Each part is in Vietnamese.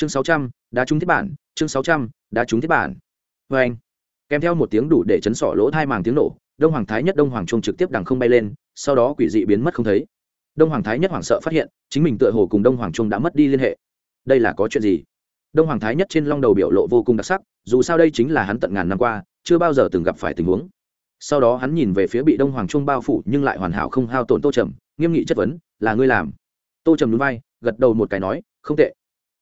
chương sáu trăm, đá trúng thiết bản, chương sáu trăm, đá trúng thiết bản. Vê anh, kèm theo một tiếng đủ để chấn sỏ lỗ thai màng tiếng nổ, đông hoàng thái nhất đông hoàng trung trực tiếp đằng không bay lên, sau đó quỷ dị biến mất không thấy. Đông hoàng thái nhất hoảng sợ phát hiện, chính mình tựa hồ cùng đông hoàng trung đã mất đi liên hệ. Đây là có chuyện gì? Đông hoàng thái nhất trên long đầu biểu lộ vô cùng đặc sắc, dù sao đây chính là hắn tận ngàn năm qua, chưa bao giờ từng gặp phải tình huống. Sau đó hắn nhìn về phía bị đông hoàng trung bao phủ nhưng lại hoàn hảo không hao tổn tô trầm, nghiêm nghị chất vấn, là ngươi làm? Tô trầm núi vai, gật đầu một cái nói, không tệ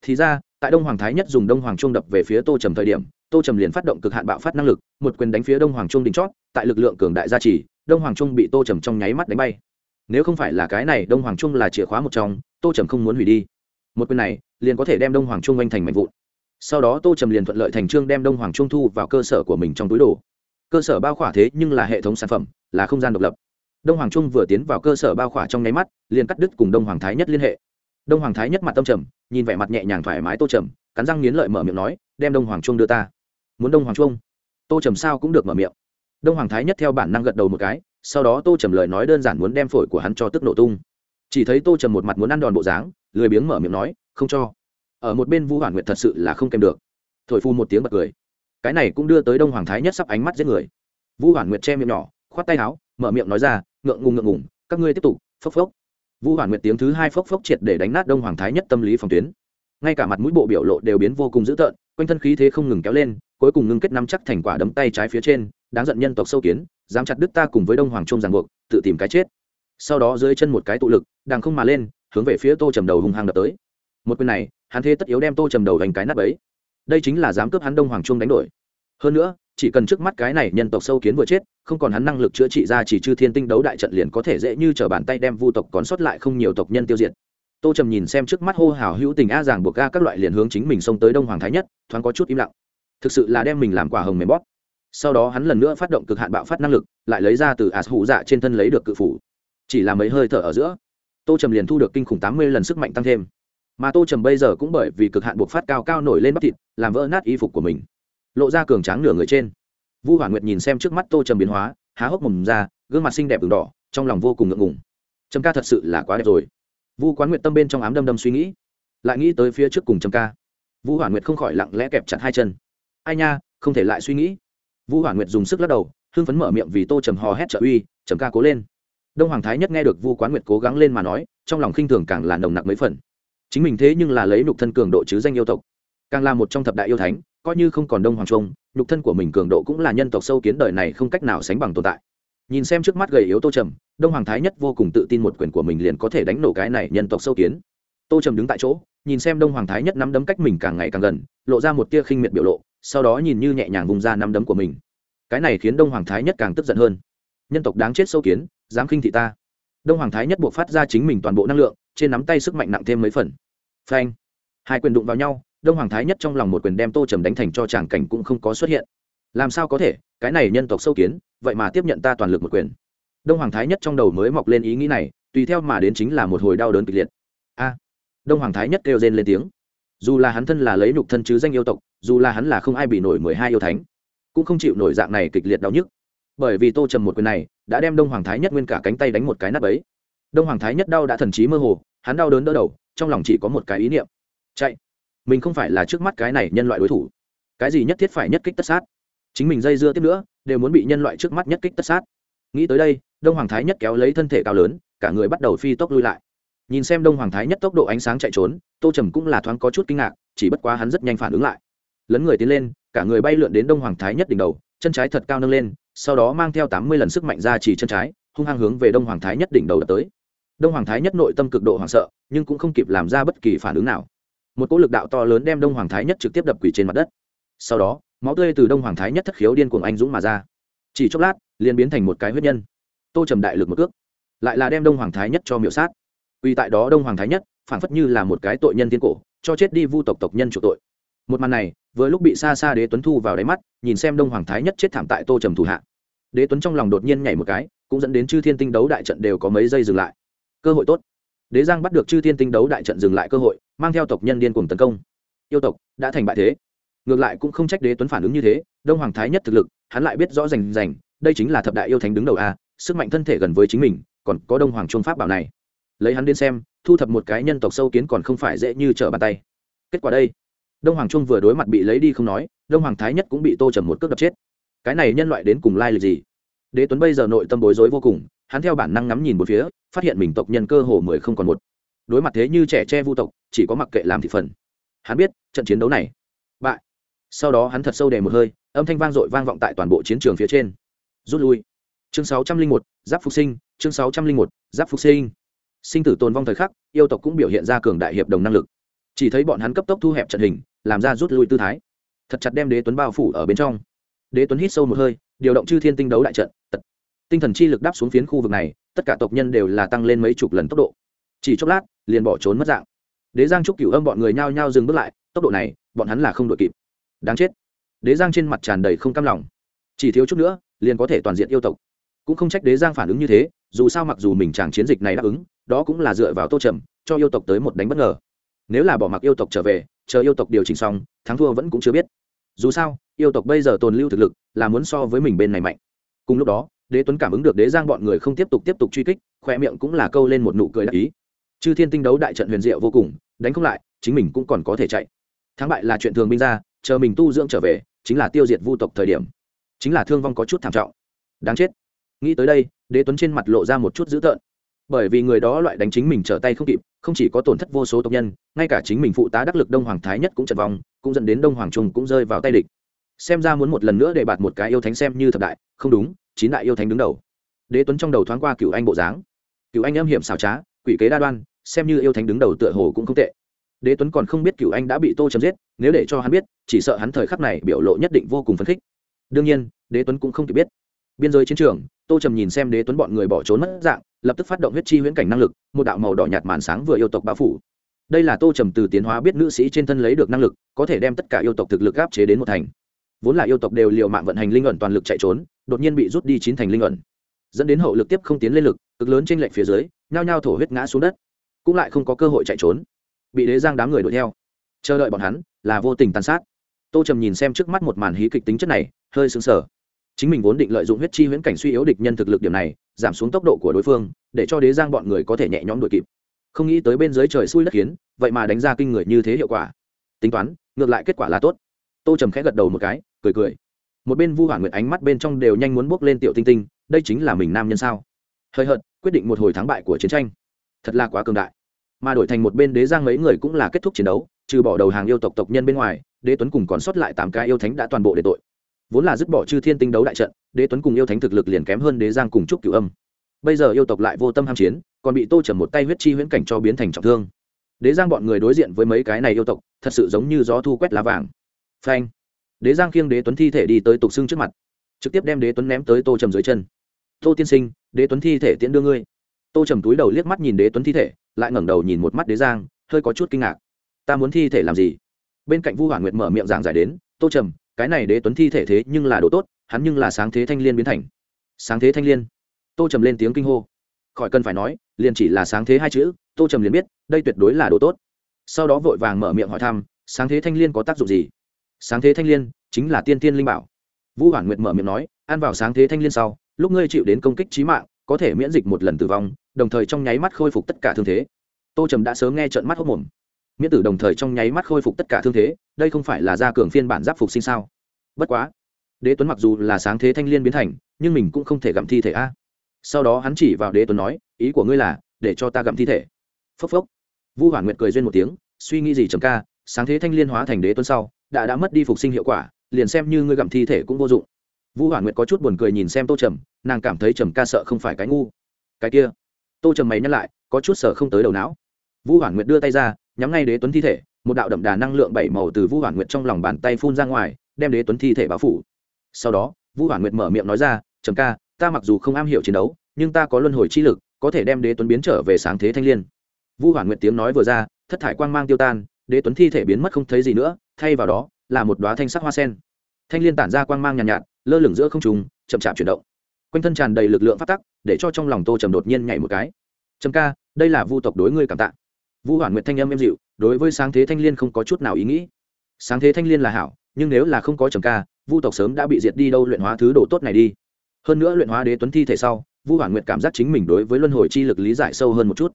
thì ra tại đông hoàng thái nhất dùng đông hoàng trung đập về phía tô trầm thời điểm tô trầm liền phát động cực hạn bạo phát năng lực một quyền đánh phía đông hoàng trung đỉnh chót tại lực lượng cường đại gia trì đông hoàng trung bị tô trầm trong nháy mắt đánh bay nếu không phải là cái này đông hoàng trung là chìa khóa một trong tô trầm không muốn hủy đi một quyền này liền có thể đem đông hoàng trung oanh thành mạnh vụn sau đó tô trầm liền thuận lợi thành trương đem đông hoàng trung thu vào cơ sở của mình trong túi đồ cơ sở bao khỏa thế nhưng là hệ thống sản phẩm là không gian độc lập đông hoàng trung vừa tiến vào cơ sở bao khỏa trong nháy mắt liền cắt đứt cùng đông hoàng thái nhất liên hệ đông hoàng thái nhất mặt tâm trầm nhìn vẻ mặt nhẹ nhàng thoải mái tô trầm, cắn răng nghiến lợi mở miệng nói, đem đông hoàng trung đưa ta. Muốn đông hoàng trung tô trầm sao cũng được mở miệng. Đông hoàng thái nhất theo bản năng gật đầu một cái, sau đó tô trầm lời nói đơn giản muốn đem phổi của hắn cho tức nổ tung. Chỉ thấy tô trầm một mặt muốn ăn đòn bộ dáng, lười biếng mở miệng nói, không cho. Ở một bên vũ hoàn nguyệt thật sự là không kèm được. Thổi phu một tiếng bật cười. Cái này cũng đưa tới đông hoàng thái nhất sắp ánh mắt giết người. Vũ hoàn nguyệt che miệng nhỏ, khoát tay áo, mở miệng nói ra, ngượng ngùng ngượng ngùng, các ngươi tiếp tục, phốc phốc vũ hoàn nguyệt tiếng thứ hai phốc phốc triệt để đánh nát đông hoàng thái nhất tâm lý phòng tuyến. Ngay cả mặt mũi bộ biểu lộ đều biến vô cùng dữ tợn, quanh thân khí thế không ngừng kéo lên, cuối cùng ngưng kết nắm chắc thành quả đấm tay trái phía trên, đáng giận nhân tộc sâu kiến, dám chặt đứt ta cùng với đông hoàng trung ràng buộc, tự tìm cái chết. Sau đó dưới chân một cái tụ lực đàng không mà lên, hướng về phía tô trầm đầu hung hăng đập tới. Một quyền này, hắn thế tất yếu đem tô trầm đầu thành cái nắp ấy đây chính là dám cướp hắn đông hoàng trung đánh đổi. Hơn nữa chỉ cần trước mắt cái này nhân tộc sâu kiến vừa chết, không còn hắn năng lực chữa trị ra chỉ chư thiên tinh đấu đại trận liền có thể dễ như t bàn tay đem vu tộc còn sót lại không nhiều tộc nhân tiêu diệt. Tô trầm nhìn xem trước mắt hô hào hữu tình a giảng buộc ga các loại liền hướng chính mình xông tới đông hoàng thái nhất, thoáng có chút im lặng. Thực sự là đem mình làm quả hồng mềm bóp. Sau đó hắn lần nữa phát động cực hạn bạo phát năng lực, lại lấy ra từ ạt hụ dạ trên thân lấy được cự phủ. Chỉ là mấy hơi thở ở giữa, tô trầm liền thu được kinh khủng tám mươi lần sức mạnh tăng thêm. Mà tô trầm bây giờ cũng bởi vì cực hạn buộc phát cao cao nổi lên bắp thịt, làm vỡ nát y phục của mình lộ ra cường tráng nửa người trên. Vu hỏa nguyệt nhìn xem trước mắt tô trầm biến hóa, há hốc mồm ra, gương mặt xinh đẹp v đỏ, trong lòng vô cùng ngượng ngùng. Trầm ca thật sự là quá đẹp rồi. Vu quán nguyệt tâm bên trong ám đâm đâm suy nghĩ, lại nghĩ tới phía trước cùng trầm ca. Vu hỏa nguyệt không khỏi lặng lẽ kẹp chặt hai chân. Ai nha, không thể lại suy nghĩ. Vu hỏa nguyệt dùng sức lắc đầu, hưng phấn mở miệng vì tô trầm hò hét trợ uy, trầm ca cố lên. Đông hoàng thái nhất nghe được vu quán nguyệt cố gắng lên mà nói, trong lòng khinh thường càng là nồng nặc mấy phần. Chính mình thế nhưng là lấy nục thân cường độ chứ danh yêu tộc, càng là một trong thập đại yêu thánh coi như không còn đông hoàng trung, nhục thân của mình cường độ cũng là nhân tộc sâu kiến đời này không cách nào sánh bằng tồn tại. Nhìn xem trước mắt gầy yếu tô trầm, đông hoàng thái nhất vô cùng tự tin một quyền của mình liền có thể đánh nổ cái này nhân tộc sâu kiến. Tô trầm đứng tại chỗ, nhìn xem đông hoàng thái nhất nắm đấm cách mình càng ngày càng gần, lộ ra một tia khinh miệt biểu lộ, sau đó nhìn như nhẹ nhàng vùng ra nắm đấm của mình. Cái này khiến đông hoàng thái nhất càng tức giận hơn. Nhân tộc đáng chết sâu kiến, dám khinh thị ta. Đông hoàng thái nhất buộc phát ra chính mình toàn bộ năng lượng, trên nắm tay sức mạnh nặng thêm mấy phần. Phanh. Hai quyền đụng vào nhau đông hoàng thái nhất trong lòng một quyền đem tô trầm đánh thành cho tràng cảnh cũng không có xuất hiện. Làm sao có thể? Cái này nhân tộc sâu kiến, vậy mà tiếp nhận ta toàn lực một quyền. Đông hoàng thái nhất trong đầu mới mọc lên ý nghĩ này, tùy theo mà đến chính là một hồi đau đớn kịch liệt. A! Đông hoàng thái nhất kêu rên lên tiếng. Dù là hắn thân là lấy nhục thân chứ danh yêu tộc, dù là hắn là không ai bị nổi mười hai yêu thánh, cũng không chịu nổi dạng này kịch liệt đau nhức. Bởi vì tô trầm một quyền này, đã đem đông hoàng thái nhất nguyên cả cánh tay đánh một cái nắp ấy đông hoàng thái nhất đau đã thần trí mơ hồ, hắn đau đớn đỡ đầu, trong lòng chỉ có một cái ý niệm. Chạy! Mình không phải là trước mắt cái này nhân loại đối thủ. Cái gì nhất thiết phải nhất kích tất sát? Chính mình dây dưa tiếp nữa, đều muốn bị nhân loại trước mắt nhất kích tất sát. Nghĩ tới đây, đông hoàng thái nhất kéo lấy thân thể cao lớn, cả người bắt đầu phi tốc lui lại. Nhìn xem đông hoàng thái nhất tốc độ ánh sáng chạy trốn, tô trầm cũng là thoáng có chút kinh ngạc, chỉ bất quá hắn rất nhanh phản ứng lại. Lấn người tiến lên, cả người bay lượn đến đông hoàng thái nhất đỉnh đầu, chân trái thật cao nâng lên, sau đó mang theo tám mươi lần sức mạnh ra chỉ chân trái, hung hăng hướng về đông hoàng thái nhất đỉnh đầu đập tới. Đông hoàng thái nhất nội tâm cực độ hoảng sợ, nhưng cũng không kịp làm ra bất kỳ phản ứng nào một cỗ lực đạo to lớn đem đông hoàng thái nhất trực tiếp đập quỷ trên mặt đất sau đó máu tươi từ đông hoàng thái nhất thất khiếu điên cuồng anh dũng mà ra chỉ chốc lát liền biến thành một cái huyết nhân tô trầm đại lực một cước lại là đem đông hoàng thái nhất cho miểu sát uy tại đó đông hoàng thái nhất phản phất như là một cái tội nhân tiên cổ cho chết đi vu tộc tộc nhân chủ tội một màn này vừa lúc bị xa xa đế tuấn thu vào đáy mắt nhìn xem đông hoàng thái nhất chết thảm tại tô trầm thủ hạ đế tuấn trong lòng đột nhiên nhảy một cái cũng dẫn đến chư thiên tinh đấu đại trận đều có mấy giây dừng lại cơ hội tốt đế giang bắt được chư thiên tinh đấu đại trận dừng lại cơ hội mang theo tộc nhân điên cuồng tấn công. Yêu tộc đã thành bại thế. Ngược lại cũng không trách đế tuấn phản ứng như thế, đông hoàng thái nhất thực lực, hắn lại biết rõ rành rành, đây chính là thập đại yêu thánh đứng đầu a, sức mạnh thân thể gần với chính mình, còn có đông hoàng trung pháp bảo này. Lấy hắn đến xem, thu thập một cái nhân tộc sâu kiến còn không phải dễ như trở bàn tay. Kết quả đây, đông hoàng trung vừa đối mặt bị lấy đi không nói, đông hoàng thái nhất cũng bị tô trầm một cước đập chết. Cái này nhân loại đến cùng lai lịch gì? Đế tuấn bây giờ nội tâm bối rối vô cùng, hắn theo bản năng ngắm nhìn một phía, phát hiện mình tộc nhân cơ hồ mười không còn một đối mặt thế như trẻ tre vu tộc, chỉ có mặc kệ làm thị phần. Hắn biết, trận chiến đấu này bại. Sau đó hắn thật sâu đè một hơi, âm thanh vang dội vang vọng tại toàn bộ chiến trường phía trên. Rút lui. Chương sáu trăm linh một, giáp phục sinh, chương sáu trăm linh một, giáp phục sinh. Sinh tử tồn vong thời khắc, yêu tộc cũng biểu hiện ra cường đại hiệp đồng năng lực. Chỉ thấy bọn hắn cấp tốc thu hẹp trận hình, làm ra rút lui tư thái. Thật chặt đem đế tuấn bao phủ ở bên trong. Đế tuấn hít sâu một hơi, điều động chư thiên tinh đấu đại trận, tật. Tinh thần chi lực đáp xuống phiến khu vực này, tất cả tộc nhân đều là tăng lên mấy chục lần tốc độ. Chỉ chốc lát liền bỏ trốn mất dạng. Đế giang trúc cửu âm bọn người nhao nhao dừng bước lại, tốc độ này, bọn hắn là không đội kịp. Đáng chết. Đế giang trên mặt tràn đầy không cam lòng. Chỉ thiếu chút nữa, liền có thể toàn diện yêu tộc. Cũng không trách đế giang phản ứng như thế, dù sao mặc dù mình chẳng chiến dịch này đáp ứng, đó cũng là dựa vào tô trầm, cho yêu tộc tới một đánh bất ngờ. Nếu là bỏ mặc yêu tộc trở về, chờ yêu tộc điều chỉnh xong, thắng thua vẫn cũng chưa biết. Dù sao, yêu tộc bây giờ tồn lưu thực lực, là muốn so với mình bên này mạnh. Cùng lúc đó, đế tuấn cảm ứng được đế giang bọn người không tiếp tục tiếp tục truy kích khoe miệng cũng là câu lên một nụ cười đắc ý chư thiên tinh đấu đại trận huyền diệu vô cùng, đánh không lại, chính mình cũng còn có thể chạy. Thắng bại là chuyện thường binh ra, chờ mình tu dưỡng trở về, chính là tiêu diệt vu tộc thời điểm. Chính là thương vong có chút thảm trọng. Đáng chết. Nghĩ tới đây, đế tuấn trên mặt lộ ra một chút dữ tợn. Bởi vì người đó loại đánh chính mình trở tay không kịp, không chỉ có tổn thất vô số tộc nhân, ngay cả chính mình phụ tá đắc lực đông hoàng thái nhất cũng trận vong, cũng dẫn đến đông hoàng trung cũng rơi vào tay địch. Xem ra muốn một lần nữa để bạt một cái yêu thánh xem như thập đại, không đúng, chín đại yêu thánh đứng đầu. Đế tuấn trong đầu thoáng qua cựu anh bộ dáng. Cựu anh âm hiểm xảo trá, quỷ kế đa đoan xem như yêu thánh đứng đầu tựa hồ cũng không tệ. Đế tuấn còn không biết cựu anh đã bị tô chấm giết, nếu để cho hắn biết, chỉ sợ hắn thời khắc này biểu lộ nhất định vô cùng phấn khích. Đương nhiên, đế tuấn cũng không kịp biết. Biên giới chiến trường, tô trầm nhìn xem đế tuấn bọn người bỏ trốn mất dạng, lập tức phát động huyết chi huyễn cảnh năng lực, một đạo màu đỏ nhạt màn sáng vừa yêu tộc bao phủ. Đây là tô trầm từ tiến hóa biết nữ sĩ trên thân lấy được năng lực, có thể đem tất cả yêu tộc thực lực áp chế đến một thành. Vốn là yêu tộc đều liều mạng vận hành linh ẩn toàn lực chạy trốn, đột nhiên bị rút đi chín thành linh ẩn. Dẫn đến hậu lực tiếp không tiến lên lực, cực lớn trên lệnh phía dưới, nhao nhao thổ huyết ngã xuống đất cũng lại không có cơ hội chạy trốn. Bị đế giang đám người đuổi theo. Chờ đợi bọn hắn, là vô tình tàn sát. Tô trầm nhìn xem trước mắt một màn hí kịch tính chất này, hơi xứng sở chính mình vốn định lợi dụng huyết chi huyễn cảnh suy yếu địch nhân thực lực điểm này, giảm xuống tốc độ của đối phương, để cho đế giang bọn người có thể nhẹ nhõm đuổi kịp. Không nghĩ tới bên dưới trời xui đất khiến, vậy mà đánh ra kinh người như thế hiệu quả. Tính toán, ngược lại kết quả là tốt. Tô trầm khẽ gật đầu một cái, cười cười. Một bên vu hoàn nguyệt ánh mắt bên trong đều nhanh muốn bước lên tiểu tinh tinh, đây chính là mình nam nhân sao? Hơi hợt, quyết định một hồi thắng bại của chiến tranh thật là quá cường đại. Mà đổi thành một bên đế giang mấy người cũng là kết thúc chiến đấu, trừ bỏ đầu hàng yêu tộc tộc nhân bên ngoài, đế tuấn cùng còn sót lại tám cái yêu thánh đã toàn bộ để tội. Vốn là dứt bỏ chư thiên tinh đấu đại trận, đế tuấn cùng yêu thánh thực lực liền kém hơn đế giang cùng trúc cửu âm. Bây giờ yêu tộc lại vô tâm ham chiến, còn bị tô trầm một tay huyết chi huyễn cảnh cho biến thành trọng thương. Đế giang bọn người đối diện với mấy cái này yêu tộc, thật sự giống như gió thu quét lá vàng. Phanh. Đế giang khiêng đế tuấn thi thể đi tới tục xưng trước mặt, trực tiếp đem đế tuấn ném tới tô trầm dưới chân. Tô tiên sinh, đế tuấn thi thể tiễn đưa ngươi tô trầm túi đầu liếc mắt nhìn đế tuấn thi thể, lại ngẩng đầu nhìn một mắt đế giang, hơi có chút kinh ngạc. Ta muốn thi thể làm gì? Bên cạnh vu hỏa nguyệt mở miệng giảng giải đến, tô trầm, cái này đế tuấn thi thể thế nhưng là đồ tốt, hắn nhưng là sáng thế thanh liên biến thành. Sáng thế thanh liên? Tô trầm lên tiếng kinh hô. Khỏi cần phải nói, liền chỉ là sáng thế hai chữ, tô trầm liền biết, đây tuyệt đối là đồ tốt. Sau đó vội vàng mở miệng hỏi thăm, sáng thế thanh liên có tác dụng gì? Sáng thế thanh liên chính là tiên tiên linh bảo. Vũ hoàn nguyệt mở miệng nói, ăn vào sáng thế thanh liên sau, lúc ngươi chịu đến công kích trí mạng, có thể miễn dịch một lần tử vong đồng thời trong nháy mắt khôi phục tất cả thương thế. Tô trầm đã sớm nghe trợn mắt hốc mồm. Miễn tử đồng thời trong nháy mắt khôi phục tất cả thương thế, đây không phải là gia cường phiên bản giáp phục sinh sao? Bất quá, đế tuấn mặc dù là sáng thế thanh liên biến thành, nhưng mình cũng không thể gặm thi thể a. Sau đó hắn chỉ vào đế tuấn nói, ý của ngươi là, để cho ta gặm thi thể. Phốc phốc. Vu hoàn nguyệt cười duyên một tiếng, suy nghĩ gì trầm ca, sáng thế thanh liên hóa thành đế tuấn sau, đã đã mất đi phục sinh hiệu quả, liền xem như ngươi gặm thi thể cũng vô dụng. Vu hoàn nguyệt có chút buồn cười nhìn xem tô trầm, nàng cảm thấy trầm ca sợ không phải cái ngu. Cái kia tô trầm mày nhắc lại có chút sợ không tới đầu não. Vu hoàn nguyệt đưa tay ra nhắm ngay đế tuấn thi thể một đạo đậm đà năng lượng bảy màu từ vu hoàn nguyệt trong lòng bàn tay phun ra ngoài đem đế tuấn thi thể báo phủ. Sau đó vu hoàn nguyệt mở miệng nói ra trầm ca ta mặc dù không am hiểu chiến đấu nhưng ta có luân hồi chi lực có thể đem đế tuấn biến trở về sáng thế thanh l i ê n vu hoàn nguyệt tiếng nói vừa ra thất thải quang mang tiêu tan đế tuấn thi thể biến mất không thấy gì nữa thay vào đó là một đoá thanh sắc hoa sen. Thanh l i ê n tản ra quang mang nhàn nhạt, nhạt lơ lửng giữa không trùng chậm chạp chuyển động quanh thân tràn đầy lực lượng phát tắc, để cho trong lòng tô trầm đột nhiên nhảy một cái. Trầm ca, đây là vu tộc đối ngươi cảm tạ. Vu hoàn nguyệt thanh âm êm dịu, đối với sáng thế thanh l i ê n không có chút nào ý nghĩ. Sáng thế thanh l i ê n là hảo, nhưng nếu là không có trầm ca, vu tộc sớm đã bị diệt đi đâu luyện hóa thứ đồ tốt này đi. Hơn nữa luyện hóa đế tuấn thi thể sau, vu hoàn nguyệt cảm giác chính mình đối với luân hồi chi lực lý giải sâu hơn một chút.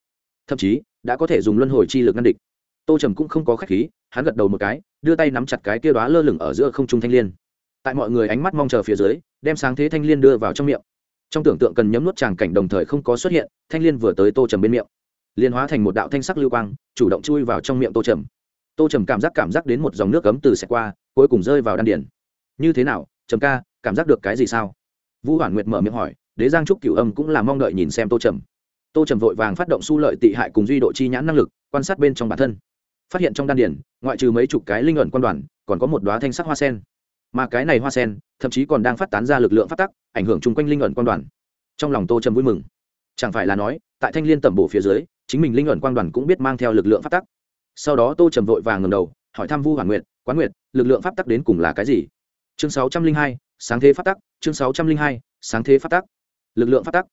Thậm chí, đã có thể dùng luân hồi chi lực ngăn địch. Tô trầm cũng không có khách khí, hắn gật đầu một cái, đưa tay nắm chặt cái kia đoá lơ lửng ở giữa không trung thanh liên. Tại mọi người ánh mắt mong chờ phía dưới, đem sáng thế thanh liên đưa vào trong miệng trong tưởng tượng cần nhấm nuốt tràng cảnh đồng thời không có xuất hiện, thanh liên vừa tới tô trầm bên miệng. Liên hóa thành một đạo thanh sắc lưu quang, chủ động chui vào trong miệng tô trầm. Tô trầm cảm giác cảm giác đến một dòng nước cấm từ xẻ qua, cuối cùng rơi vào đan điển như thế nào, trầm ca, cảm giác được cái gì sao? Vũ hoàn nguyệt mở miệng hỏi, đế giang trúc cửu âm cũng là mong đợi nhìn xem tô trầm. Tô trầm vội vàng phát động su lợi tị hại cùng duy độ chi nhãn năng lực, quan sát bên trong bản thân. Phát hiện trong đan điển ngoại trừ mấy chục cái linh ẩn quan đoàn, còn có một đoá thanh sắc hoa sen mà cái này hoa sen, thậm chí còn đang phát tán ra lực lượng phát tắc, ảnh hưởng chung quanh linh ẩn quan đoàn. Trong lòng tô trầm vui mừng. Chẳng phải là nói, tại thanh liên tẩm bổ phía dưới, chính mình linh ẩn quan đoàn cũng biết mang theo lực lượng phát tắc. Sau đó tô trầm vội vàng ngầm đầu, hỏi thăm vu hoàn nguyện quán nguyện lực lượng pháp tắc đến cùng là cái gì? Chương sáu trăm linh hai, sáng thế pháp tắc, chương sáu trăm linh hai, sáng thế pháp tắc. Lực lượng pháp tắc?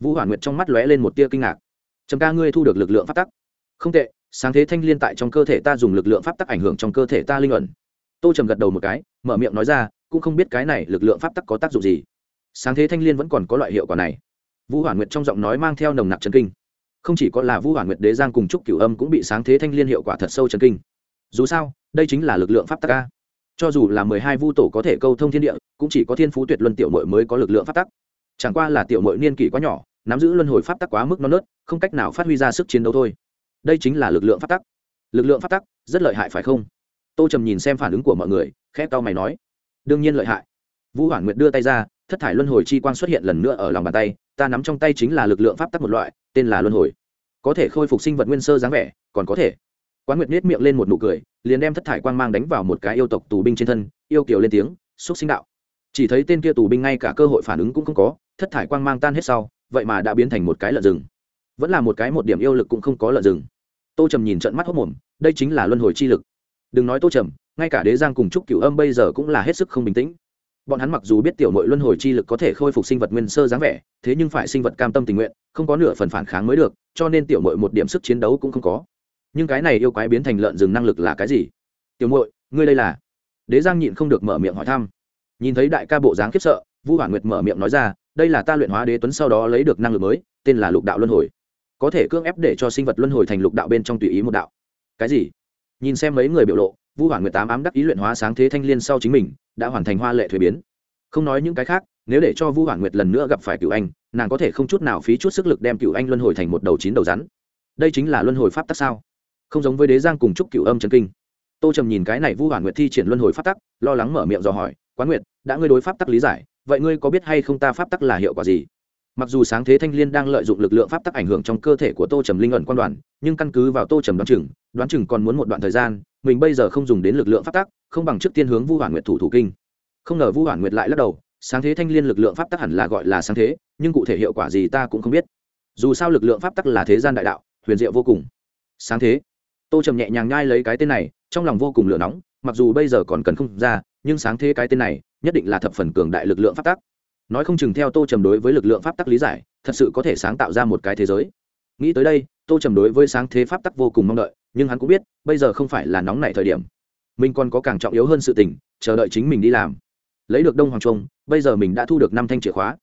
Vũ hoàn nguyện trong mắt lóe lên một tia kinh ngạc. Trầm ca, ngươi thu được lực lượng pháp tắc? Không tệ, sáng thế thanh liên tại trong cơ thể ta dùng lực lượng pháp tắc ảnh hưởng trong cơ thể ta linh ẩn tô trầm gật đầu một cái, mở miệng nói ra, cũng không biết cái này lực lượng pháp tắc có tác dụng gì. Sáng thế thanh liên vẫn còn có loại hiệu quả này. Vũ hoàn nguyệt trong giọng nói mang theo nồng nặc chân kinh. Không chỉ có là vũ hoàn nguyệt đế giang cùng trúc cửu âm cũng bị sáng thế thanh liên hiệu quả thật sâu chân kinh. Dù sao, đây chính là lực lượng pháp tắc ca cho dù là mười hai vu tổ có thể câu thông thiên địa, cũng chỉ có thiên phú tuyệt luân tiểu mội mới có lực lượng pháp tắc. Chẳng qua là tiểu mội niên kỷ quá nhỏ, nắm giữ luân hồi pháp tắc quá mức non nớt, không cách nào phát huy ra sức chiến đấu thôi. Đây chính là lực lượng pháp tắc. Lực lượng pháp tắc rất lợi hại phải không? Tô trầm nhìn xem phản ứng của mọi người, khẽ tao mày nói, đương nhiên lợi hại. Vũ hoàn nguyệt đưa tay ra, thất thải luân hồi chi quang xuất hiện lần nữa ở lòng bàn tay, ta nắm trong tay chính là lực lượng pháp tắc một loại, tên là luân hồi. Có thể khôi phục sinh vật nguyên sơ dáng vẻ, còn có thể. Quán nguyệt nết miệng lên một nụ cười, liền đem thất thải quang mang đánh vào một cái yêu tộc tù binh trên thân, yêu kiều lên tiếng, xúc sinh đạo. Chỉ thấy tên kia tù binh ngay cả cơ hội phản ứng cũng không có, thất thải quang mang tan hết sau, vậy mà đã biến thành một cái lợn rừng. Vẫn là một cái một điểm yêu lực cũng không có lợn rừng. Tô trầm nhìn trận mắt hốc mồm, đây chính là luân hồi chi lực đừng nói tô trầm, ngay cả đế giang cùng trúc cửu âm bây giờ cũng là hết sức không bình tĩnh. Bọn hắn mặc dù biết tiểu mội luân hồi chi lực có thể khôi phục sinh vật nguyên sơ dáng vẻ, thế nhưng phải sinh vật cam tâm tình nguyện, không có nửa phần phản kháng mới được, cho nên tiểu mội một điểm sức chiến đấu cũng không có. Nhưng cái này yêu quái biến thành lợn rừng năng lực là cái gì? Tiểu mội, ngươi đây là? Đế giang nhịn không được mở miệng hỏi thăm. Nhìn thấy đại ca bộ dáng khiếp sợ vũ hoàn nguyệt mở miệng nói ra, đây là ta luyện hóa đế tuấn sau đó lấy được năng lực mới, tên là lục đạo luân hồi. Có thể cưỡng ép để cho sinh vật luân hồi thành lục đạo bên trong tùy ý một đạo. Cái gì? Nhìn xem mấy người biểu lộ, Vu hoàn nguyệt tám ám đắc ý luyện hóa sáng thế thanh liên sau chính mình, đã hoàn thành hoa lệ thuế biến. Không nói những cái khác, nếu để cho Vu hoàn nguyệt lần nữa gặp phải cựu anh, nàng có thể không chút nào phí chút sức lực đem cựu anh luân hồi thành một đầu chín đầu rắn. Đây chính là luân hồi pháp tắc sao? Không giống với đế giang cùng chúc cựu âm trần kinh. Tô trầm nhìn cái này vu hoàn nguyệt thi triển luân hồi pháp tắc, lo lắng mở miệng dò hỏi, quán nguyệt, đã ngươi đối pháp tắc lý giải, vậy ngươi có biết hay không ta pháp tắc là hiệu quả gì? Mặc dù sáng thế thanh liên đang lợi dụng lực lượng pháp tắc ảnh hưởng trong cơ thể của tô trầm linh ẩn quan đoàn, nhưng căn cứ vào tô trầm đoán chừng đoán chừng còn muốn một đoạn thời gian, mình bây giờ không dùng đến lực lượng pháp tắc, không bằng trước tiên hướng vu hoàn nguyệt thủ thủ kinh. Không ngờ vu hoàn nguyệt lại lắc đầu, sáng thế thanh liên lực lượng pháp tắc hẳn là gọi là sáng thế, nhưng cụ thể hiệu quả gì ta cũng không biết. Dù sao lực lượng pháp tắc là thế gian đại đạo, huyền diệu vô cùng. Sáng thế. Tô trầm nhẹ nhàng nhai lấy cái tên này, trong lòng vô cùng lửa nóng, mặc dù bây giờ còn cần không ra, nhưng sáng thế cái tên này, nhất định là thập phần cường đại lực lượng pháp tắc nói không chừng theo tô trầm đối với lực lượng pháp tắc lý giải thật sự có thể sáng tạo ra một cái thế giới nghĩ tới đây tô trầm đối với sáng thế pháp tắc vô cùng mong đợi nhưng hắn cũng biết bây giờ không phải là nóng nảy thời điểm mình còn có càng trọng yếu hơn sự tình chờ đợi chính mình đi làm lấy được đông hoàng trung bây giờ mình đã thu được năm thanh chìa khóa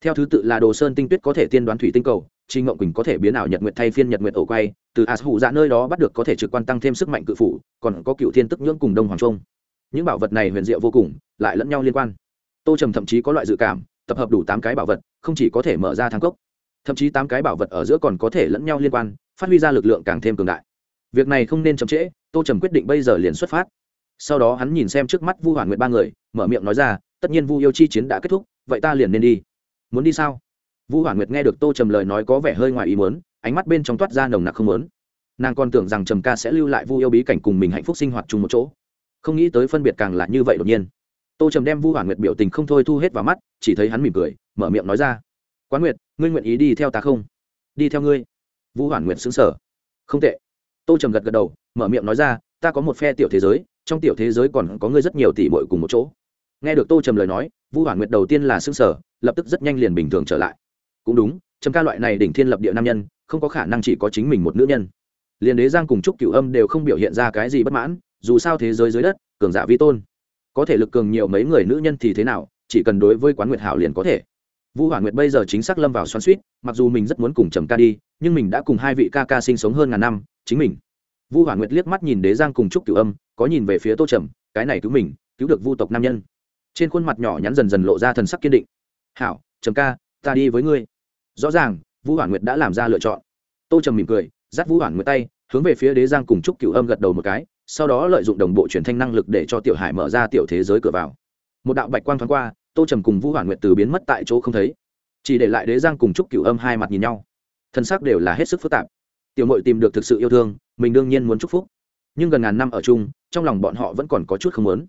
theo thứ tự là đồ sơn tinh tuyết có thể tiên đoán thủy tinh cầu trinh Ngộng Quỳnh có thể biến ảo Nhật Nguyệt thay phiên Nhật Nguyệt ổ quay, từ As Hủ Dạ nơi đó bắt được có thể trực quan tăng thêm sức mạnh cự phủ, còn có Cựu Thiên Tức Nhưỡng cùng Đông Hoàng Trung. Những bảo vật này huyền diệu vô cùng, lại lẫn nhau liên quan. Tô Trầm thậm chí có loại dự cảm, tập hợp đủ tám cái bảo vật, không chỉ có thể mở ra thang cốc, thậm chí tám cái bảo vật ở giữa còn có thể lẫn nhau liên quan, phát huy ra lực lượng càng thêm cường đại. Việc này không nên chậm trễ, Tô Trầm quyết định bây giờ liền xuất phát. Sau đó hắn nhìn xem trước mắt Vu Hoàn Nguyệt ba người, mở miệng nói ra, tất nhiên Vu yêu chi chiến đã kết thúc, vậy ta liền nên đi. Muốn đi sao? Vu hoàn nguyệt nghe được tô trầm lời nói có vẻ hơi ngoài ý muốn ánh mắt bên trong toát ra nồng nặc không muốn nàng còn tưởng rằng trầm ca sẽ lưu lại vu yêu bí cảnh cùng mình hạnh phúc sinh hoạt chung một chỗ không nghĩ tới phân biệt càng là như vậy đột nhiên tô trầm đem vu hoàn nguyệt biểu tình không thôi thu hết vào mắt, chỉ thấy hắn mỉm cười, mở miệng nói ra. Quán nguyệt, ngươi nguyện ý đi theo ta không? Đi theo ngươi. Vũ hoàn nguyệt xứng sở không tệ. Tô trầm gật gật đầu, mở miệng nói ra, ta có một phe tiểu thế giới, trong tiểu thế giới còn có ngươi rất nhiều tỷ bội cùng một chỗ. Nghe được tô trầm lời nói vũ hoàn nguyệt đầu tiên là xứng sở lập tức rất nhanh liền bình thường trở lại. Cũng đúng, trầm ca loại này đỉnh thiên lập địa nam nhân, không có khả năng chỉ có chính mình một nữ nhân. Liền đế giang cùng trúc cửu âm đều không biểu hiện ra cái gì bất mãn, dù sao thế giới dưới đất, cường giả vi tôn có thể lực cường nhiều mấy người nữ nhân thì thế nào, chỉ cần đối với quán nguyệt hảo liền có thể. Vũ hỏa nguyệt bây giờ chính xác lâm vào xoắn suýt mặc dù mình rất muốn cùng trầm ca đi, nhưng mình đã cùng hai vị ca ca sinh sống hơn ngàn năm, chính mình. Vu hỏa nguyệt liếc mắt nhìn đế giang cùng trúc cửu âm, có nhìn về phía tô trầm, cái này cứu mình, cứu được vu tộc nam nhân. Trên khuôn mặt nhỏ nhắn dần dần lộ ra thần sắc kiên định. Hảo, trầm ca, ta đi với ngươi. Rõ ràng, vu hỏa nguyệt đã làm ra lựa chọn. Tô trầm mỉm cười, dắt vu hỏa nguyệt tay, hướng về phía đế giang cùng trúc cửu âm gật đầu một cái sau đó lợi dụng đồng bộ truyền thanh năng lực để cho tiểu hải mở ra tiểu thế giới cửa vào. Một đạo bạch quang thoáng qua, tô trầm cùng vũ hoàn nguyệt từ biến mất tại chỗ không thấy. Chỉ để lại đế giang cùng trúc cửu âm hai mặt nhìn nhau. Thân xác đều là hết sức phức tạp. Tiểu mội tìm được thực sự yêu thương, mình đương nhiên muốn chúc phúc. Nhưng gần ngàn năm ở chung, trong lòng bọn họ vẫn còn có chút không lớn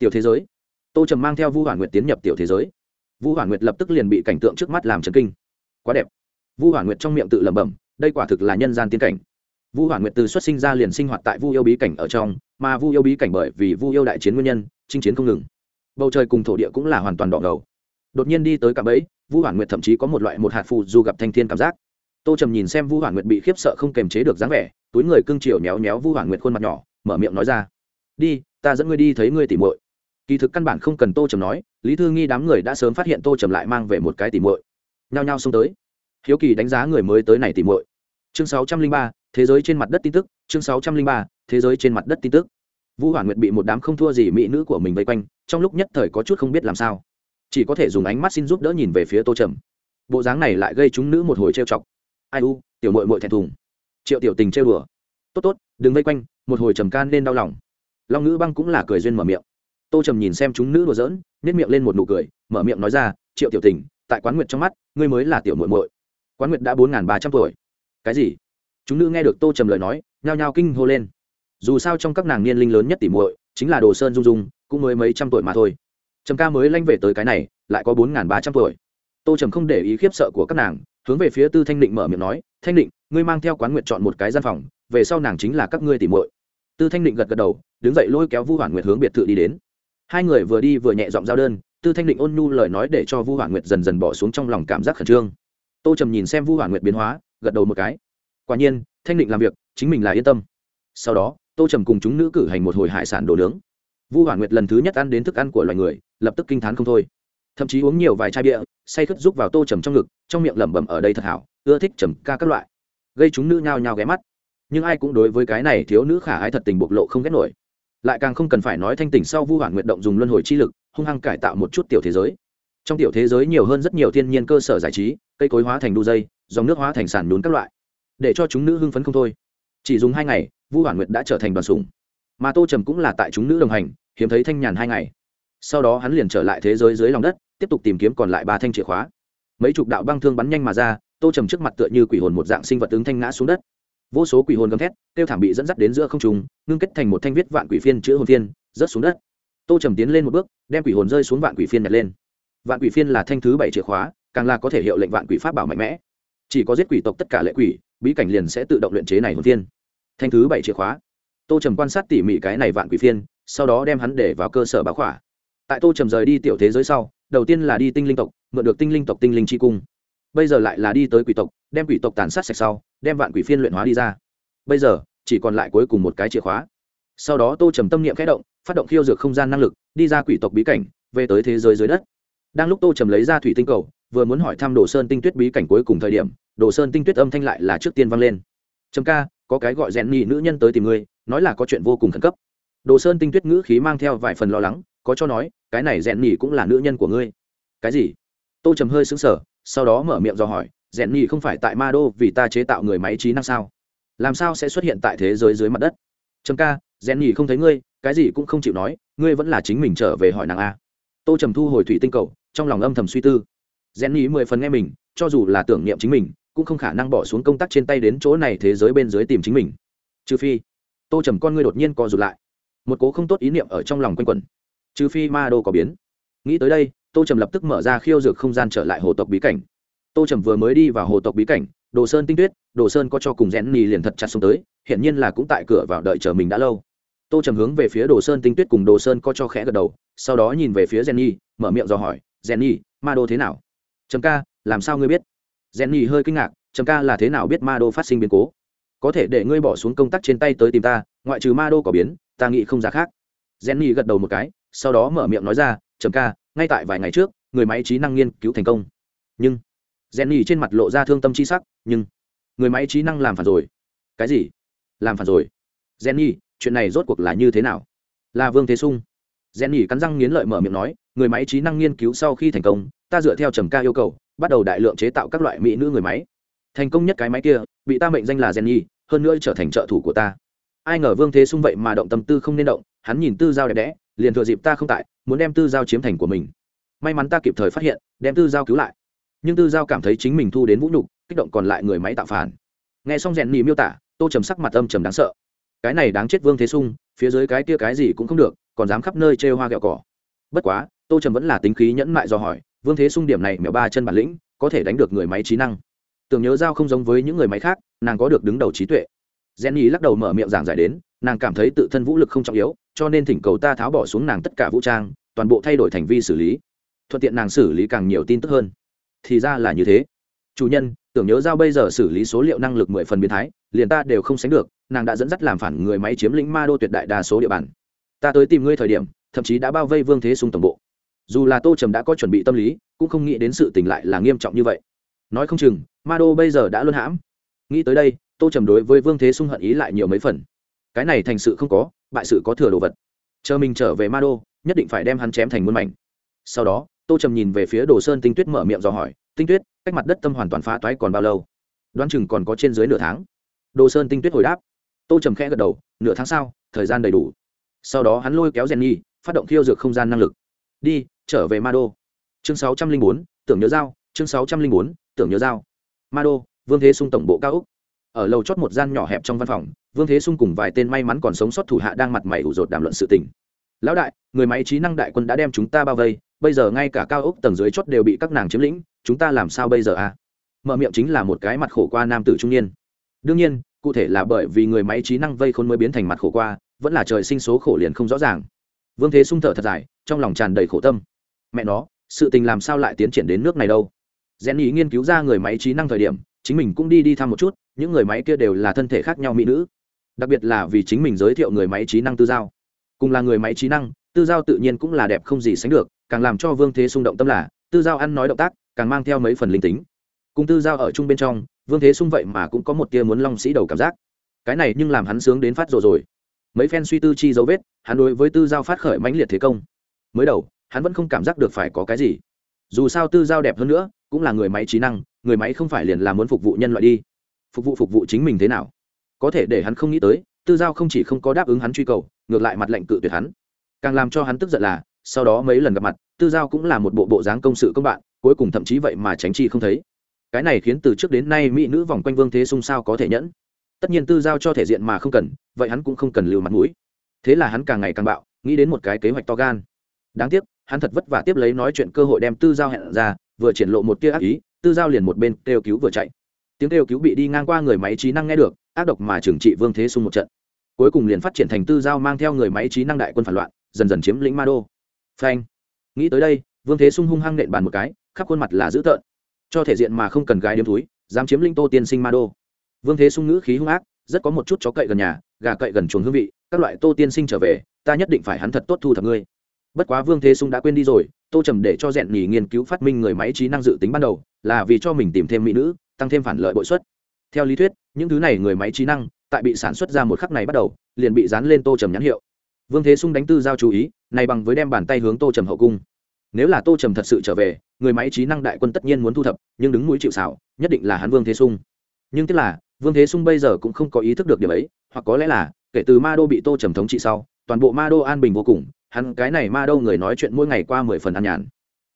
tiểu thế giới. Tô trầm mang theo vu hoàn nguyệt tiến nhập tiểu thế giới. Vu hoàn nguyệt lập tức liền bị cảnh tượng trước mắt làm chấn kinh. Quá đẹp. Vu hoàn nguyệt trong miệng tự lẩm bẩm, đây quả thực là nhân gian tiên cảnh vu hoàn nguyệt từ xuất sinh ra liền sinh hoạt tại vu yêu bí cảnh ở trong, mà vu yêu bí cảnh bởi vì vu yêu đại chiến nguyên nhân, chinh chiến không ngừng. Bầu trời cùng thổ địa cũng là hoàn toàn đỏ ngầu. Đột nhiên đi tới cạm ấy vu hoàn nguyệt thậm chí có một loại một hạt phù du gặp thanh thiên cảm giác. Tô trầm nhìn xem vu hoàn nguyệt bị khiếp sợ không kềm chế được dáng vẻ, túi người cưng chiều méo méo vu hoàn nguyệt khuôn mặt nhỏ, mở miệng nói ra. Đi, ta dẫn ngươi đi thấy ngươi tỉ muội. Kỳ thực căn bản không cần tô trầm nói, lý thư nghi đám người đã sớm phát hiện tô trầm lại mang về một cái tỉ muội. Nhao nhao xông tới. Hiếu kỳ đánh giá người mới tới này tỉ muội. Chương sáu trăm linh ba thế giới trên mặt đất tin tức, chương sáu trăm linh ba, thế giới trên mặt đất tin tức. Vu hoàn nguyệt bị một đám không thua gì mỹ nữ của mình vây quanh, trong lúc nhất thời có chút không biết làm sao. Chỉ có thể dùng ánh mắt xin giúp đỡ nhìn về phía tô trầm. Bộ dáng này lại gây chúng nữ một hồi trêu chọc. Ai u, tiểu mội mội thẹn thùng. Triệu tiểu tình trêu đùa. Tốt tốt, đừng vây quanh, một hồi trầm can nên đau lòng. Long ngữ băng cũng là cười duyên mở miệng. Tô trầm nhìn xem chúng nữ đùa giỡn nếp miệng lên một nụ cười, mở miệng nói ra, triệu tiểu tình, tại quán nguyệt trong mắt, ngươi mới là tiểu mội mội quán nguyệt đã bốn ba trăm tuổi. Cái gì? Chúng nữ nghe được tô trầm lời nói, nhao nhao kinh hô lên. Dù sao trong các nàng niên linh lớn nhất tỉ muội, chính là đồ sơn dung dung, cũng mới mấy trăm tuổi mà thôi. Trầm ca mới lanh về tới cái này, lại có bốn ba trăm tuổi. Tô trầm không để ý khiếp sợ của các nàng, hướng về phía tư thanh định mở miệng nói, thanh định, ngươi mang theo quán nguyện chọn một cái gian phòng, về sau nàng chính là các ngươi tỉ muội. Tư thanh định gật gật đầu, đứng dậy lôi kéo vu hoàn nguyệt hướng biệt thự đi đến. Hai người vừa đi vừa nhẹ giọng giao đơn, tư thanh định ôn nhu lời nói để cho vu hoàn nguyệt dần dần bỏ xuống trong lòng cảm giác khẩn trương. Tô trầm nhìn xem vu hoàn nguyệt biến hóa, gật đầu một cái quả nhiên, thanh định làm việc, chính mình là yên tâm. Sau đó, tô trầm cùng chúng nữ cử hành một hồi hải sản đồ nướng. Vu hoàn nguyệt lần thứ nhất ăn đến thức ăn của loài người, lập tức kinh t h á n không thôi. Thậm chí uống nhiều vài chai bia, say khất rúc vào tô trầm trong ngực, trong miệng lẩm bẩm ở đây thật hảo, ưa thích trầm ca các loại. Gây chúng nữ nhao nhao ghé mắt. Nhưng ai cũng đối với cái này thiếu nữ khả ái thật tình bộc lộ không ghét nổi. Lại càng không cần phải nói thanh tỉnh sau vu hoàn nguyệt động dùng luân hồi chi lực, hung hăng cải tạo một chút tiểu thế giới. Trong tiểu thế giới nhiều hơn rất nhiều thiên nhiên cơ sở giải trí, cây cối hóa thành đu dây, dòng nước hóa thành sản nhún các loại để cho chúng nữ hưng phấn không thôi. Chỉ dùng hai ngày, vu hoàn nguyệt đã trở thành đoàn sùng mà tô trầm cũng là tại chúng nữ đồng hành, hiếm thấy thanh nhàn hai ngày. Sau đó hắn liền trở lại thế giới dưới lòng đất, tiếp tục tìm kiếm còn lại ba thanh chìa khóa. Mấy chục đạo băng thương bắn nhanh mà ra, tô trầm trước mặt tựa như quỷ hồn một dạng sinh vật ứng thanh ngã xuống đất. Vô số quỷ hồn gầm thét, tiêu thảm bị dẫn dắt đến giữa không trùng ngưng kết thành một thanh viết vạn quỷ phiên chữ hồn phiên, rớt xuống đất. Tô trầm tiến lên một bước, đem quỷ hồn rơi xuống vạn quỷ phiên nhặt lên. Vạn quỷ phiên là thanh thứ bảy chìa khóa, càng là có thể hiệu lệnh vạn quỷ pháp bảo mạnh mẽ. Chỉ có giết quỷ tộc tất cả lệ quỷ bí cảnh liền sẽ tự động luyện chế này hồn phiên thanh thứ bảy chìa khóa. Tô trầm quan sát tỉ mỉ cái này vạn quỷ phiên, sau đó đem hắn để vào cơ sở báo khỏa. Tại tô trầm rời đi tiểu thế giới sau, đầu tiên là đi tinh linh tộc, mượn được tinh linh tộc tinh linh chi cung. Bây giờ lại là đi tới quỷ tộc, đem quỷ tộc tàn sát sạch sau, đem vạn quỷ phiên luyện hóa đi ra. Bây giờ, chỉ còn lại cuối cùng một cái chìa khóa. Sau đó tô trầm tâm niệm khẽ động, phát động khiêu dược không gian năng lực, đi ra quỷ tộc bí cảnh, về tới thế giới dưới đất. Đang lúc tô trầm lấy ra thủy tinh cầu, vừa muốn hỏi thăm đồ sơn tinh tuyết bí cảnh cuối cùng thời điểm đồ sơn tinh tuyết âm thanh lại là trước tiên vang lên. Trầm ca, có cái gọi rèn nhị nữ nhân tới tìm ngươi, nói là có chuyện vô cùng khẩn cấp. Đồ sơn tinh tuyết ngữ khí mang theo vài phần lo lắng, có cho nói, cái này rèn nhị cũng là nữ nhân của ngươi. Cái gì? Tô trầm hơi xứng sở sau đó mở miệng do hỏi, rèn nhị không phải tại ma đô vì ta chế tạo người máy trí năng sao? Làm sao sẽ xuất hiện tại thế giới dưới mặt đất? Trầm ca, rèn nhị không thấy ngươi, cái gì cũng không chịu nói, ngươi vẫn là chính mình trở về hỏi nàng a. Tô trầm thu hồi thủy tinh cầu, trong lòng âm thầm suy tư. Rèn nhị mười phần nghe mình, cho dù là tưởng niệm chính mình cũng không khả năng bỏ xuống công tác trên tay đến chỗ này thế giới bên dưới tìm chính mình. Trừ phi, tô trầm con ngươi đột nhiên co rụt lại. Một cố không tốt ý niệm ở trong lòng quanh quẩn. Trừ phi ma đô có biến. Nghĩ tới đây, tô trầm lập tức mở ra khiêu dược không gian trở lại hồ tộc bí cảnh. Tô trầm vừa mới đi vào hồ tộc bí cảnh, đồ sơn tinh tuyết, đồ sơn có cho cùng rẽn nì liền thật chặt xuống tới, hiển nhiên là cũng tại cửa vào đợi chờ mình đã lâu. Tô trầm hướng về phía đồ sơn tinh tuyết cùng đồ sơn có cho khẽ gật đầu, sau đó nhìn về phía jenny mở miệng dò hỏi jenny ma đô thế nào? Trầm ca, làm sao ngươi biết? Jenny hơi kinh ngạc, trầm ca là thế nào biết ma đô phát sinh biến cố? Có thể để ngươi bỏ xuống công tác trên tay tới tìm ta, ngoại trừ ma đô có biến, ta nghĩ không ra khác. Jenny gật đầu một cái, sau đó mở miệng nói ra, trầm ca, ngay tại vài ngày trước, người máy trí năng nghiên cứu thành công. Nhưng jenny trên mặt lộ ra thương tâm chi sắc, nhưng người máy trí năng làm phản rồi. Cái gì? Làm phản rồi. Jenny, chuyện này rốt cuộc là như thế nào? Là vương thế sung. Jenny cắn răng nghiến lợi mở miệng nói, người máy trí năng nghiên cứu sau khi thành công, ta dựa theo trầm ca yêu cầu bắt đầu đại lượng chế tạo các loại mỹ nữ người máy. Thành công nhất cái máy kia, bị ta mệnh danh là jenny, hơn nữa trở thành trợ thủ của ta. Ai ngờ vương thế sung vậy mà động tâm tư không nên động, hắn nhìn tư giao đẹp đẽ, liền thừa dịp ta không tại, muốn đem tư giao chiếm thành của mình. May mắn ta kịp thời phát hiện, đem tư giao cứu lại. Nhưng tư giao cảm thấy chính mình thu đến vũ nhục, kích động còn lại người máy tạo phản. Nghe xong rèn nhì miêu tả, tô trầm sắc mặt âm trầm đáng sợ. Cái này đáng chết vương thế sung, phía dưới cái kia cái gì cũng không được, còn dám khắp nơi chê hoa ghẹo cỏ. Bất quá, tô trầm vẫn là tính khí nhẫn mại do hỏi vương thế sung điểm này mèo ba chân bản lĩnh, có thể đánh được người máy trí năng. Tưởng nhớ giao không giống với những người máy khác, nàng có được đứng đầu trí tuệ. Jenny lắc đầu mở miệng giảng giải đến, nàng cảm thấy tự thân vũ lực không trọng yếu, cho nên thỉnh cầu ta tháo bỏ xuống nàng tất cả vũ trang, toàn bộ thay đổi thành vi xử lý. Thuận tiện nàng xử lý càng nhiều tin tức hơn. Thì ra là như thế. Chủ nhân, tưởng nhớ giao bây giờ xử lý số liệu năng lực mười phần biến thái, liền ta đều không sánh được, nàng đã dẫn dắt làm phản người máy chiếm lĩnh ma đô tuyệt đại đa số địa bàn. Ta tới tìm ngươi thời điểm, thậm chí đã bao vây vương thế sung tổng bộ dù là tô trầm đã có chuẩn bị tâm lý, cũng không nghĩ đến sự tình lại là nghiêm trọng như vậy. Nói không chừng, ma đô bây giờ đã luân hãm. Nghĩ tới đây, tô trầm đối với vương thế sung hận ý lại nhiều mấy phần. Cái này thành sự không có, bại sự có thừa đồ vật. Chờ mình trở về ma đô, nhất định phải đem hắn chém thành muôn mảnh. Sau đó, tô trầm nhìn về phía đồ sơn tinh tuyết mở miệng dò hỏi, tinh tuyết, cách mặt đất tâm hoàn toàn phá toái còn bao lâu? Đoán chừng còn có trên dưới nửa tháng. Đồ sơn tinh tuyết hồi đáp. Tô trầm khẽ gật đầu, nửa tháng sau thời gian đầy đủ. Sau đó hắn lôi kéo rèn nhi phát động khiêu dược không gian năng lực đi, trở về ma đô. Chương sáu trăm linh bốn, tưởng nhớ giao, chương sáu trăm linh bốn, tưởng nhớ giao. Ma đô, vương thế sung tổng bộ cao úc ở lầu chót một gian nhỏ hẹp trong văn phòng, vương thế sung cùng vài tên may mắn còn sống sót thủ hạ đang mặt mày ủ rột đàm luận sự tình. Lão đại, người máy trí năng đại quân đã đem chúng ta bao vây, bây giờ ngay cả cao ốc tầng dưới chót đều bị các nàng chiếm lĩnh, chúng ta làm sao bây giờ à? Mở miệng chính là một cái mặt khổ qua nam tử trung niên. Đương nhiên, cụ thể là bởi vì người máy trí năng vây khôn mới biến thành mặt khổ qua, vẫn là trời sinh số khổ liền không rõ ràng. Vương thế sung thở thật dài trong lòng tràn đầy khổ tâm. Mẹ nó, sự tình làm sao lại tiến triển đến nước này đâu? Rèn ý nghiên cứu ra người máy trí năng thời điểm, chính mình cũng đi đi thăm một chút, những người máy kia đều là thân thể khác nhau mỹ nữ. Đặc biệt là vì chính mình giới thiệu người máy trí năng tư giao. Cùng là người máy trí năng, tư giao tự nhiên cũng là đẹp không gì sánh được, càng làm cho vương thế xung động tâm là, tư giao ăn nói động tác, càng mang theo mấy phần linh tính. Cùng tư giao ở chung bên trong, vương thế xung vậy mà cũng có một tia muốn long sĩ đầu cảm giác. Cái này nhưng làm hắn sướng đến phát rồi rồi. Mấy phen suy tư chi dấu vết, hắn đối với tư giao phát khởi mãnh liệt thế công mới đầu, hắn vẫn không cảm giác được phải có cái gì. Dù sao tư giao đẹp hơn nữa, cũng là người máy trí năng, người máy không phải liền là muốn phục vụ nhân loại đi. Phục vụ phục vụ chính mình thế nào? Có thể để hắn không nghĩ tới, tư giao không chỉ không có đáp ứng hắn truy cầu, ngược lại mặt lệnh cự tuyệt hắn. Càng làm cho hắn tức giận là, sau đó mấy lần gặp mặt, tư giao cũng là một bộ bộ dáng công sự công bạn, cuối cùng thậm chí vậy mà tránh chi không thấy. Cái này khiến từ trước đến nay mỹ nữ vòng quanh vương thế sung sao có thể nhẫn. Tất nhiên tư giao cho thể diện mà không cần, vậy hắn cũng không cần lưu mặt mũi. Thế là hắn càng ngày càng bạo, nghĩ đến một cái kế hoạch to gan đáng tiếc, hắn thật vất vả tiếp lấy nói chuyện cơ hội đem tư giao hẹn ra, vừa triển lộ một tia ác ý, tư giao liền một bên kêu cứu vừa chạy. Tiếng kêu cứu bị đi ngang qua người máy trí năng nghe được, ác độc mà trừng trị vương thế xung một trận. Cuối cùng liền phát triển thành tư giao mang theo người máy trí năng đại quân phản loạn, dần dần chiếm lĩnh ma đô. Phanh. Nghĩ tới đây, vương thế sung hung hăng nện bàn một cái, khắp khuôn mặt là dữ tợn. Cho thể diện mà không cần gái đêm túi, dám chiếm lĩnh tô tiên sinh ma đô. Vương thế sung ngữ khí hung ác, rất có một chút chó cậy gần nhà, gà cậy gần chuồng hương vị, các loại tô tiên sinh trở về, ta nhất định phải hắn thật tốt thu thập ngươi bất quá vương thế sung đã quên đi rồi, tô trầm để cho rèn nhì nghiên cứu phát minh người máy trí năng dự tính ban đầu, là vì cho mình tìm thêm mỹ nữ, tăng thêm phản lợi bội suất theo lý thuyết, những thứ này người máy trí năng, tại bị sản xuất ra một khắc này bắt đầu, liền bị dán lên tô trầm nhãn hiệu. Vương thế sung đánh tư giao chú ý, này bằng với đem bàn tay hướng tô trầm hậu cung. Nếu là tô trầm thật sự trở về, người máy trí năng đại quân tất nhiên muốn thu thập, nhưng đứng mũi chịu xảo nhất định là hắn vương thế sung. Nhưng tức là, vương thế sung bây giờ cũng không có ý thức được điểm ấy, hoặc có lẽ là, kể từ ma đô bị tô trầm thống trị sau, toàn bộ ma đô an bình vô cùng hắn cái này ma đâu người nói chuyện mỗi ngày qua mười phần ăn nhàn.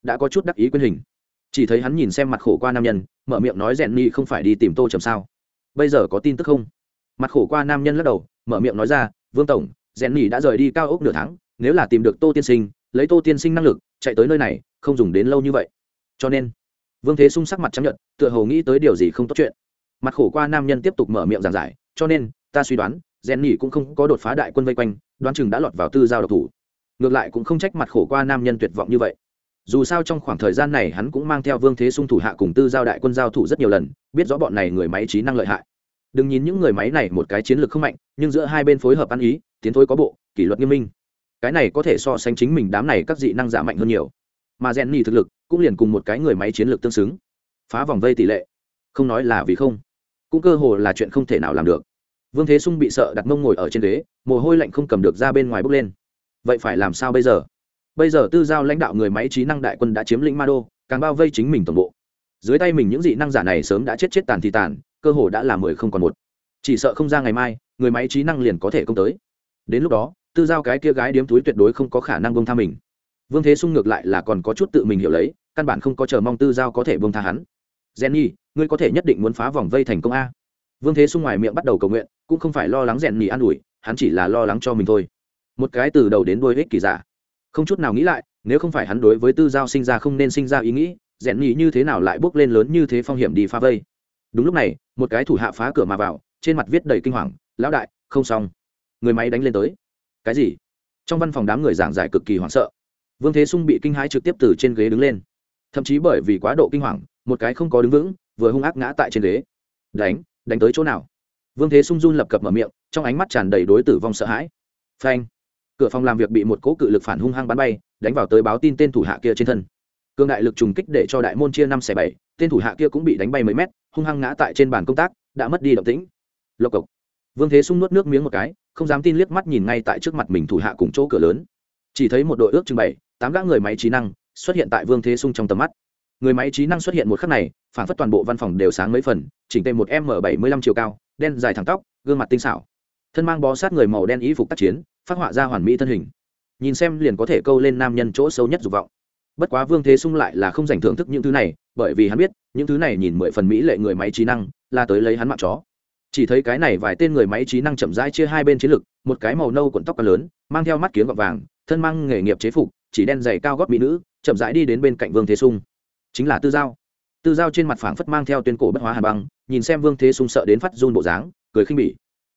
Đã có chút đắc ý quyên hình. Chỉ thấy hắn nhìn xem mặt khổ qua nam nhân, mở miệng nói rèn ni không phải đi tìm tô trầm sao? Bây giờ có tin tức không? Mặt khổ qua nam nhân lắc đầu, mở miệng nói ra, vương tổng, rèn ni đã rời đi cao ốc nửa tháng, nếu là tìm được tô tiên sinh, lấy tô tiên sinh năng lực, chạy tới nơi này, không dùng đến lâu như vậy. Cho nên, vương thế sung sắc mặt chấp nhận tựa hồ nghĩ tới điều gì không tốt chuyện. Mặt khổ qua nam nhân tiếp tục mở miệng giảng giải, cho nên, ta suy đoán, rèn ni cũng không có đột phá đại quân vây quanh, đoán chừng đã lọt vào tư giao độc thủ ngược lại cũng không trách mặt khổ qua nam nhân tuyệt vọng như vậy. Dù sao trong khoảng thời gian này hắn cũng mang theo vương thế sung thủ hạ cùng tư giao đại quân giao thủ rất nhiều lần, biết rõ bọn này người máy trí năng lợi hại. Đừng nhìn những người máy này một cái chiến lược không mạnh, nhưng giữa hai bên phối hợp ăn ý, tiến thối có bộ, kỷ luật nghiêm minh. Cái này có thể so sánh chính mình đám này các dị năng giả mạnh hơn nhiều. Mà rèn nhì thực lực, cũng liền cùng một cái người máy chiến lược tương xứng. Phá vòng vây tỷ lệ. Không nói là vì không. Cũng cơ hồ là chuyện không thể nào làm được. Vương thế sung bị sợ đặt mông ngồi ở trên ghế, mồ hôi lạnh không cầm được ra bên ngoài bốc lên vậy phải làm sao bây giờ? Bây giờ tư giao lãnh đạo người máy trí năng đại quân đã chiếm lĩnh ma đô càng bao vây chính mình toàn bộ. Dưới tay mình những dị năng giả này sớm đã chết chết tàn thì tàn, cơ hồ đã là mười không còn một. Chỉ sợ không ra ngày mai, người máy trí năng liền có thể công tới. Đến lúc đó, tư giao cái kia gái điếm túi tuyệt đối không có khả năng bông tha mình. Vương thế sung ngược lại là còn có chút tự mình hiểu lấy, căn bản không có chờ mong tư giao có thể bông tha hắn. Jenny, ngươi có thể nhất định muốn phá vòng vây thành công a. Vương thế sung ngoài miệng bắt đầu cầu nguyện, cũng không phải lo lắng rèn nhì an ủi, hắn chỉ là lo lắng cho mình thôi một cái từ đầu đến đuôi ích kỳ giả. Không chút nào nghĩ lại, nếu không phải hắn đối với tư giao sinh ra không nên sinh ra ý nghĩ, rèn nhì như thế nào lại bước lên lớn như thế phong hiểm đi phá vây. Đúng lúc này, một cái thủ hạ phá cửa mà vào, trên mặt viết đầy kinh hoàng, lão đại, không xong. Người máy đánh lên tới. Cái gì? Trong văn phòng đám người giảng giải cực kỳ hoảng sợ. Vương thế sung bị kinh hãi trực tiếp từ trên ghế đứng lên. Thậm chí bởi vì quá độ kinh hoàng, một cái không có đứng vững, vừa hung ác ngã tại trên ghế. Đánh đánh tới chỗ nào? Vương thế sung run lập cập mở miệng, trong ánh mắt tràn đầy đối tử vong sợ hãi. Phanh cửa phòng làm việc bị một cỗ cự lực phản hung hăng bắn bay, đánh vào tới báo tin tên thủ hạ kia trên thân. Cương đại lực trùng kích để cho đại môn chia năm xẻ bảy, tên thủ hạ kia cũng bị đánh bay mấy mét, hung hăng ngã tại trên bàn công tác, đã mất đi động tĩnh. Lộc cộc. Vương thế sung nuốt nước miếng một cái, không dám tin liếc mắt nhìn ngay tại trước mặt mình thủ hạ cùng chỗ cửa lớn. Chỉ thấy một đội ước trưng bày tám gã người máy trí năng xuất hiện tại vương thế sung trong tầm mắt. Người máy trí năng xuất hiện một khắc này, phản phất toàn bộ văn phòng đều sáng mấy phần, chỉnh tề một m bảy mươi lăm chiều cao, đen dài thẳng tóc, gương mặt tinh xảo. Thân mang bó sát người màu đen y phục tác chiến phát họa ra hoàn mỹ thân hình. Nhìn xem liền có thể câu lên nam nhân chỗ sâu nhất dục vọng. Bất quá vương thế sung lại là không dành thưởng thức những thứ này, bởi vì hắn biết, những thứ này nhìn mười phần mỹ lệ người máy trí năng, là tới lấy hắn mạng chó. Chỉ thấy cái này vài tên người máy trí năng chậm rãi chia hai bên chiến lực, một cái màu nâu cuộn tóc lớn, mang theo mắt kiếm gọt vàng, thân mang nghề nghiệp chế phục, chỉ đen dày cao gót mỹ nữ, chậm rãi đi đến bên cạnh vương thế sung. Chính là tư giao. Tư giao trên mặt phảng phất mang theo tuyên cổ bất hóa hà băng, nhìn xem vương thế sung sợ đến phát run bộ dáng, cười khinh bỉ.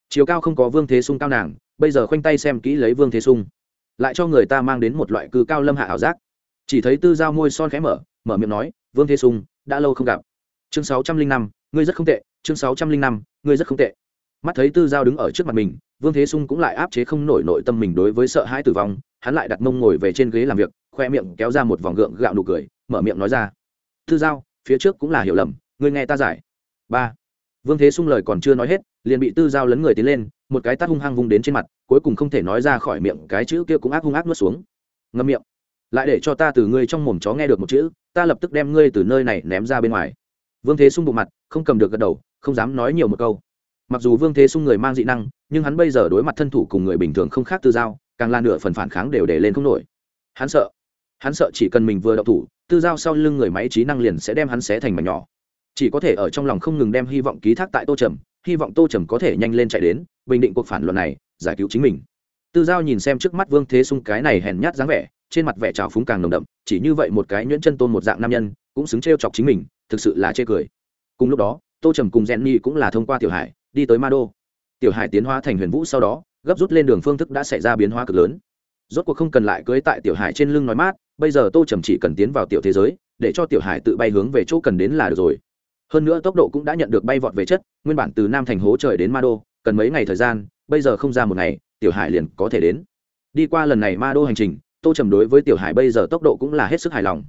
Chiều cao không có vương thế sung cao nàng bây giờ khoanh tay xem kỹ lấy vương thế sung, lại cho người ta mang đến một loại cư cao lâm hạ ảo giác. Chỉ thấy tư giao môi son khẽ mở mở miệng nói, vương thế sung, đã lâu không gặp. Chương sáu trăm linh năm, ngươi rất không tệ, chương sáu trăm linh năm, ngươi rất không tệ. Mắt thấy tư giao đứng ở trước mặt mình, vương thế sung cũng lại áp chế không nổi nội tâm mình đối với sợ hãi tử vong, hắn lại đặt mông ngồi về trên ghế làm việc, khoe miệng kéo ra một vòng gượng gạo nụ cười, mở miệng nói ra, tư giao, phía trước cũng là hiểu lầm, ngươi nghe ta giải. Ba. Vương thế sung lời còn chưa nói hết, liền bị tư giao lấn người tiến lên một cái tát hung hăng vung đến trên mặt, cuối cùng không thể nói ra khỏi miệng, cái chữ kia cũng ác hung ác nuốt xuống. Ngâm miệng. Lại để cho ta từ ngươi trong mồm chó nghe được một chữ, ta lập tức đem ngươi từ nơi này ném ra bên ngoài. Vương thế sung bộ mặt, không cầm được gật đầu, không dám nói nhiều một câu. Mặc dù vương thế sung người mang dị năng, nhưng hắn bây giờ đối mặt thân thủ cùng người bình thường không khác tư giao, càng là nửa phần phản kháng đều để lên không nổi. Hắn sợ. Hắn sợ chỉ cần mình vừa đậu thủ, tư giao sau lưng người máy trí năng liền sẽ đem hắn xé thành mảnh nhỏ. Chỉ có thể ở trong lòng không ngừng đem hy vọng ký thác tại tô trầm hy vọng tô trầm có thể nhanh lên chạy đến, bình định cuộc phản luận này, giải cứu chính mình. Tư giao nhìn xem trước mắt vương thế sung cái này hèn nhát dáng vẻ, trên mặt vẻ trào phúng càng nồng đậm, chỉ như vậy một cái nhuyễn chân tôn một dạng nam nhân, cũng xứng t chọc chính mình, thực sự là chê cười. Cùng lúc đó, tô trầm cùng gen ni cũng là thông qua tiểu hải, đi tới ma đô. Tiểu hải tiến hóa thành huyền vũ sau đó, gấp rút lên đường phương thức đã xảy ra biến hóa cực lớn. Rốt cuộc không cần lại cưới tại tiểu hải trên lưng nói mát, bây giờ tô trầm chỉ cần tiến vào tiểu thế giới, để cho tiểu hải tự bay hướng về chỗ cần đến là được rồi hơn nữa tốc độ cũng đã nhận được bay vọt về chất, nguyên bản từ nam thành hố trời đến ma đô, cần mấy ngày thời gian, bây giờ không ra một ngày, tiểu hải liền có thể đến. Đi qua lần này ma đô hành trình, tô trầm đối với tiểu hải bây giờ tốc độ cũng là hết sức hài lòng.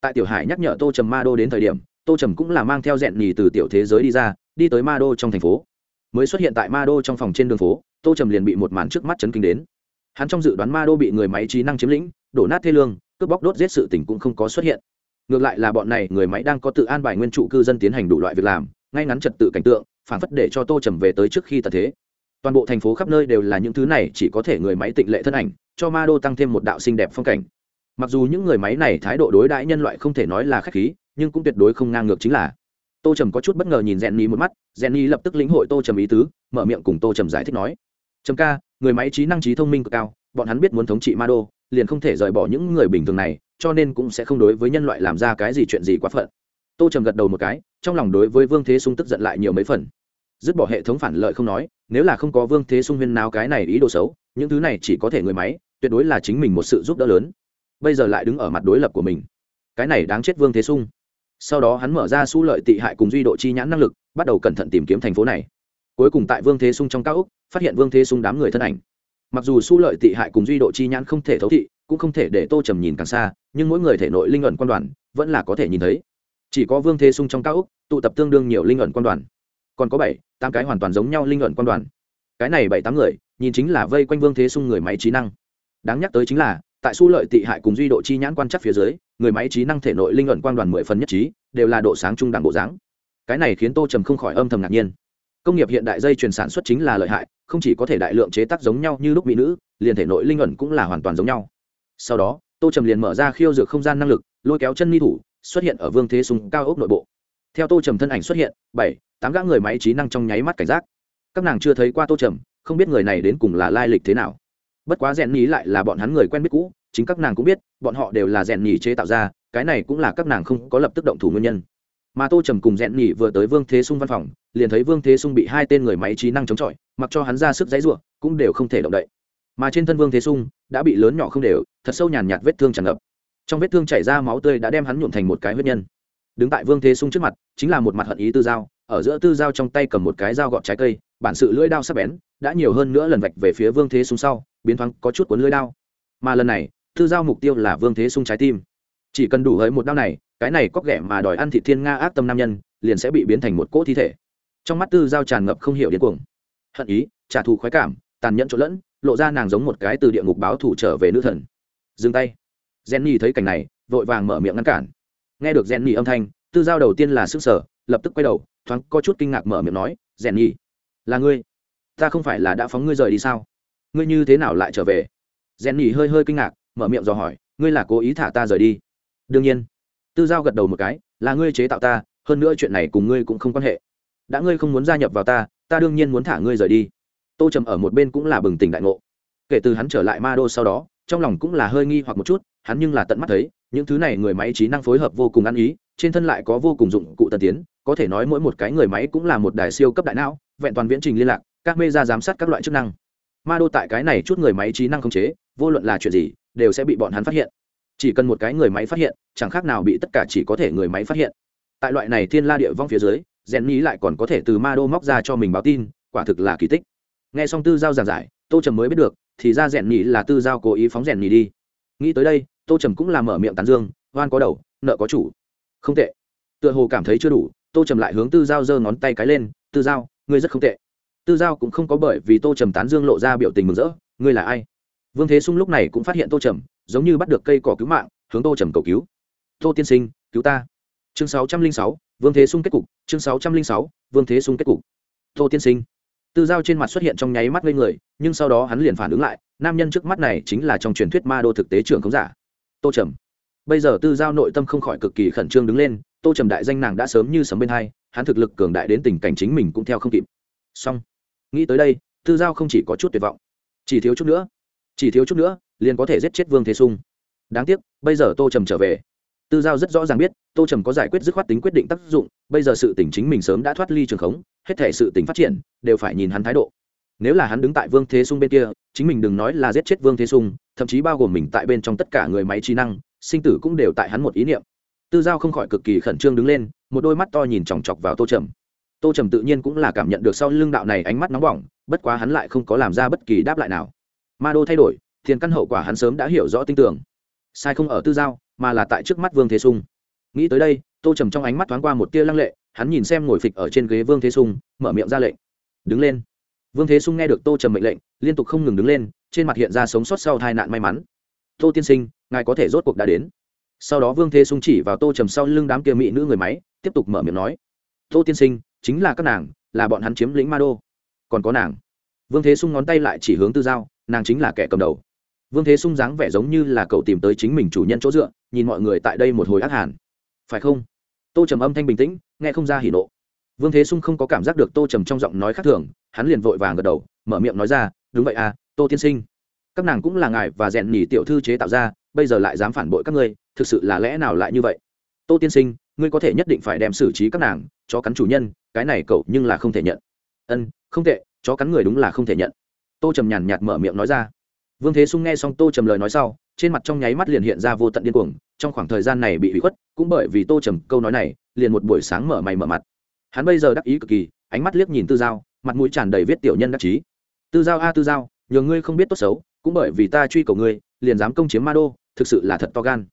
Tại tiểu hải nhắc nhở tô trầm ma đô đến thời điểm, tô trầm cũng là mang theo rẹn nhì từ tiểu thế giới đi ra, đi tới ma đô trong thành phố. Mới xuất hiện tại ma đô trong phòng trên đường phố, tô trầm liền bị một màn trước mắt chấn kinh đến. Hắn trong dự đoán ma đô bị người máy trí năng chiếm lĩnh, đổ nát thê lương, cướp bóc đốt giết sự tỉnh cũng không có xuất hiện ngược lại là bọn này người máy đang có tự an bài nguyên trụ cư dân tiến hành đủ loại việc làm, ngay ngắn trật tự cảnh tượng, phản phất để cho tô trầm về tới trước khi tật thế. Toàn bộ thành phố khắp nơi đều là những thứ này, chỉ có thể người máy tịnh lệ thân ảnh, cho ma đô tăng thêm một đạo xinh đẹp phong cảnh. Mặc dù những người máy này thái độ đối đãi nhân loại không thể nói là k h á c h khí, nhưng cũng tuyệt đối không ngang ngược chính là. Tô trầm có chút bất ngờ nhìn rèn ni một mắt rèn ni lập tức lĩnh hội tô trầm ý tứ, mở miệng cùng tô trầm giải thích nói. Trầm ca, người máy trí năng trí thông minh cực cao, bọn hắn biết muốn thống trị ma đô, liền không thể rời bỏ những người bình thường này cho nên cũng sẽ không đối với nhân loại làm ra cái gì chuyện gì quá phận. Tô trầm gật đầu một cái, trong lòng đối với vương thế sung tức giận lại nhiều mấy phần. Dứt bỏ hệ thống phản lợi không nói, nếu là không có vương thế sung huyên nào cái này ý đồ xấu, những thứ này chỉ có thể người máy, tuyệt đối là chính mình một sự giúp đỡ lớn. Bây giờ lại đứng ở mặt đối lập của mình. Cái này đáng chết vương thế sung. Sau đó hắn mở ra su lợi tị hại cùng duy độ chi nhãn năng lực, bắt đầu cẩn thận tìm kiếm thành phố này. Cuối cùng tại vương thế sung trong cao úc phát hiện vương thế sung đám người thân ảnh. Mặc dù su lợi tị hại cùng duy độ chi nhãn không thể thấu thị cũng không thể để tô trầm nhìn càng xa, nhưng mỗi người thể nội linh ẩn quan đoàn vẫn là có thể nhìn thấy. Chỉ có vương thế sung trong cao úc tụ tập tương đương nhiều linh ẩn quan đoàn. Còn có bảy, tám cái hoàn toàn giống nhau linh ẩn quan đoàn. Cái này bảy, tám người, nhìn chính là vây quanh vương thế sung người máy trí năng. Đáng nhắc tới chính là, tại su lợi tị hại cùng duy độ chi nhãn quan chắc phía dưới, người máy trí năng thể nội linh luận quan đoàn mười phần nhất trí, đều là độ sáng trung đẳng bộ dáng. Cái này khiến tô trầm không khỏi âm thầm ngạc nhiên. Công nghiệp hiện đại dây chuyển sản xuất chính là lợi hại, không chỉ có thể đại lượng chế tác giống nhau như lúc mỹ nữ, liền thể nội linh luận cũng là hoàn toàn giống nhau sau đó, tô trầm liền mở ra khiêu dược không gian năng lực, lôi kéo chân ni thủ, xuất hiện ở vương thế súng cao ốc nội bộ. Theo tô trầm thân ảnh xuất hiện, bảy, tám gã người máy trí năng trong nháy mắt cảnh giác. Các nàng chưa thấy qua tô trầm, không biết người này đến cùng là lai lịch thế nào. Bất quá rèn nhí lại là bọn hắn người quen biết cũ, chính các nàng cũng biết, bọn họ đều là rèn nhí chế tạo ra, cái này cũng là các nàng không có lập tức động thủ nguyên nhân. Mà tô trầm cùng rèn nhí vừa tới vương thế sung văn phòng, liền thấy vương thế sung bị hai tên người máy trí năng chống chọi, mặc cho hắn ra sức dãy ruộng cũng đều không thể động đậy mà trên thân vương thế sung đã bị lớn nhỏ không đều, thật sâu nhàn nhạt vết thương tràn ngập. Trong vết thương chảy ra máu tươi đã đem hắn nhuộm thành một cái huyết nhân. Đứng tại vương thế sung trước mặt, chính là một mặt hận ý tư dao ở giữa tư dao trong tay cầm một cái dao gọt trái cây, bản sự lưỡi đao sắc bén, đã nhiều hơn nữa lần vạch về phía vương thế sung sau, biến thoáng có chút cuốn lưỡi đao. Mà lần này, tư dao mục tiêu là vương thế sung trái tim. Chỉ cần đủ hới một đao này, cái này cóc ghẻ mà đòi ăn thị thiên nga ác tâm nam nhân, liền sẽ bị biến thành một cỗ thi thể. Trong mắt tư dao tràn ngập không hiểu điên cuồng. Hận ý, trả thù khoái cảm, tàn nhẫn trộn lẫn lộ ra nàng giống một cái từ địa ngục báo thủ trở về nữ thần. Dừng tay. Jenny thấy cảnh này, vội vàng mở miệng ngăn cản. Nghe được jenny âm thanh, tư giao đầu tiên là sức sở lập tức quay đầu, thoáng có chút kinh ngạc mở miệng nói, jenny, là ngươi? Ta không phải là đã phóng ngươi rời đi sao? Ngươi như thế nào lại trở về? Jenny hơi hơi kinh ngạc, mở miệng dò hỏi, ngươi là cố ý thả ta rời đi? Đương nhiên. Tư giao gật đầu một cái, là ngươi chế tạo ta, hơn nữa chuyện này cùng ngươi cũng không quan hệ. Đã ngươi không muốn gia nhập vào ta ta đương nhiên muốn thả ngươi rời đi tô trầm ở một bên cũng là bừng tỉnh đại ngộ. Kể từ hắn trở lại ma đô sau đó, trong lòng cũng là hơi nghi hoặc một chút, hắn nhưng là tận mắt thấy, những thứ này người máy trí năng phối hợp vô cùng ăn ý, trên thân lại có vô cùng dụng cụ tân tiến, có thể nói mỗi một cái người máy cũng là một đài siêu cấp đại não, vẹn toàn viễn trình liên lạc, các mê ra giám sát các loại chức năng. Ma đô tại cái này chút người máy trí năng khống chế, vô luận là chuyện gì, đều sẽ bị bọn hắn phát hiện. Chỉ cần một cái người máy phát hiện, chẳng khác nào bị tất cả chỉ có thể người máy phát hiện. Tại loại này thiên la địa vong phía dưới rèn nhí lại còn có thể từ ma đô móc ra cho mình báo tin, quả thực là kỳ tích nghe xong tư giao giảng giải, tô trầm mới biết được, thì ra rèn nhì là tư giao cố ý phóng rèn nhì đi. Nghĩ tới đây, tô trầm cũng làm mở miệng tán dương, oan có đầu, nợ có chủ. Không tệ. Tựa hồ cảm thấy chưa đủ, tô trầm lại hướng tư giao giơ ngón tay cái lên, tư giao, ngươi rất không tệ. Tư giao cũng không có bởi vì tô trầm tán dương lộ ra biểu tình mừng rỡ, ngươi là ai? Vương thế sung lúc này cũng phát hiện tô trầm, giống như bắt được cây cỏ cứu mạng, hướng tô trầm cầu cứu. Tô tiên sinh, cứu ta. Chương sáu trăm linh sáu, vương thế sung kết cục, chương sáu trăm linh sáu, vương thế sung kết cục. Tô tiên sinh tư giao trên mặt xuất hiện trong nháy mắt lên người, nhưng sau đó hắn liền phản ứng lại, nam nhân trước mắt này chính là trong truyền thuyết ma đô thực tế trưởng không giả. Tô trầm. Bây giờ tư giao nội tâm không khỏi cực kỳ khẩn trương đứng lên, tô trầm đại danh nàng đã sớm như sấm bên hai, hắn thực lực cường đại đến tình cảnh chính mình cũng theo không kịp. Song nghĩ tới đây, tư giao không chỉ có chút tuyệt vọng, chỉ thiếu chút nữa, chỉ thiếu chút nữa, liền có thể giết chết vương thế sung. Đáng tiếc, bây giờ tô trầm trở về tư giao rất rõ ràng biết, tô trầm có giải quyết dứt khoát tính quyết định tác dụng, bây giờ sự tỉnh chính mình sớm đã thoát ly trường khống, hết thể sự tỉnh phát triển, đều phải nhìn hắn thái độ. Nếu là hắn đứng tại vương thế sung bên kia, chính mình đừng nói là giết chết vương thế sung, thậm chí bao gồm mình tại bên trong tất cả người máy trí năng, sinh tử cũng đều tại hắn một ý niệm. Tư giao không khỏi cực kỳ khẩn trương đứng lên, một đôi mắt to nhìn chòng chọc vào tô trầm. Tô trầm tự nhiên cũng là cảm nhận được sau lưng đạo này ánh mắt nóng bỏng, bất quá hắn lại không có làm ra bất kỳ đáp lại nào. Ma đô thay đổi, thiền căn hậu quả hắn sớm đã hiểu rõ tin tưởng. Sai không ở tư giao mà là tại trước mắt vương thế sung. Nghĩ tới đây, tô trầm trong ánh mắt thoáng qua một tia lăng lệ, hắn nhìn xem ngồi phịch ở trên ghế vương thế sung, mở miệng ra lệnh. Đứng lên. Vương thế sung nghe được tô trầm mệnh lệnh, liên tục không ngừng đứng lên, trên mặt hiện ra sống sót sau tai nạn may mắn. Tô tiên sinh, ngài có thể rốt cuộc đã đến. Sau đó vương thế sung chỉ vào tô trầm sau lưng đám kia mỹ nữ người máy, tiếp tục mở miệng nói. Tô tiên sinh, chính là các nàng, là bọn hắn chiếm lĩnh ma đô. Còn có nàng. Vương thế sung ngón tay lại chỉ hướng tư giao, nàng chính là kẻ cầm đầu. Vương thế sung dáng vẻ giống như là cậu tìm tới chính mình chủ nhân chỗ dựa nhìn mọi người tại đây một hồi ác hàn. Phải không? Tô trầm âm thanh bình tĩnh, nghe không ra hỉ nộ. Vương thế sung không có cảm giác được tô trầm trong giọng nói khác thường, hắn liền vội vàng gật đầu, mở miệng nói ra, đúng vậy à tô tiên sinh. Các nàng cũng là ngài và rèn nhỉ tiểu thư chế tạo ra, bây giờ lại dám phản bội các ngươi, thực sự là lẽ nào lại như vậy? Tô tiên sinh, ngươi có thể nhất định phải đem xử trí các nàng, chó cắn chủ nhân, cái này cậu nhưng là không thể nhận. Ân, không tệ, chó cắn người đúng là không thể nhận. Tô trầm nhàn nhạt mở miệng nói ra vương thế sung nghe xong tô trầm lời nói sau, trên mặt trong nháy mắt liền hiện ra vô tận điên cuồng, trong khoảng thời gian này bị hủy khuất, cũng bởi vì tô trầm câu nói này, liền một buổi sáng mở mày mở mặt. Hắn bây giờ đắc ý cực kỳ, ánh mắt liếc nhìn tư giao, mặt mũi tràn đầy viết tiểu nhân đắc chí. Tư giao a, tư giao nhờ ngươi không biết tốt xấu, cũng bởi vì ta truy cầu ngươi, liền dám công chiếm ma đô, thực sự là thật to gan.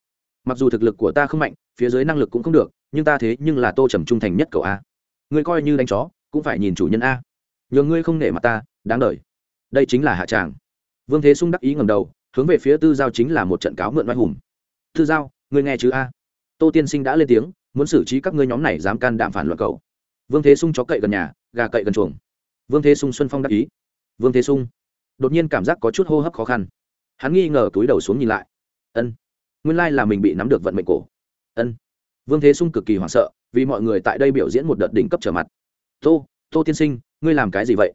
Mặc dù thực lực của ta không mạnh, phía dưới năng lực cũng không được, nhưng ta thế nhưng là tô trầm trung thành nhất cậu a. Ngươi coi như đánh chó, cũng phải nhìn chủ nhân a. Nhờ ngươi không nể mặt ta, đáng đời. Đây chính là hạ tràng vương thế sung đắc ý ngầm đầu, hướng về phía tư giao chính là một trận cáo mượn oai hùng. Tư giao, ngươi nghe chứ a? Tô tiên sinh đã lên tiếng, muốn xử trí các ngươi nhóm này dám can đạm phản loạn cầu vương thế sung chó cậy gần nhà, gà cậy gần chuồng. Vương thế sung xuân phong đắc ý. Vương thế sung. Đột nhiên cảm giác có chút hô hấp khó khăn. Hắn nghi ngờ túi đầu xuống nhìn lại. Ân, nguyên lai là mình bị nắm được vận mệnh cổ. Ân. Vương thế sung cực kỳ hoảng sợ, vì mọi người tại đây biểu diễn một đợt đỉnh cấp trở mặt. Tô tô tiên sinh, ngươi làm cái gì vậy?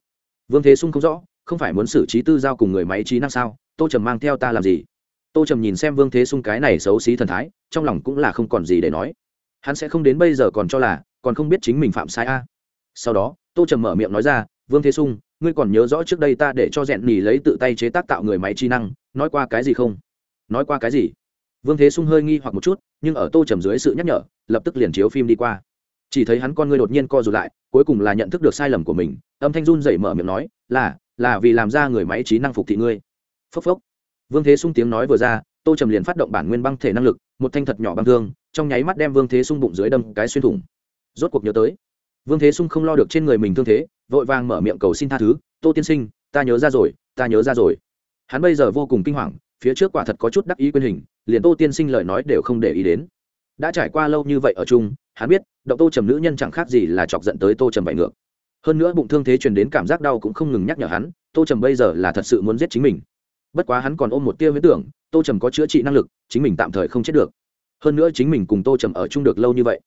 Vương thế sung không rõ không phải muốn xử trí tư giao cùng người máy trí năng sao? Tô trầm mang theo ta làm gì? Tô trầm nhìn xem vương thế sung cái này xấu xí thần thái, trong lòng cũng là không còn gì để nói. Hắn sẽ không đến bây giờ còn cho là, còn không biết chính mình phạm sai a. Sau đó, tô trầm mở miệng nói ra, vương thế sung ngươi còn nhớ rõ trước đây ta để cho rèn nỉ lấy tự tay chế tác tạo người máy trí năng, nói qua cái gì không? Nói qua cái gì? Vương thế sung hơi nghi hoặc một chút, nhưng ở tô trầm dưới sự nhắc nhở, lập tức liền chiếu phim đi qua. Chỉ thấy hắn con ngươi đột nhiên co rụt lại, cuối cùng là nhận thức được sai lầm của mình, âm thanh run dậy mở miệng nói, là là vì làm ra người máy trí năng phục thị ngươi. Phốc phốc. Vương thế sung tiếng nói vừa ra, tô trầm liền phát động bản nguyên băng thể năng lực, một thanh thật nhỏ băng thương, trong nháy mắt đem vương thế sung bụng dưới đâm cái xuyên thủng. Rốt cuộc nhớ tới, vương thế sung không lo được trên người mình thương thế, vội vàng mở miệng cầu xin tha thứ, tô tiên sinh, ta nhớ ra rồi, ta nhớ ra rồi. Hắn bây giờ vô cùng kinh hoàng, phía trước quả thật có chút đắc ý quyền hình, liền tô tiên sinh lời nói đều không để ý đến. Đã trải qua lâu như vậy ở chung, hắn biết, động tô trầm nữ nhân chẳng khác gì là chọc giận tới tô trầm bại ngược hơn nữa bụng thương thế truyền đến cảm giác đau cũng không ngừng nhắc nhở hắn, tô trầm bây giờ là thật sự muốn giết chính mình. Bất quá hắn còn ôm một tia huyết tưởng, tô trầm có chữa trị năng lực, chính mình tạm thời không chết được. Hơn nữa chính mình cùng tô trầm ở chung được lâu như vậy.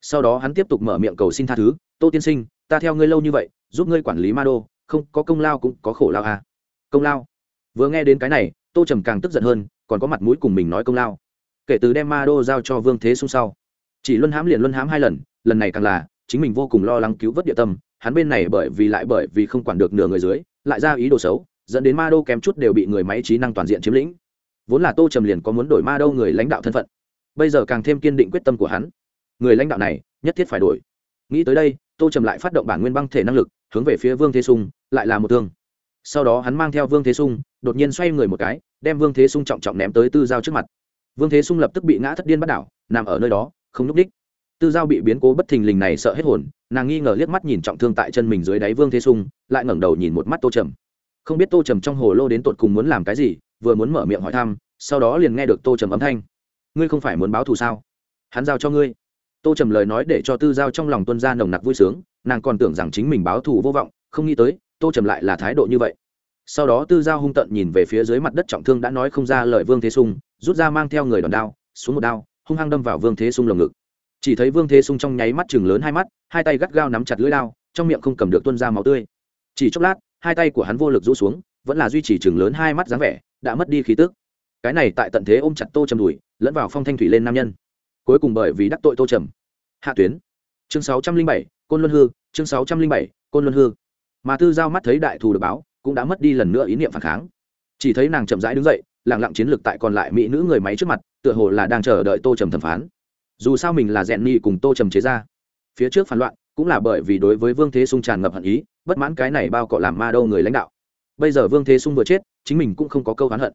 Sau đó hắn tiếp tục mở miệng cầu xin tha thứ, tô tiên sinh, ta theo ngươi lâu như vậy, giúp ngươi quản lý ma đô, không, có công lao cũng có khổ lao à. công lao? Vừa nghe đến cái này, tô trầm càng tức giận hơn, còn có mặt mũi cùng mình nói công lao. Kể từ đem ma đô giao cho vương thế xung sau, chỉ luân hãm liền luân hãm hai lần lần này càng là, chính mình vô cùng lo lắng cứu vớt địa tâm hắn bên này bởi vì lại bởi vì không quản được nửa người dưới, lại ra ý đồ xấu, dẫn đến ma đô kém chút đều bị người máy trí năng toàn diện chiếm lĩnh. Vốn là tô trầm liền có muốn đổi ma đô người lãnh đạo thân phận. Bây giờ càng thêm kiên định quyết tâm của hắn. Người lãnh đạo này, nhất thiết phải đổi. Nghĩ tới đây, tô trầm lại phát động bản nguyên băng thể năng lực, hướng về phía vương thế sung, lại là một thương. Sau đó hắn mang theo vương thế sung, đột nhiên xoay người một cái, đem vương thế sung trọng trọng ném tới tư giao trước mặt. Vương thế sung lập tức bị ngã thất điên bắt đảo, nằm ở nơi đó, không núp đích tư giao bị biến cố bất thình lình này sợ hết hồn, nàng nghi ngờ liếc mắt nhìn trọng thương tại chân mình dưới đáy vương thế sung, lại ngẩng đầu nhìn một mắt tô trầm. Không biết tô trầm trong hồ lô đến tột cùng muốn làm cái gì, vừa muốn mở miệng hỏi thăm, sau đó liền nghe được tô trầm âm thanh. Ngươi không phải muốn báo thù sao? Hắn giao cho ngươi. Tô trầm lời nói để cho tư giao trong lòng tuân ra nồng nặc vui sướng, nàng còn tưởng rằng chính mình báo thù vô vọng, không nghĩ tới, tô trầm lại là thái độ như vậy. Sau đó tư giao hung tận nhìn về phía dưới mặt đất trọng thương đã nói không ra lời vương thế sung, rút ra mang theo người đòn đao, xuống một đao, hung hăng đâm vào vương thế sung lồng ngực chỉ thấy vương thế sung trong nháy mắt chừng lớn hai mắt, hai tay gắt gao nắm chặt lưỡi lao trong miệng không cầm được tuân ra máu tươi. Chỉ chốc lát, hai tay của hắn vô lực rũ xuống, vẫn là duy trì chừng lớn hai mắt dáng vẻ, đã mất đi khí tức. Cái này tại tận thế ôm chặt tô trầm đùi lẫn vào phong thanh thủy lên nam nhân. Cuối cùng bởi vì đắc tội tô trầm. Hạ tuyến. Chương sáu trăm linh bảy, côn luân hư, chương sáu trăm linh bảy, côn luân hư. Mà tư giao mắt thấy đại thù được báo, cũng đã mất đi lần nữa ý niệm phản kháng. Chỉ thấy nàng chậm rãi đứng dậy lẳng lặng chiến lược tại còn lại mỹ nữ người máy trước mặt, tựa hồ là đang chờ đợi tô trầm thẩm phán dù sao mình là rèn ni cùng tô trầm chế ra. Phía trước phản loạn, cũng là bởi vì đối với vương thế sung tràn ngập hận ý, bất mãn cái này bao cọ làm ma đâu người lãnh đạo. Bây giờ vương thế sung vừa chết, chính mình cũng không có câu hắn hận.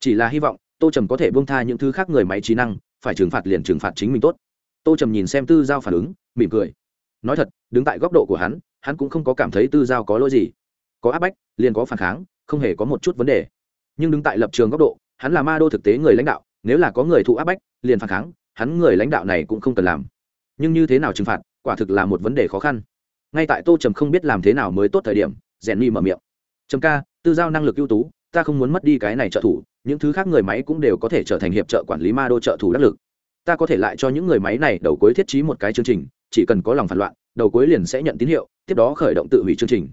Chỉ là hy vọng, tô trầm có thể buông tha những thứ khác người máy trí năng, phải trừng phạt liền trừng phạt chính mình tốt. Tô trầm nhìn xem tư giao phản ứng, mỉm cười. Nói thật, đứng tại góc độ của hắn hắn cũng không có cảm thấy tư giao có lỗi gì. Có áp bách, liền có phản kháng, không hề có một chút vấn đề. Nhưng đứng tại lập trường góc độ, hắn là ma đô thực tế người lãnh đạo, nếu là có người thụ áp bách, liền phản kháng hắn người lãnh đạo này cũng không cần làm. Nhưng như thế nào trừng phạt, quả thực là một vấn đề khó khăn. Ngay tại tô trầm không biết làm thế nào mới tốt thời điểm, rèn mi mở miệng. Trầm ca, tư giao năng lực ưu tú, ta không muốn mất đi cái này trợ thủ, những thứ khác người máy cũng đều có thể trở thành hiệp trợ quản lý ma đô trợ thủ đắc lực. Ta có thể lại cho những người máy này đầu cuối thiết trí một cái chương trình, chỉ cần có lòng phản loạn, đầu cuối liền sẽ nhận tín hiệu, tiếp đó khởi động tự hủy chương trình.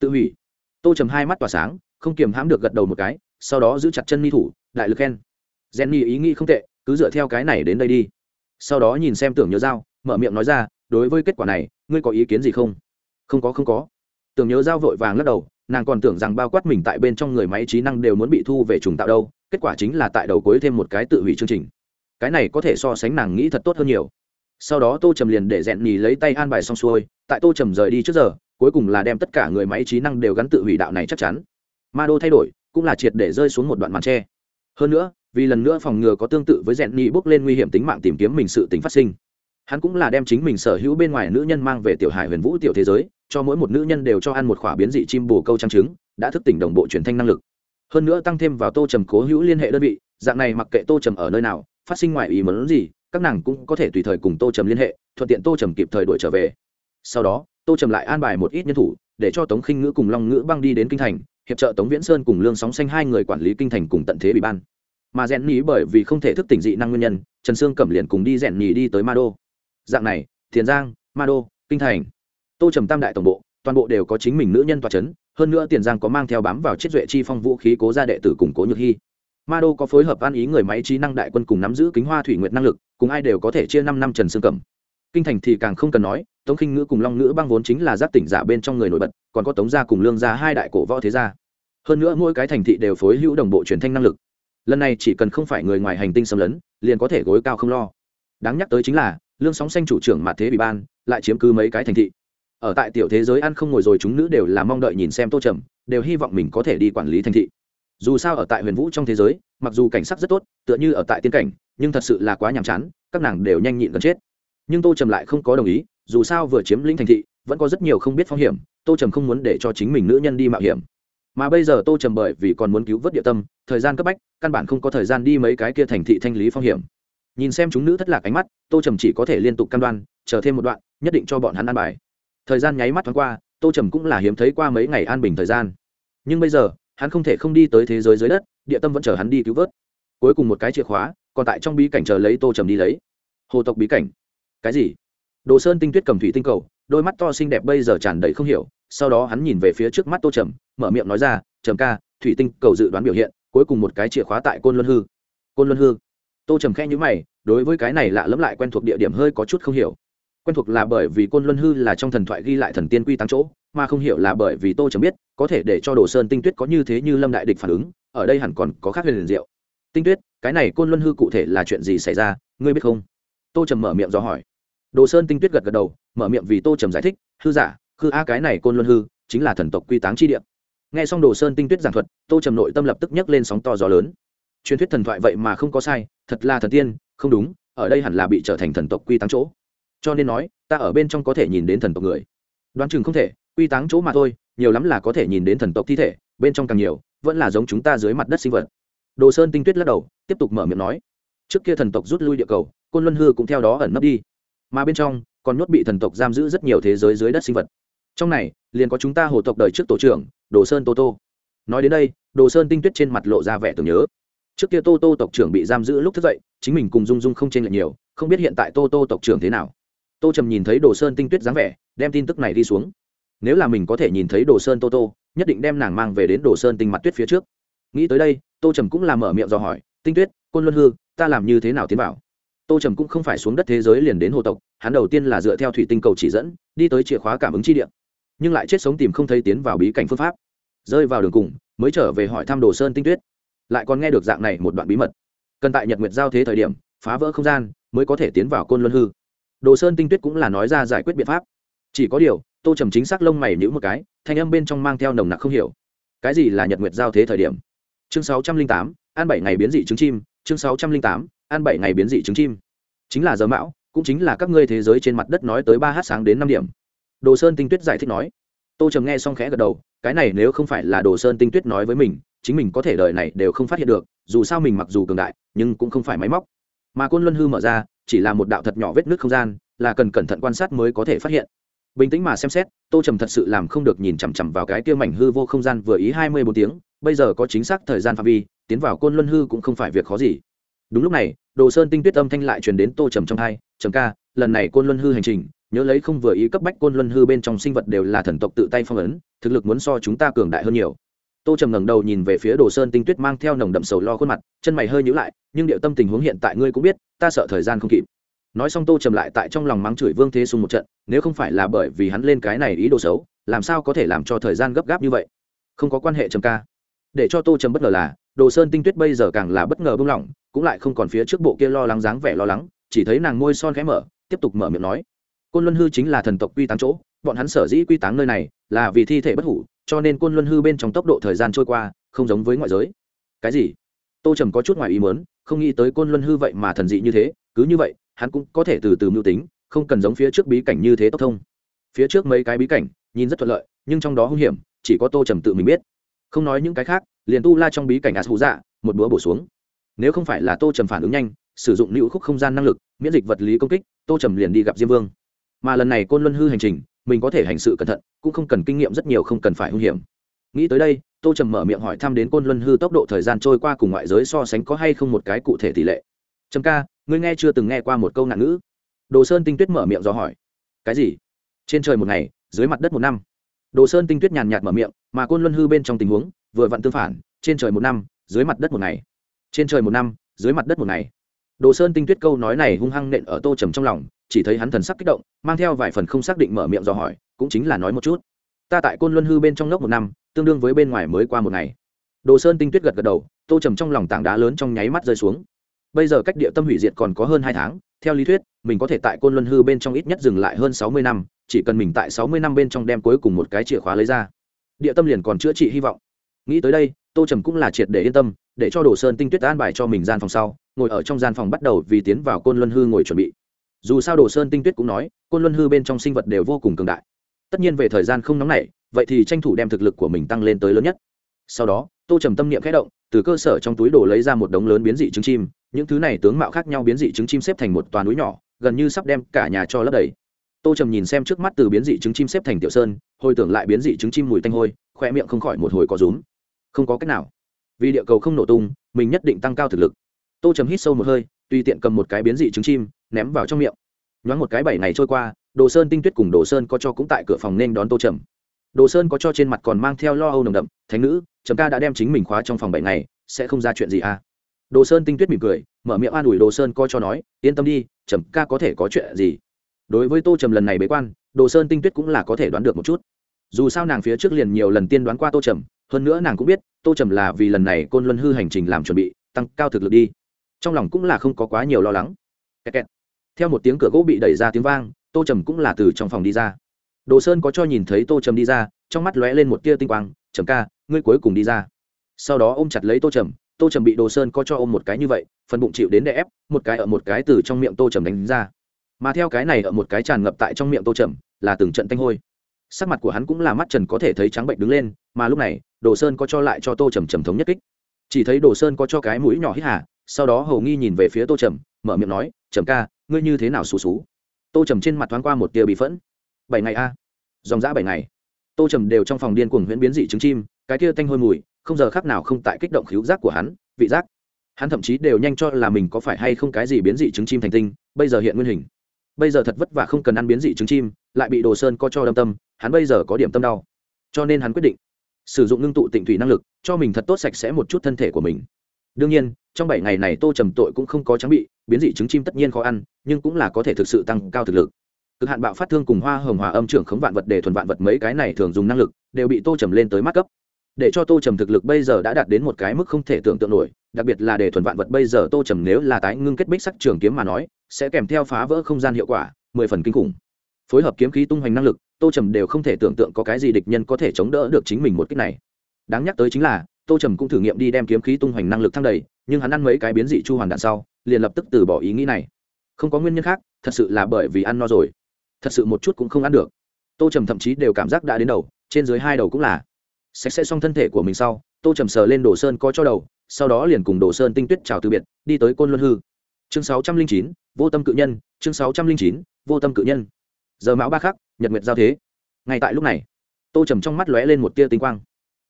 Tự hủy? Tô trầm hai mắt tỏa sáng, không kiềm hãm được gật đầu một cái, sau đó giữ chặt chân mi thủ, đại lực khen. Jenny ý nghĩ không tệ cứ dựa theo cái này đến đây đi. Sau đó nhìn xem tưởng nhớ dao mở miệng nói ra, đối với kết quả này, ngươi có ý kiến gì không? Không có không có. Tưởng nhớ dao vội vàng lắc đầu, nàng còn tưởng rằng bao quát mình tại bên trong người máy trí năng đều muốn bị thu về trùng tạo đâu, kết quả chính là tại đầu cuối thêm một cái tự hủy chương trình. Cái này có thể so sánh nàng nghĩ thật tốt hơn nhiều. Sau đó tô trầm liền để rẽn nhì lấy tay an bài xong xuôi, tại tô trầm rời đi trước giờ, cuối cùng là đem tất cả người máy trí năng đều gắn tự hủy đạo này chắc chắn. Ma đô thay đổi, cũng là triệt để rơi xuống một đoạn màn tre. Hơn nữa vì lần nữa phòng ngừa có tương tự với rèn nhị bước lên nguy hiểm tính mạng tìm kiếm mình sự tính phát sinh. Hắn cũng là đem chính mình sở hữu bên ngoài nữ nhân mang về tiểu hải huyền vũ tiểu thế giới, cho mỗi một nữ nhân đều cho ăn một khỏa biến dị chim bồ câu trang trứng, đã thức tỉnh đồng bộ truyền thanh năng lực. Hơn nữa tăng thêm vào tô trầm cố hữu liên hệ đơn vị, dạng này mặc kệ tô trầm ở nơi nào, phát sinh ngoài ý muốn gì, các nàng cũng có thể tùy thời cùng tô trầm liên hệ, thuận tiện tô trầm kịp thời đuổi trở về. Sau đó, tô trầm lại an bài một ít nhân thủ, để cho tống khinh ngữ cùng long ngữ băng đi đến kinh thành, hiệp trợ tống viễn sơn cùng lương sóng xanh hai người quản lý kinh thành cùng tận thế bị ban mà rèn nhì bởi vì không thể thức tỉnh dị năng nguyên nhân, trần sương cẩm liền cùng đi rèn nhì đi tới ma đô dạng này, thiền giang ma đô kinh thành, tô trầm tam đại tổng bộ, toàn bộ đều có chính mình nữ nhân toa c h ấ n hơn nữa tiền giang có mang theo bám vào chiết duệ chi phong vũ khí cố gia đệ tử củng cố nhược hy ma đô có phối hợp an ý người máy trí năng đại quân cùng nắm giữ kính hoa thủy nguyện năng lực, cùng ai đều có thể chia năm năm trần sương cẩm. Kinh thành thì càng không cần nói, tống khinh ngữ cùng long ngữ băng vốn chính là giáp tỉnh giả bên trong người nổi bật, còn có tống gia cùng lương gia hai đại cổ võ thế gia. Hơn nữa mỗi cái thành thị đều phối hữu đồng bộ truyền thanh năng lực lần này chỉ cần không phải người ngoài hành tinh xâm lấn, liền có thể gối cao không lo. Đáng nhắc tới chính là, lương sóng xanh chủ trưởng mặt thế bị ban, lại chiếm cứ mấy cái thành thị. Ở tại tiểu thế giới ăn không ngồi rồi chúng nữ đều là mong đợi nhìn xem tô trầm, đều hy vọng mình có thể đi quản lý thành thị. Dù sao ở tại huyền vũ trong thế giới, mặc dù cảnh sắc rất tốt, tựa như ở tại tiên cảnh, nhưng thật sự là quá nhàm chán, các nàng đều nhanh nhịn gần chết. Nhưng tô trầm lại không có đồng ý, dù sao vừa chiếm lĩnh thành thị, vẫn có rất nhiều không biết phong hiểm, tô trầm không muốn để cho chính mình nữ nhân đi mạo hiểm. Mà bây giờ tô trầm bởi vì còn muốn cứu vớt địa tâm, thời gian cấp bách căn bản không có thời gian đi mấy cái kia thành thị thanh lý phong hiểm. Nhìn xem chúng nữ thất lạc ánh mắt, tô trầm chỉ có thể liên tục căn đoan, chờ thêm một đoạn, nhất định cho bọn hắn ăn bài. Thời gian nháy mắt thoáng qua, tô trầm cũng là hiếm thấy qua mấy ngày an bình thời gian. Nhưng bây giờ, hắn không thể không đi tới thế giới dưới đất, địa tâm vẫn chờ hắn đi cứu vớt. Cuối cùng một cái chìa khóa, còn tại trong bí cảnh chờ lấy tô trầm đi lấy. Hồ tộc bí cảnh. Cái gì? Đồ sơn tinh tuyết cầm thủy tinh cầu, đôi mắt to xinh đẹp bây giờ tràn đầy không hiểu, sau đó hắn nhìn về phía trước mắt tô trầm, mở miệng nói ra, trầm ca, thủy tinh cầu dự đoán biểu hiện cuối cùng một cái chìa khóa tại côn luân hư. Côn luân hư. Tô trầm khe nhữ mày, đối với cái này lạ lẫm lại quen thuộc địa điểm hơi có chút không hiểu. Quen thuộc là bởi vì côn luân hư là trong thần thoại ghi lại thần tiên quy tăng chỗ, mà không hiểu là bởi vì tô trầm biết, có thể để cho đồ sơn tinh tuyết có như thế như lâm đại địch phản ứng, ở đây hẳn còn có khác huyền liền diệu. Tinh tuyết, cái này côn luân hư cụ thể là chuyện gì xảy ra, ngươi biết không? Tô trầm mở miệng do hỏi. Đồ sơn tinh tuyết gật gật đầu, mở miệng vì tô trầm giải thích, hư giả, hư a cái này côn luân hư chính là thần tộc quy táng chi địa nghe xong đồ sơn tinh tuyết giảng thuật, tô trầm nội tâm lập tức nhấc lên sóng to gió lớn. Truyền thuyết thần thoại vậy mà không có sai, thật là thần tiên, không đúng, ở đây hẳn là bị trở thành thần tộc quy táng chỗ. Cho nên nói, ta ở bên trong có thể nhìn đến thần tộc người. Đoán chừng không thể, quy táng chỗ mà thôi, nhiều lắm là có thể nhìn đến thần tộc thi thể, bên trong càng nhiều, vẫn là giống chúng ta dưới mặt đất sinh vật. Đồ sơn tinh tuyết lắc đầu, tiếp tục mở miệng nói, trước kia thần tộc rút lui địa cầu, côn luân hư cũng theo đó ẩn nấp đi. Mà bên trong, còn nhốt bị thần tộc giam giữ rất nhiều thế giới dưới đất sinh vật. Trong này, liền có chúng ta hồ tộc đời trước tổ trưởng đồ sơn tô tô. Nói đến đây, đồ sơn tinh tuyết trên mặt lộ ra vẻ tưởng nhớ. Trước kia tô tô tộc trưởng bị giam giữ lúc thức dậy, chính mình cùng dung dung không chênh lệch nhiều, không biết hiện tại tô tô tộc trưởng thế nào. Tô trầm nhìn thấy đồ sơn tinh tuyết dáng vẻ, đem tin tức này đi xuống. Nếu là mình có thể nhìn thấy đồ sơn tô tô, nhất định đem nàng mang về đến đồ sơn tinh mặt tuyết phía trước. Nghĩ tới đây, tô trầm cũng làm mở miệng dò hỏi, tinh tuyết, côn luân hư, ta làm như thế nào tiến vào? Tô trầm cũng không phải xuống đất thế giới liền đến hồ tộc, hắn đầu tiên là dựa theo thủy tinh cầu chỉ dẫn, đi tới chìa khóa cảm ứng chi điện nhưng lại chết sống tìm không thấy tiến vào bí cảnh phương pháp. Rơi vào đường cùng, mới trở về hỏi thăm đồ sơn tinh tuyết. Lại còn nghe được dạng này một đoạn bí mật. Cần tại nhật nguyệt giao thế thời điểm, phá vỡ không gian, mới có thể tiến vào côn luân hư. Đồ sơn tinh tuyết cũng là nói ra giải quyết biện pháp. Chỉ có điều, tô trầm chính xác lông mày nhữ một cái, thanh âm bên trong mang theo nồng nặc không hiểu. Cái gì là nhật nguyệt giao thế thời điểm? Chương sáu trăm linh tám, ăn bảy ngày biến dị trứng chim. Chương sáu trăm linh tám, ăn bảy ngày biến dị trứng chim. Chính là giờ mão, cũng chính là các ngươi thế giới trên mặt đất nói tới ba h sáng đến năm điểm đồ sơn tinh tuyết giải thích nói. Tô trầm nghe xong khẽ gật đầu, cái này nếu không phải là đồ sơn tinh tuyết nói với mình, chính mình có thể đời này đều không phát hiện được, dù sao mình mặc dù cường đại, nhưng cũng không phải máy móc. Mà côn luân hư mở ra, chỉ là một đạo thật nhỏ vết nước không gian, là cần cẩn thận quan sát mới có thể phát hiện. Bình tĩnh mà xem xét, tô trầm thật sự làm không được nhìn chằm chằm vào cái kia mảnh hư vô không gian vừa ý hai mươi bốn tiếng, bây giờ có chính xác thời gian phạm vi, tiến vào côn luân hư cũng không phải việc khó gì. Đúng lúc này, đồ sơn tinh tuyết âm thanh lại truyền đến tô trầm trong hai, trầm ca, lần này côn luân hư hành trình nhớ lấy không vừa ý cấp bách côn luân hư bên trong sinh vật đều là thần tộc tự tay phong ấn, thực lực muốn so chúng ta cường đại hơn nhiều. Tô trầm ngẩng đầu nhìn về phía đồ sơn tinh tuyết mang theo nồng đậm sầu lo khuôn mặt, chân mày hơi nhữ lại, nhưng điệu tâm tình huống hiện tại ngươi cũng biết, ta sợ thời gian không kịp. Nói xong tô trầm lại tại trong lòng mắng chửi vương thế sung một trận, nếu không phải là bởi vì hắn lên cái này ý đồ xấu, làm sao có thể làm cho thời gian gấp gáp như vậy? Không có quan hệ trầm ca. Để cho tô trầm bất ngờ là, đồ sơn tinh tuyết bây giờ càng là bất ngờ bung lỏng cũng lại không còn phía trước bộ kia lo lắng dáng vẻ lo lắng, chỉ thấy nàng môi son khẽ mở, tiếp tục mở miệng nói côn luân hư chính là thần tộc quy táng chỗ, bọn hắn sở dĩ quy táng nơi này là vì thi thể bất hủ, cho nên côn luân hư bên trong tốc độ thời gian trôi qua không giống với ngoại giới. Cái gì? Tô trầm có chút ngoài ý mớn không nghĩ tới côn luân hư vậy mà thần dị như thế, cứ như vậy, hắn cũng có thể từ từ mưu tính, không cần giống phía trước bí cảnh như thế tốc thông. Phía trước mấy cái bí cảnh, nhìn rất thuận lợi, nhưng trong đó hung hiểm, chỉ có tô trầm tự mình biết. Không nói những cái khác, liền tu la trong bí cảnh ạt hụ dạ một búa bổ xuống. Nếu không phải là tô trầm phản ứng nhanh, sử dụng nữ khúc không gian năng lực, miễn dịch vật lý công kích, tô trầm liền đi gặp diêm vương mà lần này côn luân hư hành trình, mình có thể hành sự cẩn thận, cũng không cần kinh nghiệm rất nhiều, không cần phải hung hiểm. Nghĩ tới đây, tô trầm mở miệng hỏi thăm đến côn luân hư tốc độ thời gian trôi qua cùng ngoại giới so sánh có hay không một cái cụ thể tỷ lệ. Trầm ca, ngươi nghe chưa từng nghe qua một câu nạn ngữ. Đồ sơn tinh tuyết mở miệng do hỏi. Cái gì? Trên trời một ngày, dưới mặt đất một năm. Đồ sơn tinh tuyết nhàn nhạt mở miệng, mà côn luân hư bên trong tình huống, vừa vặn tương phản, trên trời một năm, dưới mặt đất một ngày. Trên trời một năm, dưới mặt đất một ngày đồ sơn tinh tuyết câu nói này hung hăng nện ở tô trầm trong lòng, chỉ thấy hắn thần sắc kích động, mang theo vài phần không xác định mở miệng dò hỏi, cũng chính là nói một chút. Ta tại côn luân hư bên trong lốc một năm, tương đương với bên ngoài mới qua một ngày. Đồ sơn tinh tuyết gật gật đầu, tô trầm trong lòng tảng đá lớn trong nháy mắt rơi xuống. Bây giờ cách địa tâm hủy diệt còn có hơn hai tháng, theo lý thuyết, mình có thể tại côn luân hư bên trong ít nhất dừng lại hơn sáu mươi năm, chỉ cần mình tại sáu mươi năm bên trong đem cuối cùng một cái chìa khóa lấy ra. Địa tâm liền còn chữa trị hy vọng. Nghĩ tới đây, tô trầm cũng là triệt để yên tâm để cho đồ sơn tinh tuyết an bài cho mình gian phòng sau, ngồi ở trong gian phòng bắt đầu vì tiến vào côn luân hư ngồi chuẩn bị. Dù sao đồ sơn tinh tuyết cũng nói, côn luân hư bên trong sinh vật đều vô cùng cường đại. Tất nhiên về thời gian không nóng nảy, vậy thì tranh thủ đem thực lực của mình tăng lên tới lớn nhất. Sau đó, tô trầm tâm niệm khẽ động, từ cơ sở trong túi đồ lấy ra một đống lớn biến dị trứng chim, những thứ này tướng mạo khác nhau biến dị trứng chim xếp thành một toàn núi nhỏ, gần như sắp đem cả nhà cho lấp đầy. Tô trầm nhìn xem trước mắt từ biến dị trứng chim xếp thành tiểu sơn, hồi tưởng lại biến dị trứng chim mùi tanh hôi, khoe miệng không khỏi một hồi có rúm. Không có cách nào vì địa cầu không nổ tung, mình nhất định tăng cao thực lực. Tô trầm hít sâu một hơi, tùy tiện cầm một cái biến dị trứng chim, ném vào trong miệng. Nhoáng một cái bảy ngày trôi qua, đồ sơn tinh tuyết cùng đồ sơn có cho cũng tại cửa phòng nên đón tô trầm. Đồ sơn có cho trên mặt còn mang theo lo âu nồng đậm, thánh nữ, trầm ca đã đem chính mình khóa trong phòng bảy ngày, sẽ không ra chuyện gì à? Đồ sơn tinh tuyết mỉm cười, mở miệng an ủi đồ sơn coi cho nói, yên tâm đi, trầm ca có thể có chuyện gì? Đối với tô trầm lần này bế quan, đồ sơn tinh tuyết cũng là có thể đoán được một chút. Dù sao nàng phía trước liền nhiều lần tiên đoán qua tô trầm hơn nữa nàng cũng biết, tô trầm là vì lần này côn luân hư hành trình làm chuẩn bị, tăng cao thực lực đi. Trong lòng cũng là không có quá nhiều lo lắng. Kẹt kẹt. theo một tiếng cửa gỗ bị đẩy ra tiếng vang, tô trầm cũng là từ trong phòng đi ra. Đồ sơn có cho nhìn thấy tô trầm đi ra, trong mắt lóe lên một tia tinh quang, trầm ca, ngươi cuối cùng đi ra. Sau đó ôm chặt lấy tô trầm tô trầm bị đồ sơn có cho ôm một cái như vậy, phần bụng chịu đến đè ép, một cái ở một cái từ trong miệng tô trầm đánh ra. Mà theo cái này ở một cái tràn ngập tại trong miệng tô trầm, là từng trận tanh hôi sắc mặt của hắn cũng là mắt trần có thể thấy trắng bệnh đứng lên, mà lúc này, đồ sơn có cho lại cho tô trầm trầm thống nhất kích. Chỉ thấy đồ sơn có cho cái mũi nhỏ hít hà, sau đó hầu nghi nhìn về phía tô trầm, mở miệng nói, trầm ca, ngươi như thế nào xù xú? Tô trầm trên mặt thoáng qua một tia bị phẫn. Bảy ngày a, dòng dã bảy ngày. Tô trầm đều trong phòng điên cuồng huyễn biến dị trứng chim, cái kia tanh hôi mùi, không giờ khác nào không tại kích động khíu giác của hắn, vị giác. Hắn thậm chí đều nhanh cho là mình có phải hay không cái gì biến dị trứng chim thành tinh, bây giờ hiện nguyên hình bây giờ thật vất vả không cần ăn biến dị trứng chim, lại bị đồ sơn co cho đâm tâm, hắn bây giờ có điểm tâm đau. Cho nên hắn quyết định sử dụng ngưng tụ tịnh thủy năng lực, cho mình thật tốt sạch sẽ một chút thân thể của mình. Đương nhiên, trong bảy ngày này tô trầm tội cũng không có trang bị, biến dị trứng chim tất nhiên khó ăn, nhưng cũng là có thể thực sự tăng cao thực lực. Cực hạn bạo phát thương cùng hoa hồng hòa âm trưởng khống vạn vật để thuần vạn vật mấy cái này thường dùng năng lực, đều bị tô trầm lên tới mắt cấp. Để cho tô trầm thực lực bây giờ đã đạt đến một cái mức không thể tưởng tượng nổi, đặc biệt là để thuần vạn vật bây giờ tô trầm nếu là tái ngưng kết bích sắc trường kiếm mà nói sẽ kèm theo phá vỡ không gian hiệu quả, mười phần kinh khủng. Phối hợp kiếm khí tung hoành năng lực, tô trầm đều không thể tưởng tượng có cái gì địch nhân có thể chống đỡ được chính mình một cách này. Đáng nhắc tới chính là, tô trầm cũng thử nghiệm đi đem kiếm khí tung hoành năng lực thăng đầy, nhưng hắn ăn mấy cái biến dị chu hoàn đạn sau, liền lập tức từ bỏ ý nghĩ này. Không có nguyên nhân khác, thật sự là bởi vì ăn no rồi. Thật sự một chút cũng không ăn được. Tô trầm thậm chí đều cảm giác đã đến đầu, trên dưới hai đầu cũng là. Sạch sẽ xong thân thể của mình sau, tô trầm sờ lên đồ sơn có cho đầu, sau đó liền cùng đồ sơn tinh tuyết chào từ biệt, đi tới côn luân hư chương sáu trăm linh chín, vô tâm cự nhân, chương sáu trăm linh chín, vô tâm cự nhân. Giờ mão ba khắc, nhật nguyệt giao thế. Ngay tại lúc này, tô trầm trong mắt lóe lên một tia tinh quang.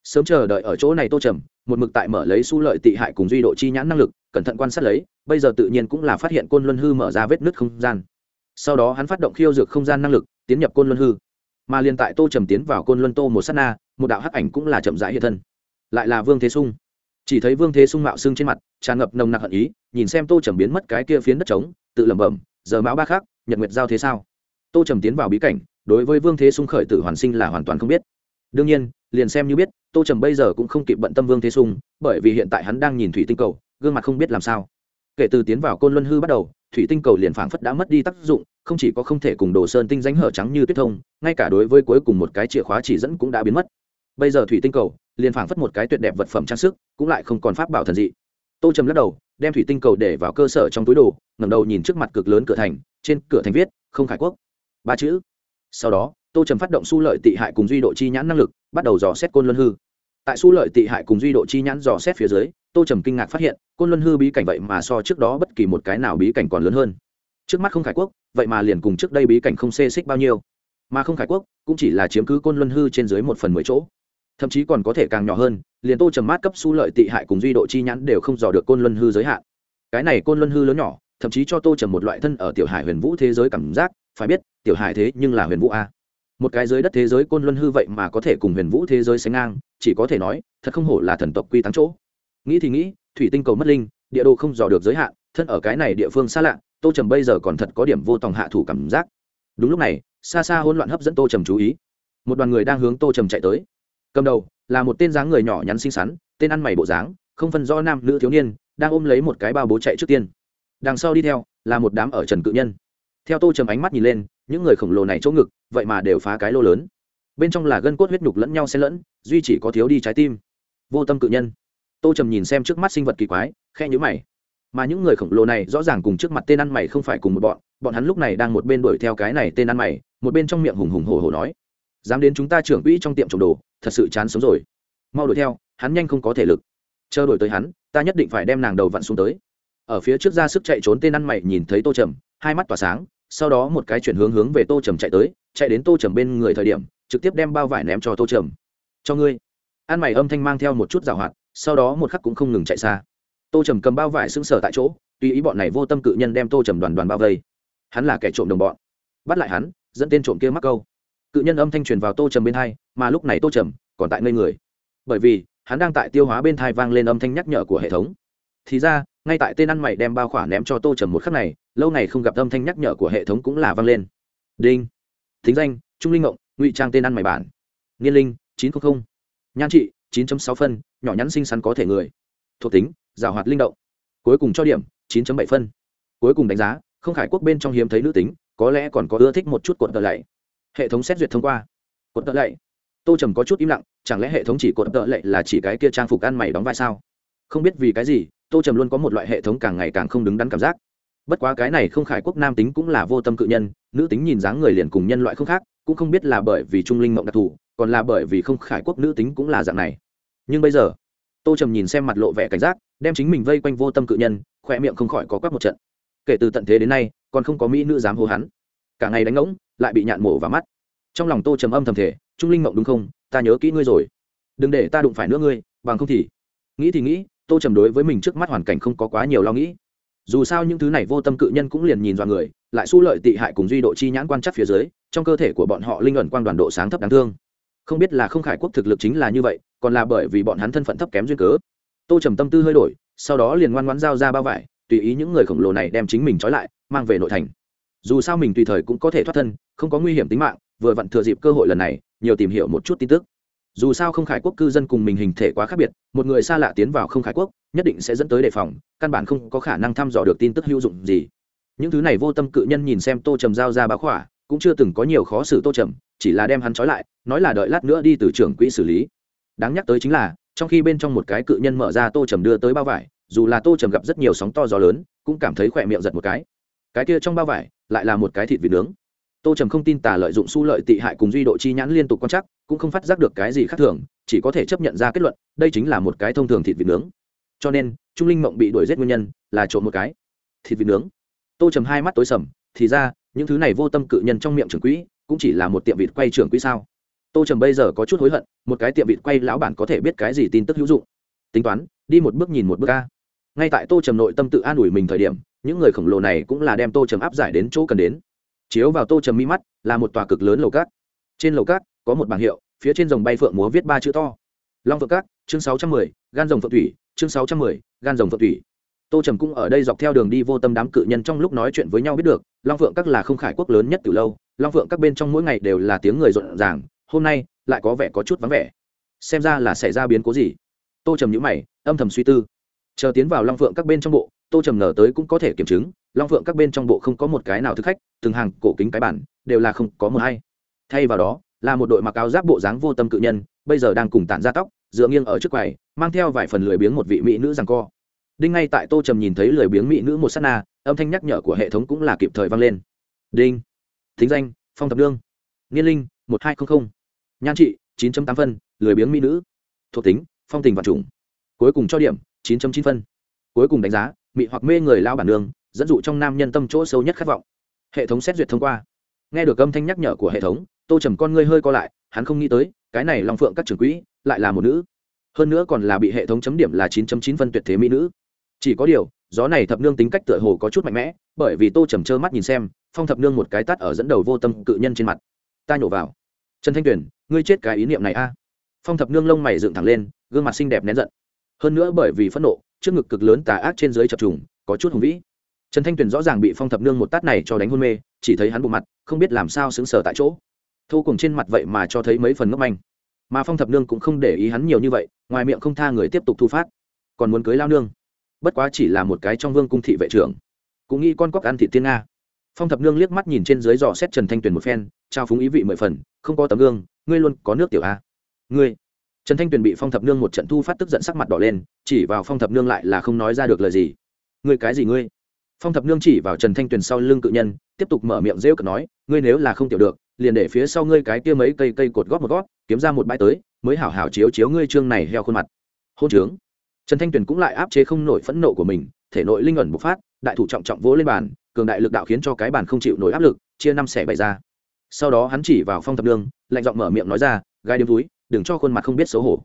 Sớm chờ đợi ở chỗ này tô trầm, một mực tại mở lấy su lợi tị hại cùng duy độ chi nhãn năng lực, cẩn thận quan sát lấy, bây giờ tự nhiên cũng là phát hiện côn luân hư mở ra vết nứt không gian. Sau đó hắn phát động khiêu dược không gian năng lực, tiến nhập côn luân hư. Mà liền tại tô trầm tiến vào côn luân tô một s á t na, một đạo hắc ảnh cũng là chậm rãi hiện thân. Lại là vương thế sung chỉ thấy vương thế sung mạo xương trên mặt, tràn ngập nồng nặc hận ý, nhìn xem tô trầm biến mất cái kia phiến đất trống, tự lẩm bẩm, giờ mão ba khác, nhật nguyệt giao thế sao? Tô trầm tiến vào bí cảnh, đối với vương thế sung khởi tử hoàn sinh là hoàn toàn không biết. Đương nhiên, liền xem như biết, tô trầm bây giờ cũng không kịp bận tâm vương thế sung, bởi vì hiện tại hắn đang nhìn thủy tinh cầu, gương mặt không biết làm sao. Kể từ tiến vào côn luân hư bắt đầu, thủy tinh cầu liền phảng phất đã mất đi tác dụng, không chỉ có không thể cùng đồ sơn tinh danh hở trắng như tuyết thông, ngay cả đối với cuối cùng một cái chìa khóa chỉ dẫn cũng đã biến mất. Bây giờ thủy tinh cầu liền phảng phất một cái tuyệt đẹp vật phẩm trang sức, cũng lại không còn pháp bảo thần dị. Tô trầm lắc đầu, đem thủy tinh cầu để vào cơ sở trong túi đồ, ngẩng đầu nhìn trước mặt cực lớn cửa thành, trên cửa thành viết, không khải quốc. Ba chữ. Sau đó, tô trầm phát động su lợi tị hại cùng duy độ chi nhãn năng lực, bắt đầu dò xét côn luân hư. Tại su lợi tị hại cùng duy độ chi nhãn dò xét phía dưới, tô trầm kinh ngạc phát hiện, côn luân hư bí cảnh vậy mà so trước đó bất kỳ một cái nào bí cảnh còn lớn hơn. Trước mắt không khải quốc, vậy mà liền cùng trước đây bí cảnh không xê xích bao nhiêu. Mà không khải quốc cũng chỉ là chiếm cứ côn luân hư trên dưới một phần mười chỗ thậm chí còn có thể càng nhỏ hơn, liền tô trầm mát cấp su lợi tị hại cùng duy độ chi nhãn đều không dò được côn luân hư giới hạn. Cái này côn luân hư lớn nhỏ, thậm chí cho tô trầm một loại thân ở tiểu hải huyền vũ thế giới cảm giác, phải biết, tiểu hải thế nhưng là huyền vũ a. Một cái giới đất thế giới côn luân hư vậy mà có thể cùng huyền vũ thế giới sánh ngang, chỉ có thể nói, thật không hổ là thần tộc quy tán chỗ. Nghĩ thì nghĩ, thủy tinh cầu mất linh, địa đồ không dò được giới hạn, thân ở cái này địa phương xa lạ, tô trầm bây giờ còn thật có điểm vô tòng hạ thủ cảm giác. Đúng lúc này, xa xa hỗn loạn hấp dẫn tô trầm chú ý. Một đoàn người đang hướng tô trầm chạy tới cầm đầu, là một tên dáng người nhỏ nhắn xinh xắn, tên ăn mày bộ dáng, không phân rõ nam nữ thiếu niên, đang ôm lấy một cái bao bố chạy trước tiên. Đằng sau đi theo, là một đám ở trần cự nhân. Theo tô trầm ánh mắt nhìn lên, những người khổng lồ này chỗ ngực, vậy mà đều phá cái lô lớn. Bên trong là gân cốt huyết nhục lẫn nhau xen lẫn, duy chỉ có thiếu đi trái tim. Vô tâm cự nhân. Tô trầm nhìn xem trước mắt sinh vật kỳ quái khe nhữ mày. Mà những người khổng lồ này rõ ràng cùng trước mặt tên ăn mày không phải cùng một bọn bọn hắn lúc này đang một bên đuổi theo cái này tên ăn mày, một bên trong miệng hùng hùng hổ hổ nói dám đến chúng ta trưởng quỹ trong tiệm trồng đồ, thật sự chán sống rồi. Mau đuổi theo, hắn nhanh không có thể lực. Chờ đuổi tới hắn, ta nhất định phải đem nàng đầu vặn xuống tới. Ở phía trước ra sức chạy trốn tên ăn mày nhìn thấy tô trầm, hai mắt tỏa sáng, sau đó một cái chuyển hướng hướng về tô trầm chạy tới, chạy đến tô trầm bên người thời điểm, trực tiếp đem bao vải ném cho tô trầm. Cho ngươi. Ăn mày âm thanh mang theo một chút rào hoạt, sau đó một khắc cũng không ngừng chạy xa. Tô trầm cầm bao vải xứng sở tại chỗ, tùy ý bọn này vô tâm cự nhân đem tô trầm đoàn đoàn bao vây. Hắn là kẻ trộm đồng bọn. Bắt lại hắn, dẫn tên trộm kia mắc câu cự nhân âm thanh truyền vào tô trầm bên thai mà lúc này tô trầm còn tại ngây người. Bởi vì, hắn đang tại tiêu hóa bên thai vang lên âm thanh nhắc nhở của hệ thống. Thì ra, ngay tại tên ăn mày đem bao khỏa ném cho tô trầm một khắc này, lâu ngày không gặp âm thanh nhắc nhở của hệ thống cũng là vang lên. Đinh, thính danh, trung linh ngộng, ngụy trang tên ăn mày bản. Nghiên linh, chín trăm linh nhan trị, chín sáu phân, nhỏ nhắn xinh xắn có thể người. Thuộc tính, giảo hoạt linh động. Cuối cùng cho điểm, chín bảy phân. Cuối cùng đánh giá, không khải quốc bên trong hiếm thấy nữ tính, có lẽ còn có ưa thích một chút cuộn tờ lạy hệ thống xét duyệt thông qua. Cột tợ lạy tô trầm có chút im lặng, chẳng lẽ hệ thống chỉ cột tợ lệ là chỉ cái kia trang phục ăn mày đóng vai sao? Không biết vì cái gì, tô trầm luôn có một loại hệ thống càng ngày càng không đứng đắn cảm giác. Bất quá cái này không khải quốc nam tính cũng là vô tâm cự nhân, nữ tính nhìn dáng người liền cùng nhân loại không khác, cũng không biết là bởi vì trung linh mộng đặc thù, còn là bởi vì không khải quốc nữ tính cũng là dạng này. Nhưng bây giờ, tô trầm nhìn xem mặt lộ vẻ cảnh giác, đem chính mình vây quanh vô tâm cự nhân khoe miệng không khỏi có quắc một trận. Kể từ tận thế đến nay, còn không có mỹ nữ dám hô hắn. Cả ngày đánh ngỗng lại bị nhạn mổ vào mắt. Trong lòng tô trầm âm thầm thể trung linh mộng đúng không? Ta nhớ kỹ ngươi rồi. Đừng để ta đụng phải nữa ngươi, bằng không thì nghĩ thì nghĩ, tô trầm đối với mình trước mắt hoàn cảnh không có quá nhiều lo nghĩ. Dù sao những thứ này vô tâm cự nhân cũng liền nhìn dọa người, lại su lợi tị hại cùng duy độ chi nhãn quan chắc phía dưới, trong cơ thể của bọn họ linh ẩn quan đoàn độ sáng thấp đáng thương. Không biết là không khải quốc thực lực chính là như vậy, còn là bởi vì bọn hắn thân phận thấp kém duyên cớ. Tô trầm tâm tư hơi đổi, sau đó liền ngoan ngoãn giao ra bao vải, tùy ý những người khổng lồ này đem chính mình trói lại, mang về nội thành dù sao mình tùy thời cũng có thể thoát thân, không có nguy hiểm tính mạng, vừa vặn thừa dịp cơ hội lần này, nhiều tìm hiểu một chút tin tức. Dù sao không khải quốc cư dân cùng mình hình thể quá khác biệt, một người xa lạ tiến vào không khải quốc, nhất định sẽ dẫn tới đề phòng, căn bản không có khả năng thăm dò được tin tức hữu dụng gì. Những thứ này vô tâm cự nhân nhìn xem tô trầm giao ra báo khỏa, cũng chưa từng có nhiều khó xử tô trầm, chỉ là đem hắn trói lại, nói là đợi lát nữa đi từ trưởng quỹ xử lý. Đáng nhắc tới chính là, trong khi bên trong một cái cự nhân mở ra tô trầm đưa tới bao vải, dù là tô trầm gặp rất nhiều sóng to gió lớn, cũng cảm thấy khỏe miệng giật một cái. Cái kia trong bao vải lại là một cái thịt vịt nướng. Tô trầm không tin tà lợi dụng su lợi tị hại cùng duy độ chi nhãn liên tục quan chắc cũng không phát giác được cái gì khác thường, chỉ có thể chấp nhận ra kết luận, đây chính là một cái thông thường thịt vịt nướng. Cho nên, trung linh mộng bị đuổi giết nguyên nhân là trộm một cái thịt vịt nướng. Tô trầm hai mắt tối sầm, thì ra, những thứ này vô tâm cự nhân trong miệng trưởng quỹ, cũng chỉ là một tiệm vịt quay trưởng quỹ sao? Tô trầm bây giờ có chút hối hận, một cái tiệm vịt quay lão bản có thể biết cái gì tin tức hữu dụng. Tính toán, đi một bước nhìn một bước ca ngay tại tô trầm nội tâm tự an ủi mình thời điểm, những người khổng lồ này cũng là đem tô trầm áp giải đến chỗ cần đến. Chiếu vào tô trầm mi mắt, là một tòa cực lớn lầu cát. Trên lầu cát, có một bảng hiệu, phía trên dòng bay phượng múa viết ba chữ to. Long phượng cát, chương sáu trăm mười, gan rồng phượng thủy, chương sáu trăm mười, gan rồng phượng thủy. Tô trầm cũng ở đây dọc theo đường đi vô tâm đám cự nhân trong lúc nói chuyện với nhau biết được, long phượng các là không khải quốc lớn nhất từ lâu, long phượng các bên trong mỗi ngày đều là tiếng người rộn ràng, hôm nay lại có vẻ có chút vắng vẻ. Xem ra là xảy ra biến cố gì? Tô trầm nhữ mày, âm thầm suy tư chờ tiến vào long phượng các bên trong bộ, tô trầm nở tới cũng có thể kiểm chứng, long phượng các bên trong bộ không có một cái nào thức khách, từng hàng cổ kính cái bản, đều là không có một hay thay vào đó, là một đội mặc áo giáp bộ dáng vô tâm cự nhân, bây giờ đang cùng tản ra tóc, dựa nghiêng ở trước quầy, mang theo vài phần lười biếng một vị mỹ nữ rằng co. Đinh ngay tại tô trầm nhìn thấy lười biếng mỹ nữ một s á t na, âm thanh nhắc nhở của hệ thống cũng là kịp thời vang lên. Đinh, thính danh, phong thập đương nghiên linh, một hai trăm linh nhan trị, chín tám phân, lười biếng mỹ nữ, thuộc tính, phong tình và trùng. Cuối cùng cho điểm chín chín phân. Cuối cùng đánh giá, mị hoặc mê người lao bản nương, dẫn dụ trong nam nhân tâm chỗ sâu nhất khát vọng. Hệ thống xét duyệt thông qua. Nghe được âm thanh nhắc nhở của hệ thống, tô trầm con ngươi hơi co lại, hắn không nghĩ tới, cái này long phượng các trưởng quỹ lại là một nữ. Hơn nữa còn là bị hệ thống chấm điểm là 9 chín phân tuyệt thế mỹ nữ. Chỉ có điều, gió này thập nương tính cách tựa hồ có chút mạnh mẽ, bởi vì tô trầm trơ mắt nhìn xem, phong thập nương một cái tắt ở dẫn đầu vô tâm cự nhân trên mặt. Ta nhổ vào. Trần thanh tuyền, ngươi chết cái ý niệm này a. Phong thập nương lông mày dựng thẳng lên, gương mặt xinh đẹp nén giận hơn nữa bởi vì phẫn nộ, trước ngực cực lớn tà ác trên dưới chập trùng, có chút hùng vĩ. Trần thanh tuyền rõ ràng bị phong thập nương một tát này cho đánh hôn mê, chỉ thấy hắn bộ mặt, không biết làm sao xứng sờ tại chỗ. Thu cùng trên mặt vậy mà cho thấy mấy phần ngốc manh. Mà phong thập nương cũng không để ý hắn nhiều như vậy, ngoài miệng không tha người tiếp tục thu phát. Còn muốn cưới lao nương. Bất quá chỉ là một cái trong vương cung thị vệ trưởng. Cũng nghĩ con cóc ăn thị tiên nga. Phong thập nương liếc mắt nhìn trên dưới dò xét trần thanh tuyền một phen, trao phúng ý vị mười phần, không có tấm gương, ngươi luôn có nước tiểu a. Ngươi trần thanh tuyền bị phong thập nương một trận thu phát tức giận sắc mặt đỏ lên, chỉ vào phong thập nương lại là không nói ra được lời gì. Ngươi cái gì ngươi? Phong thập nương chỉ vào trần thanh tuyền sau lưng cự nhân, tiếp tục mở miệng rêu cực nói, ngươi nếu là không tiểu được, liền để phía sau ngươi cái kia mấy cây cây cột gót một gót kiếm ra một bãi tới, mới hảo hảo chiếu chiếu ngươi trương này heo khuôn mặt. Hôn trướng. Trần thanh tuyền cũng lại áp chế không nổi phẫn nộ của mình, thể nội linh ẩn bộc phát, đại thủ trọng trọng vỗ lên bàn, cường đại lực đạo khiến cho cái bàn không chịu nổi áp lực, chia năm xẻ bảy ra. Sau đó hắn chỉ vào phong thập nương, lạnh giọng mở miệng nói ra gai đêm túi đừng cho khuôn mặt không biết xấu hổ.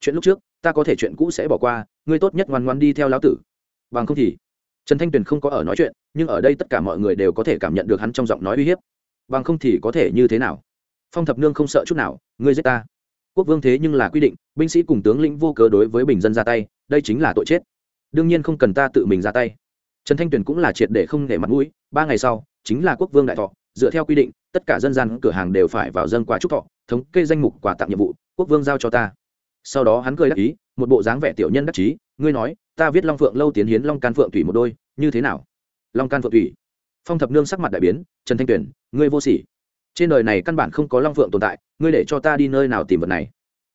Chuyện lúc trước, ta có thể chuyện cũ sẽ bỏ qua, ngươi tốt nhất ngoan ngoan đi theo lão tử. Bằng không thì, trần thanh tuyền không có ở nói chuyện, nhưng ở đây tất cả mọi người đều có thể cảm nhận được hắn trong giọng nói uy hiếp. Bằng không thì có thể như thế nào? Phong thập nương không sợ chút nào, ngươi giết ta. Quốc vương thế nhưng là quy định, binh sĩ cùng tướng lĩnh vô cớ đối với bình dân ra tay, đây chính là tội chết. Đương nhiên không cần ta tự mình ra tay. Trần thanh tuyền cũng là triệt để không để mặt mũi, ba ngày sau, chính là quốc vương đại thọ, dựa theo quy định, tất cả dân gian cửa hàng đều phải vào dân quá trúc thọ thống kê danh mục quà tặng nhiệm vụ, quốc vương giao cho ta. Sau đó hắn cười đắc ý, một bộ dáng vẻ tiểu nhân đắc chí, ngươi nói, ta viết long phượng lâu tiến hiến long can phượng thủy một đôi, như thế nào? Long can phượng thủy. Phong thập nương sắc mặt đại biến, trần thanh tuyền, ngươi vô sỉ. Trên đời này căn bản không có long phượng tồn tại, ngươi để cho ta đi nơi nào tìm vật này?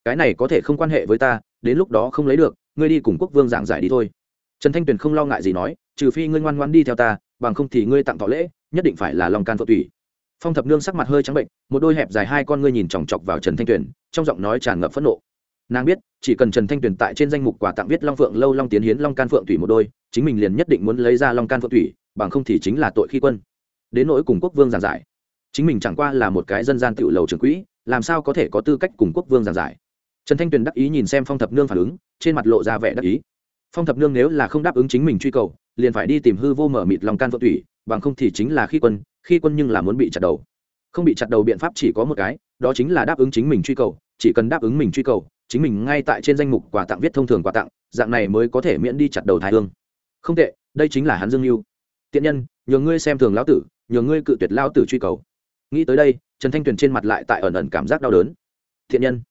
Cái này có thể không quan hệ với ta, đến lúc đó không lấy được, ngươi đi cùng quốc vương giảng giải đi thôi. Trần thanh tuyền không lo ngại gì nói, trừ phi ngươi ngoan ngoan đi theo ta, bằng không thì ngươi tặng thọ lễ, nhất định phải là long can phượng thủy phong thập nương sắc mặt hơi trắng bệnh, một đôi hẹp dài hai con ngươi nhìn chòng chọc vào trần thanh tuyền, trong giọng nói tràn ngập phẫn nộ. Nàng biết, chỉ cần trần thanh tuyền tại trên danh mục quà tặng viết long phượng, lâu long tiến hiến, long can phượng thủy một đôi, chính mình liền nhất định muốn lấy ra long can phượng thủy, bằng không thì chính là tội khi quân. Đến nỗi cùng quốc vương giảng giải, chính mình chẳng qua là một cái dân gian tự lầu trường quỹ, làm sao có thể có tư cách cùng quốc vương giảng giải? Trần thanh tuyền đắc ý nhìn xem phong thập nương phản ứng, trên mặt lộ ra vẻ đắc ý. Phong thập nương nếu là không đáp ứng chính mình truy cầu, liền phải đi tìm hư vô mở mịt lòng can phượng thủy bằng không thì chính là khi quân khi quân nhưng là muốn bị chặt đầu. Không bị chặt đầu biện pháp chỉ có một cái, đó chính là đáp ứng chính mình truy cầu, chỉ cần đáp ứng mình truy cầu, chính mình ngay tại trên danh mục quà tặng viết thông thường quà tặng, dạng này mới có thể miễn đi chặt đầu thái hương. Không tệ, đây chính là hắn dương mưu tiện nhân, nhờ ngươi xem thường lão tử, nhờ ngươi cự tuyệt lao tử truy cầu. Nghĩ tới đây, trần thanh tuyền trên mặt lại tại ẩn ẩn cảm giác đau đớn. Thiện nhân,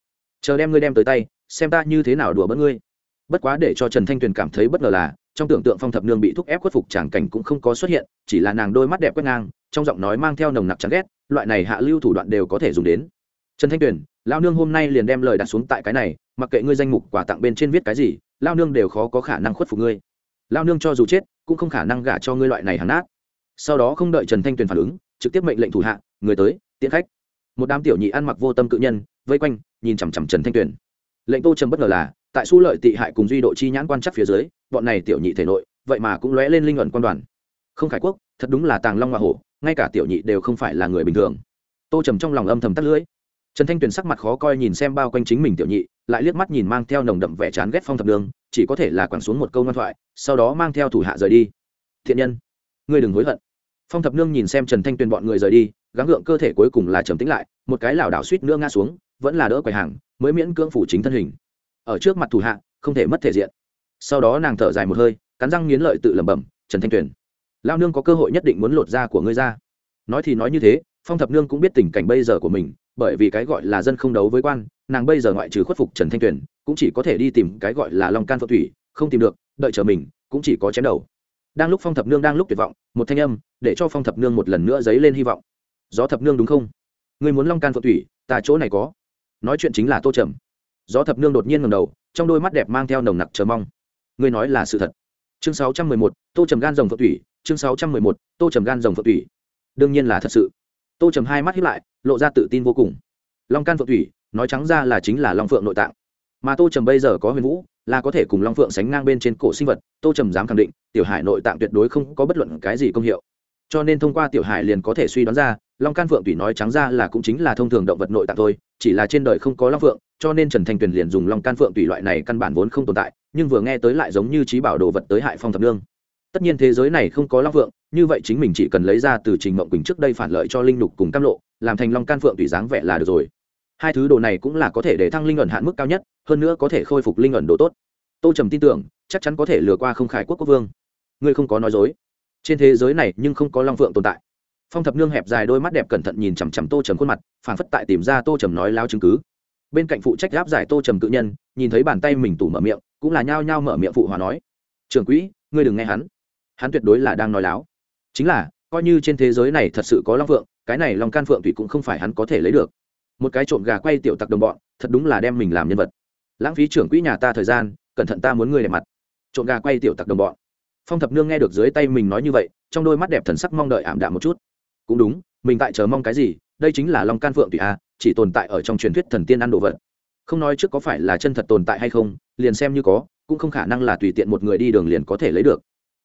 chờ đem ngươi đem tới tay, xem ta như thế nào đùa bỡn ngươi. Bất quá để cho trần thanh tuyền cảm thấy bất ngờ là trong tưởng tượng phong thập nương bị thúc ép khuất phục tràng cảnh cũng không có xuất hiện, chỉ là nàng đôi mắt đẹp quét ngang, trong giọng nói mang theo nồng nặc chán ghét, loại này hạ lưu thủ đoạn đều có thể dùng đến. Trần thanh tuyền lao nương hôm nay liền đem lời đặt xuống tại cái này, mặc kệ ngươi danh mục quà tặng bên trên viết cái gì lao nương đều khó có khả năng khuất phục ngươi. Lao nương cho dù chết, cũng không khả năng gả cho ngươi loại này hắn nát. Sau đó không đợi trần thanh tuyền phản ứng, trực tiếp mệnh lệnh thủ hạ, người tới, tiễn khách. Một đám tiểu nhị ăn mặc vô tâm cự nhân, vây quanh, nhìn chằm chằm trần thanh tuyền. Lệnh tô trầm bất ngờ là, tại su lợi tị hại cùng duy độ chi nhãn quan chắc phía dưới bọn này tiểu nhị thể nội, vậy mà cũng lóe lên linh luận quan đoàn. Không khải quốc, thật đúng là tàng long hoa hổ, ngay cả tiểu nhị đều không phải là người bình thường. Tô trầm trong lòng âm thầm tắt lưỡi. Trần thanh tuyền sắc mặt khó coi nhìn xem bao quanh chính mình tiểu nhị, lại liếc mắt nhìn mang theo nồng đậm vẻ chán ghét phong thập đường, chỉ có thể là quẳng xuống một câu ngoan thoại, sau đó mang theo thủ hạ rời đi. Thiện nhân, ngươi đừng hối hận. Phong thập nương nhìn xem trần thanh tuyền bọn người rời đi, gắng gượng cơ thể cuối cùng là trầm tĩnh lại, một cái lảo đảo suýt nữa ngã xuống, vẫn là đỡ quầy hàng, mới miễn cưỡng phủ chính thân hình. Ở trước mặt thủ hạ, không thể mất thể diện sau đó nàng thở dài một hơi, cắn răng nghiến lợi tự lẩm bẩm, trần thanh tuyền lao nương có cơ hội nhất định muốn lột da của ngươi ra. Nói thì nói như thế, phong thập nương cũng biết tình cảnh bây giờ của mình, bởi vì cái gọi là dân không đấu với quan, nàng bây giờ ngoại trừ khuất phục trần thanh tuyền, cũng chỉ có thể đi tìm cái gọi là long can phượng thủy, không tìm được, đợi chờ mình, cũng chỉ có chém đầu. Đang lúc phong thập nương đang lúc tuyệt vọng, một thanh âm để cho phong thập nương một lần nữa dấy lên hy vọng. Gió thập nương đúng không? Người muốn long can phượng thủy, ta chỗ này có. Nói chuyện chính là tô trầm. Gió thập nương đột nhiên ngầm đầu, trong đôi mắt đẹp mang theo nồng nặc chờ mong ngươi nói là sự thật. Chương sáu trăm mười một, tô trầm gan rồng phượng thủy chương sáu trăm mười một, tô trầm gan rồng phượng thủy đương nhiên là thật sự. Tô trầm hai mắt hiếp lại, lộ ra tự tin vô cùng. Long can phượng thủy nói trắng ra là chính là long phượng nội tạng. Mà tô trầm bây giờ có huyền vũ, là có thể cùng long phượng sánh ngang bên trên cổ sinh vật, tô trầm dám khẳng định, tiểu hải nội tạng tuyệt đối không có bất luận cái gì công hiệu. Cho nên thông qua tiểu hải liền có thể suy đoán ra, long can phượng tùy nói trắng ra là cũng chính là thông thường động vật nội tạng thôi, chỉ là trên đời không có long phượng, cho nên trần thanh tuyền liền dùng long can phượng tùy loại này căn bản vốn không tồn tại nhưng vừa nghe tới lại giống như trí bảo đồ vật tới hại phong thập nương. Tất nhiên thế giới này không có long phượng, như vậy chính mình chỉ cần lấy ra từ trình mộng quỳnh trước đây phản lợi cho linh lục cùng cam lộ, làm thành long can phượng tùy dáng vẻ là được rồi. Hai thứ đồ này cũng là có thể để thăng linh ẩn hạn mức cao nhất, hơn nữa có thể khôi phục linh ẩn độ tốt. Tô trầm tin tưởng, chắc chắn có thể lừa qua không khải quốc quốc vương. Ngươi không có nói dối. Trên thế giới này nhưng không có long phượng tồn tại. Phong thập nương hẹp dài đôi mắt đẹp cẩn thận nhìn chằm chằm tô trầm khuôn mặt phản phất tại tìm ra tô trầm nói lao chứng cứ. Bên cạnh phụ trách gáp giải tô trầm tự nhân, nhìn thấy bàn tay mình tủ mở miệng cũng là nhao nhao mở miệng phụ hòa nói, trưởng quỹ, ngươi đừng nghe hắn. Hắn tuyệt đối là đang nói láo. Chính là, coi như trên thế giới này thật sự có long phượng, cái này long can phượng thủy cũng không phải hắn có thể lấy được. Một cái trộm gà quay tiểu tặc đồng bọn, thật đúng là đem mình làm nhân vật. Lãng phí trưởng quỹ nhà ta thời gian, cẩn thận ta muốn ngươi đẹp mặt. Trộm gà quay tiểu tặc đồng bọn. Phong thập nương nghe được dưới tay mình nói như vậy, trong đôi mắt đẹp thần sắc mong đợi ảm đạm một chút. Cũng đúng, mình tại chờ mong cái gì, đây chính là long can phượng tùy a à, chỉ tồn tại ở trong truyền thuyết thần tiên ăn đồ vật. Không nói trước có phải là chân thật tồn tại hay không liền xem như có, cũng không khả năng là tùy tiện một người đi đường liền có thể lấy được.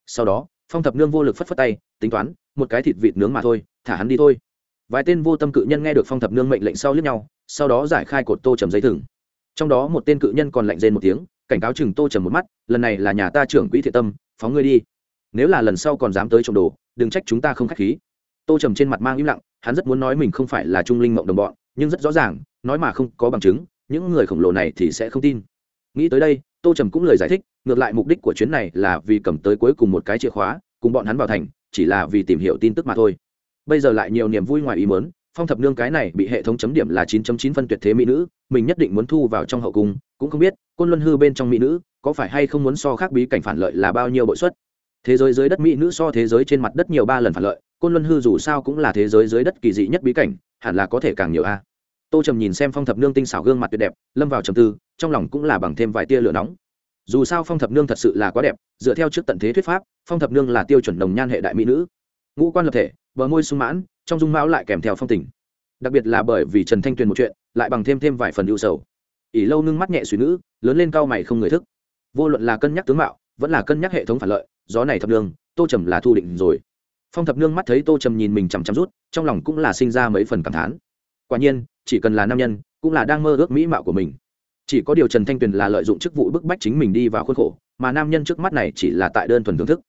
Sau đó, phong thập nương vô lực phất phất tay, tính toán, một cái thịt vịt nướng mà thôi, thả hắn đi thôi. Vài tên vô tâm cự nhân nghe được phong thập nương mệnh lệnh sau lướt nhau, sau đó giải khai cột tô trầm dây thừng. Trong đó một tên cự nhân còn lạnh rên một tiếng, cảnh cáo chừng tô trầm một mắt, lần này là nhà ta trưởng quỹ thiện tâm, phóng ngươi đi. Nếu là lần sau còn dám tới trộm đồ, đừng trách chúng ta không k h á c h khí. Tô trầm trên mặt mang im lặng, hắn rất muốn nói mình không phải là trung linh mộng đồng bọn, nhưng rất rõ ràng, nói mà không có bằng chứng, những người khổng lồ này thì sẽ không tin nghĩ tới đây, tô trầm cũng lời giải thích, ngược lại mục đích của chuyến này là vì cầm tới cuối cùng một cái chìa khóa, cùng bọn hắn vào thành, chỉ là vì tìm hiểu tin tức mà thôi. Bây giờ lại nhiều niềm vui ngoài ý mớn phong thập nương cái này bị hệ thống chấm điểm là 9.9 phân tuyệt thế mỹ nữ, mình nhất định muốn thu vào trong hậu cung, cũng không biết, côn luân hư bên trong mỹ nữ, có phải hay không muốn so khác bí cảnh phản lợi là bao nhiêu bội suất? Thế giới dưới đất mỹ nữ so thế giới trên mặt đất nhiều ba lần phản lợi, côn luân hư dù sao cũng là thế giới dưới đất kỳ dị nhất bí cảnh, hẳn là có thể càng nhiều a tô trầm nhìn xem phong thập nương tinh xảo gương mặt tuyệt đẹp, lâm vào trầm tư, trong lòng cũng là bằng thêm vài tia lửa nóng. Dù sao phong thập nương thật sự là quá đẹp, dựa theo trước tận thế thuyết pháp, phong thập nương là tiêu chuẩn đồng nhan hệ đại mỹ nữ. Ngũ quan lập thể, bờ môi sung mãn, trong dung mão lại kèm theo phong tình. Đặc biệt là bởi vì trần thanh tuyền một chuyện, lại bằng thêm thêm vài phần ưu sầu. Ỷ lâu nương mắt nhẹ suy nữ lớn lên cao mày không người thức. Vô luận là cân nhắc tướng mạo, vẫn là cân nhắc hệ thống phản lợi, gió này thập nương, tô trầm là thu định rồi. Phong thập nương mắt thấy tô trầm nhìn mình chằm chằm rút, trong lòng cũng là sinh ra mấy phần cảm thán. Quả nhiên chỉ cần là nam nhân, cũng là đang mơ ước mỹ mạo của mình. Chỉ có điều trần thanh tuyền là lợi dụng chức vụ bức bách chính mình đi vào khuôn khổ, mà nam nhân trước mắt này chỉ là tại đơn thuần thưởng thức.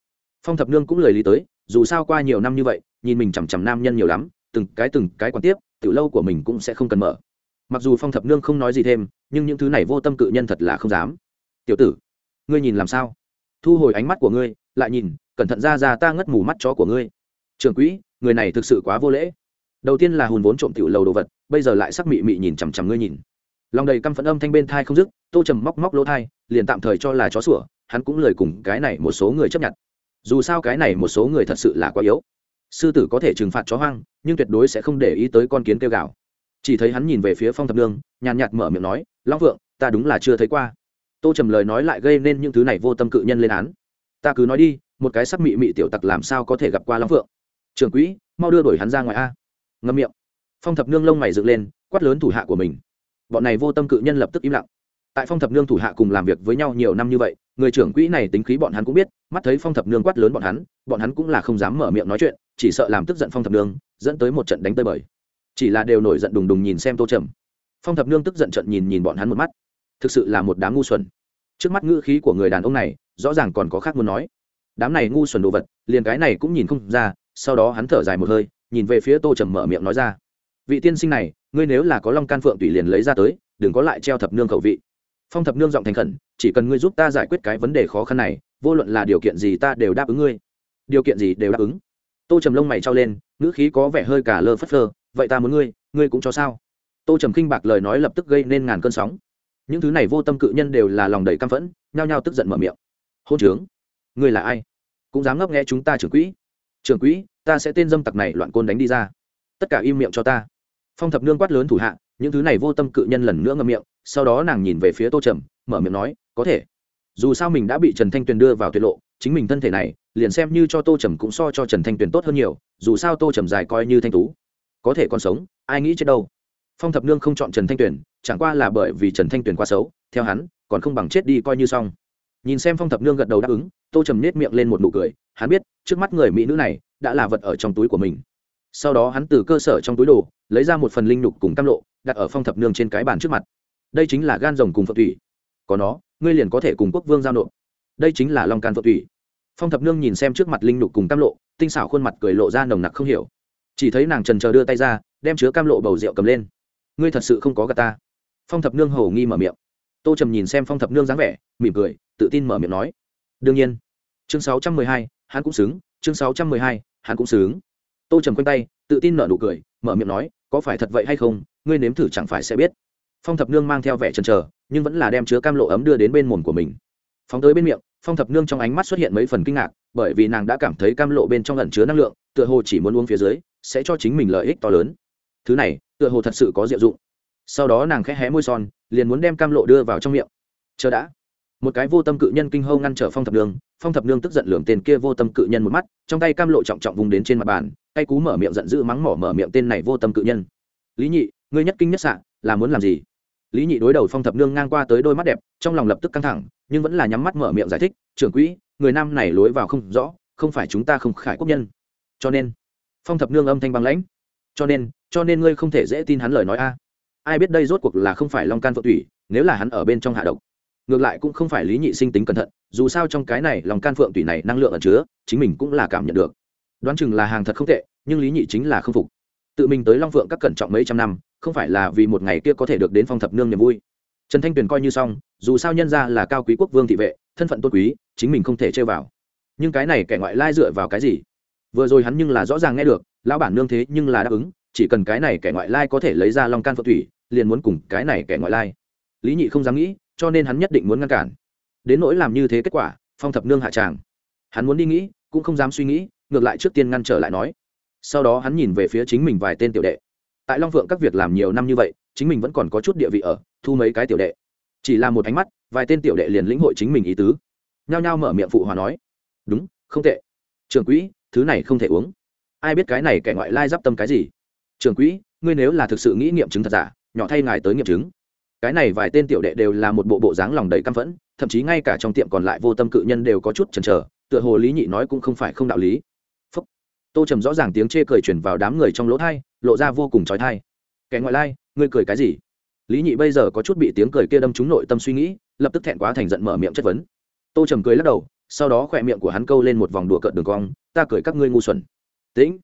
Phong thập nương cũng lời lý tới, dù sao qua nhiều năm như vậy, nhìn mình chằm chằm nam nhân nhiều lắm, từng cái từng cái quan tiếp tiểu lâu của mình cũng sẽ không cần mở. Mặc dù phong thập nương không nói gì thêm, nhưng những thứ này vô tâm cự nhân thật là không dám. Tiểu tử, ngươi nhìn làm sao? Thu hồi ánh mắt của ngươi, lại nhìn, cẩn thận ra ra ta ngất mù mắt chó của ngươi. Trưởng quỹ, người này thực sự quá vô lễ đầu tiên là hùn vốn trộm tiểu lầu đồ vật, bây giờ lại sắc mị mị nhìn chằm chằm ngươi nhìn. Lòng đầy căm phẫn âm thanh bên thai không dứt, tô trầm móc móc lỗ thai, liền tạm thời cho là chó sủa, hắn cũng lời cùng cái này một số người chấp nhận. Dù sao cái này một số người thật sự là quá yếu. Sư tử có thể trừng phạt chó hoang, nhưng tuyệt đối sẽ không để ý tới con kiến kêu gào. Chỉ thấy hắn nhìn về phía phong thập nương, nhàn nhạt mở miệng nói, long vượng, ta đúng là chưa thấy qua. Tô trầm lời nói lại gây nên những thứ này vô tâm cự nhân lên án. Ta cứ nói đi, một cái sắc mị mị tiểu tặc làm sao có thể gặp qua long vượng? Trưởng quỹ, mau đưa đổi hắn ra ngoài a ngâm miệng. Phong thập nương lông mày dựng lên, quát lớn thủ hạ của mình. Bọn này vô tâm cự nhân lập tức im lặng. Tại phong thập nương thủ hạ cùng làm việc với nhau nhiều năm như vậy, người trưởng quỹ này tính khí bọn hắn cũng biết, mắt thấy phong thập nương quát lớn bọn hắn bọn hắn cũng là không dám mở miệng nói chuyện, chỉ sợ làm tức giận phong thập nương, dẫn tới một trận đánh tơi bời. Chỉ là đều nổi giận đùng đùng nhìn xem tô trầm. Phong thập nương tức giận trận nhìn nhìn bọn hắn một mắt. Thực sự là một đám ngu xuẩn. Trước mắt ngữ khí của người đàn ông này, rõ ràng còn có khác muốn nói. Đám này ngu xuẩn đồ vật, liền cái này cũng nhìn không ra, sau đó hắn thở dài một hơi nhìn về phía tô trầm mở miệng nói ra. Vị tiên sinh này, ngươi nếu là có long can phượng tùy liền lấy ra tới, đừng có lại treo thập nương khẩu vị. Phong thập nương giọng thành khẩn, chỉ cần ngươi giúp ta giải quyết cái vấn đề khó khăn này, vô luận là điều kiện gì ta đều đáp ứng ngươi. Điều kiện gì đều đáp ứng. Tô trầm lông mày trao lên, ngữ khí có vẻ hơi cả lơ phất lơ vậy ta muốn ngươi ngươi cũng cho sao? Tô trầm khinh bạc lời nói lập tức gây nên ngàn cơn sóng. Những thứ này vô tâm cự nhân đều là lòng đầy căm phẫn, nhao nhao tức giận mở miệng. Hôn trướng. Ngươi là ai? Cũng dám ngấp nghe chúng ta trưởng quỹ. Trưởng quỹ ta sẽ tên dâm tặc này loạn côn đánh đi ra. Tất cả im miệng cho ta. Phong thập nương quát lớn thủ hạ, những thứ này vô tâm cự nhân lần nữa ngậm miệng, sau đó nàng nhìn về phía tô trầm, mở miệng nói, có thể. Dù sao mình đã bị trần thanh tuyền đưa vào tuyệt lộ, chính mình thân thể này, liền xem như cho tô trầm cũng so cho trần thanh tuyền tốt hơn nhiều, dù sao tô trầm dài coi như thanh tú. Có thể còn sống, ai nghĩ chết đâu. Phong thập nương không chọn trần thanh tuyền, chẳng qua là bởi vì trần thanh tuyền quá xấu, theo hắn, còn không bằng chết đi coi như xong. Nhìn xem phong thập nương gật đầu đáp ứng, tô trầm nết miệng lên một nụ cười, hắn biết, trước mắt người mỹ nữ này đã là vật ở trong túi của mình. Sau đó hắn từ cơ sở trong túi đồ, lấy ra một phần linh nhục cùng cam lộ, đặt ở phong thập nương trên cái bàn trước mặt. Đây chính là gan rồng cùng phượng thủy. Có nó, ngươi liền có thể cùng quốc vương giao nộp. Đây chính là long can phượng thủy. Phong thập nương nhìn xem trước mặt linh nhục cùng cam lộ, tinh xảo khuôn mặt cười lộ ra nồng nặc không hiểu. Chỉ thấy nàng trần chờ đưa tay ra, đem chứa cam lộ bầu rượu cầm lên. Ngươi thật sự không có gà ta. Phong thập nương hầu nghi mở miệng. Tô trầm nhìn xem phong thập nương dáng vẻ, mỉm cười, tự tin mở miệng nói. Đương nhiên. Chương sáu trăm mười hai, hắn cũng xứng chương sáu trăm mười hai, hắn cũng sướng. tô trầm quanh tay, tự tin nở nụ cười, mở miệng nói, có phải thật vậy hay không? Ngươi nếm thử chẳng phải sẽ biết. Phong thập nương mang theo vẻ chần chờ, nhưng vẫn là đem chứa cam lộ ấm đưa đến bên mồm của mình. Phóng tới bên miệng, phong thập nương trong ánh mắt xuất hiện mấy phần kinh ngạc, bởi vì nàng đã cảm thấy cam lộ bên trong ẩn chứa năng lượng, tựa hồ chỉ muốn uống phía dưới, sẽ cho chính mình lợi ích to lớn. Thứ này, tựa hồ thật sự có diệu dụng. Sau đó nàng khẽ hé môi son, liền muốn đem cam lộ đưa vào trong miệng. Chờ đã. Một cái vô tâm cự nhân kinh hâu ngăn trở phong thập nương phong thập nương tức giận lường tên kia vô tâm cự nhân một mắt, trong tay cam lộ trọng trọng vùng đến trên mặt bàn, tay cú mở miệng giận dữ mắng mỏ mở miệng tên này vô tâm cự nhân. Lý nhị, ngươi nhất kinh nhất sạn là muốn làm gì? Lý nhị đối đầu phong thập nương ngang qua tới đôi mắt đẹp, trong lòng lập tức căng thẳng, nhưng vẫn là nhắm mắt mở miệng giải thích, trưởng quỹ, người nam này lối vào không rõ, không phải chúng ta không khải quốc nhân. Cho nên? Phong thập nương âm thanh băng lãnh. Cho nên cho nên ngươi không thể dễ tin hắn lời nói a. Ai biết đây rốt cuộc là không phải long can phượng thủy, nếu là hắn ở bên trong hạ độc ngược lại cũng không phải lý nhị sinh tính cẩn thận, dù sao trong cái này lòng can phượng tủy này năng lượng ẩn chứa, chính mình cũng là cảm nhận được. Đoán chừng là hàng thật không tệ, nhưng lý nhị chính là không phục. Tự mình tới long phượng các cẩn trọng mấy trăm năm, không phải là vì một ngày kia có thể được đến phong thập nương niềm vui. Trần thanh tuyền coi như xong, dù sao nhân ra là cao quý quốc vương thị vệ, thân phận tôn quý, chính mình không thể chơi vào. Nhưng cái này kẻ ngoại lai dựa vào cái gì? Vừa rồi hắn nhưng là rõ ràng nghe được, lão bản nương thế nhưng là đáp ứng, chỉ cần cái này kẻ ngoại lai có thể lấy ra long can phượng thủy, liền muốn cùng cái này kẻ ngoại lai. Lý nhị không dám nghĩ cho nên hắn nhất định muốn ngăn cản. Đến nỗi làm như thế kết quả, phong thập nương hạ tràng. Hắn muốn đi nghĩ, cũng không dám suy nghĩ, ngược lại trước tiên ngăn trở lại nói. Sau đó hắn nhìn về phía chính mình vài tên tiểu đệ. Tại long phượng các việc làm nhiều năm như vậy, chính mình vẫn còn có chút địa vị ở, thu mấy cái tiểu đệ. Chỉ là một ánh mắt, vài tên tiểu đệ liền lĩnh hội chính mình ý tứ. Nhao nhao mở miệng phụ hòa nói. Đúng, không tệ. Trường quỹ, thứ này không thể uống. Ai biết cái này kẻ ngoại lai d i p tâm cái gì? Trường quỹ, ngươi nếu là thực sự nghĩ nghiệm chứng thật giả, nhỏ thay ngài tới nghiệm chứng cái này vài tên tiểu đệ đều là một bộ bộ dáng lòng đầy căm phẫn, thậm chí ngay cả trong tiệm còn lại vô tâm cự nhân đều có chút chần chờ, tựa hồ lý nhị nói cũng không phải không đạo lý. Phúc. tô trầm rõ ràng tiếng chê cười chuyển vào đám người trong lỗ thai, lộ ra vô cùng trói thai. Kẻ ngoại lai, ngươi cười cái gì? Lý nhị bây giờ có chút bị tiếng cười kia đâm trúng nội tâm suy nghĩ, lập tức thẹn quá thành giận mở miệng chất vấn. Tô trầm cười lắc đầu, sau đó khỏe miệng của hắn câu lên một vòng đùa cợt đường cong, ta cười các ngươi ngu xuẩn. Tĩnh.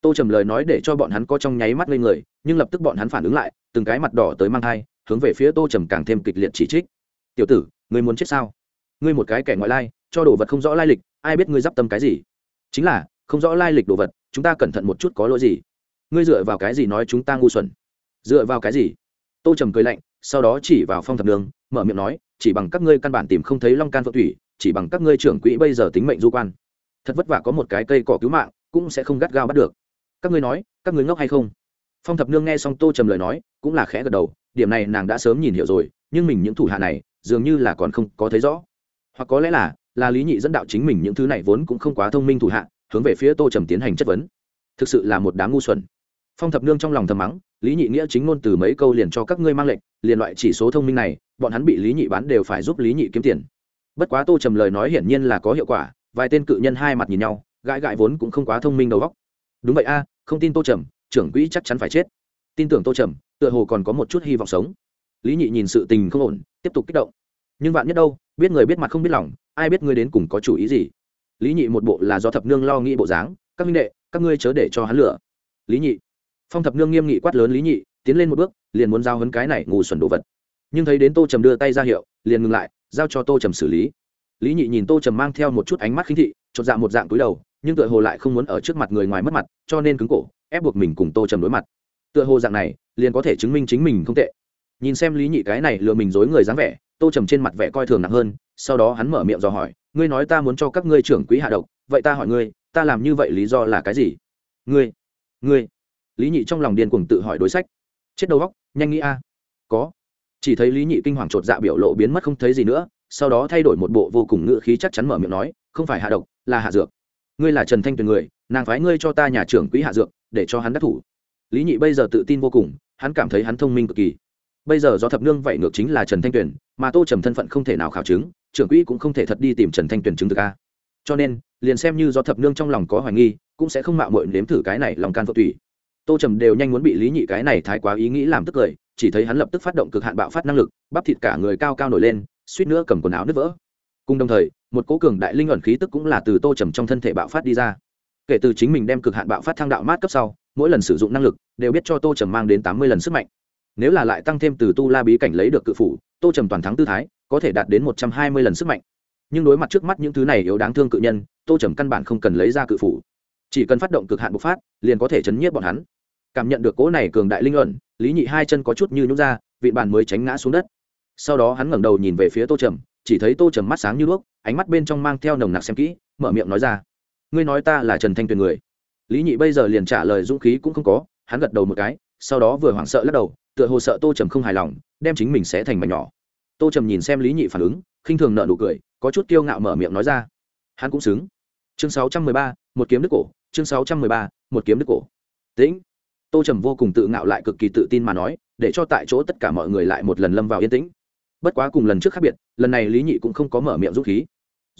Tô trầm lời nói để cho bọn hắn có trong nháy mắt lên người, nhưng lập tức bọn hắn phản ứng lại, từng cái mặt đỏ tới mang thai hướng về phía tô trầm càng thêm kịch liệt chỉ trích. Tiểu tử, ngươi muốn chết sao? Ngươi một cái kẻ ngoại lai, cho đồ vật không rõ lai lịch, ai biết ngươi d i p tâm cái gì? Chính là, không rõ lai lịch đồ vật, chúng ta cẩn thận một chút có lỗi gì? Ngươi dựa vào cái gì nói chúng ta ngu xuẩn? Dựa vào cái gì? Tô trầm cười lạnh, sau đó chỉ vào phong thập đường, mở miệng nói, chỉ bằng các ngươi căn bản tìm không thấy long can phượng thủy, chỉ bằng các ngươi trưởng quỹ bây giờ tính mệnh du quan. Thật vất vả có một cái cây cỏ cứu mạng, cũng sẽ không gắt gao bắt được. Các ngươi nói, các ngươi ngốc hay không? Phong thập nương nghe xong tô trầm lời nói, cũng là khẽ gật đầu điểm này nàng đã sớm nhìn hiểu rồi, nhưng mình những thủ hạ này, dường như là còn không có thấy rõ. Hoặc có lẽ là là lý nhị dẫn đạo chính mình những thứ này vốn cũng không quá thông minh thủ hạ, hướng về phía tô trầm tiến hành chất vấn. Thực sự là một đám ngu xuẩn. Phong thập nương trong lòng thầm mắng, lý nhị nghĩa chính ngôn từ mấy câu liền cho các ngươi mang lệnh, liền loại chỉ số thông minh này, bọn hắn bị lý nhị bán đều phải giúp lý nhị kiếm tiền. Bất quá tô trầm lời nói hiển nhiên là có hiệu quả, vài tên cự nhân hai mặt nhìn nhau, gãi gãi vốn cũng không quá thông minh đầu góc đúng vậy a, không tin tô trầm, trưởng quỹ chắc chắn phải chết. Tin tưởng tô trầm tựa hồ còn có một chút hy vọng sống. Lý nhị nhìn sự tình không ổn, tiếp tục kích động. Nhưng bạn nhất đâu, biết người biết mặt không biết lòng, ai biết ngươi đến cùng có chủ ý gì? Lý nhị một bộ là do thập nương lo nghĩ bộ dáng, các minh đệ, các ngươi chớ để cho hắn lửa lý nhị. Phong thập nương nghiêm nghị quát lớn lý nhị, tiến lên một bước, liền muốn giao hấn cái này ngủ xuẩn đồ vật. Nhưng thấy đến tô trầm đưa tay ra hiệu, liền ngừng lại, giao cho tô trầm xử lý. Lý nhị nhìn tô trầm mang theo một chút ánh mắt khinh thị, chột dạng một dạng túi đầu, nhưng tựa hồ lại không muốn ở trước mặt người ngoài mất mặt, cho nên cứng cổ, ép buộc mình cùng tô trầm đối mặt. Tựa hồ dạng này liền có thể chứng minh chính mình không tệ. Nhìn xem lý nhị cái này lừa mình dối người dáng vẻ, tô trầm trên mặt vẻ coi thường nặng hơn, sau đó hắn mở miệng dò hỏi, ngươi nói ta muốn cho các ngươi trưởng quỹ hạ độc, vậy ta hỏi ngươi, ta làm như vậy lý do là cái gì? Ngươi ngươi. Lý nhị trong lòng điên cuồng tự hỏi đối sách. Chết đầu góc nhanh nghĩ a. Có. Chỉ thấy lý nhị kinh hoàng chột dạ biểu lộ biến mất không thấy gì nữa, sau đó thay đổi một bộ vô cùng ngữ khí chắc chắn mở miệng nói, không phải hạ độc, là hạ dược. Ngươi là trần thanh tuyền người, nàng phái ngươi cho ta nhà trưởng quỹ hạ dược, để cho hắn đắc thủ lý nhị bây giờ tự tin vô cùng, hắn cảm thấy hắn thông minh cực kỳ. Bây giờ do thập nương vậy ngược chính là trần thanh tuyền, mà tô trầm thân phận không thể nào khảo chứng, trưởng quỹ cũng không thể thật đi tìm trần thanh tuyền chứng thực a. Cho nên, liền xem như do thập nương trong lòng có hoài nghi, cũng sẽ không mạo mội nếm thử cái này lòng can phượng tùy tô trầm đều nhanh muốn bị lý nhị cái này thái quá ý nghĩ làm tức cười, chỉ thấy hắn lập tức phát động cực hạn bạo phát năng lực, bắp thịt cả người cao cao nổi lên, suýt nữa cầm quần áo nứt vỡ. Cùng đồng thời, một cố cường đại linh ẩn khí tức cũng là từ tô trầm trong thân thể bạo phát đi ra kể từ chính mình đem cực hạn bạo phát thang đạo mát cấp sau, mỗi lần sử dụng năng lực đều biết cho tô trầm mang đến tám mươi lần sức mạnh. Nếu là lại tăng thêm từ tu la bí cảnh lấy được cự phủ, tô trầm toàn thắng tư thái, có thể đạt đến một trăm hai mươi lần sức mạnh. Nhưng đối mặt trước mắt những thứ này yếu đáng thương cự nhân, tô trầm căn bản không cần lấy ra cự phủ. Chỉ cần phát động cực hạn bộc phát, liền có thể chấn nhiếp bọn hắn. Cảm nhận được cỗ này cường đại linh ẩn, lý nhị hai chân có chút như nhút ra vị bàn mới tránh ngã xuống đất. Sau đó hắn ngẩng đầu nhìn về phía tô trầm, chỉ thấy tô trầm mắt sáng như đuốc, ánh mắt bên trong mang theo nồng nặc xem kỹ, mở miệng nói ra ngươi nói ta là trần thanh tuyền người. Lý nhị bây giờ liền trả lời dũng khí cũng không có, hắn gật đầu một cái, sau đó vừa hoảng sợ lắc đầu, tựa hồ sợ tô trầm không hài lòng, đem chính mình sẽ thành mảnh nhỏ. Tô trầm nhìn xem lý nhị phản ứng, khinh thường nợ nụ cười, có chút kiêu ngạo mở miệng nói ra. Hắn cũng xứng. Chương sáu trăm mười ba, một kiếm đức cổ, chương sáu trăm mười ba, một kiếm đức cổ. Tĩnh. Tô trầm vô cùng tự ngạo lại cực kỳ tự tin mà nói, để cho tại chỗ tất cả mọi người lại một lần lâm vào yên tĩnh. Bất quá cùng lần trước khác biệt, lần này lý nhị cũng không có mở miệng dũng khí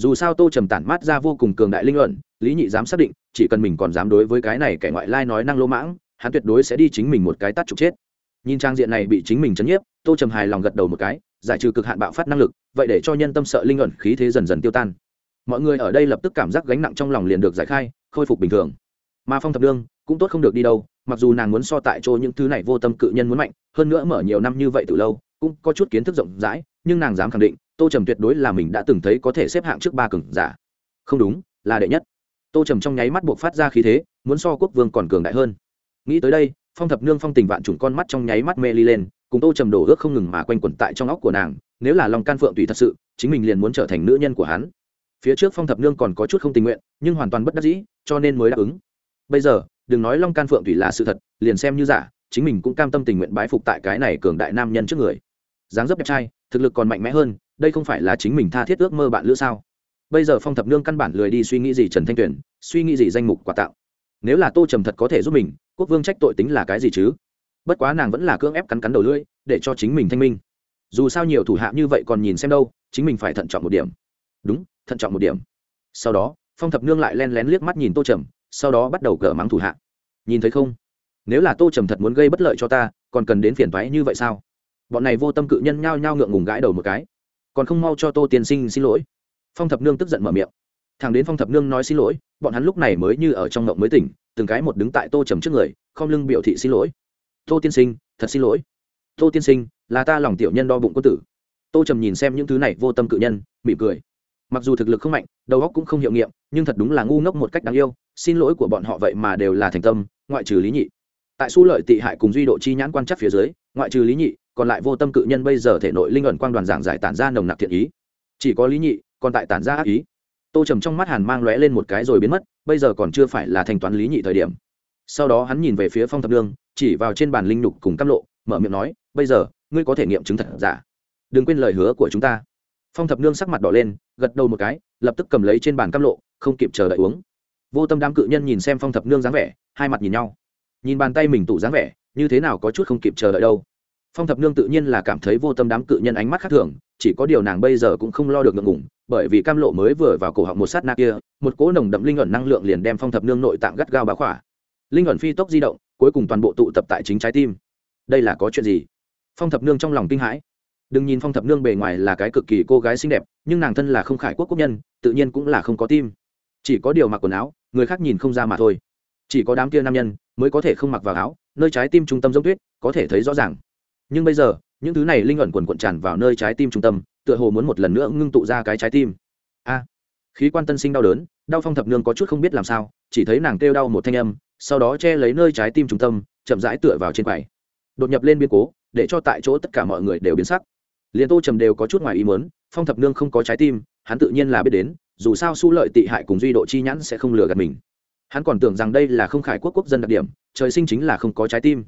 dù sao tô trầm tản mát ra vô cùng cường đại linh luận, lý nhị dám xác định, chỉ cần mình còn dám đối với cái này kẻ ngoại lai nói năng lỗ mãng, hắn tuyệt đối sẽ đi chính mình một cái tắt trục chết. Nhìn trang diện này bị chính mình chấn nhiếp, tô trầm hài lòng gật đầu một cái, giải trừ cực hạn bạo phát năng lực, vậy để cho nhân tâm sợ linh luận khí thế dần dần tiêu tan. Mọi người ở đây lập tức cảm giác gánh nặng trong lòng liền được giải khai, khôi phục bình thường. Mà phong thập đương, cũng tốt không được đi đâu, mặc dù nàng muốn so tại chỗ những thứ này vô tâm cự nhân muốn mạnh, hơn nữa mở nhiều năm như vậy từ lâu, cũng có chút kiến thức rộng rãi, nhưng nàng dám khẳng định tô trầm tuyệt đối là mình đã từng thấy có thể xếp hạng trước ba cường giả. Không đúng, là đệ nhất. Tô trầm trong nháy mắt buộc phát ra khí thế, muốn so quốc vương còn cường đại hơn. Nghĩ tới đây, phong thập nương phong tình vạn trùng con mắt trong nháy mắt mê ly lên, cùng tô trầm đổ ước không ngừng mà quanh quẩn tại trong óc của nàng, nếu là lòng can phượng tùy thật sự, chính mình liền muốn trở thành nữ nhân của hắn. Phía trước phong thập nương còn có chút không tình nguyện, nhưng hoàn toàn bất đắc dĩ, cho nên mới đáp ứng. Bây giờ, đừng nói long can phượng thủy là sự thật, liền xem như giả, chính mình cũng cam tâm tình nguyện bái phục tại cái này cường đại nam nhân trước người. Dáng dấp đẹp trai, thực lực còn mạnh mẽ hơn đây không phải là chính mình tha thiết ước mơ bạn lữ sao? Bây giờ phong thập nương căn bản lười đi suy nghĩ gì trần thanh tuyền, suy nghĩ gì danh mục quà tạo. Nếu là tô trầm thật có thể giúp mình, quốc vương trách tội tính là cái gì chứ? Bất quá nàng vẫn là cưỡng ép cắn cắn đầu lưỡi, để cho chính mình thanh minh. Dù sao nhiều thủ hạ như vậy còn nhìn xem đâu, chính mình phải thận trọng một điểm. Đúng, thận trọng một điểm. Sau đó, phong thập nương lại len lén liếc mắt nhìn tô trầm, sau đó bắt đầu cờ mắng thủ hạ. Nhìn thấy không? Nếu là tô trầm thật muốn gây bất lợi cho ta, còn cần đến phiền thoái như vậy sao? Bọn này vô tâm cự nhân nhao nhao ngượng ngùng gãi đầu một cái còn không mau cho tô tiên sinh xin lỗi. Phong thập nương tức giận mở miệng. Thằng đến phong thập nương nói xin lỗi, bọn hắn lúc này mới như ở trong ngộng mới tỉnh, từng cái một đứng tại tô trầm trước người không lưng biểu thị xin lỗi. Tô tiên sinh, thật xin lỗi. Tô tiên sinh, là ta lòng tiểu nhân đo bụng quân tử. Tô trầm nhìn xem những thứ này vô tâm cự nhân, mỉm cười. Mặc dù thực lực không mạnh, đầu óc cũng không hiệu nghiệm, nhưng thật đúng là ngu ngốc một cách đáng yêu, xin lỗi của bọn họ vậy mà đều là thành tâm, ngoại trừ lý nhị. Tại su lợi tị hại cùng duy độ chi nhãn quan chắc phía dưới, ngoại trừ lý nhị còn lại vô tâm cự nhân bây giờ thể nội linh ẩn quang đoàn giảng giải tản ra nồng nặc thiện ý. Chỉ có lý nhị, còn tại tản ra ác ý. Tô trầm trong mắt hàn mang lóe lên một cái rồi biến mất, bây giờ còn chưa phải là thanh toán lý nhị thời điểm. Sau đó hắn nhìn về phía phong thập lương chỉ vào trên bàn linh nhục cùng cam lộ, mở miệng nói, bây giờ, ngươi có thể nghiệm chứng thật giả. Đừng quên lời hứa của chúng ta. Phong thập nương sắc mặt đỏ lên, gật đầu một cái, lập tức cầm lấy trên bàn cam lộ, không kịp chờ đợi uống. Vô tâm đám cự nhân nhìn xem phong thập nương dáng vẻ, hai mặt nhìn nhau. Nhìn bàn tay mình tủ dáng vẻ, như thế nào có chút không kịp chờ đợi đâu phong thập nương tự nhiên là cảm thấy vô tâm đám cự nhân ánh mắt khác thường, chỉ có điều nàng bây giờ cũng không lo được ngượng ngủng bởi vì cam lộ mới vừa vào cổ họng một sát na kia, một cỗ nồng đậm linh ẩn năng lượng liền đem phong thập nương nội tạng gắt gao bá khỏa. Linh ẩn phi tốc di động, cuối cùng toàn bộ tụ tập tại chính trái tim. Đây là có chuyện gì? Phong thập nương trong lòng kinh hãi. Đừng nhìn phong thập nương bề ngoài là cái cực kỳ cô gái xinh đẹp, nhưng nàng thân là không khải quốc quốc nhân, tự nhiên cũng là không có tim. Chỉ có điều mặc quần áo, người khác nhìn không ra mà thôi. Chỉ có đám kia nam nhân mới có thể không mặc vào áo, nơi trái tim trung tâm giống tuyết, có thể thấy rõ ràng nhưng bây giờ, những thứ này linh ẩn quần cuộn tràn vào nơi trái tim trung tâm, tựa hồ muốn một lần nữa ngưng tụ ra cái trái tim. A, khí quan tân sinh đau đớn, đau phong thập nương có chút không biết làm sao, chỉ thấy nàng kêu đau một thanh âm, sau đó che lấy nơi trái tim trung tâm, chậm rãi tựa vào trên quầy. Đột nhập lên biên cố, để cho tại chỗ tất cả mọi người đều biến sắc. Liền tô trầm đều có chút ngoài ý muốn, phong thập nương không có trái tim, hắn tự nhiên là biết đến, dù sao su lợi tị hại cùng duy độ chi nhãn sẽ không lừa gạt mình. Hắn còn tưởng rằng đây là không khải quốc quốc dân đặc điểm, trời sinh chính là không có trái tim.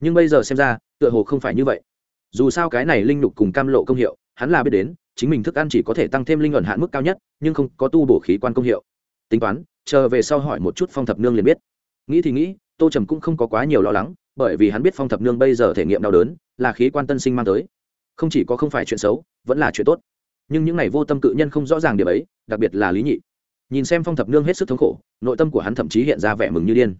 Nhưng bây giờ xem ra tựa hồ không phải như vậy. Dù sao cái này linh lục cùng cam lộ công hiệu, hắn là biết đến, chính mình thức ăn chỉ có thể tăng thêm linh luận hạn mức cao nhất, nhưng không có tu bổ khí quan công hiệu. Tính toán, chờ về sau hỏi một chút phong thập nương liền biết. Nghĩ thì nghĩ, tô trầm cũng không có quá nhiều lo lắng, bởi vì hắn biết phong thập nương bây giờ thể nghiệm đau đớn, là khí quan tân sinh mang tới. Không chỉ có không phải chuyện xấu, vẫn là chuyện tốt. Nhưng những n à y vô tâm cự nhân không rõ ràng điểm ấy, đặc biệt là lý nhị. Nhìn xem phong thập nương hết sức thống khổ, nội tâm của hắn thậm chí hiện ra vẻ mừng như điên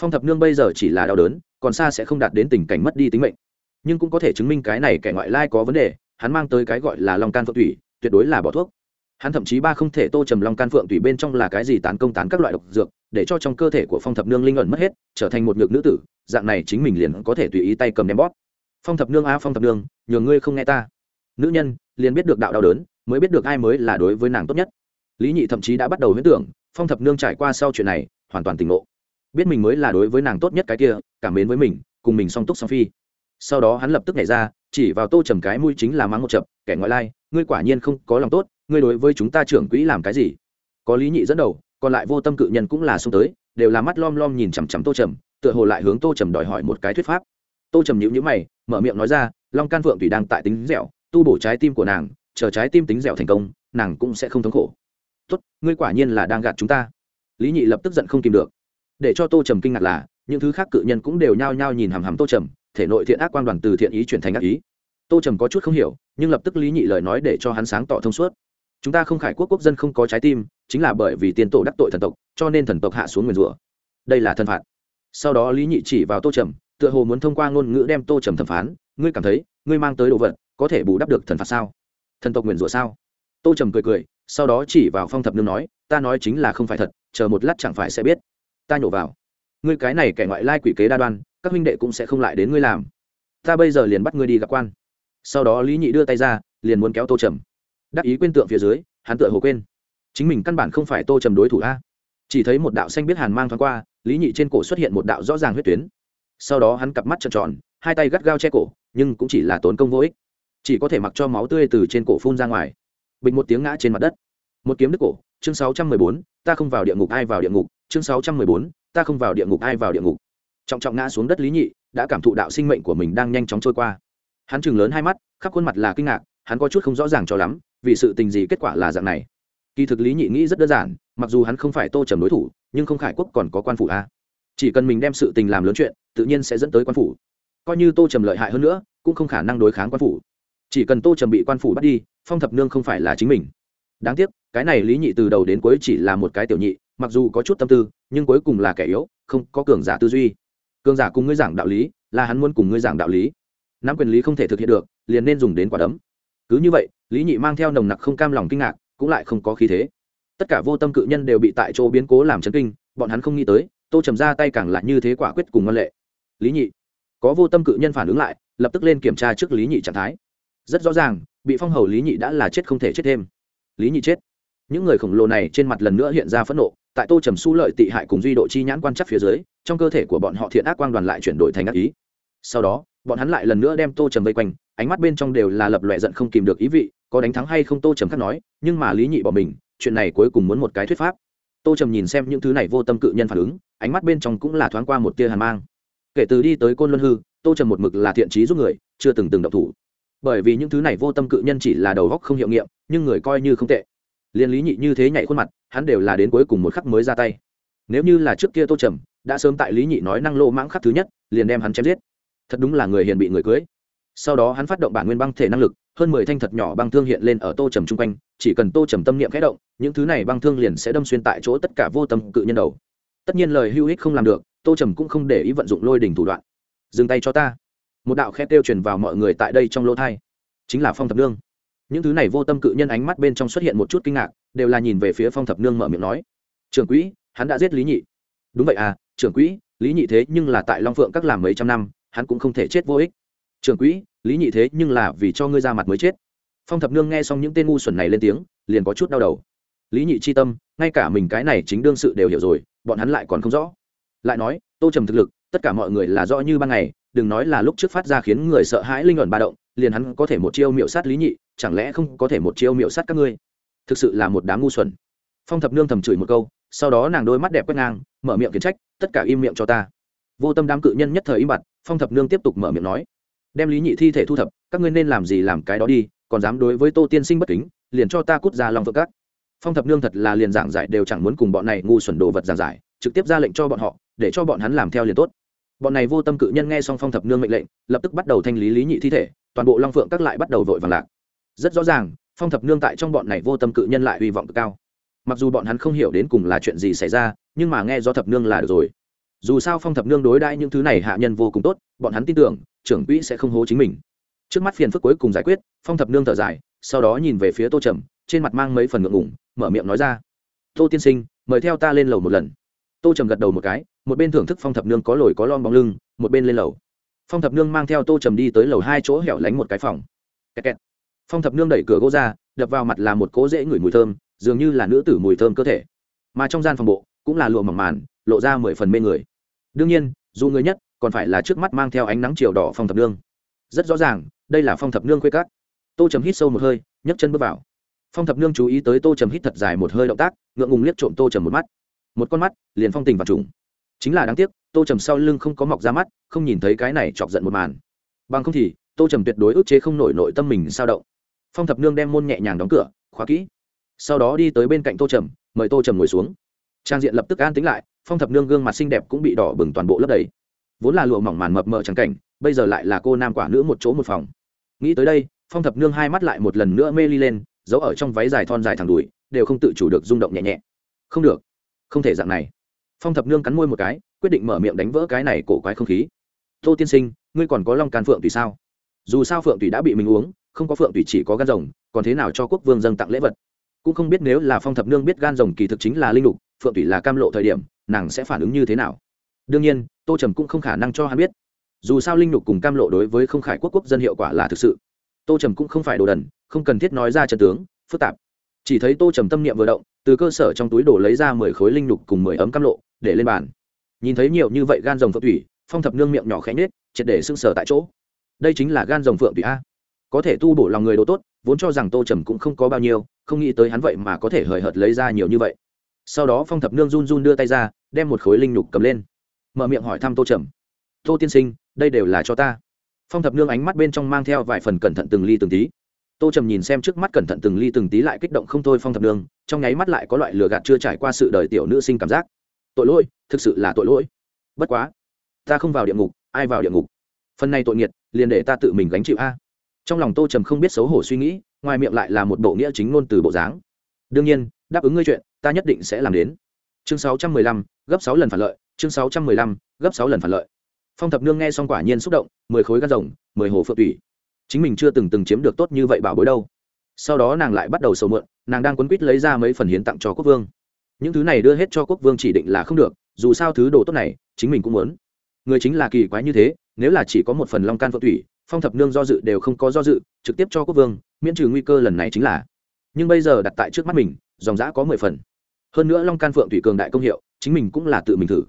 phong thập nương bây giờ chỉ là đau đớn, còn xa sẽ không đạt đến tình cảnh mất đi tính mệnh. Nhưng cũng có thể chứng minh cái này kẻ ngoại lai có vấn đề, hắn mang tới cái gọi là long can phượng thủy, tuyệt đối là bỏ thuốc. Hắn thậm chí ba không thể tô trầm long can phượng thủy bên trong là cái gì tán công tán các loại độc dược, để cho trong cơ thể của phong thập nương linh ẩn mất hết, trở thành một nhược nữ tử, dạng này chính mình liền có thể tùy ý tay cầm đem bóp. Phong thập nương a phong thập nương, nhường ngươi không nghe ta. Nữ nhân, liền biết được đạo đau đớn, mới biết được ai mới là đối với nàng tốt nhất. Lý nhị thậm chí đã bắt đầu huyễn tưởng, phong thập nương trải qua sau chuyện này, hoàn toàn tỉnh ngộ biết mình mới là đối với nàng tốt nhất cái kia, cảm mến với mình, cùng mình song túc song phi. Sau đó hắn lập tức nhảy ra, chỉ vào tô trầm cái mũi chính là mắng một chập, kẻ ngoại lai, ngươi quả nhiên không có lòng tốt, ngươi đối với chúng ta trưởng quỹ làm cái gì? Có lý nhị dẫn đầu, còn lại vô tâm cự nhân cũng là xông tới, đều là mắt lom lom nhìn chằm chằm tô trầm, tựa hồ lại hướng tô trầm đòi hỏi một cái thuyết pháp. Tô trầm nhữ nhữ mày, mở miệng nói ra, long can phượng thủy đang tại tính dẻo, tu bổ trái tim của nàng, chờ trái tim tính dẻo thành công, nàng cũng sẽ không thống khổ. Tốt, ngươi quả nhiên là đang gạt chúng ta. Lý nhị lập tức giận không kìm được để cho tô trầm kinh ngạc là, những thứ khác cự nhân cũng đều nhao nhao nhìn hằm hằm tô trầm, thể nội thiện ác quan đoàn từ thiện ý chuyển thành ác ý. Tô trầm có chút không hiểu, nhưng lập tức lý nhị lời nói để cho hắn sáng tỏ thông suốt. Chúng ta không khải quốc quốc dân không có trái tim, chính là bởi vì tiền tổ đắc tội thần tộc, cho nên thần tộc hạ xuống nguyền rủa. Đây là thân phạt. Sau đó lý nhị chỉ vào tô trầm, tựa hồ muốn thông qua ngôn ngữ đem tô trầm thẩm phán, ngươi cảm thấy, ngươi mang tới đồ vật, có thể bù đắp được thần phạt sao? Thần tộc nguyền rủa sao? Tô trầm cười cười, sau đó chỉ vào phong thập nương nói, ta nói chính là không phải thật, chờ một lát chẳng phải sẽ biết ta nhổ vào. Ngươi cái này kẻ ngoại lai quỷ kế đa đoan, các huynh đệ cũng sẽ không lại đến ngươi làm. Ta bây giờ liền bắt ngươi đi gặp quan. Sau đó lý nhị đưa tay ra, liền muốn kéo tô trầm. Đắc ý quên tượng phía dưới, hắn tựa hồ quên. Chính mình căn bản không phải tô trầm đối thủ a. Chỉ thấy một đạo xanh biết hàn mang thoáng qua, lý nhị trên cổ xuất hiện một đạo rõ ràng huyết tuyến. Sau đó hắn cặp mắt trợn tròn, hai tay gắt gao che cổ, nhưng cũng chỉ là tốn công vô ích. Chỉ có thể mặc cho máu tươi từ trên cổ phun ra ngoài. Bình một tiếng ngã trên mặt đất. Một kiếm đứt cổ, chương sáu trăm mười bốn, ta không vào địa ngục, ai vào địa ngục chương sáu trăm mười bốn, ta không vào địa ngục, ai vào địa ngục? Trọng trọng ngã xuống đất lý nhị, đã cảm thụ đạo sinh mệnh của mình đang nhanh chóng trôi qua. Hắn chừng lớn hai mắt, khắp khuôn mặt là kinh ngạc, hắn có chút không rõ ràng cho lắm, vì sự tình gì kết quả là dạng này? Kỳ thực lý nhị nghĩ rất đơn giản, mặc dù hắn không phải tô trầm đối thủ, nhưng không khải quốc còn có quan phủ a. Chỉ cần mình đem sự tình làm lớn chuyện, tự nhiên sẽ dẫn tới quan phủ. Coi như tô trầm lợi hại hơn nữa, cũng không khả năng đối kháng quan phủ. Chỉ cần tô trầm bị quan phủ bắt đi, phong thập nương không phải là chính mình. Đáng tiếc, cái này lý nhị từ đầu đến cuối chỉ là một cái tiểu nhị mặc dù có chút tâm tư, nhưng cuối cùng là kẻ yếu, không có cường giả tư duy. Cường giả cùng ngươi giảng đạo lý, là hắn muốn cùng ngươi giảng đạo lý. Nắm quyền lý không thể thực hiện được, liền nên dùng đến quả đấm. Cứ như vậy, lý nhị mang theo nồng nặc không cam lòng kinh ngạc, cũng lại không có khí thế. Tất cả vô tâm cự nhân đều bị tại chỗ biến cố làm chấn kinh, bọn hắn không nghĩ tới, tô trầm ra tay càng lại như thế quả quyết cùng ngân lệ. Lý nhị, có vô tâm cự nhân phản ứng lại, lập tức lên kiểm tra trước lý nhị trạng thái. Rất rõ ràng, bị phong hầu lý nhị đã là chết không thể chết thêm. Lý nhị chết. Những người khổng lồ này trên mặt lần nữa hiện ra phẫn nộ tại tô trầm su lợi tị hại cùng duy độ chi nhãn quan chắc phía dưới, trong cơ thể của bọn họ thiện ác quang đoàn lại chuyển đổi thành ác ý. Sau đó, bọn hắn lại lần nữa đem tô trầm vây quanh, ánh mắt bên trong đều là lập lòe giận không kìm được ý vị, có đánh thắng hay không tô trầm khắc nói, nhưng mà lý nhị bỏ mình, chuyện này cuối cùng muốn một cái thuyết pháp. Tô trầm nhìn xem những thứ này vô tâm cự nhân phản ứng, ánh mắt bên trong cũng là thoáng qua một tia hàn mang. Kể từ đi tới côn luân hư, tô trầm một mực là thiện trí giúp người, chưa từng từng độc thủ. Bởi vì những thứ này vô tâm cự nhân chỉ là đầu góc không hiệu nghiệm, nhưng người coi như không tệ. Liên lý nhị như thế nhảy khuôn mặt hắn đều là đến cuối cùng một khắc mới ra tay. Nếu như là trước kia tô trầm, đã sớm tại lý nhị nói năng lô mãng khắc thứ nhất, liền đem hắn chém giết. Thật đúng là người hiền bị người cưới. Sau đó hắn phát động bản nguyên băng thể năng lực, hơn mười thanh thật nhỏ băng thương hiện lên ở tô trầm chung quanh, chỉ cần tô trầm tâm niệm khẽ động, những thứ này băng thương liền sẽ đâm xuyên tại chỗ tất cả vô tâm cự nhân đầu. Tất nhiên lời hưu ích không làm được, tô trầm cũng không để ý vận dụng lôi đỉnh thủ đoạn. Dừng tay cho ta. Một đạo khe kêu truyền vào mọi người tại đây trong lỗ thai. Chính là phong thập nương. Những thứ này vô tâm cự nhân ánh mắt bên trong xuất hiện một chút kinh ngạc đều là nhìn về phía phong thập nương mở miệng nói. Trưởng quỹ, hắn đã giết lý nhị. Đúng vậy à trưởng quỹ, lý nhị thế nhưng là tại long phượng các làm mấy trăm năm, hắn cũng không thể chết vô ích. Trưởng quỹ, lý nhị thế nhưng là vì cho ngươi ra mặt mới chết. Phong thập nương nghe xong những tên ngu xuẩn này lên tiếng, liền có chút đau đầu. Lý nhị chi tâm, ngay cả mình cái này chính đương sự đều hiểu rồi, bọn hắn lại còn không rõ. Lại nói, tô trầm thực lực, tất cả mọi người là rõ như ban ngày, đừng nói là lúc trước phát ra khiến người sợ hãi linh ẩn ba động, liền hắn có thể một chiêu miệu sát lý nhị, chẳng lẽ không có thể một chiêu miệu sát các ngươi? Thực sự là một đám ngu xuẩn. Phong thập nương thầm chửi một câu, sau đó nàng đôi mắt đẹp quét ngang, mở miệng kiến trách, tất cả im miệng cho ta. Vô tâm đám cự nhân nhất thời im bặt, phong thập nương tiếp tục mở miệng nói, đem lý nhị thi thể thu thập, các ngươi nên làm gì làm cái đó đi, còn dám đối với tô tiên sinh bất kính, liền cho ta cút ra lòng vợ các. Phong thập nương thật là liền giảng giải đều chẳng muốn cùng bọn này ngu xuẩn đồ vật giảng giải, trực tiếp ra lệnh cho bọn họ, để cho bọn hắn làm theo liền tốt. Bọn này vô tâm cự nhân nghe xong phong thập nương mệnh lệnh, lập tức bắt đầu thanh lý lý nhị thi thể, toàn bộ long phượng các lại bắt đầu vội vàng lạc. Rất rõ ràng phong thập nương tại trong bọn này vô tâm cự nhân lại hy vọng cực cao. Mặc dù bọn hắn không hiểu đến cùng là chuyện gì xảy ra, nhưng mà nghe do thập nương là được rồi. Dù sao phong thập nương đối đãi những thứ này hạ nhân vô cùng tốt, bọn hắn tin tưởng, trưởng quỹ sẽ không hố chính mình. Trước mắt phiền phức cuối cùng giải quyết, phong thập nương thở dài, sau đó nhìn về phía tô trầm, trên mặt mang mấy phần ngượng ngủng mở miệng nói ra. Tô tiên sinh, mời theo ta lên lầu một lần. Tô trầm gật đầu một cái, một bên thưởng thức phong thập nương có lồi có lon bóng lưng, một bên lên lầu. Phong thập nương mang theo tô trầm đi tới lầu hai chỗ hẻo lánh một cái phòng. Kẹt kẹt phong thập nương đẩy cửa gỗ ra, đập vào mặt là một cố dễ ngửi mùi thơm, dường như là nữ tử mùi thơm cơ thể. Mà trong gian phòng bộ, cũng là lụa mỏng màn, lộ ra mười phần mê người. Đương nhiên, dù người nhất, còn phải là trước mắt mang theo ánh nắng chiều đỏ phong thập nương. Rất rõ ràng, đây là phong thập nương khuê cát tô trầm hít sâu một hơi, nhấc chân bước vào. Phong thập nương chú ý tới tô trầm hít thật dài một hơi động tác, ngượng ngùng liếc trộm tô trầm một mắt. Một con mắt, liền phong tình và trùng. Chính là đáng tiếc, tô trầm sau lưng không có mọc ra mắt, không nhìn thấy cái này chọc giận một màn. Bằng không thì, tô trầm tuyệt đối ức chế không nổi nội tâm mình sao động phong thập nương đem môn nhẹ nhàng đóng cửa, khóa kỹ. Sau đó đi tới bên cạnh tô trầm, mời tô trầm ngồi xuống. Trang diện lập tức an tính lại, phong thập nương gương mặt xinh đẹp cũng bị đỏ bừng toàn bộ lấp đầy. Vốn là lụa mỏng màn mập mờ trắng cảnh, bây giờ lại là cô nam quả nữ một chỗ một phòng. Nghĩ tới đây, phong thập nương hai mắt lại một lần nữa mê ly lên, giấu ở trong váy dài thon dài thẳng đùi, đều không tự chủ được rung động nhẹ nhẹ. Không được, không thể dạng này. Phong thập nương cắn môi một cái, quyết định mở miệng đánh vỡ cái này cổ quái không khí. Tô tiên sinh, ngươi còn có long can phượng tùy sao? Dù sao phượng tùy đã bị mình uống không có phượng tùy chỉ có gan rồng, còn thế nào cho quốc vương dâng tặng lễ vật? Cũng không biết nếu là phong thập nương biết gan rồng kỳ thực chính là linh lục, phượng tùy là cam lộ thời điểm, nàng sẽ phản ứng như thế nào? Đương nhiên, tô trầm cũng không khả năng cho hắn biết. Dù sao linh lục cùng cam lộ đối với không khải quốc quốc dân hiệu quả là thực sự. Tô trầm cũng không phải đồ đần, không cần thiết nói ra trận tướng, phức tạp. Chỉ thấy tô trầm tâm niệm vừa động, từ cơ sở trong túi đổ lấy ra mười khối linh lục cùng mười ấm cam lộ, để lên bàn. Nhìn thấy nhiều như vậy gan rồng phượng thủy phong thập nương miệng nhỏ khẽ nhết triệt để sưng sờ tại chỗ. Đây chính là gan rồng phượng thủy a có thể tu bổ lòng người đồ tốt, vốn cho rằng tô trầm cũng không có bao nhiêu, không nghĩ tới hắn vậy mà có thể hời hợt lấy ra nhiều như vậy. Sau đó phong thập nương run run đưa tay ra, đem một khối linh nhục cầm lên. Mở miệng hỏi thăm tô trầm. Tô tiên sinh, đây đều là cho ta. Phong thập nương ánh mắt bên trong mang theo vài phần cẩn thận từng ly từng tí. Tô trầm nhìn xem trước mắt cẩn thận từng ly từng tí lại kích động không thôi phong thập nương, trong nháy mắt lại có loại lừa gạt chưa trải qua sự đời tiểu nữ sinh cảm giác. Tội lỗi, thực sự là tội lỗi. Bất quá, ta không vào địa ngục, ai vào địa ngục? Phần này tội nghiệt, liền để ta tự mình gánh chịu a trong lòng tô trầm không biết xấu hổ suy nghĩ, ngoài miệng lại là một bộ nghĩa chính ngôn từ bộ dáng. Đương nhiên, đáp ứng ngươi chuyện, ta nhất định sẽ làm đến. Chương sáu trăm mười lăm, gấp sáu lần phản lợi, chương sáu trăm mười lăm, gấp sáu lần phản lợi. Phong thập nương nghe xong quả nhiên xúc động, mười khối gan rồng, mười hồ phượng tủy. Chính mình chưa từng từng chiếm được tốt như vậy bảo bối đâu. Sau đó nàng lại bắt đầu sầu mượn nàng đang quấn quýt lấy ra mấy phần hiến tặng cho quốc vương. Những thứ này đưa hết cho quốc vương chỉ định là không được, dù sao thứ đồ tốt này, chính mình cũng muốn. Người chính là kỳ quái như thế nếu là chỉ có một phần long can phượng thủy, phong thập nương do dự đều không có do dự, trực tiếp cho quốc vương, miễn trừ nguy cơ lần này chính là. Nhưng bây giờ đặt tại trước mắt mình, dòng giã có mười phần. Hơn nữa long can phượng thủy cường đại công hiệu, chính mình cũng là tự mình thử.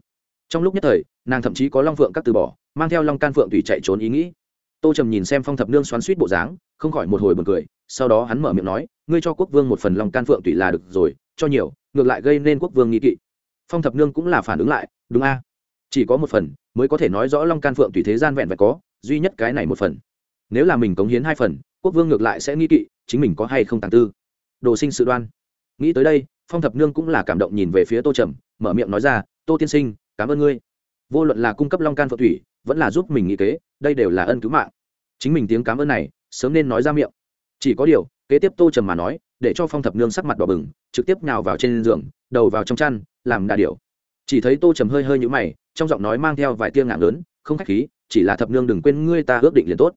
Trong lúc nhất thời, nàng thậm chí có long phượng các từ bỏ, mang theo long can phượng thủy chạy trốn ý nghĩ. Tô trầm nhìn xem phong thập nương xoắn suýt bộ dáng, không khỏi một hồi b u ồ n cười, sau đó hắn mở miệng nói, ngươi cho quốc vương một phần long can phượng thủy là được rồi, cho nhiều, ngược lại gây nên quốc vương nghi kỵ. Phong thập nương cũng là phản ứng lại, đúng a, chỉ có một phần mới có thể nói rõ long can phượng tùy thế gian vẹn vẹn có, duy nhất cái này một phần. Nếu là mình cống hiến hai phần, quốc vương ngược lại sẽ nghi kỵ, chính mình có hay không tàng tư? Đồ sinh sự đoan. Nghĩ tới đây, phong thập nương cũng là cảm động nhìn về phía tô trầm, mở miệng nói ra, tô tiên sinh, cảm ơn ngươi. Vô luận là cung cấp long can phượng thủy vẫn là giúp mình nghĩ kế, đây đều là ân cứu mạng. Chính mình tiếng cảm ơn này, sớm nên nói ra miệng. Chỉ có điều, kế tiếp tô trầm mà nói, để cho phong thập nương sắc mặt đỏ bừng, trực tiếp nhào vào trên giường, đầu vào trong chăn, làm đà điểu chỉ thấy tô trầm hơi hơi nhũ mày, trong giọng nói mang theo vài tiếng ngạn lớn, không khách khí, chỉ là thập nương đừng quên ngươi ta ước định liền tốt.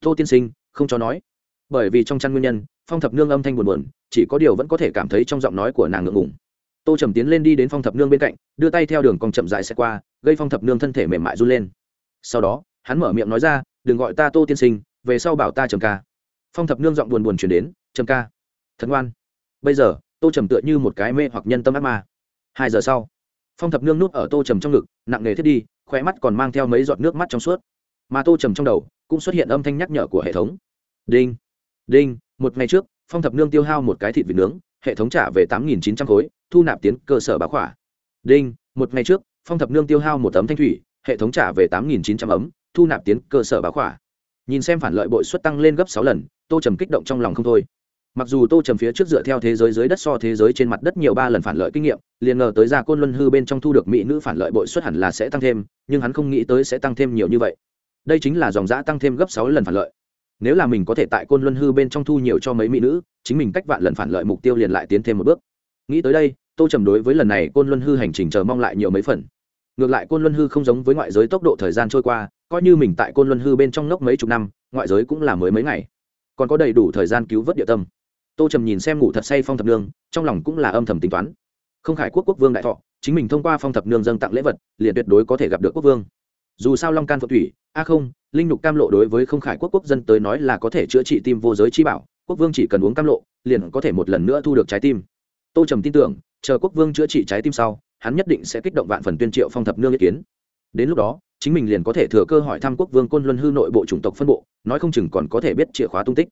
Tô tiên sinh, không cho nói. Bởi vì trong chăn nguyên nhân, phong thập nương âm thanh buồn buồn, chỉ có điều vẫn có thể cảm thấy trong giọng nói của nàng ngượng ngùng. Tô trầm tiến lên đi đến phong thập nương bên cạnh, đưa tay theo đường cong chậm dài xe qua, gây phong thập nương thân thể mềm mại run lên. Sau đó, hắn mở miệng nói ra, đừng gọi ta tô tiên sinh, về sau bảo ta trầm ca. Phong thập nương giọng buồn buồn chuyển đến, trầm ca. Thật ngoan. Bây giờ, tô trầm tựa như một cái mê hoặc nhân tâm ác ma. Hai giờ sau phong thập nương nuốt ở tô trầm trong ngực, nặng nề thiết đi, khóe mắt còn mang theo mấy giọt nước mắt trong suốt. Mà tô trầm trong đầu cũng xuất hiện âm thanh nhắc nhở của hệ thống. Đinh đinh, một ngày trước, phong thập nương tiêu hao một cái thịt vịt nướng, hệ thống trả về tám nghìn chín trăm khối, thu nạp tiến cơ sở bá khỏa. Đinh, một ngày trước, phong thập nương tiêu hao một tấm thanh thủy, hệ thống trả về tám nghìn chín trăm ấm, thu nạp tiến cơ sở bá khỏa. Nhìn xem phản lợi bội suất tăng lên gấp sáu lần, tô trầm kích động trong lòng không thôi mặc dù tô trầm phía trước dựa theo thế giới dưới đất so thế giới trên mặt đất nhiều ba lần phản lợi kinh nghiệm, liền ngờ tới ra côn luân hư bên trong thu được mỹ nữ phản lợi bội suất hẳn là sẽ tăng thêm, nhưng hắn không nghĩ tới sẽ tăng thêm nhiều như vậy. Đây chính là dòng giã tăng thêm gấp sáu lần phản lợi. Nếu là mình có thể tại côn luân hư bên trong thu nhiều cho mấy mỹ nữ, chính mình cách vạn lần phản lợi mục tiêu liền lại tiến thêm một bước. Nghĩ tới đây, tô trầm đối với lần này côn luân hư hành trình chờ mong lại nhiều mấy phần. Ngược lại côn luân hư không giống với ngoại giới tốc độ thời gian trôi qua, coi như mình tại côn luân hư bên trong ngốc mấy chục năm, ngoại giới cũng là mới mấy ngày. Còn có đầy đủ thời gian cứu vớt địa tâm tô trầm nhìn xem ngủ thật say phong thập nương, trong lòng cũng là âm thầm tính toán. Không khải quốc quốc vương đại thọ, chính mình thông qua phong thập nương dâng tặng lễ vật, liền tuyệt đối có thể gặp được quốc vương. Dù sao long can phật thủy, a không, linh nhục cam lộ đối với không khải quốc quốc dân tới nói là có thể chữa trị tim vô giới chi bảo, quốc vương chỉ cần uống cam lộ, liền có thể một lần nữa thu được trái tim. Tô trầm tin tưởng, chờ quốc vương chữa trị trái tim sau, hắn nhất định sẽ kích động vạn phần tuyên triệu phong thập nương ý kiến. Đến lúc đó, chính mình liền có thể thừa cơ hỏi thăm quốc vương côn luân hư nội bộ chủng tộc phân bộ, nói không chừng còn có thể biết chìa khóa tung tích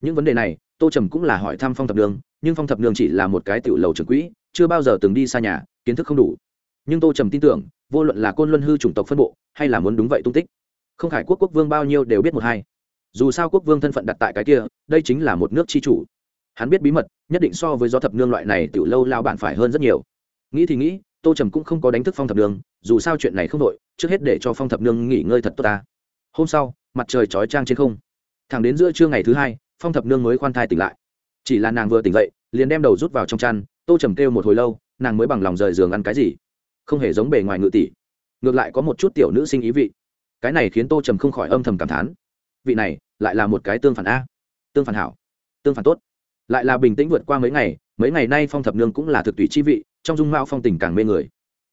những vấn đề này, tô trầm cũng là hỏi thăm phong thập nương nhưng phong thập nương chỉ là một cái tiểu lầu trưởng quỹ, chưa bao giờ từng đi xa nhà, kiến thức không đủ. Nhưng tô trầm tin tưởng, vô luận là côn luân hư chủng tộc phân bộ, hay là muốn đúng vậy tung tích, không phải quốc quốc vương bao nhiêu đều biết một hai. Dù sao quốc vương thân phận đặt tại cái kia, đây chính là một nước tri chủ. Hắn biết bí mật, nhất định so với do thập nương loại này tiểu lâu lao bạn phải hơn rất nhiều. Nghĩ thì nghĩ, tô trầm cũng không có đánh thức phong thập nương dù sao chuyện này không đội trước hết để cho phong thập nương nghỉ ngơi thật tốt ta. Hôm sau, mặt trời trói trang trên không. Thẳng đến giữa trưa ngày thứ hai phong thập nương mới khoan thai tỉnh lại. Chỉ là nàng vừa tỉnh dậy, liền đem đầu rút vào trong chăn, tô trầm kêu một hồi lâu, nàng mới bằng lòng rời giường ăn cái gì. Không hề giống bề ngoài ngự tỷ. Ngược lại có một chút tiểu nữ sinh ý vị. Cái này khiến tô trầm không khỏi âm thầm cảm thán. Vị này, lại là một cái tương phản a. Tương phản hảo. Tương phản tốt. Lại là bình tĩnh vượt qua mấy ngày mấy ngày nay phong thập nương cũng là thực tùy chi vị, trong dung mạo phong tình càng mê người.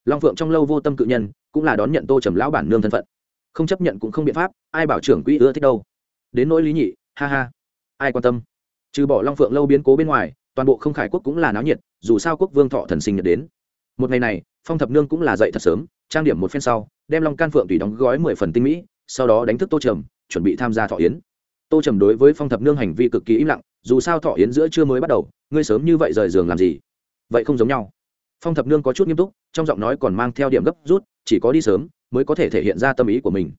Long phượng trong lâu vô tâm cự nhân, cũng là đón nhận tô trầm lão bản nương thân phận. Không chấp nhận cũng không biện pháp, ai bảo trưởng quỹ ưa thích đâu. Đến nỗi lý nhị, ha ha ai quan tâm? Trừ bỏ long phượng lâu biến cố bên ngoài, toàn bộ không khải quốc cũng là náo nhiệt, dù sao quốc vương thọ thần sinh nhật đến. Một ngày này, phong thập nương cũng là dậy thật sớm, trang điểm một phen sau, đem long can phượng tùy đóng gói mười phần tinh mỹ, sau đó đánh thức tô trầm, chuẩn bị tham gia thọ yến. Tô trầm đối với phong thập nương hành vi cực kỳ im lặng, dù sao thọ yến giữa chưa mới bắt đầu, ngươi sớm như vậy rời giường làm gì? Vậy không giống nhau. Phong thập nương có chút nghiêm túc, trong giọng nói còn mang theo điểm gấp rút, chỉ có đi sớm mới có thể thể hiện ra tâm ý của mình.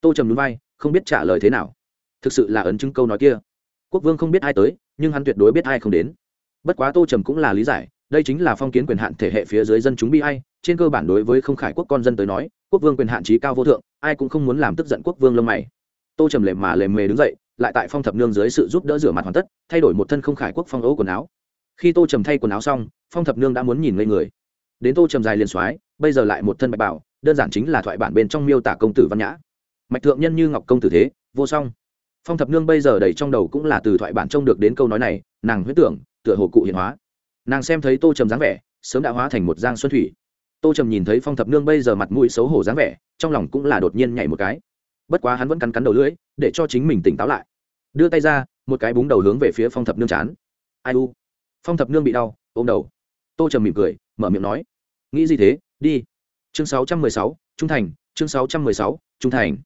Tô trầm núi vai, không biết trả lời thế nào. Thực sự là ấn chứng câu nói kia quốc vương không biết ai tới, nhưng hắn tuyệt đối biết ai không đến. Bất quá tô trầm cũng là lý giải, đây chính là phong kiến quyền hạn thể hệ phía dưới dân chúng bi ai, trên cơ bản đối với không khải quốc con dân tới nói, quốc vương quyền hạn trí cao vô thượng, ai cũng không muốn làm tức giận quốc vương lông mày. Tô trầm lề mà lề mề đứng dậy, lại tại phong thập nương dưới sự giúp đỡ rửa mặt hoàn tất, thay đổi một thân không khải quốc phong ấu quần áo. Khi tô trầm thay quần áo xong, phong thập nương đã muốn nhìn ngây người. Đến tô trầm dài liền soái, bây giờ lại một thân bạch bảo, đơn giản chính là thoại bản bên trong miêu tả công tử văn nhã. Mạch thượng nhân như ngọc công tử thế, vô song phong thập nương bây giờ đầy trong đầu cũng là từ thoại bản trông được đến câu nói này, nàng huyết tưởng, tựa hồ cụ hiện hóa. Nàng xem thấy tô trầm dáng vẻ, sớm đã hóa thành một giang xuân thủy. Tô trầm nhìn thấy phong thập nương bây giờ mặt mũi xấu hổ dáng vẻ, trong lòng cũng là đột nhiên nhảy một cái. Bất quá hắn vẫn cắn cắn đầu lưỡi, để cho chính mình tỉnh táo lại. Đưa tay ra, một cái búng đầu hướng về phía phong thập nương chán. Ai u? Phong thập nương bị đau, ôm đầu. Tô trầm mỉm cười, mở miệng nói. Nghĩ gì thế? Đi. Chương sáu trăm mười sáu, trung thành, chương sáu trăm mười sáu, trung thành.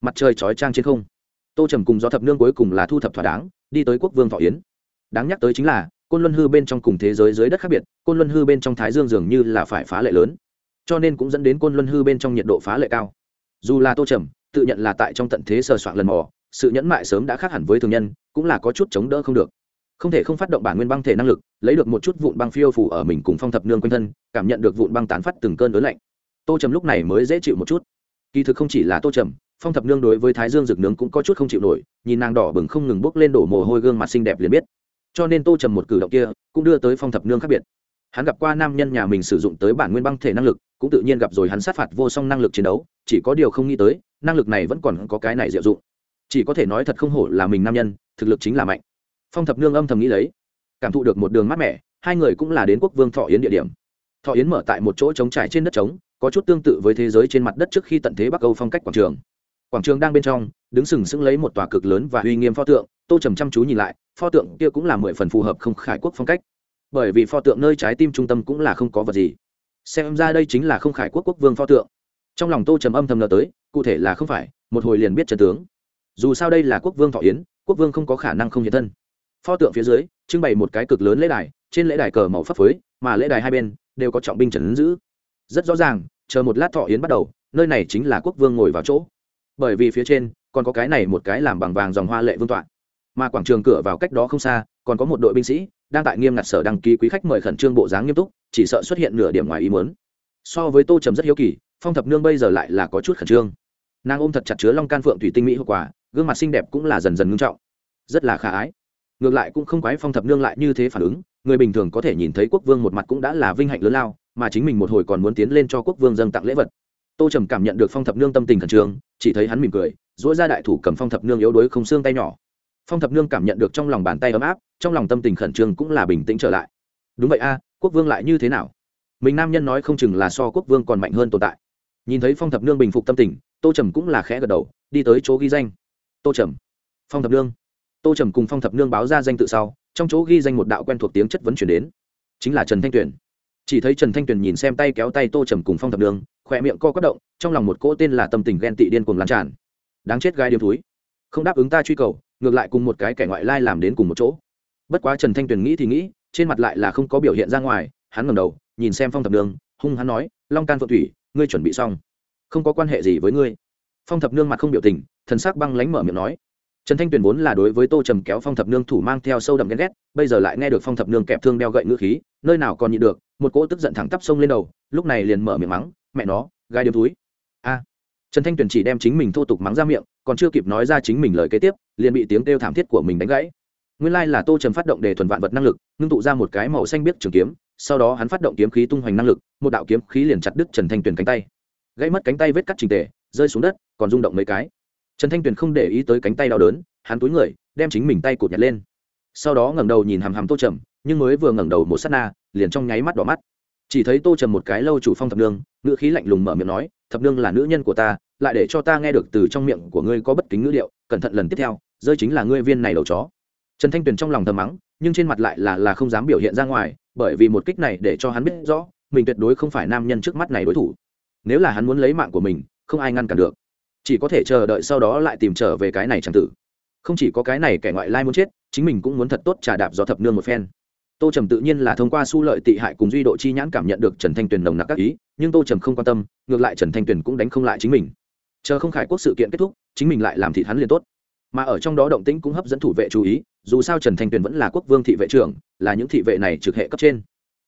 Mặt trời chói trang trên không tô trầm cùng do thập nương cuối cùng là thu thập thỏa đáng, đi tới quốc vương thọ yến. Đáng nhắc tới chính là, côn luân hư bên trong cùng thế giới dưới đất khác biệt, côn luân hư bên trong thái dương dường như là phải phá lệ lớn. Cho nên cũng dẫn đến côn luân hư bên trong nhiệt độ phá lệ cao. Dù là tô trầm, tự nhận là tại trong tận thế sờ soạn lần mò, sự nhẫn mại sớm đã khác hẳn với thường nhân, cũng là có chút chống đỡ không được. Không thể không phát động bản nguyên băng thể năng lực, lấy được một chút vụn băng phiêu phủ ở mình cùng phong thập nương quanh thân, cảm nhận được vụn băng tán phát từng cơn lớn lạnh. Tô trầm lúc này mới dễ chịu một chút. Kỳ thực không chỉ là tô trầm phong thập nương đối với thái dương rực nướng cũng có chút không chịu nổi, nhìn nàng đỏ bừng không ngừng bốc lên đổ mồ hôi gương mặt xinh đẹp liền biết. Cho nên tô trầm một cử động kia, cũng đưa tới phong thập nương khác biệt. Hắn gặp qua nam nhân nhà mình sử dụng tới bản nguyên băng thể năng lực, cũng tự nhiên gặp rồi hắn sát phạt vô song năng lực chiến đấu, chỉ có điều không nghĩ tới, năng lực này vẫn còn có cái này diệu dụng. Chỉ có thể nói thật không hổ là mình nam nhân, thực lực chính là mạnh. Phong thập nương âm thầm nghĩ lấy, cảm thụ được một đường mát mẻ, hai người cũng là đến quốc vương thọ yến địa điểm. Thọ yến mở tại một chỗ trống trải trên đất trống, có chút tương tự với thế giới trên mặt đất trước khi tận thế bắc âu phong cách quảng trường quảng trường đang bên trong, đứng sừng sững lấy một tòa cực lớn và uy nghiêm pho tượng. Tô trầm chăm chú nhìn lại, pho tượng kia cũng là mười phần phù hợp không khải quốc phong cách. Bởi vì pho tượng nơi trái tim trung tâm cũng là không có vật gì. Xem ra đây chính là không khải quốc quốc vương pho tượng. Trong lòng tô trầm âm thầm lờ tới, cụ thể là không phải, một hồi liền biết trần tướng. Dù sao đây là quốc vương thọ yến, quốc vương không có khả năng không hiện thân. Pho tượng phía dưới, trưng bày một cái cực lớn lễ đài, trên lễ đài cờ màu phấp phới, mà lễ đài hai bên đều có trọng binh trần ứng giữ. Rất rõ ràng, chờ một lát thọ yến bắt đầu, nơi này chính là quốc vương ngồi vào chỗ bởi vì phía trên còn có cái này một cái làm bằng vàng dòng hoa lệ vương tọa. Mà quảng trường cửa vào cách đó không xa, còn có một đội binh sĩ đang tại nghiêm ngặt sở đăng ký quý khách mời khẩn trương bộ dáng nghiêm túc, chỉ sợ xuất hiện nửa điểm ngoài ý muốn. So với tô trầm rất hiếu kỳ, phong thập nương bây giờ lại là có chút khẩn trương. Nàng ôm thật chặt chứa long can phượng thủy tinh mỹ hậu quả, gương mặt xinh đẹp cũng là dần dần ngưng trọng. Rất là khả ái. Ngược lại cũng không quái phong thập nương lại như thế phản ứng, người bình thường có thể nhìn thấy quốc vương một mặt cũng đã là vinh hạnh lớn lao, mà chính mình một hồi còn muốn tiến lên cho quốc vương dâng tặng lễ vật tô trầm cảm nhận được phong thập nương tâm tình khẩn trương, chỉ thấy hắn mỉm cười dỗi ra đại thủ cầm phong thập nương yếu đuối không xương tay nhỏ. Phong thập nương cảm nhận được trong lòng bàn tay ấm áp, trong lòng tâm tình khẩn trương cũng là bình tĩnh trở lại. Đúng vậy a, quốc vương lại như thế nào? Mình nam nhân nói không chừng là so quốc vương còn mạnh hơn tồn tại. Nhìn thấy phong thập nương bình phục tâm tình, tô trầm cũng là khẽ gật đầu, đi tới chỗ ghi danh. Tô trầm, phong thập nương. Tô trầm cùng phong thập nương báo ra danh tự sau, trong chỗ ghi danh một đạo quen thuộc tiếng chất vấn chuyển đến. Chính là trần thanh tuyền. Chỉ thấy trần thanh tuyền nhìn xem tay kéo tay tô trầm cùng phong thập nương khỏe miệng co quất động, trong lòng một cỗ tên là tâm tình ghen tị điên cuồng lan tràn. Đáng chết gai điếm túi không đáp ứng ta truy cầu, ngược lại cùng một cái kẻ ngoại lai làm đến cùng một chỗ. Bất quá trần thanh tuyền nghĩ thì nghĩ, trên mặt lại là không có biểu hiện ra ngoài, hắn ngầm đầu, nhìn xem phong thập nương, hung hắn nói, long can phượng thủy, ngươi chuẩn bị xong. Không có quan hệ gì với ngươi. Phong thập nương mặt không biểu tình, thần sắc băng lánh mở miệng nói, trần thanh tuyền vốn là đối với tô trầm kéo phong thập nương thủ mang theo sâu đậm ghen ghét, bây giờ lại nghe được phong thập nương kẹp thương đeo gậy ngữ khí, nơi nào còn nhịn được, một cỗ tức giận thẳng tắp sông lên đầu, lúc này liền mở miệng mắng mẹ nó gai điếm túi. A. Trần thanh tuyền chỉ đem chính mình thô tục mắng ra miệng, còn chưa kịp nói ra chính mình lời kế tiếp, liền bị tiếng kêu thảm thiết của mình đánh gãy. Nguyên lai là tô trầm phát động để thuần vạn vật năng lực, ngưng tụ ra một cái màu xanh biếc trường kiếm, sau đó hắn phát động kiếm khí tung hoành năng lực, một đạo kiếm khí liền chặt đứt trần thanh tuyền cánh tay. Gãy mất cánh tay vết cắt trình tề, rơi xuống đất, còn rung động mấy cái. Trần thanh tuyền không để ý tới cánh tay đau đớn, hắn túi người, đem chính mình tay cụt nhặt lên. Sau đó ngẩng đầu nhìn hàm hàm tô trầm, nhưng mới vừa ngẩng đầu một s á t na, liền trong nháy mắt đỏ mắt chỉ thấy tô trầm một cái lâu chủ phong thập nương, ngữ khí lạnh lùng mở miệng nói, thập nương là nữ nhân của ta, lại để cho ta nghe được từ trong miệng của ngươi có bất kính ngữ liệu cẩn thận lần tiếp theo, rơi chính là ngươi viên này đầu chó. Trần thanh tuyền trong lòng thầm mắng, nhưng trên mặt lại là là không dám biểu hiện ra ngoài, bởi vì một kích này để cho hắn biết rõ, mình tuyệt đối không phải nam nhân trước mắt này đối thủ. Nếu là hắn muốn lấy mạng của mình, không ai ngăn cản được. Chỉ có thể chờ đợi sau đó lại tìm trở về cái này chẳng tử. Không chỉ có cái này kẻ ngoại lai muốn chết, chính mình cũng muốn thật tốt trả đạp do thập nương một phen tô trầm tự nhiên là thông qua su lợi tị hại cùng duy độ chi nhãn cảm nhận được trần thanh tuyền nồng nặc các ý, nhưng tô trầm không quan tâm, ngược lại trần thanh tuyền cũng đánh không lại chính mình. Chờ không khải quốc sự kiện kết thúc, chính mình lại làm thị hắn liền tốt. Mà ở trong đó động tĩnh cũng hấp dẫn thủ vệ chú ý, dù sao trần thanh tuyền vẫn là quốc vương thị vệ trưởng, là những thị vệ này trực hệ cấp trên.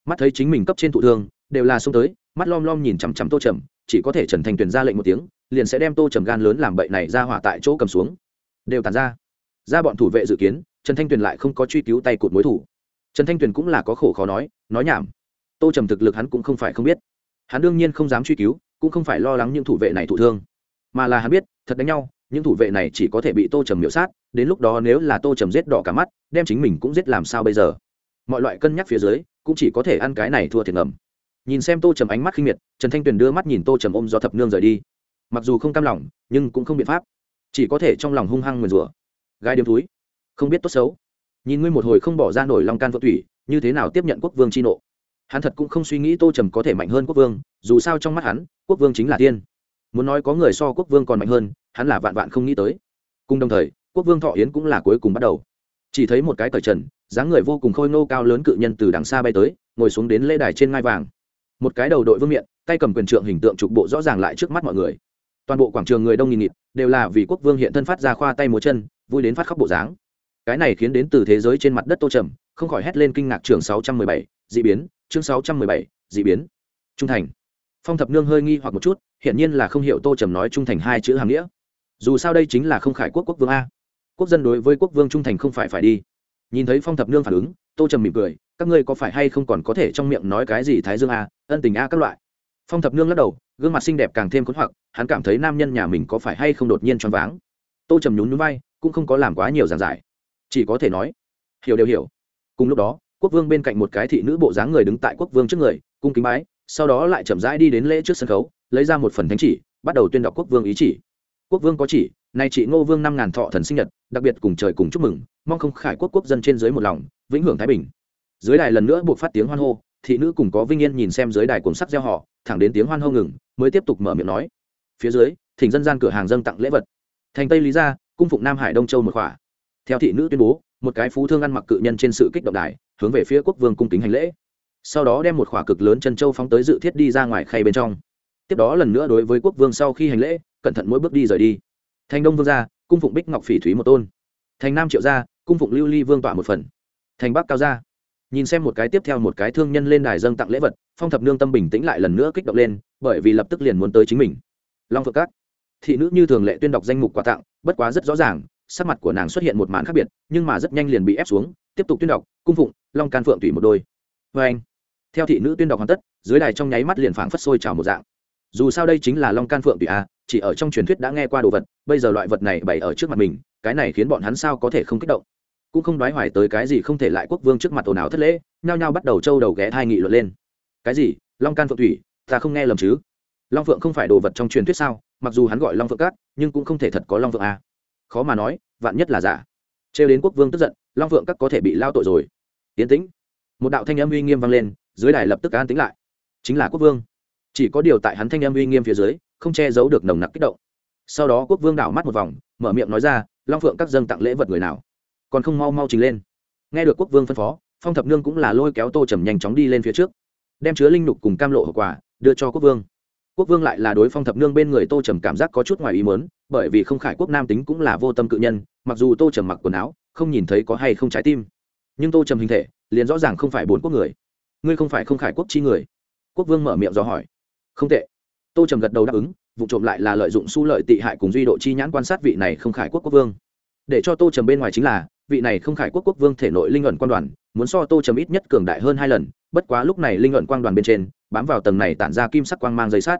Mắt thấy chính mình cấp trên thụ thương, đều là xông tới, mắt lom lom nhìn chằm chằm tô trầm, chỉ có thể trần thanh tuyền ra lệnh một tiếng, liền sẽ đem tô trầm gan lớn làm bậy này ra hỏa tại chỗ cầm xuống. Đều tàn ra. Ra bọn thủ vệ dự kiến, trần thanh tuyền lại không có truy cứu tay cụt mối thủ trần thanh tuyền cũng là có khổ khó nói nói nhảm. Tô trầm thực lực hắn cũng không phải không biết. Hắn đương nhiên không dám truy cứu, cũng không phải lo lắng những thủ vệ này thụ thương. Mà là hắn biết, thật đánh nhau, những thủ vệ này chỉ có thể bị tô trầm miễu sát, đến lúc đó nếu là tô trầm giết đỏ cả mắt, đem chính mình cũng giết làm sao bây giờ? Mọi loại cân nhắc phía dưới, cũng chỉ có thể ăn cái này thua thiệt ngầm. Nhìn xem tô trầm ánh mắt khinh miệt, trần thanh tuyền đưa mắt nhìn tô trầm ôm do thập nương rời đi. Mặc dù không cam lòng, nhưng cũng không biện pháp. Chỉ có thể trong lòng hung hăng nguyền rủa. Gai điếm túi, không biết tốt xấu nhìn ngươi một hồi không bỏ ra nổi long can vợ thủy, như thế nào tiếp nhận quốc vương chi nộ? Hắn thật cũng không suy nghĩ tô trầm có thể mạnh hơn quốc vương, dù sao trong mắt hắn, quốc vương chính là tiên. Muốn nói có người so quốc vương còn mạnh hơn, hắn là vạn vạn không nghĩ tới. Cùng đồng thời, quốc vương thọ yến cũng là cuối cùng bắt đầu. Chỉ thấy một cái cởi trần, dáng người vô cùng khôi nô cao lớn cự nhân từ đằng xa bay tới, ngồi xuống đến lễ đài trên ngai vàng. Một cái đầu đội vương miện, tay cầm quyền trượng hình tượng trục bộ rõ ràng lại trước mắt mọi người. Toàn bộ quảng trường người đông nghìn nghịt, đều là vì quốc vương hiện thân phát ra khoa tay múa chân, vui đến phát khóc bộ dáng cái này khiến đến từ thế giới trên mặt đất tô trầm, không khỏi hét lên kinh ngạc trường sáu trăm mười bảy d ị biến, chương sáu trăm mười bảy d ị biến. Trung thành. Phong thập nương hơi nghi hoặc một chút, hiển nhiên là không hiểu tô trầm nói trung thành hai chữ hàm nghĩa. Dù sao đây chính là không khải quốc quốc vương a. Quốc dân đối với quốc vương trung thành không phải phải đi. Nhìn thấy phong thập nương phản ứng, tô trầm mỉm cười, các ngươi có phải hay không còn có thể trong miệng nói cái gì thái dương a, ân tình a các loại. Phong thập nương lắc đầu, gương mặt xinh đẹp càng thêm khốn hoặc, hắn cảm thấy nam nhân nhà mình có phải hay không đột nhiên choáng váng. Tô trầm nhún nhún vai, cũng không có làm quá nhiều giảng giải chỉ có thể nói, hiểu đều hiểu. Cùng lúc đó, quốc vương bên cạnh một cái thị nữ bộ dáng người đứng tại quốc vương trước người, cung kính bái, sau đó lại chậm rãi đi đến lễ trước sân khấu, lấy ra một phần thánh chỉ, bắt đầu tuyên đọc quốc vương ý chỉ. Quốc vương có chỉ, nay chị ngô vương năm ngàn thọ thần sinh nhật, đặc biệt cùng trời cùng chúc mừng, mong không khải quốc quốc dân trên dưới một lòng, vĩnh hưởng thái bình. Dưới đài lần nữa buộc phát tiếng hoan hô, thị nữ cùng có vinh yên nhìn xem dưới đài cuốn sắc gieo họ, thẳng đến tiếng hoan hô ngừng, mới tiếp tục mở miệng nói. Phía dưới, thỉnh dân gian cửa hàng dâng tặng lễ vật. Thành tây lý gia, cung phụng nam hải đông châu một khỏa theo thị nữ tuyên bố, một cái phú thương ăn mặc cự nhân trên sự kích động đài, hướng về phía quốc vương cung kính hành lễ. Sau đó đem một khỏa cực lớn chân châu phóng tới dự thiết đi ra ngoài khay bên trong. Tiếp đó lần nữa đối với quốc vương sau khi hành lễ, cẩn thận mỗi bước đi rời đi. Thành đông vương gia, cung phụng bích ngọc phỉ thúy một tôn. Thành nam triệu gia, cung phụng lưu ly vương tọa một phần. Thành bắc cao gia. Nhìn xem một cái tiếp theo một cái thương nhân lên đài dâng tặng lễ vật, phong thập nương tâm bình tĩnh lại lần nữa kích động lên, bởi vì lập tức liền muốn tới chính mình. Long phượng các. Thị nữ như thường lệ tuyên đọc danh mục quà tặng, bất quá rất rõ ràng sắc mặt của nàng xuất hiện một màn khác biệt, nhưng mà rất nhanh liền bị ép xuống, tiếp tục tuyên đọc, cung phụng, long can phượng tùy một đôi. Vê anh. Theo thị nữ tuyên đọc hoàn tất, dưới đài trong nháy mắt liền phảng phất sôi trào một dạng. Dù sao đây chính là long can phượng tùy a chỉ ở trong truyền thuyết đã nghe qua đồ vật, bây giờ loại vật này bày ở trước mặt mình, cái này khiến bọn hắn sao có thể không kích động. Cũng không đoái hoài tới cái gì không thể lại quốc vương trước mặt ồn ào thất lễ, nhao nhao bắt đầu trâu đầu ghé thai nghị luận lên. Cái gì? Long can phượng thủy ta không nghe lầm chứ? Long phượng không phải đồ vật trong truyền thuyết sao? Mặc dù hắn gọi long phượng cát nhưng cũng không thể thật có long phượng a khó mà nói, vạn nhất là giả. Trêu đến quốc vương tức giận, long phượng các có thể bị lao tội rồi. Tiến tĩnh, một đạo thanh âm uy nghiêm vang lên, dưới đài lập tức an tính lại. Chính là quốc vương. Chỉ có điều tại hắn thanh âm uy nghiêm phía dưới, không che giấu được nồng nặc kích động. Sau đó quốc vương đảo mắt một vòng, mở miệng nói ra, long phượng các dâng tặng lễ vật người nào? Còn không mau mau trình lên. Nghe được quốc vương phân phó, phong thập nương cũng là lôi kéo tô trầm nhanh chóng đi lên phía trước, đem chứa linh nục cùng cam lộ hậu quả đưa cho quốc vương quốc vương lại là đối phong thập nương bên người tô trầm cảm giác có chút ngoài ý mớn bởi vì không khải quốc nam tính cũng là vô tâm cự nhân, mặc dù tô trầm mặc quần áo, không nhìn thấy có hay không trái tim. Nhưng tô trầm hình thể, liền rõ ràng không phải bốn quốc người. Ngươi không phải không khải quốc chi người. Quốc vương mở miệng do hỏi. Không tệ. Tô trầm gật đầu đáp ứng, vụ trộm lại là lợi dụng su lợi tị hại cùng duy độ chi nhãn quan sát vị này không khải quốc quốc vương. Để cho tô trầm bên ngoài chính là, vị này không khải quốc quốc vương thể nội linh luận quan đoàn, muốn so tô trầm ít nhất cường đại hơn hai lần, bất quá lúc này linh luận quang đoàn bên trên bám vào tầng này tản ra kim sắc quang mang dây sát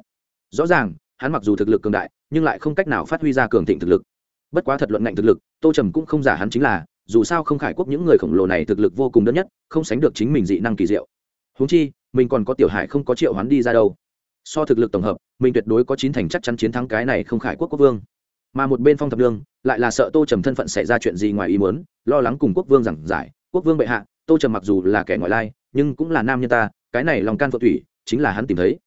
rõ ràng, hắn mặc dù thực lực cường đại, nhưng lại không cách nào phát huy ra cường thịnh thực lực. Bất quá thật luận ngạnh thực lực, tô trầm cũng không giả hắn chính là, dù sao không khải quốc những người khổng lồ này thực lực vô cùng đơn nhất, không sánh được chính mình dị năng kỳ diệu. Húng chi, mình còn có tiểu hải không có triệu hắn đi ra đâu. So thực lực tổng hợp, mình tuyệt đối có chín thành chắc chắn chiến thắng cái này không khải quốc quốc vương. Mà một bên phong thập đương lại là sợ tô trầm thân phận xảy ra chuyện gì ngoài ý muốn, lo lắng cùng quốc vương giảng giải. Quốc vương bệ hạ, tô trầm mặc dù là kẻ ngoại lai, nhưng cũng là nam nhân ta, cái này lòng can phượng thủy chính là hắn tìm thấy.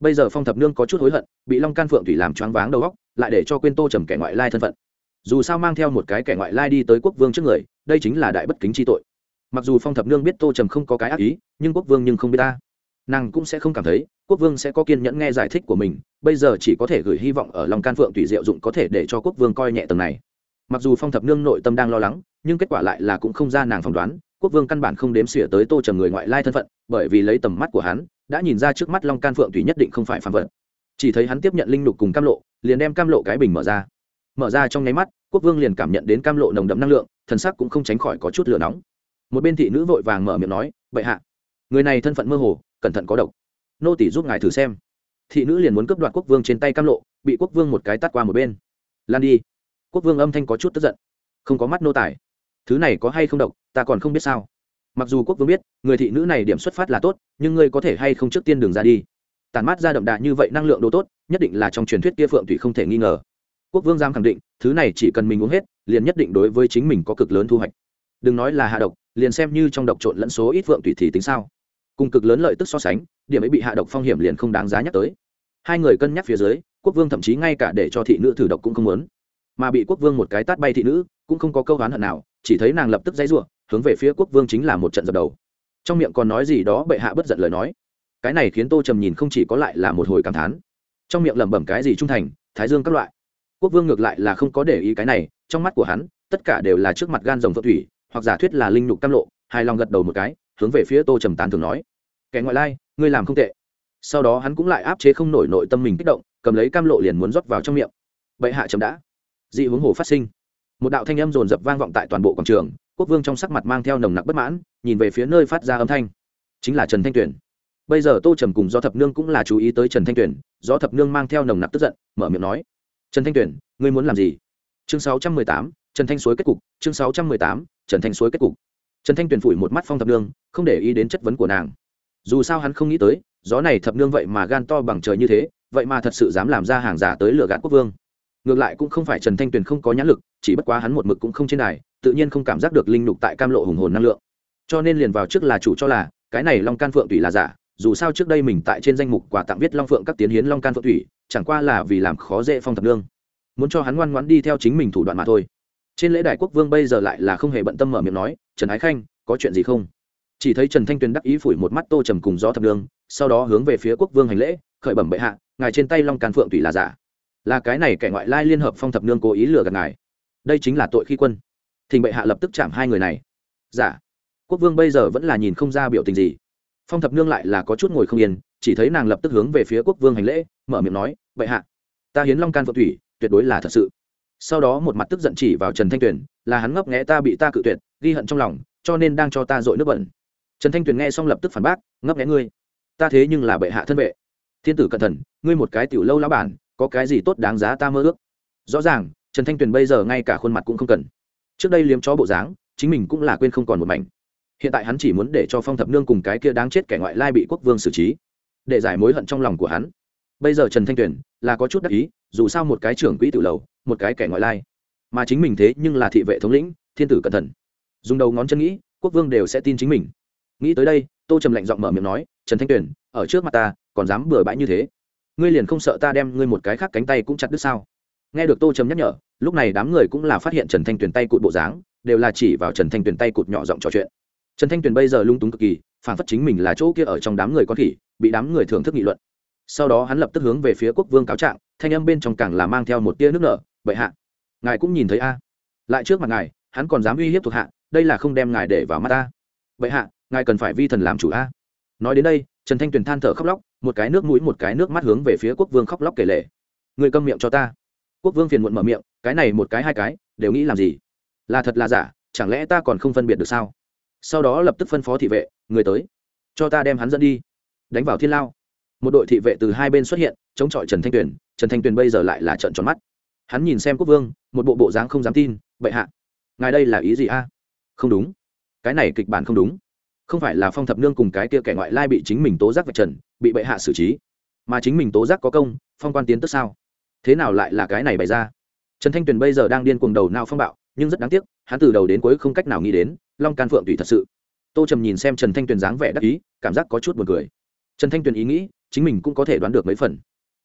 Bây giờ phong thập nương có chút hối hận, bị long can phượng thủy làm choáng váng đầu góc lại để cho quên tô trầm kẻ ngoại lai thân phận. Dù sao mang theo một cái kẻ ngoại lai đi tới quốc vương trước người, đây chính là đại bất kính chi tội. Mặc dù phong thập nương biết tô trầm không có cái ác ý, nhưng quốc vương nhưng không biết ta. Nàng cũng sẽ không cảm thấy, quốc vương sẽ có kiên nhẫn nghe giải thích của mình, bây giờ chỉ có thể gửi hy vọng ở lòng can phượng tùy diệu dụng có thể để cho quốc vương coi nhẹ tầng này. Mặc dù phong thập nương nội tâm đang lo lắng, nhưng kết quả lại là cũng không ra nàng phỏng đoán quốc vương căn bản không đếm xỉa tới tô trầm người ngoại lai thân phận, bởi vì lấy tầm mắt của hắn, đã nhìn ra trước mắt long can phượng thủy nhất định không phải phạm vật. Chỉ thấy hắn tiếp nhận linh lục cùng cam lộ, liền đem cam lộ cái bình mở ra. Mở ra trong nháy mắt, quốc vương liền cảm nhận đến cam lộ nồng đậm năng lượng, thần sắc cũng không tránh khỏi có chút lửa nóng. Một bên thị nữ vội vàng mở miệng nói, bệ hạ, người này thân phận mơ hồ, cẩn thận có độc. Nô tỷ giúp ngài thử xem. Thị nữ liền muốn cướp đoạt quốc vương trên tay cam lộ, bị quốc vương một cái tắt qua một bên. Lan đi. Quốc vương âm thanh có chút tức giận. Không có mắt nô tài thứ này có hay không độc, ta còn không biết sao. Mặc dù quốc vương biết, người thị nữ này điểm xuất phát là tốt, nhưng ngươi có thể hay không trước tiên đường ra đi. Tàn mát ra đậm đà như vậy năng lượng đồ tốt, nhất định là trong truyền thuyết kia phượng thủy không thể nghi ngờ. Quốc vương giam khẳng định, thứ này chỉ cần mình uống hết, liền nhất định đối với chính mình có cực lớn thu hoạch. Đừng nói là hạ độc, liền xem như trong độc trộn lẫn số ít phượng thủy thì tính sao. Cùng cực lớn lợi tức so sánh, điểm ấy bị hạ độc phong hiểm liền không đáng giá nhắc tới. Hai người cân nhắc phía dưới, quốc vương thậm chí ngay cả để cho thị nữ thử độc cũng không muốn. Mà bị quốc vương một cái tát bay thị nữ, cũng không có câu oán hận nào chỉ thấy nàng lập tức dãy rủa, hướng về phía quốc vương chính là một trận dập đầu. Trong miệng còn nói gì đó bệ hạ bất giận lời nói. Cái này khiến tô trầm nhìn không chỉ có lại là một hồi cảm thán. Trong miệng lẩm bẩm cái gì trung thành thái dương các loại. Quốc vương ngược lại là không có để ý cái này trong mắt của hắn tất cả đều là trước mặt gan rồng phượng thủy hoặc giả thuyết là linh nhục cam lộ hài lòng gật đầu một cái hướng về phía tô trầm tán thường nói. Kẻ ngoại lai ngươi làm không tệ. Sau đó hắn cũng lại áp chế không nổi nội tâm mình kích động cầm lấy cam lộ liền muốn rót vào trong miệng. Bệ hạ chấm đã. Dị hướng hồ phát sinh một đạo thanh âm rồn rập vang vọng tại toàn bộ quảng trường, quốc vương trong sắc mặt mang theo nồng nặc bất mãn, nhìn về phía nơi phát ra âm thanh. Chính là trần thanh tuyền. Bây giờ tô trầm cùng do thập nương cũng là chú ý tới trần thanh tuyền do thập nương mang theo nồng nặc tức giận, mở miệng nói, trần thanh tuyền, ngươi muốn làm gì? Chương sáu trăm mười tám, trần thanh suối kết cục, chương sáu trăm mười tám, trần thanh suối kết cục. Trần thanh tuyền phủi một mắt phong thập nương, không để ý đến chất vấn của nàng. Dù sao hắn không nghĩ tới, gió này thập nương vậy mà gan to bằng trời như thế, vậy mà thật sự dám làm ra hàng giả tới lừa gạt quốc vương. Ngược lại cũng không phải trần thanh tuyền không có nhãn lực chỉ bất quá hắn một mực cũng không trên đài, tự nhiên không cảm giác được linh lục tại cam lộ hùng hồn năng lượng. Cho nên liền vào trước là chủ cho là, cái này long can phượng thủy là giả, dù sao trước đây mình tại trên danh mục quà tặng viết long phượng các tiến hiến long can phượng thủy, chẳng qua là vì làm khó dễ phong thập nương. Muốn cho hắn ngoan ngoãn đi theo chính mình thủ đoạn mà thôi. Trên lễ đài quốc vương bây giờ lại là không hề bận tâm mở miệng nói, trần ái khanh, có chuyện gì không? Chỉ thấy trần thanh tuyền đắc ý phủi một mắt tô trầm cùng gió thập nương, sau đó hướng về phía quốc vương hành lễ, khởi bẩm bệ hạ, ngài trên tay long can phượng thủy là giả. Là cái này kẻ ngoại lai liên hợp phong thập nương cố ý lừa gạt ngài đây chính là tội khi quân. Thình bệ hạ lập tức chạm hai người này. Giả quốc vương bây giờ vẫn là nhìn không ra biểu tình gì. Phong thập nương lại là có chút ngồi không yên, chỉ thấy nàng lập tức hướng về phía quốc vương hành lễ, mở miệng nói, bệ hạ, ta hiến long can vợ thủy, tuyệt đối là thật sự. Sau đó một mặt tức giận chỉ vào trần thanh tuyền, là hắn ngấp nghẽ ta bị ta cự tuyệt, ghi hận trong lòng, cho nên đang cho ta dội nước bẩn. Trần thanh tuyền nghe xong lập tức phản bác, ngấp nghẽ ngươi? Ta thế nhưng là bệ hạ thân vệ. Thiên tử cẩn thận, ngươi một cái tiểu lâu lão bản, có cái gì tốt đáng giá ta mơ ước? Rõ ràng trần thanh tuyền bây giờ ngay cả khuôn mặt cũng không cần. Trước đây liếm chó bộ dáng, chính mình cũng là quên không còn một mảnh. Hiện tại hắn chỉ muốn để cho phong thập nương cùng cái kia đáng chết kẻ ngoại lai bị quốc vương xử trí, để giải mối hận trong lòng của hắn. Bây giờ trần thanh tuyền là có chút đắc ý, dù sao một cái trưởng quỹ tự lầu, một cái kẻ ngoại lai, mà chính mình thế nhưng là thị vệ thống lĩnh, thiên tử cẩn thận. Dùng đầu ngón chân nghĩ, quốc vương đều sẽ tin chính mình. Nghĩ tới đây, tô trầm lạnh giọng mở miệng nói, trần thanh tuyền, ở trước mặt ta, còn dám bừa bãi như thế? Ngươi liền không sợ ta đem ngươi một cái khác cánh tay cũng chặt đứt sao? Nghe được tô trầm nhắc nhở, lúc này đám người cũng là phát hiện trần thanh tuyền tay cụt bộ dáng, đều là chỉ vào trần thanh tuyền tay cụt nhỏ giọng trò chuyện. Trần thanh tuyền bây giờ lung túng cực kỳ, phản phất chính mình là chỗ kia ở trong đám người có khỉ, bị đám người thưởng thức nghị luận. Sau đó hắn lập tức hướng về phía quốc vương cáo trạng, thanh âm bên trong càng là mang theo một tia nước nở vậy hạ, ngài cũng nhìn thấy a. Lại trước mặt ngài, hắn còn dám uy hiếp thuộc hạ, đây là không đem ngài để vào mắt ta. Vậy hạ, ngài cần phải vi thần làm chủ a. Nói đến đây, trần thanh tuyền than thở khóc lóc, một cái nước mũi, một cái nước mắt hướng về phía quốc vương khóc lóc kể lể. Người câm miệng cho ta quốc vương phiền muộn mở miệng, cái này một cái hai cái, đều nghĩ làm gì? Là thật là giả, chẳng lẽ ta còn không phân biệt được sao? Sau đó lập tức phân phó thị vệ, người tới. Cho ta đem hắn dẫn đi. Đánh vào thiên lao. Một đội thị vệ từ hai bên xuất hiện, chống chọi trần thanh tuyền. Trần thanh tuyền bây giờ lại là trận tròn mắt. Hắn nhìn xem quốc vương, một bộ bộ dáng không dám tin, bệ hạ, ngài đây là ý gì a? Không đúng. Cái này kịch bản không đúng. Không phải là phong thập nương cùng cái kia kẻ ngoại lai bị chính mình tố giác vạch trần, bị bệ hạ xử trí. Mà chính mình tố giác có công, phong quan tiến tức sao? Thế nào lại là cái này bày ra? Trần thanh tuyền bây giờ đang điên cuồng đầu nao phong bạo, nhưng rất đáng tiếc, hắn từ đầu đến cuối không cách nào nghĩ đến, long can phượng tùy thật sự. Tô trầm nhìn xem trần thanh tuyền dáng vẻ đắc ý, cảm giác có chút b u ồ n c ư ờ i trần thanh tuyền ý nghĩ, chính mình cũng có thể đoán được mấy phần.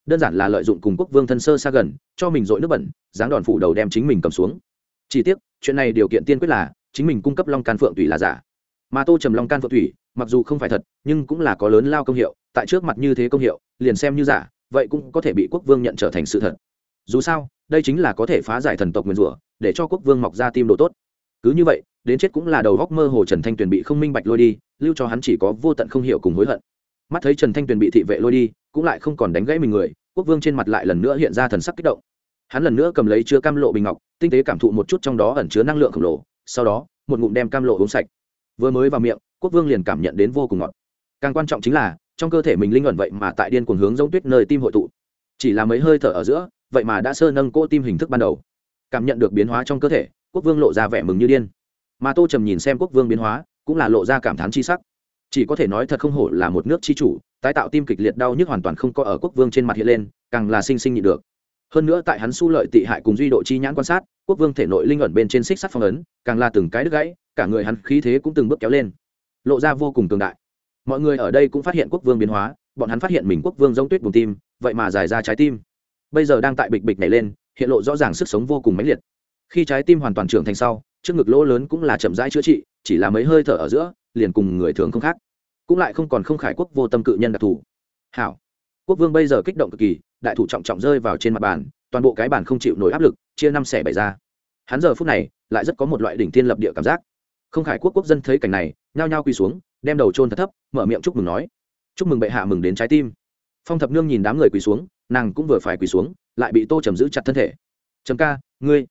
Đơn giản là lợi dụng cùng quốc vương thân sơ xa gần, cho mình dội nước bẩn, dáng đòn phủ đầu đem chính mình cầm xuống. Chỉ tiếc, chuyện này điều kiện tiên quyết là, chính mình cung cấp long can phượng tùy là giả. Mà tô trầm long can phượng thủy, mặc dù không phải thật, nhưng cũng là có lớn lao công hiệu, tại trước mặt như thế công hiệu, liền xem như giả vậy cũng có thể bị quốc vương nhận trở thành sự thật. Dù sao, đây chính là có thể phá giải thần tộc nguyên rủa, để cho quốc vương mọc ra tim đồ tốt. Cứ như vậy, đến chết cũng là đầu góc mơ hồ trần thanh tuyền bị không minh bạch lôi đi, lưu cho hắn chỉ có vô tận không hiểu cùng hối hận. Mắt thấy trần thanh tuyền bị thị vệ lôi đi, cũng lại không còn đánh gãy mình người, quốc vương trên mặt lại lần nữa hiện ra thần sắc kích động. Hắn lần nữa cầm lấy chứa cam lộ bình ngọc, tinh tế cảm thụ một chút trong đó ẩn chứa năng lượng khổng lồ, sau đó, một ngụm đem cam lộ uống sạch. Vừa mới vào miệng, quốc vương liền cảm nhận đến vô cùng ngọt. Càng quan trọng chính là trong cơ thể mình linh ẩn vậy mà tại điên cuồng hướng giống tuyết nơi tim hội tụ. Chỉ là mấy hơi thở ở giữa, vậy mà đã sơ nâng cỗ tim hình thức ban đầu. Cảm nhận được biến hóa trong cơ thể, quốc vương lộ ra vẻ mừng như điên. Mà tô trầm nhìn xem quốc vương biến hóa, cũng là lộ ra cảm thán chi sắc. Chỉ có thể nói thật không hổ là một nước chi chủ, tái tạo tim kịch liệt đau nhức hoàn toàn không có ở quốc vương trên mặt hiện lên, càng là sinh sinh nhịn được. Hơn nữa tại hắn su lợi tị hại cùng duy độ chi nhãn quan sát, quốc vương thể nội linh ẩn bên trên xích sắt phong ấn, càng là từng cái đứt gãy, cả người hắn khí thế cũng từng bước kéo lên, lộ ra vô cùng cường đại mọi người ở đây cũng phát hiện quốc vương biến hóa, bọn hắn phát hiện mình quốc vương giống tuyết bùng tim, vậy mà dài ra trái tim. Bây giờ đang tại bịch bịch nảy lên, hiện lộ rõ ràng sức sống vô cùng mãnh liệt. Khi trái tim hoàn toàn trưởng thành sau, trước ngực lỗ lớn cũng là chậm rãi chữa trị, chỉ là mấy hơi thở ở giữa, liền cùng người thường không khác. Cũng lại không còn không khải quốc vô tâm cự nhân đặc thù. Hảo. Quốc vương bây giờ kích động cực kỳ, đại thủ trọng trọng rơi vào trên mặt bàn, toàn bộ cái bàn không chịu nổi áp lực, chia năm xẻ bảy ra. Hắn giờ phút này, lại rất có một loại đỉnh thiên lập địa cảm giác. Không khải quốc quốc dân thấy cảnh này nhao nhao quỳ xuống, đem đầu trôn thật thấp, mở miệng chúc mừng nói. Chúc mừng bệ hạ mừng đến trái tim. Phong thập nương nhìn đám người quỳ xuống, nàng cũng vừa phải quỳ xuống, lại bị tô trầm giữ chặt thân thể. Trầm ca, ngươi.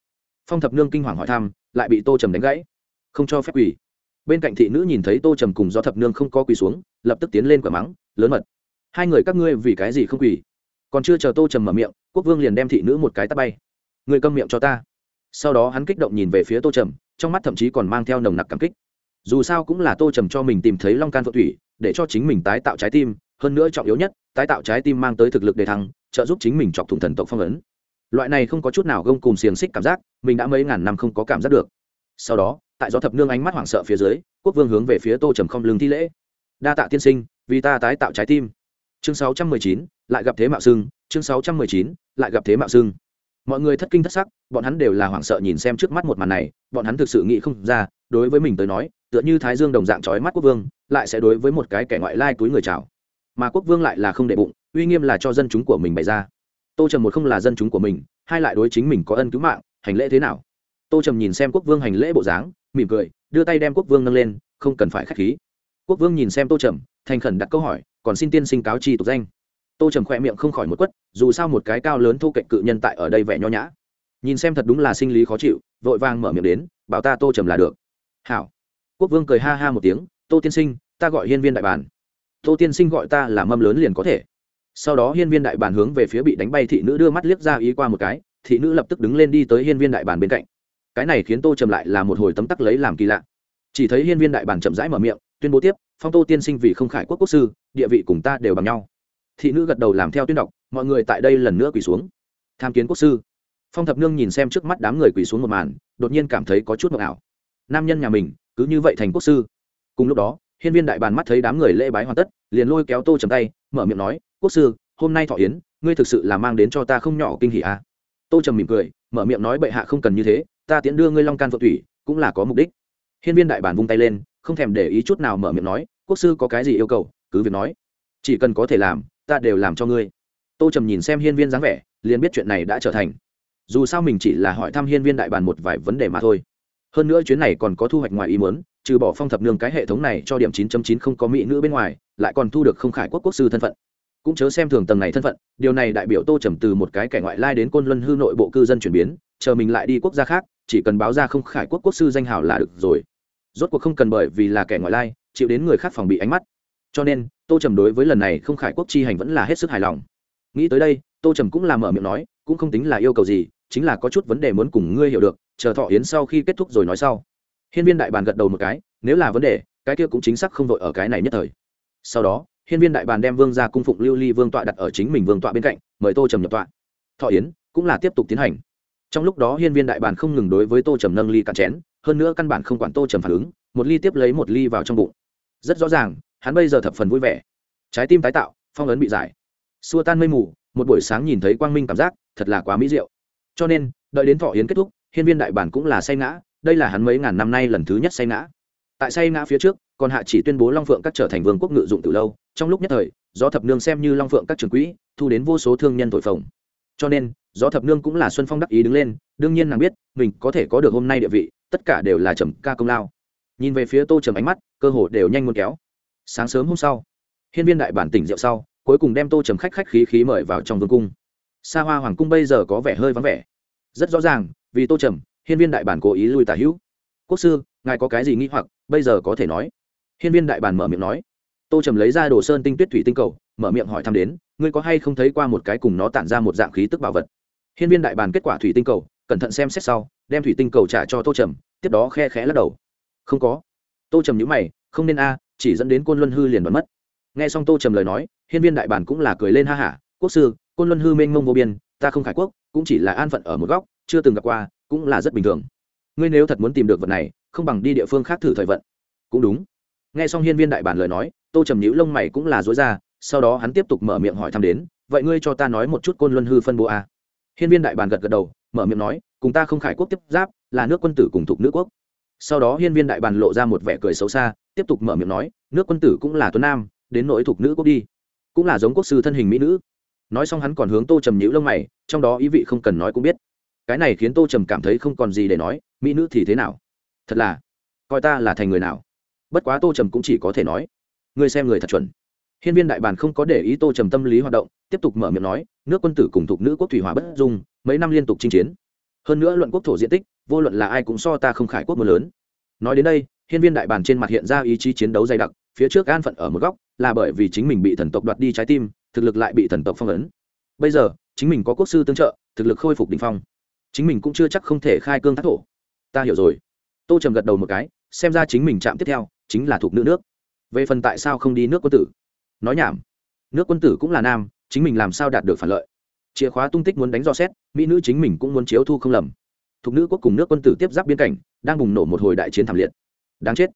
Phong thập nương kinh hoàng hỏi thăm, lại bị tô trầm đánh gãy. Không cho phép quỳ. Bên cạnh thị nữ nhìn thấy tô trầm cùng do thập nương không có quỳ xuống, lập tức tiến lên quả mắng, lớn mật. Hai người các ngươi vì cái gì không quỳ? Còn chưa chờ tô trầm mở miệng, quốc vương liền đem thị nữ một cái tắt bay. Người câm miệng cho ta. Sau đó hắn kích động nhìn về phía tô trầm, trong mắt thậm chí còn mang theo nồng nặc cảm kích dù sao cũng là tô trầm cho mình tìm thấy long can phượng thủy để cho chính mình tái tạo trái tim hơn nữa trọng yếu nhất tái tạo trái tim mang tới thực lực đề thăng trợ giúp chính mình chọc thủng thần tộc phong ấn. Loại này không có chút nào gông cùng xiềng xích cảm giác mình đã mấy ngàn năm không có cảm giác được. Sau đó tại do thập nương ánh mắt hoảng sợ phía dưới quốc vương hướng về phía tô trầm không lưng thi lễ. Đa tạ tiên sinh vì ta tái tạo trái tim. Chương 619, lại gặp thế mạo sưng chương 619, lại gặp thế mạo sưng mọi người thất kinh thất sắc bọn hắn đều là hoảng sợ nhìn xem trước mắt một màn này bọn hắn thực sự nghĩ không ra đối với mình tới nói tựa như thái dương đồng dạng trói mắt quốc vương, lại sẽ đối với một cái kẻ ngoại lai túi người chào. Mà quốc vương lại là không đệ bụng, uy nghiêm là cho dân chúng của mình bày ra. Tô trầm một không là dân chúng của mình, hai lại đối chính mình có ân cứu mạng, hành lễ thế nào? Tô trầm nhìn xem quốc vương hành lễ bộ dáng, mỉm cười, đưa tay đem quốc vương nâng lên, không cần phải k h á c h khí. Quốc vương nhìn xem tô trầm, thành khẩn đặt câu hỏi, còn xin tiên sinh cáo chi tục danh. Tô trầm khỏe miệng không khỏi một quất, dù sao một cái cao lớn thô cạnh cự nhân tại ở đây vẻ nho nhã. Nhìn xem thật đúng là sinh lý khó chịu, vội vàng mở miệng đến, bảo ta tô trầm là được. Hảo quốc vương cười ha ha một tiếng, tô tiên sinh, ta gọi hiên viên đại bản. Tô tiên sinh gọi ta là mâm lớn liền có thể. Sau đó hiên viên đại bản hướng về phía bị đánh bay thị nữ đưa mắt liếc ra ý qua một cái, thị nữ lập tức đứng lên đi tới hiên viên đại bản bên cạnh. Cái này khiến tô trầm lại là một hồi tấm tắc lấy làm kỳ lạ. Chỉ thấy hiên viên đại bản chậm rãi mở miệng, tuyên bố tiếp, phong tô tiên sinh vì không khải quốc quốc sư, địa vị cùng ta đều bằng nhau. Thị nữ gật đầu làm theo tuyên đọc, mọi người tại đây lần nữa quỳ xuống, tham kiến quốc sư. Phong thập nương nhìn xem trước mắt đám người quỳ xuống một màn, đột nhiên cảm thấy có chút mộng ảo. Nam nhân nhà mình cứ như vậy thành quốc sư. Cùng lúc đó, hiên viên đại bàn mắt thấy đám người lễ bái hoàn tất, liền lôi kéo tô trầm tay, mở miệng nói, quốc sư, hôm nay thọ yến, ngươi thực sự là mang đến cho ta không nhỏ kinh hỷ à. tô trầm mỉm cười, mở miệng nói, bệ hạ không cần như thế, ta tiễn đưa ngươi long can phượng thủy, cũng là có mục đích. Hiên viên đại bản vung tay lên, không thèm để ý chút nào mở miệng nói, quốc sư có cái gì yêu cầu, cứ việc nói. Chỉ cần có thể làm, ta đều làm cho ngươi. Tô trầm nhìn xem hiên viên dáng vẻ, liền biết chuyện này đã trở thành. Dù sao mình chỉ là hỏi thăm hiên viên đại bàn một vài vấn đề mà thôi hơn nữa chuyến này còn có thu hoạch ngoài ý muốn, trừ bỏ phong thập nương cái hệ thống này cho điểm 9.9 không có mỹ nữ bên ngoài, lại còn thu được không khải quốc quốc sư thân phận. Cũng chớ xem thường tầng này thân phận, điều này đại biểu tô trầm từ một cái kẻ ngoại lai đến côn luân hư nội bộ cư dân chuyển biến, chờ mình lại đi quốc gia khác, chỉ cần báo ra không khải quốc quốc sư danh hào là được rồi. Rốt cuộc không cần bởi vì là kẻ ngoại lai, chịu đến người khác phòng bị ánh mắt. Cho nên, tô trầm đối với lần này không khải quốc chi hành vẫn là hết sức hài lòng. Nghĩ tới đây, tô trầm cũng làm mở miệng nói, cũng không tính là yêu cầu gì, chính là có chút vấn đề muốn cùng ngươi hiểu được chờ thọ yến sau khi kết thúc rồi nói sau. Hiên viên đại bàn gật đầu một cái, nếu là vấn đề, cái kia cũng chính xác không vội ở cái này nhất thời. Sau đó, hiên viên đại bàn đem vương ra cung phụng lưu ly vương tọa đặt ở chính mình vương tọa bên cạnh, mời tô trầm nhập tọa. Thọ yến cũng là tiếp tục tiến hành. Trong lúc đó hiên viên đại bàn không ngừng đối với tô trầm nâng ly cạn chén, hơn nữa căn bản không quản tô trầm phản ứng, một ly tiếp lấy một ly vào trong bụng. Rất rõ ràng, hắn bây giờ thập phần vui vẻ. Trái tim tái tạo, phong ấn bị giải. Xua tan mây mù, một buổi sáng nhìn thấy quang minh cảm giác, thật là quá mỹ diệu. Cho nên, đợi đến thọ yến kết thúc hiên viên đại bản cũng là say ngã, đây là hắn mấy ngàn năm nay lần thứ nhất say ngã. Tại say ngã phía trước, còn hạ chỉ tuyên bố long phượng các trở thành vương quốc ngự dụng từ lâu, trong lúc nhất thời do thập nương xem như long phượng các trường quỹ, thu đến vô số thương nhân tội phồng. Cho nên do thập nương cũng là xuân phong đắc ý đứng lên, đương nhiên nàng biết, mình có thể có được hôm nay địa vị, tất cả đều là trầm ca công lao. Nhìn về phía tô trầm ánh mắt, cơ hồ đều nhanh muốn kéo. Sáng sớm hôm sau, hiên viên đại bản tỉnh rượu sau, cuối cùng đem tô trầm khách khách khí khí mời vào trong vương cung. Xa hoa hoàng cung bây giờ có vẻ hơi vắng vẻ. Rất rõ ràng vì tô trầm, hiên viên đại bản cố ý lui tả hữu. Quốc sư, ngài có cái gì nghĩ hoặc, bây giờ có thể nói. Hiên viên đại bản mở miệng nói. Tô trầm lấy ra đồ sơn tinh tuyết thủy tinh cầu, mở miệng hỏi thăm đến, ngươi có hay không thấy qua một cái cùng nó tản ra một dạng khí tức bảo vật? Hiên viên đại bản kết quả thủy tinh cầu, cẩn thận xem xét sau, đem thủy tinh cầu trả cho tô trầm, tiếp đó khe khẽ lắc đầu. Không có. Tô trầm nhữ mày, không nên a, chỉ dẫn đến côn luân hư liền đoán mất. Nghe xong tô trầm lời nói, hiên viên đại bản cũng là cười lên ha hả, quốc sư, côn luân hư mênh mông vô biên, ta không khải quốc, cũng chỉ là an phận ở một góc chưa từng gặp qua, cũng là rất bình thường. Ngươi nếu thật muốn tìm được vật này, không bằng đi địa phương khác thử thời vận. Cũng đúng. Nghe xong hiên viên đại bản lời nói, tô trầm nhữ lông mày cũng là dối ra, sau đó hắn tiếp tục mở miệng hỏi thăm đến, vậy ngươi cho ta nói một chút côn luân hư phân bố a? À? hiên viên đại bản gật gật đầu, mở miệng nói, cùng ta không khải quốc tiếp giáp, là nước quân tử cùng thuộc nước quốc. Sau đó hiên viên đại bản lộ ra một vẻ cười xấu xa, tiếp tục mở miệng nói, nước quân tử cũng là tuấn nam, đến nỗi thuộc nữ quốc đi. Cũng là giống quốc sư thân hình mỹ nữ. Nói xong hắn còn hướng tô trầm nhữ lông mày, trong đó ý vị không cần nói cũng biết cái này khiến tô trầm cảm thấy không còn gì để nói, mỹ nữ thì thế nào? Thật là, coi ta là thành người nào? Bất quá tô trầm cũng chỉ có thể nói, ngươi xem người thật chuẩn. Hiên viên đại bản không có để ý tô trầm tâm lý hoạt động, tiếp tục mở miệng nói, nước quân tử cùng thuộc nữ quốc thủy hòa bất dung, mấy năm liên tục chinh chiến. Hơn nữa luận quốc thổ diện tích, vô luận là ai cũng so ta không khải quốc mưa lớn. Nói đến đây, hiên viên đại bản trên mặt hiện ra ý chí chiến đấu dày đặc, phía trước an phận ở một góc, là bởi vì chính mình bị thần tộc đoạt đi trái tim, thực lực lại bị thần tộc phong ấn. Bây giờ, chính mình có quốc sư tương trợ, thực lực khôi phục đ ỉ n h phong chính mình cũng chưa chắc không thể khai cương thác thổ. Ta hiểu rồi. Tô trầm gật đầu một cái, xem ra chính mình chạm tiếp theo, chính là thuộc nữ nước. Về phần tại sao không đi nước quân tử? Nói nhảm. Nước quân tử cũng là nam, chính mình làm sao đạt được phản lợi? Chìa khóa tung tích muốn đánh do xét, mỹ nữ chính mình cũng muốn chiếu thu không lầm. Thuộc nữ quốc cùng nước quân tử tiếp giáp biên cảnh, đang bùng nổ một hồi đại chiến thảm liệt. Đáng chết.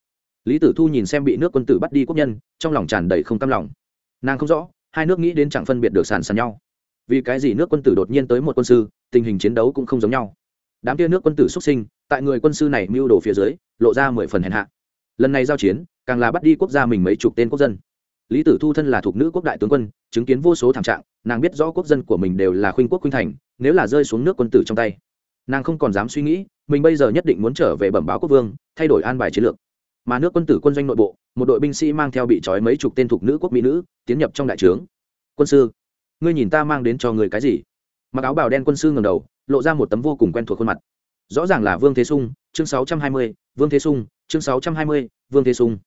Lý tử thu nhìn xem bị nước quân tử bắt đi quốc nhân, trong lòng tràn đầy không cam lòng. Nàng không rõ, hai nước nghĩ đến chẳng phân biệt được sàn sàn nhau. Vì cái gì nước quân tử đột nhiên tới một quân sư tình hình chiến đấu cũng không giống nhau. Đám kia nước quân tử xuất sinh, tại người quân sư này mưu đồ phía dưới, lộ ra mười phần hèn hạ. Lần này giao chiến, càng là bắt đi quốc gia mình mấy chục tên quốc dân. Lý tử thu thân là thuộc nữ quốc đại tướng quân, chứng kiến vô số thảm trạng, nàng biết rõ quốc dân của mình đều là khuynh quốc khuynh thành, nếu là rơi xuống nước quân tử trong tay. Nàng không còn dám suy nghĩ, mình bây giờ nhất định muốn trở về bẩm báo quốc vương, thay đổi an bài chiến lược. Mà nước quân tử quân doanh nội bộ, một đội binh sĩ mang theo bị trói mấy chục tên thuộc nữ quốc mỹ nữ, tiến nhập trong đại trướng. Quân sư, ngươi nhìn ta mang đến cho người cái gì? Mặc áo bào đen quân sư ngầm đầu lộ ra một tấm vô cùng quen thuộc khuôn mặt. Rõ ràng là vương thế sung chương 620, vương thế sung chương 620, vương thế sung.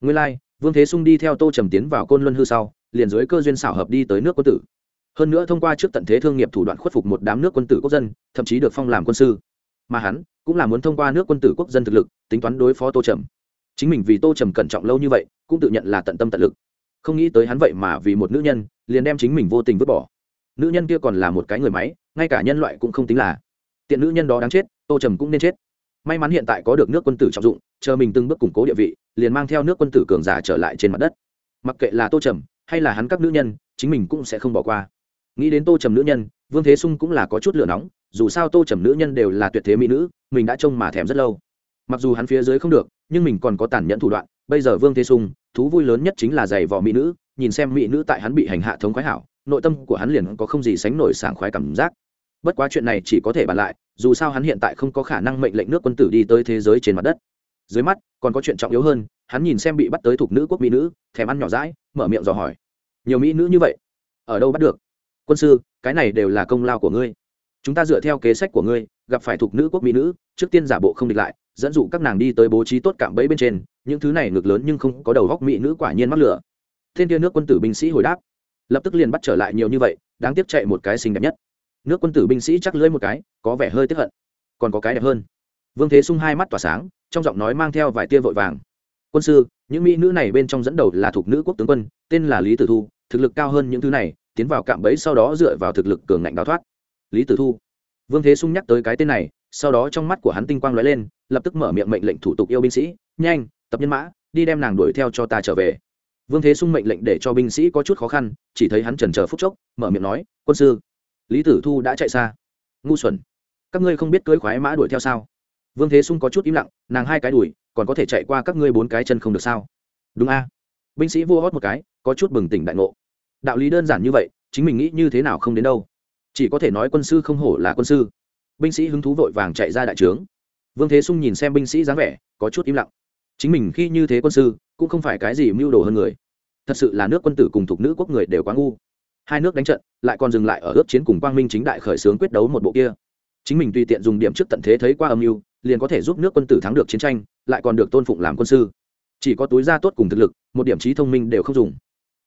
Nguyên lai、like, vương thế sung đi theo tô trầm tiến vào côn luân hư sau liền dưới cơ duyên xảo hợp đi tới nước quân tử. Hơn nữa thông qua trước tận thế thương nghiệp thủ đoạn khuất phục một đám nước quân tử quốc dân thậm chí được phong làm quân sư. Mà hắn cũng là muốn thông qua nước quân tử quốc dân thực lực tính toán đối phó tô trầm. Chính mình vì tô trầm cẩn trọng lâu như vậy cũng tự nhận là tận tâm tận lực. Không nghĩ tới hắn vậy mà vì một nữ nhân liền đem chính mình vô tình vứt bỏ nữ nhân kia còn là một cái người máy, ngay cả nhân loại cũng không tính là. Tiện nữ nhân đó đáng chết, tô trầm cũng nên chết. May mắn hiện tại có được nước quân tử trọng dụng, chờ mình từng bước củng cố địa vị, liền mang theo nước quân tử cường giả trở lại trên mặt đất. Mặc kệ là tô trầm, hay là hắn các nữ nhân, chính mình cũng sẽ không bỏ qua. Nghĩ đến tô trầm nữ nhân, vương thế sung cũng là có chút lửa nóng, dù sao tô trầm nữ nhân đều là tuyệt thế mỹ nữ, mình đã trông mà thèm rất lâu. Mặc dù hắn phía dưới không được, nhưng mình còn có tàn nhẫn thủ đoạn, bây giờ vương thế sung, thú vui lớn nhất chính là giày vò mỹ nữ, nhìn xem mỹ nữ tại hắn bị hành hạ thống khoái hảo nội tâm của hắn liền có không gì sánh nổi sảng khoái cảm giác. Bất quá chuyện này chỉ có thể bàn lại, dù sao hắn hiện tại không có khả năng mệnh lệnh nước quân tử đi tới thế giới trên mặt đất. Dưới mắt, còn có chuyện trọng yếu hơn, hắn nhìn xem bị bắt tới thuộc nữ quốc mỹ nữ, thèm ăn nhỏ rãi mở miệng dò hỏi. Nhiều mỹ nữ như vậy, ở đâu bắt được? Quân sư, cái này đều là công lao của ngươi. Chúng ta dựa theo kế sách của ngươi, gặp phải thuộc nữ quốc mỹ nữ, trước tiên giả bộ không địch lại, dẫn dụ các nàng đi tới bố trí tốt cạm bẫy bên trên, những thứ này ngược lớn nhưng không có đầu góc mỹ nữ quả nhiên mắc lửa. Thiên kia nước quân tử binh sĩ hồi đáp lập tức liền bắt trở lại nhiều như vậy, đáng tiếc chạy một cái xinh đẹp nhất. Nước quân tử binh sĩ chắc lưỡi một cái, có vẻ hơi tiếp hận. Còn có cái đẹp hơn. Vương thế sung hai mắt tỏa sáng, trong giọng nói mang theo vài tia vội vàng. Quân sư, những mỹ nữ này bên trong dẫn đầu là thuộc nữ quốc tướng quân, tên là lý tử thu, thực lực cao hơn những thứ này, tiến vào cạm bẫy sau đó dựa vào thực lực cường ngạnh đào thoát. Lý tử thu. Vương thế sung nhắc tới cái tên này, sau đó trong mắt của hắn tinh quang lóe lên, lập tức mở miệng mệnh lệnh thủ tục yêu binh sĩ, nhanh, tập nhân mã, đi đem nàng đuổi theo cho ta trở về vương thế sung mệnh lệnh để cho binh sĩ có chút khó khăn chỉ thấy hắn trần chờ phút chốc mở miệng nói quân sư lý tử thu đã chạy xa. Ngu xuẩn các ngươi không biết cưới khoái mã đuổi theo sao? Vương thế sung có chút im lặng nàng hai cái đuổi, còn có thể chạy qua các ngươi bốn cái chân không được sao? Đúng a. Binh sĩ vua hót một cái có chút bừng tỉnh đại ngộ. Đạo lý đơn giản như vậy chính mình nghĩ như thế nào không đến đâu. Chỉ có thể nói quân sư không hổ là quân sư. Binh sĩ hứng thú vội vàng chạy ra đại trướng. Vương thế sung nhìn xem binh sĩ dáng vẻ có chút im lặng chính mình khi như thế quân sư, cũng không phải cái gì mưu đồ hơn người. Thật sự là nước quân tử cùng thuộc nữ quốc người đều quá ngu. Hai nước đánh trận, lại còn dừng lại ở ước chiến cùng quang minh chính đại khởi xướng quyết đấu một bộ kia. Chính mình tùy tiện dùng điểm trước tận thế thấy qua âm mưu, liền có thể giúp nước quân tử thắng được chiến tranh, lại còn được tôn phụng làm quân sư. Chỉ có túi da tốt cùng thực lực, một điểm trí thông minh đều không dùng.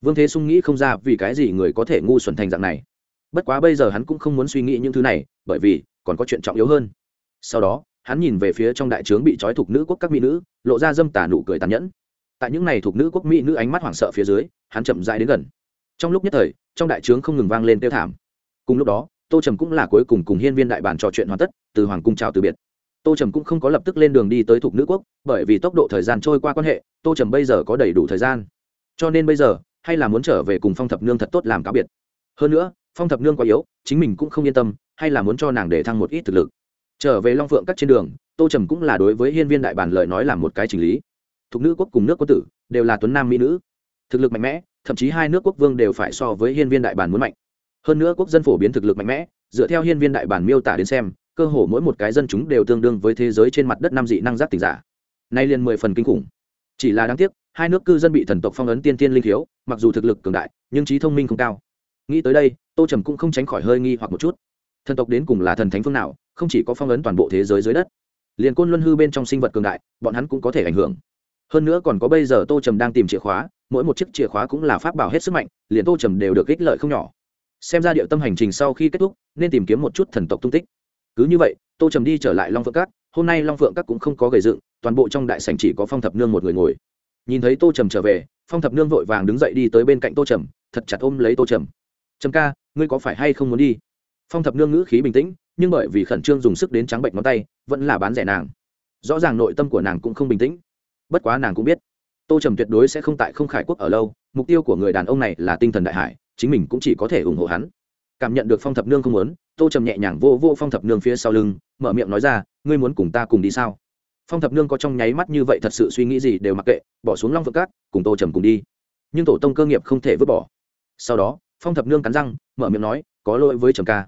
Vương thế sung nghĩ không ra vì cái gì người có thể ngu xuẩn thành dạng này. Bất quá bây giờ hắn cũng không muốn suy nghĩ những thứ này, bởi vì còn có chuyện trọng yếu hơn. Sau đó hắn nhìn về phía trong đại trướng bị trói thuộc nữ quốc các mỹ nữ, lộ ra dâm tà nụ cười tàn nhẫn. Tại những này thuộc nữ quốc mỹ nữ ánh mắt hoảng sợ phía dưới, hắn chậm dãi đến gần. Trong lúc nhất thời, trong đại trướng không ngừng vang lên tiêu thảm. Cùng lúc đó, tô trầm cũng là cuối cùng cùng hiên viên đại bản trò chuyện hoàn tất, từ hoàng cung chào từ biệt. Tô trầm cũng không có lập tức lên đường đi tới thuộc nữ quốc, bởi vì tốc độ thời gian trôi qua quan hệ, tô trầm bây giờ có đầy đủ thời gian. Cho nên bây giờ, hay là muốn trở về cùng phong thập nương thật tốt làm cáo biệt. Hơn nữa, phong thập nương quá yếu, chính mình cũng không yên tâm, hay là muốn cho nàng để thăng một ít thực lực trở về long phượng các trên đường, tô trầm cũng là đối với hiên viên đại bản lời nói là một cái chỉnh lý. Thuộc nữ quốc cùng nước quân tử đều là tuấn nam mỹ nữ. Thực lực mạnh mẽ, thậm chí hai nước quốc vương đều phải so với hiên viên đại bản muốn mạnh. Hơn nữa quốc dân phổ biến thực lực mạnh mẽ, dựa theo hiên viên đại bản miêu tả đến xem, cơ hồ mỗi một cái dân chúng đều tương đương với thế giới trên mặt đất Nam dị năng giác tỉnh giả. Nay liền mười phần kinh khủng. Chỉ là đáng tiếc, hai nước cư dân bị thần tộc phong ấn tiên tiên linh thiếu, mặc dù thực lực cường đại, nhưng trí thông minh không cao. Nghĩ tới đây, tô trầm cũng không tránh khỏi hơi nghi hoặc một chút thần tộc đến cùng là thần thánh phương nào, không chỉ có phong ấn toàn bộ thế giới dưới đất, liền côn luân hư bên trong sinh vật cường đại, bọn hắn cũng có thể ảnh hưởng. Hơn nữa còn có bây giờ tô trầm đang tìm chìa khóa, mỗi một chiếc chìa khóa cũng là pháp bảo hết sức mạnh, liền tô trầm đều được ích lợi không nhỏ. Xem ra điệu tâm hành trình sau khi kết thúc, nên tìm kiếm một chút thần tộc tung tích. Cứ như vậy, tô trầm đi trở lại long phượng các, hôm nay long phượng các cũng không có gầy dựng, toàn bộ trong đại sảnh chỉ có phong thập nương một người ngồi. Nhìn thấy tô trầm trở về, phong thập nương vội vàng đứng dậy đi tới bên cạnh tô trầm, thật chặt ôm lấy tô trầm. Trầm ca, ngươi có phải hay không muốn đi? Phong thập nương ngữ khí bình tĩnh, nhưng bởi vì khẩn trương dùng sức đến trắng bệnh ngón tay, vẫn là bán rẻ nàng. Rõ ràng nội tâm của nàng cũng không bình tĩnh. Bất quá nàng cũng biết, tô trầm tuyệt đối sẽ không tại không khải quốc ở lâu, mục tiêu của người đàn ông này là tinh thần đại hải, chính mình cũng chỉ có thể ủng hộ hắn. Cảm nhận được phong thập nương không muốn, tô trầm nhẹ nhàng vô vô phong thập nương phía sau lưng, mở miệng nói ra, ngươi muốn cùng ta cùng đi sao? Phong thập nương có trong nháy mắt như vậy thật sự suy nghĩ gì đều mặc kệ, bỏ xuống long phượng cát, cùng tô trầm cùng đi. Nhưng tổ tông cơ nghiệp không thể vứt bỏ. Sau đó, phong thập nương cắn răng, mở miệng nói, có lỗi với trầm ca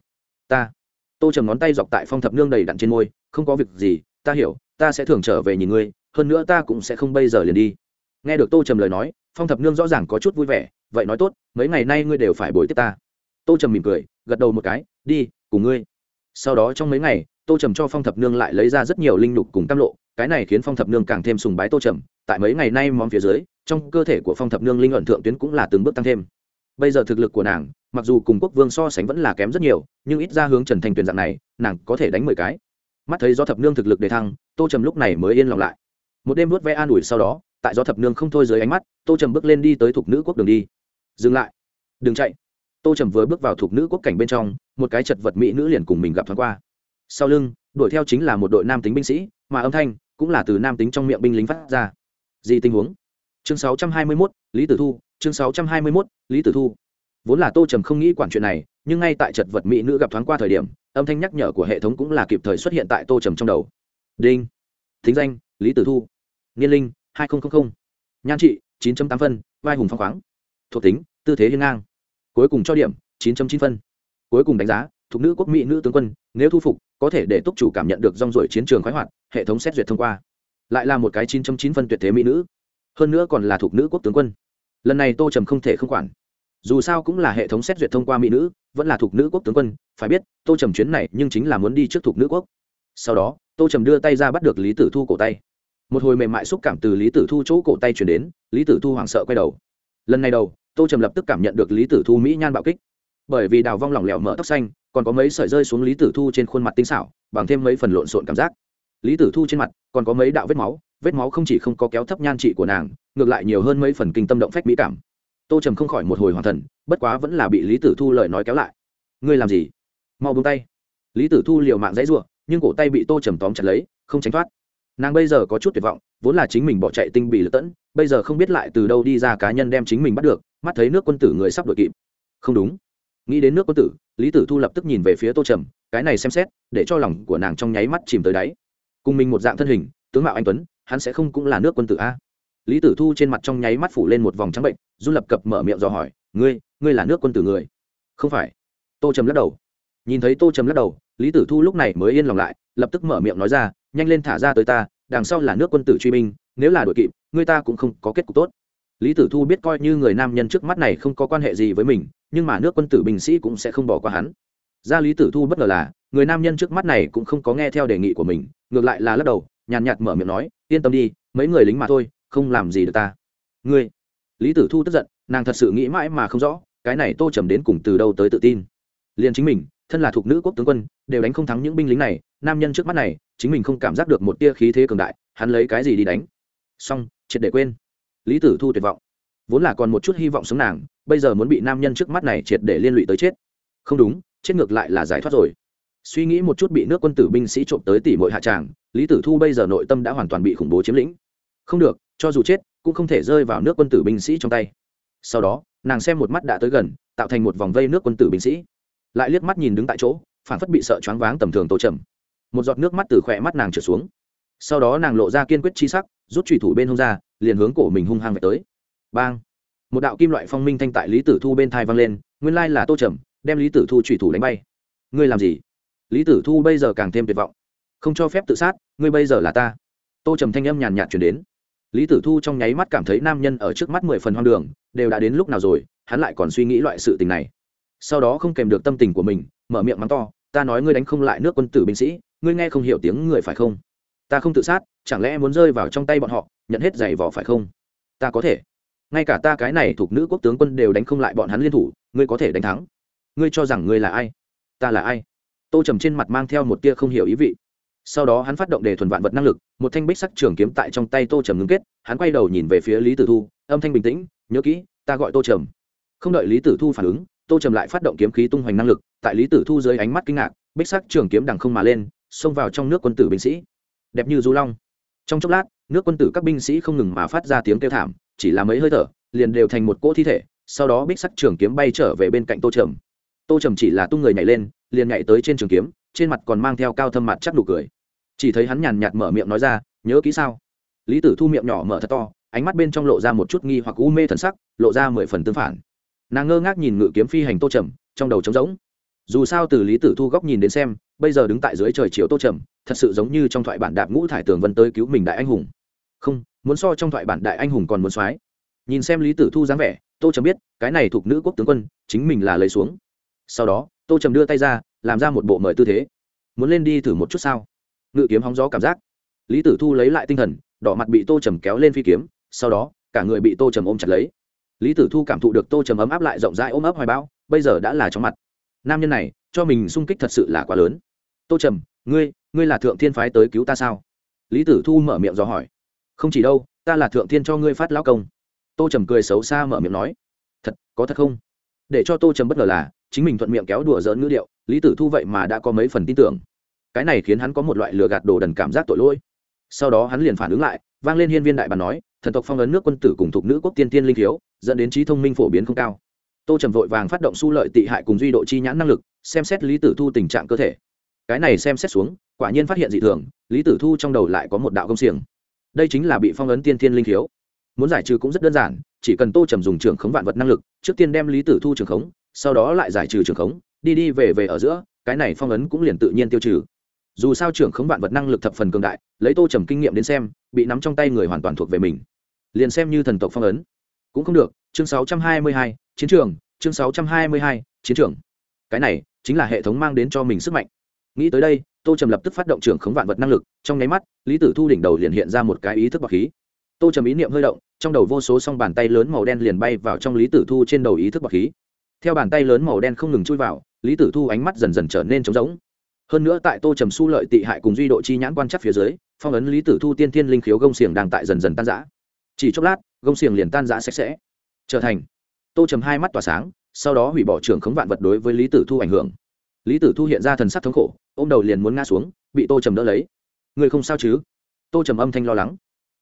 ta. Tô trầm ngón tay dọc tại phong thập nương đầy đặn trên môi, không có việc gì, ta hiểu, ta sẽ thường trở về nhìn ngươi, hơn nữa ta cũng sẽ không bây giờ liền đi. Nghe được tô trầm lời nói, phong thập nương rõ ràng có chút vui vẻ, vậy nói tốt, mấy ngày nay ngươi đều phải bồi tiếp ta. Tô trầm mỉm cười, gật đầu một cái, đi, cùng ngươi. Sau đó trong mấy ngày, tô trầm cho phong thập nương lại lấy ra rất nhiều linh lục cùng tam lộ, cái này khiến phong thập nương càng thêm sùng bái tô trầm. Tại mấy ngày nay món phía dưới, trong cơ thể của phong thập nương linh luận thượng tuyến cũng là từng bước tăng thêm bây giờ thực lực của nàng mặc dù cùng quốc vương so sánh vẫn là kém rất nhiều nhưng ít ra hướng trần thành tuyển dạng này nàng có thể đánh mười cái. Mắt thấy do thập nương thực lực đề thăng tô trầm lúc này mới yên lòng lại. Một đêm vuốt ve an ủi sau đó tại do thập nương không thôi dưới ánh mắt tô trầm bước lên đi tới thuộc nữ quốc đường đi. Dừng lại. Đừng chạy. Tô trầm vừa bước vào thuộc nữ quốc cảnh bên trong một cái chật vật mỹ nữ liền cùng mình gặp thoáng qua. Sau lưng đuổi theo chính là một đội nam tính binh sĩ mà âm thanh cũng là từ nam tính trong miệng binh lính phát ra. Gì tình huống? Chương 621, lý tử thu chương 621, lý tử thu. Vốn là tô trầm không nghĩ quản chuyện này nhưng ngay tại chật vật mỹ nữ gặp thoáng qua thời điểm âm thanh nhắc nhở của hệ thống cũng là kịp thời xuất hiện tại tô trầm trong đầu. Đinh. Thính danh lý tử thu. Niên linh hai nghìn nhan trị chín tám phân vai hùng phong khoáng. Thuộc tính tư thế hiên ngang. Cuối cùng cho điểm chín chín phân. Cuối cùng đánh giá thuộc nữ quốc mỹ nữ tướng quân nếu thu phục có thể để túc chủ cảm nhận được rong ruổi chiến trường khoái hoạt hệ thống xét duyệt thông qua. Lại là một cái chín chín phân tuyệt thế mỹ nữ. Hơn nữa còn là thuộc nữ quốc tướng quân lần này tô trầm không thể không quản. Dù sao cũng là hệ thống xét duyệt thông qua mỹ nữ, vẫn là thuộc nữ quốc tướng quân, phải biết, tô trầm chuyến này nhưng chính là muốn đi trước thuộc nữ quốc. Sau đó, tô trầm đưa tay ra bắt được lý tử thu cổ tay. Một hồi mềm mại xúc cảm từ lý tử thu chỗ cổ tay chuyển đến, lý tử thu hoảng sợ quay đầu. Lần này đầu, tô trầm lập tức cảm nhận được lý tử thu mỹ nhan bạo kích. Bởi vì đào vong lỏng lẻo mở tóc xanh, còn có mấy sợi rơi xuống lý tử thu trên khuôn mặt tinh xảo, bằng thêm mấy phần lộn xộn cảm giác. Lý tử thu trên mặt còn có mấy đạo vết máu vết máu không chỉ không có kéo thấp nhan trị của nàng, ngược lại nhiều hơn mấy phần kinh tâm động phách mỹ cảm. Tô trầm không khỏi một hồi hoàn thần, bất quá vẫn là bị lý tử thu lời nói kéo lại. Ngươi làm gì? Mau bông tay. Lý tử thu liều mạng dãy r u ộ nhưng cổ tay bị tô trầm tóm chặt lấy, không tránh thoát. Nàng bây giờ có chút tuyệt vọng, vốn là chính mình bỏ chạy tinh bị lật tẫn, bây giờ không biết lại từ đâu đi ra cá nhân đem chính mình bắt được, mắt thấy nước quân tử người sắp đội kịp. Không đúng. Nghĩ đến nước quân tử, lý tử thu lập tức nhìn về phía tô trầm, cái này xem xét, để cho lòng của nàng trong nháy mắt chìm tới đáy. Cùng mình một dạng thân hình, tướng mạo anh tuấn hắn sẽ không cũng là nước quân tử a. Lý tử thu trên mặt trong nháy mắt phủ lên một vòng trắng bệnh du lập cập mở miệng dò hỏi, ngươi ngươi là nước quân tử người? Không phải. Tô trầm lắc đầu. Nhìn thấy tô trầm lắc đầu, lý tử thu lúc này mới yên lòng lại, lập tức mở miệng nói ra, nhanh lên thả ra tới ta, đằng sau là nước quân tử truy binh, nếu là đội kịp ngươi ta cũng không có kết cục tốt. Lý tử thu biết coi như người nam nhân trước mắt này không có quan hệ gì với mình, nhưng mà nước quân tử binh sĩ cũng sẽ không bỏ qua hắn. Ra lý tử thu bất ngờ là, người nam nhân trước mắt này cũng không có nghe theo đề nghị của mình, ngược lại là lắc đầu nhàn nhạt mở miệng nói, yên tâm đi, mấy người lính mà thôi, không làm gì được ta. Ngươi? Lý tử thu tức giận, nàng thật sự nghĩ mãi mà không rõ, cái này tô trầm đến cùng từ đâu tới tự tin. Liền chính mình, thân là thuộc nữ quốc tướng quân, đều đánh không thắng những binh lính này, nam nhân trước mắt này, chính mình không cảm giác được một tia khí thế cường đại, hắn lấy cái gì đi đánh? Xong, triệt để quên. Lý tử thu tuyệt vọng. Vốn là còn một chút hy vọng sống nàng, bây giờ muốn bị nam nhân trước mắt này triệt để liên lụy tới chết. Không đúng, chết ngược lại là giải thoát rồi suy nghĩ một chút bị nước quân tử binh sĩ trộm tới tỉ mọi hạ tràng, lý tử thu bây giờ nội tâm đã hoàn toàn bị khủng bố chiếm lĩnh. Không được, cho dù chết, cũng không thể rơi vào nước quân tử binh sĩ trong tay. Sau đó, nàng xem một mắt đã tới gần, tạo thành một vòng vây nước quân tử binh sĩ. Lại liếc mắt nhìn đứng tại chỗ phản phất bị sợ choáng váng tầm thường tô trầm. Một giọt nước mắt từ khỏe mắt nàng trở xuống. Sau đó nàng lộ ra kiên quyết chi sắc, rút trùy thủ bên hông ra, liền hướng cổ mình hung hăng về tới. Bang! Một đạo kim loại phong minh thanh tại lý tử thu bên thai vang lên, nguyên lai là tô trầm, đem lý tử thu trùy thủ đánh bay. Ngươi làm gì? Lý tử thu bây giờ càng thêm tuyệt vọng. Không cho phép tự sát, ngươi bây giờ là ta. Tô trầm thanh âm nhàn nhạt chuyển đến. Lý tử thu trong nháy mắt cảm thấy nam nhân ở trước mắt mười phần hoang đường, đều đã đến lúc nào rồi, hắn lại còn suy nghĩ loại sự tình này. Sau đó không kèm được tâm tình của mình, mở miệng mắng to, ta nói ngươi đánh không lại nước quân tử binh sĩ, ngươi nghe không hiểu tiếng người phải không? Ta không tự sát, chẳng lẽ muốn rơi vào trong tay bọn họ, nhận hết giày vỏ phải không? Ta có thể. Ngay cả ta cái này thuộc nữ quốc tướng quân đều đánh không lại bọn hắn liên thủ, ngươi có thể đánh thắng. Ngươi cho rằng ngươi là ai? Ta là ai? Tô trầm trên mặt mang theo một tia không hiểu ý vị. Sau đó hắn phát động đề thuần vạn vật năng lực, một thanh bích sắc trường kiếm tại trong tay tô trầm ngưng kết, hắn quay đầu nhìn về phía lý tử thu, âm thanh bình tĩnh, nhớ kỹ, ta gọi tô trầm. Không đợi lý tử thu phản ứng, tô trầm lại phát động kiếm khí tung hoành năng lực, tại lý tử thu dưới ánh mắt kinh ngạc, bích sắc trường kiếm đằng không mà lên, xông vào trong nước quân tử binh sĩ. Đẹp như du long. Trong chốc lát, nước quân tử các binh sĩ không ngừng mà phát ra tiếng kêu thảm, chỉ là mấy hơi thở, liền đều thành một cỗ thi thể, sau đó bích sắc trường kiếm bay trở về bên cạnh tô trầm. Tô trầm chỉ là tung người nhảy lên liền nhảy tới trên trường kiếm, trên mặt còn mang theo cao thâm mặt chắc đủ cười. Chỉ thấy hắn nhàn nhạt mở miệng nói ra, nhớ kỹ sao? Lý tử thu miệng nhỏ mở thật to, ánh mắt bên trong lộ ra một chút nghi hoặc u mê thần sắc, lộ ra mười phần tương phản. Nàng ngơ ngác nhìn ngự kiếm phi hành tô trầm, trong đầu trống rỗng. Dù sao từ lý tử thu góc nhìn đến xem, bây giờ đứng tại dưới trời chiều tô trầm, thật sự giống như trong thoại bản đạp ngũ thải tường vân tới cứu mình đại anh hùng. Không, muốn so trong thoại bản đại anh hùng còn muốn soái nhìn xem lý tử thu dáng vẻ, tô trầm biết, cái này thuộc nữ quốc tướng quân, chính mình là lấy xuống. Sau đó tô trầm đưa tay ra, làm ra một bộ mời tư thế. Muốn lên đi thử một chút sao? Ngự kiếm hóng gió cảm giác. Lý tử thu lấy lại tinh thần, đỏ mặt bị tô trầm kéo lên phi kiếm, sau đó, cả người bị tô trầm ôm chặt lấy. Lý tử thu cảm thụ được tô trầm ấm áp lại rộng rãi ôm ấp hoài bão, bây giờ đã là trong mặt. Nam nhân này, cho mình sung kích thật sự là quá lớn. Tô trầm, ngươi ngươi là thượng thiên phái tới cứu ta sao? Lý tử thu mở miệng do hỏi. Không chỉ đâu, ta là thượng thiên cho ngươi phát lão công. Tô trầm cười xấu xa mở miệng nói. Thật, có thật không? Để cho tô trầm bất ngờ là, chính mình thuận miệng kéo đùa dỡn ngữ điệu, lý tử thu vậy mà đã có mấy phần tin tưởng. Cái này khiến hắn có một loại lừa gạt đồ đần cảm giác tội lỗi. Sau đó hắn liền phản ứng lại, vang lên hiên viên đại bàn nói, thần tộc phong ấn nước quân tử cùng thuộc nữ quốc tiên tiên linh thiếu, dẫn đến trí thông minh phổ biến không cao. Tô trầm vội vàng phát động su lợi tị hại cùng duy độ chi nhãn năng lực, xem xét lý tử thu tình trạng cơ thể. Cái này xem xét xuống, quả nhiên phát hiện dị thường, lý tử thu trong đầu lại có một đạo công xiềng. Đây chính là bị phong ấn tiên tiên linh thiếu muốn giải trừ cũng rất đơn giản chỉ cần tô trầm dùng trường khống vạn vật năng lực trước tiên đem lý tử thu trường khống sau đó lại giải trừ trường khống đi đi về về ở giữa cái này phong ấn cũng liền tự nhiên tiêu trừ. Dù sao trưởng khống vạn vật năng lực thập phần cường đại lấy tô trầm kinh nghiệm đến xem bị nắm trong tay người hoàn toàn thuộc về mình. Liền xem như thần tộc phong ấn. Cũng không được chương 622, chiến trường chương 622, chiến trường. Cái này chính là hệ thống mang đến cho mình sức mạnh. Nghĩ tới đây tô trầm lập tức phát động trưởng khống vạn vật năng lực trong nháy mắt lý tử thu đỉnh đầu liền hiện ra một cái ý thức bọc khí tô trầm ý niệm hơi động, trong đầu vô số s bàn tay lớn màu đen liền bay vào trong lý tử thu trên đầu ý thức bọc khí. Theo bàn tay lớn màu đen không ngừng chui vào, lý tử thu ánh mắt dần dần trở nên trống rỗng. Hơn nữa tại tô trầm su lợi tị hại cùng duy độ chi nhãn quan chắc phía dưới, phong ấn lý tử thu tiên thiên linh khiếu gông xiềng đang tại dần dần tan giã chỉ chốc lát, gông xiềng liền tan giã sạch sẽ. Trở thành. Tô trầm hai mắt tỏa sáng, sau đó hủy bỏ trường khống vạn vật đối với lý tử thu ảnh hưởng. Lý tử thu hiện ra thần sắc thống khổ ô m đầu liền muốn ngã xuống, bị tô trầm đỡ lấy. Người không sao chứ? Tô trầm âm thanh lo lắng.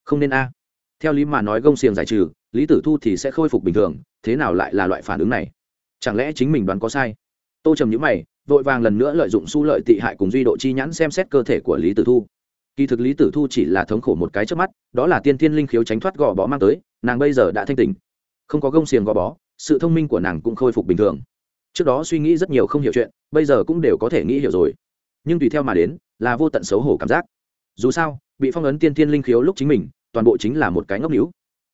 Không nên a theo lý mà nói gông xiềng giải trừ, lý tử thu thì sẽ khôi phục bình thường, thế nào lại là loại phản ứng này? Chẳng lẽ chính mình đoán có sai? Tô trầm nhữ mày, vội vàng lần nữa lợi dụng su lợi tị hại cùng duy độ chi nhãn xem xét cơ thể của lý tử thu. Kỳ thực lý tử thu chỉ là thống khổ một cái trước mắt, đó là tiên thiên linh khiếu tránh thoát gò bó mang tới, nàng bây giờ đã thanh tình không có gông xiềng gò bó, sự thông minh của nàng cũng khôi phục bình thường. Trước đó suy nghĩ rất nhiều không hiểu chuyện, bây giờ cũng đều có thể nghĩ hiểu rồi. Nhưng tùy theo mà đến, là vô tận xấu hổ cảm giác. Dù sao, bị phong ấn tiên thiên linh khiếu lúc chính mình toàn bộ chính là một cái ngốc níu.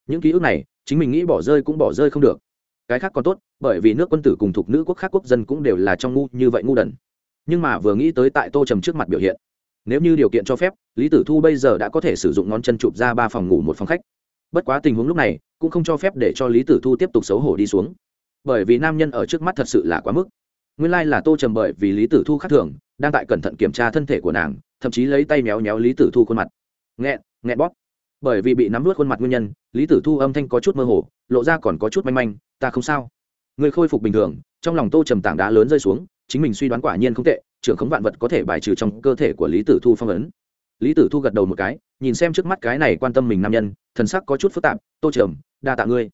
Những ký ức này, chính mình nghĩ bỏ rơi cũng bỏ rơi không được. Cái khác còn tốt, bởi vì nước quân tử cùng thuộc nữ quốc khác quốc dân cũng đều là trong ngu như vậy ngu đần. Nhưng mà vừa nghĩ tới tại tô trầm trước mặt biểu hiện, nếu như điều kiện cho phép, lý tử thu bây giờ đã có thể sử dụng ngón chân chụp ra ba phòng ngủ một phòng khách. Bất quá tình huống lúc này, cũng không cho phép để cho lý tử thu tiếp tục xấu hổ đi xuống. Bởi vì nam nhân ở trước mắt thật sự là quá mức. Nguyên lai、like、là tô trầm bởi vì lý tử thu khác thường, đang tại cẩn thận kiểm tra thân thể của nàng, thậm chí lấy tay méo méo lý tử thu khuôn mặt. Nghẹn nghẹn bóp bởi vì bị nắm vớt khuôn mặt nguyên nhân, lý tử thu âm thanh có chút mơ hồ, lộ ra còn có chút manh manh, ta không sao. Người khôi phục bình thường, trong lòng tô trầm tảng đá lớn rơi xuống, chính mình suy đoán quả nhiên không tệ, trưởng khống vạn vật có thể bài trừ trong cơ thể của lý tử thu phong ấn. Lý tử thu gật đầu một cái, nhìn xem trước mắt cái này quan tâm mình nam nhân, thần sắc có chút phức tạp, tô trầm, đa tạ ngươi.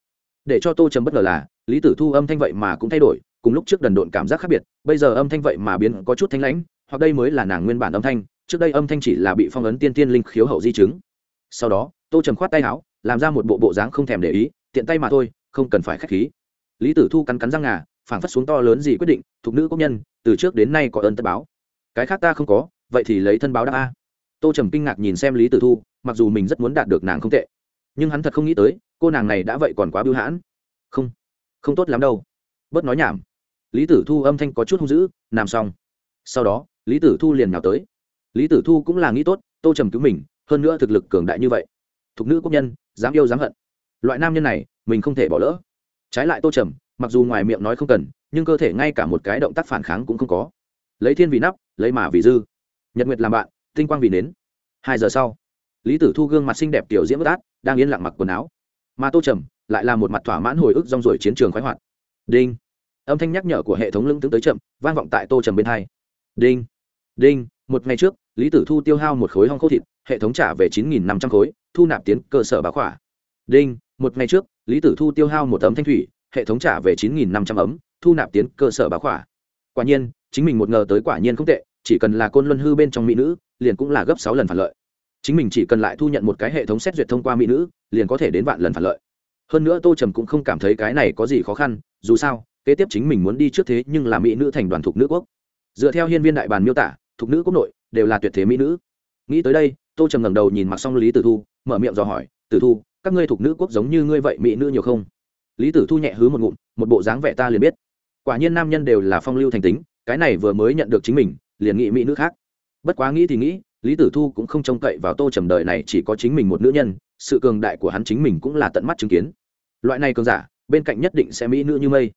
Để cho tô trầm bất ngờ là, lý tử thu âm thanh vậy mà cũng thay đổi, cùng lúc trước đần độn cảm giác khác biệt, bây giờ âm thanh vậy mà biến có chút thanh lãnh, hoặc đây mới là nàng nguyên bản âm thanh, trước đây âm thanh chỉ là bị phong ấn tiên tiên linh khiếu hậu di chứng sau đó, tô trầm khoát tay áo, làm ra một bộ bộ dáng không thèm để ý, tiện tay mà thôi, không cần phải k h á c h khí. Lý tử thu cắn cắn răng ngà, phảng phất xuống to lớn gì quyết định, thuộc nữ quốc nhân, từ trước đến nay có ơn tất báo. Cái khác ta không có, vậy thì lấy thân báo đáp a. Tô trầm kinh ngạc nhìn xem lý tử thu, mặc dù mình rất muốn đạt được nàng không tệ, nhưng hắn thật không nghĩ tới, cô nàng này đã vậy còn quá bưu hãn. Không không tốt lắm đâu. Bớt nói nhảm. Lý tử thu âm thanh có chút hung dữ, làm xong. Sau đó, lý tử thu liền nào tới. Lý tử thu cũng là nghĩ tốt, tô trầm cứu mình hơn nữa thực lực cường đại như vậy. Thục nữ quốc nhân, dám yêu dám hận. Loại nam nhân này, mình không thể bỏ lỡ. Trái lại tô trầm, mặc dù ngoài miệng nói không cần, nhưng cơ thể ngay cả một cái động tác phản kháng cũng không có. Lấy thiên vì nắp, lấy mà vì dư. Nhật nguyệt làm bạn, tinh quang vì nến. Hai giờ sau, lý tử thu gương mặt xinh đẹp tiểu diễm bất át, đang yên lặng mặc quần áo. Mà tô trầm lại là một mặt thỏa mãn hồi ức rong ruổi chiến trường khoái hoạt. Đinh. Âm thanh nhắc nhở của hệ thống lưng tướng tới chậm, vang vọng tại tô trầm bên hai. Đinh. Đinh một ngày trước, lý tử thu tiêu hao một khối hong khô thịt, hệ thống trả về chín nghìn năm trăm khối, thu nạp tiến cơ sở báo khỏa. Đinh, một ngày trước, lý tử thu tiêu hao một tấm thanh thủy, hệ thống trả về chín nghìn năm trăm ấm, thu nạp tiến cơ sở báo khỏa. Quả nhiên, chính mình một ngờ tới quả nhiên không tệ, chỉ cần là côn luân hư bên trong mỹ nữ, liền cũng là gấp sáu lần phản lợi. Chính mình chỉ cần lại thu nhận một cái hệ thống xét duyệt thông qua mỹ nữ, liền có thể đến vạn lần phản lợi. Hơn nữa tô trầm cũng không cảm thấy cái này có gì khó khăn, dù sao, kế tiếp chính mình muốn đi trước thế nhưng là mỹ nữ thành đoàn thuộc nữ quốc. Dựa theo hiên viên đại bàn miêu tả thuộc nữ quốc nội, đều là tuyệt thế mỹ nữ. Nghĩ tới đây, tô trầm ngẩng đầu nhìn mặc xong lý tử thu, mở miệng dò hỏi, tử thu, các ngươi thuộc nữ quốc giống như ngươi vậy mỹ nữ nhiều không? Lý tử thu nhẹ hứ một ngụm, một bộ dáng vẻ ta liền biết. Quả nhiên nam nhân đều là phong lưu thành tính, cái này vừa mới nhận được chính mình, liền nghĩ mỹ nữ khác. Bất quá nghĩ thì nghĩ, lý tử thu cũng không trông cậy vào tô trầm đời này chỉ có chính mình một nữ nhân, sự cường đại của hắn chính mình cũng là tận mắt chứng kiến. Loại này cường giả, bên cạnh nhất định sẽ mỹ nữ như mây.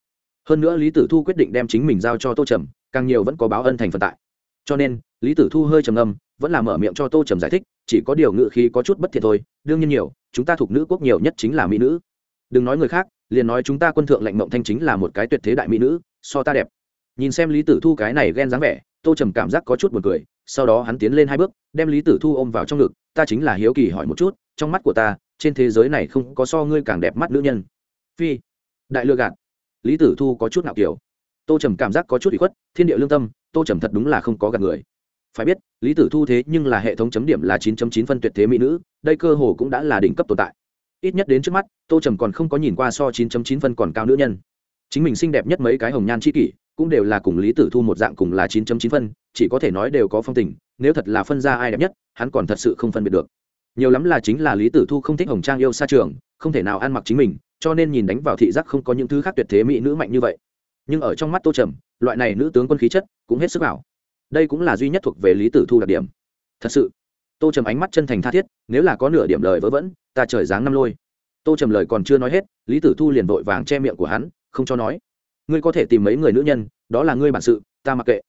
Hơn nữa lý tử thu quyết định đem chính mình giao cho tô trầm, càng nhiều vẫn có báo ân thành phần tại cho nên, lý tử thu hơi trầm âm vẫn là mở miệng cho tô trầm giải thích, chỉ có điều ngự khí có chút bất thiện thôi, đương nhiên nhiều, chúng ta thuộc nữ quốc nhiều nhất chính là mỹ nữ. Đừng nói người khác, liền nói chúng ta quân thượng lệnh mộng thanh chính là một cái tuyệt thế đại mỹ nữ, so ta đẹp. Nhìn xem lý tử thu cái này ghen dáng vẻ, tô trầm cảm giác có chút b u ồ n cười, sau đó hắn tiến lên hai bước, đem lý tử thu ôm vào trong ngực, ta chính là hiếu kỳ hỏi một chút, trong mắt của ta, trên thế giới này không có so ngươi càng đẹp mắt nữ nhân. Phi, đại lừa gạt. Lý tử thu có chút nào kiểu. Tô trầm cảm giác có chút bị khuất, thiên địa lương tâm tô trầm thật đúng là không có gạt người. Phải biết, lý tử thu thế nhưng là hệ thống chấm điểm là 9.9 phân tuyệt thế mỹ nữ, đây cơ hồ cũng đã là đỉnh cấp tồn tại. Ít nhất đến trước mắt, tô trầm còn không có nhìn qua so 9.9 phân còn cao nữ nhân. Chính mình xinh đẹp nhất mấy cái hồng nhan c h i kỷ, cũng đều là cùng lý tử thu một dạng cùng là 9.9 phân, chỉ có thể nói đều có phong tình, nếu thật là phân ra ai đẹp nhất, hắn còn thật sự không phân biệt được. Nhiều lắm là chính là lý tử thu không thích hồng trang yêu xa trường, không thể nào ăn mặc chính mình, cho nên nhìn đánh vào thị giác không có những thứ khác tuyệt thế mỹ nữ mạnh như vậy nhưng ở trong mắt tô trầm, loại này nữ tướng quân khí chất cũng hết sức bảo đây cũng là duy nhất thuộc về lý tử thu đặc điểm. Thật sự, tô trầm ánh mắt chân thành tha thiết, nếu là có nửa điểm lời vớ vẩn, ta trời dáng năm lôi. Tô trầm lời còn chưa nói hết, lý tử thu liền vội vàng che miệng của hắn, không cho nói. Ngươi có thể tìm mấy người nữ nhân, đó là ngươi bản sự, ta mặc kệ.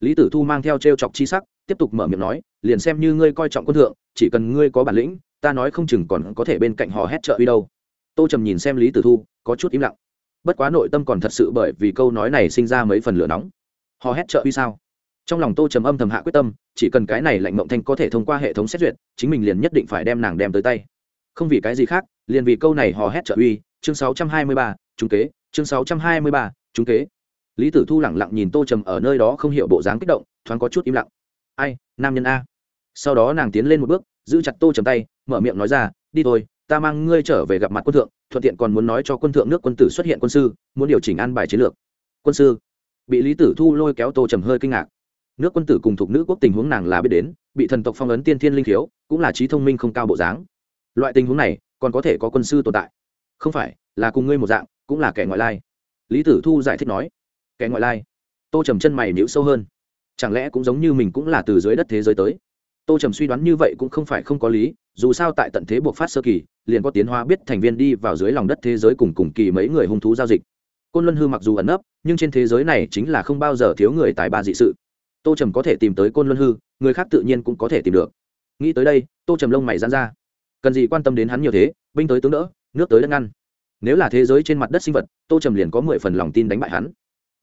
Lý tử thu mang theo t r e o chọc chi sắc, tiếp tục mở miệng nói, liền xem như ngươi coi trọng quân thượng, chỉ cần ngươi có bản lĩnh, ta nói không chừng còn có thể bên cạnh họ hét trợ uy đâu. Tô trầm nhìn xem lý tử thu, có chút im lặng bất quá nội tâm còn thật sự bởi vì câu nói này sinh ra mấy phần lửa nóng. Hò hét trợ uy sao? Trong lòng tô trầm âm thầm hạ quyết tâm chỉ cần cái này lạnh mộng thanh có thể thông qua hệ thống xét duyệt chính mình liền nhất định phải đem nàng đem tới tay. Không vì cái gì khác liền vì câu này hò hét trợ uy chương 623, trúng kế chương 623, trúng kế. Lý tử thu lẳng lặng nhìn tô trầm ở nơi đó không hiểu bộ dáng kích động thoáng có chút im lặng. Ai nam nhân a. Sau đó nàng tiến lên một bước giữ chặt tô trầm tay mở miệng nói ra đi thôi ta mang ngươi trở về gặp mặt quân thượng thuận tiện còn muốn nói cho quân thượng nước quân tử xuất hiện quân sư, muốn điều chỉnh an bài chiến lược. Quân sư, bị lý tử thu lôi kéo tô trầm hơi kinh ngạc. Nước quân tử cùng thuộc nữ quốc tình huống nàng là biết đến, bị thần tộc phong ấn tiên thiên linh thiếu cũng là trí thông minh không cao bộ dáng. Loại tình huống này, còn có thể có quân sư tồn tại? Không phải, là cùng ngươi một dạng, cũng là kẻ ngoại lai. Lý tử thu giải thích nói. Kẻ ngoại lai? Tô trầm chân mày nhíu sâu hơn. Chẳng lẽ cũng giống như mình cũng là từ dưới đất thế giới tới? Tô trầm suy đoán như vậy cũng không phải không có lý, dù sao tại tận thế buộc phát sơ kỳ, liền có tiến hóa biết thành viên đi vào dưới lòng đất thế giới cùng cùng kỳ mấy người hung thú giao dịch. Côn luân hư mặc dù ẩn nấp, nhưng trên thế giới này chính là không bao giờ thiếu người tài ba dị sự. Tô trầm có thể tìm tới côn luân hư, người khác tự nhiên cũng có thể tìm được. Nghĩ tới đây, tô trầm lông mày dán ra. Cần gì quan tâm đến hắn nhiều thế, binh tới tướng đỡ, nước tới đất ngăn. Nếu là thế giới trên mặt đất sinh vật, tô trầm liền có mười phần lòng tin đánh bại hắn.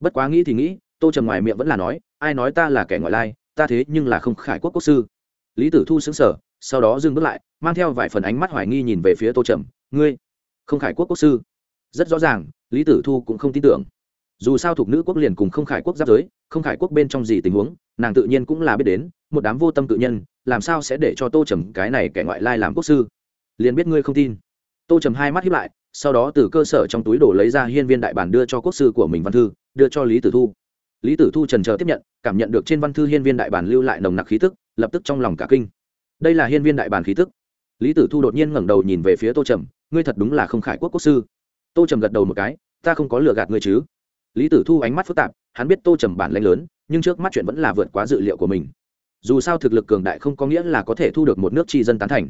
Bất quá nghĩ thì nghĩ, tô trầm ngoài miệng vẫn là nói, ai nói ta là kẻ ngoại lai, ta thế nhưng là không khải quốc quốc sư lý tử thu xứng sở sau đó dừng bước lại, mang theo vài phần ánh mắt hoài nghi nhìn về phía tô trầm. Ngươi, không khải quốc quốc sư? Rất rõ ràng, lý tử thu cũng không tin tưởng. Dù sao thuộc nữ quốc liền cùng không khải quốc giáp giới, không khải quốc bên trong gì tình huống, nàng tự nhiên cũng là biết đến, một đám vô tâm tự nhân, làm sao sẽ để cho tô trầm cái này kẻ ngoại lai làm quốc sư? Liền biết ngươi không tin. Tô trầm hai mắt hiếp lại, sau đó từ cơ sở trong túi đổ lấy ra hiên viên đại bản đưa cho quốc sư của mình văn thư, đưa cho lý tử thu lý tử thu trần chờ tiếp nhận, cảm nhận được trên văn thư hiên viên đại bản lưu lại nồng nặc khí tức, lập tức trong lòng cả kinh. Đây là hiên viên đại bản khí tức. Lý tử thu đột nhiên ngẩng đầu nhìn về phía tô trầm, ngươi thật đúng là không khải quốc quốc sư. Tô trầm gật đầu một cái, ta không có lừa gạt ngươi chứ. Lý tử thu ánh mắt phức tạp, hắn biết tô trầm bản lanh lớn, nhưng trước mắt chuyện vẫn là vượt quá dự liệu của mình. Dù sao thực lực cường đại không có nghĩa là có thể thu được một nước tri dân tán thành.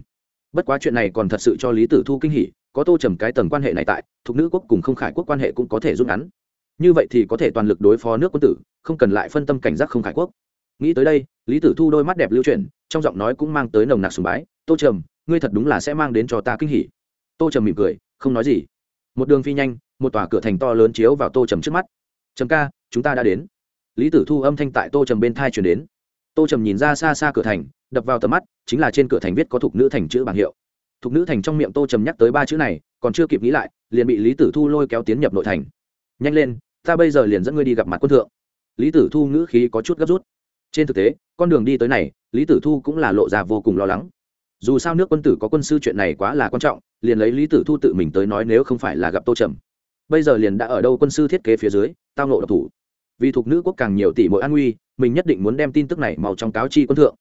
Bất quá chuyện này còn thật sự cho lý tử thu kinh hỉ, có tô trầm cái tầng quan hệ này tại, thuộc nữ quốc cùng không khải quốc quan hệ cũng có thể rút ngắn như vậy thì có thể toàn lực đối phó nước quân tử, không cần lại phân tâm cảnh giác không khải quốc. Nghĩ tới đây, lý tử thu đôi mắt đẹp lưu chuyển, trong giọng nói cũng mang tới nồng nặc sùng bái, tô trầm, ngươi thật đúng là sẽ mang đến cho ta kinh hỉ. Tô trầm mỉm cười, không nói gì. Một đường phi nhanh, một tòa cửa thành to lớn chiếu vào tô trầm trước mắt. Trầm ca, chúng ta đã đến. Lý tử thu âm thanh tại tô trầm bên thai chuyển đến. Tô trầm nhìn ra xa xa cửa thành, đập vào tầm mắt, chính là trên cửa thành viết có thục nữ thành chữ bảng hiệu. Thục nữ thành trong miệng tô trầm nhắc tới ba chữ này, còn chưa kịp nghĩ lại, liền bị lý tử thu lôi kéo tiến nhập nội thành. Nhanh lên ta bây giờ liền dẫn ngươi đi gặp mặt quân thượng. Lý tử thu ngữ khí có chút gấp rút. Trên thực tế, con đường đi tới này, lý tử thu cũng là lộ ra vô cùng lo lắng. Dù sao nước quân tử có quân sư chuyện này quá là quan trọng, liền lấy lý tử thu tự mình tới nói nếu không phải là gặp tô trầm. Bây giờ liền đã ở đâu quân sư thiết kế phía dưới, tao nộ độc thủ. Vì thuộc nữ quốc càng nhiều tỷ mỗi an nguy, mình nhất định muốn đem tin tức này màu trong cáo chi quân thượng.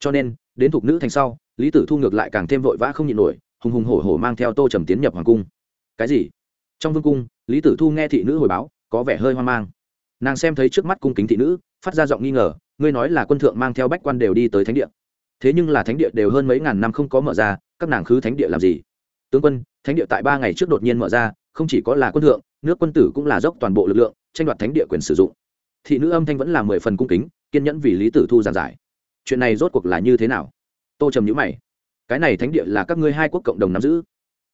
Cho nên, đến thuộc nữ thành sau, lý tử thu ngược lại càng thêm vội vã không nhịn nổi, hùng hùng hổ hổ mang theo tô trầm tiến nhập hoàng cung. Cái gì? Trong vương cung, lý tử thu nghe thị nữ hồi báo có vẻ hơi hoang mang. Nàng xem thấy trước mắt cung kính thị nữ, phát ra giọng nghi ngờ, ngươi nói là quân thượng mang theo bách quan đều đi tới thánh địa. Thế nhưng là thánh địa đều hơn mấy ngàn năm không có mở ra, các nàng khứ thánh địa làm gì? Tướng quân, thánh địa tại ba ngày trước đột nhiên mở ra, không chỉ có là quân thượng, nước quân tử cũng là dốc toàn bộ lực lượng, tranh đoạt thánh địa quyền sử dụng. Thị nữ âm thanh vẫn là mười phần cung kính, kiên nhẫn vì lý tử thu giảng giải. Chuyện này rốt cuộc là như thế nào? Tô trầm nhữ mày. Cái này thánh địa là các ngươi hai quốc cộng đồng nắm giữ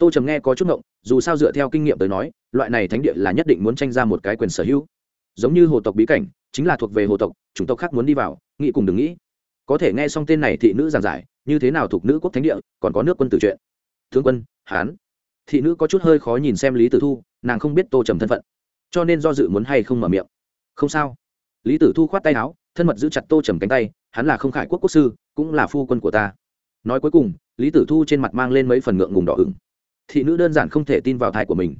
tô trầm nghe có chút ngộng, dù sao dựa theo kinh nghiệm tới nói, loại này thánh địa là nhất định muốn tranh ra một cái quyền sở hữu. Giống như hồ tộc bí cảnh, chính là thuộc về hồ tộc, chủng tộc khác muốn đi vào, nghĩ cùng đừng nghĩ. Có thể nghe xong tên này thị nữ giảng giải, như thế nào thuộc nữ quốc thánh địa, còn có nước quân tử chuyện. Thương quân, hán. Thị nữ có chút hơi khó nhìn xem lý tử thu, nàng không biết tô trầm thân phận. Cho nên do dự muốn hay không mở miệng. Không sao. Lý tử thu khoát tay áo, thân mật giữ chặt tô trầm cánh tay, hắn là không khải quốc quốc sư, cũng là phu quân của ta. Nói cuối cùng, lý tử thu trên mặt mang lên mấy phần ngượng ngùng đỏ ửng thị nữ đơn giản không thể tin vào thai của mình.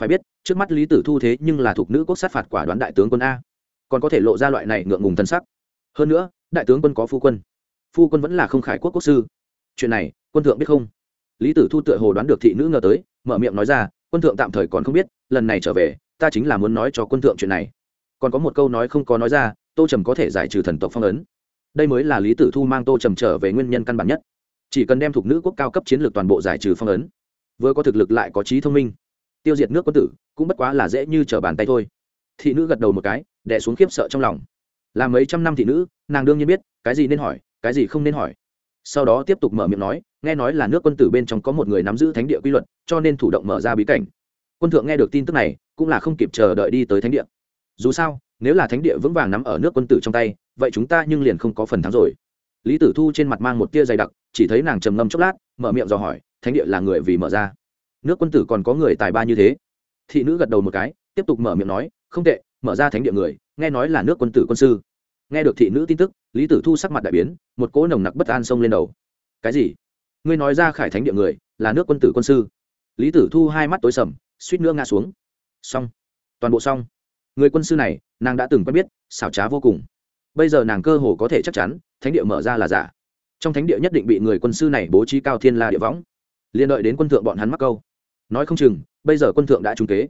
Phải biết, trước mắt lý tử thu thế nhưng là thuộc nữ quốc sát phạt quả đoán đại tướng quân a. Còn có thể lộ ra loại này ngượng ngùng thân sắc. Hơn nữa, đại tướng quân có phu quân. Phu quân vẫn là không khải quốc quốc sư. Chuyện này, quân thượng biết không? Lý tử thu tựa hồ đoán được thị nữ ngờ tới, mở miệng nói ra, quân thượng tạm thời còn không biết, lần này trở về, ta chính là muốn nói cho quân thượng chuyện này. Còn có một câu nói không có nói ra, tô trầm có thể giải trừ thần tộc phong ấn. Đây mới là lý tử thu mang tô trầm trở về nguyên nhân căn bản nhất. Chỉ cần đem thuộc nữ quốc cao cấp chiến lược toàn bộ giải trừ phong ấn vừa có thực lực lại có trí thông minh. Tiêu diệt nước quân tử, cũng bất quá là dễ như trở bàn tay thôi. Thị nữ gật đầu một cái đẻ xuống khiếp sợ trong lòng. Là mấy trăm năm thị nữ, nàng đương nhiên biết, cái gì nên hỏi, cái gì không nên hỏi. Sau đó tiếp tục mở miệng nói, nghe nói là nước quân tử bên trong có một người nắm giữ thánh địa quy luật, cho nên thủ động mở ra bí cảnh. Quân thượng nghe được tin tức này, cũng là không kịp chờ đợi đi tới thánh địa. Dù sao, nếu là thánh địa vững vàng nắm ở nước quân tử trong tay, vậy chúng ta nhưng liền không có phần thắng rồi. Lý tử thu trên mặt mang một tia dày đặc, chỉ thấy nàng trầm ngâm chốc lát, mở miệng dò hỏi thánh địa là người vì mở ra. Nước quân tử còn có người tài ba như thế. Thị nữ gật đầu một cái, tiếp tục mở miệng nói, không tệ, mở ra thánh địa người, nghe nói là nước quân tử quân sư. Nghe được thị nữ tin tức, lý tử thu sắc mặt đại biến, một cỗ nồng nặc bất an xông lên đầu. Cái gì? Ngươi nói ra khải thánh địa người, là nước quân tử quân sư? Lý tử thu hai mắt tối sầm, suýt nữa ngã xuống. Xong, toàn bộ xong. Người quân sư này, nàng đã từng quen biết, xảo trá vô cùng. Bây giờ nàng cơ hồ có thể chắc chắn, thánh địa mở ra là giả. Trong thánh địa nhất định bị người quân sư này bố trí cao thiên la địa võng liên đợi đến quân thượng bọn hắn mắc câu. Nói không chừng bây giờ quân thượng đã trúng kế.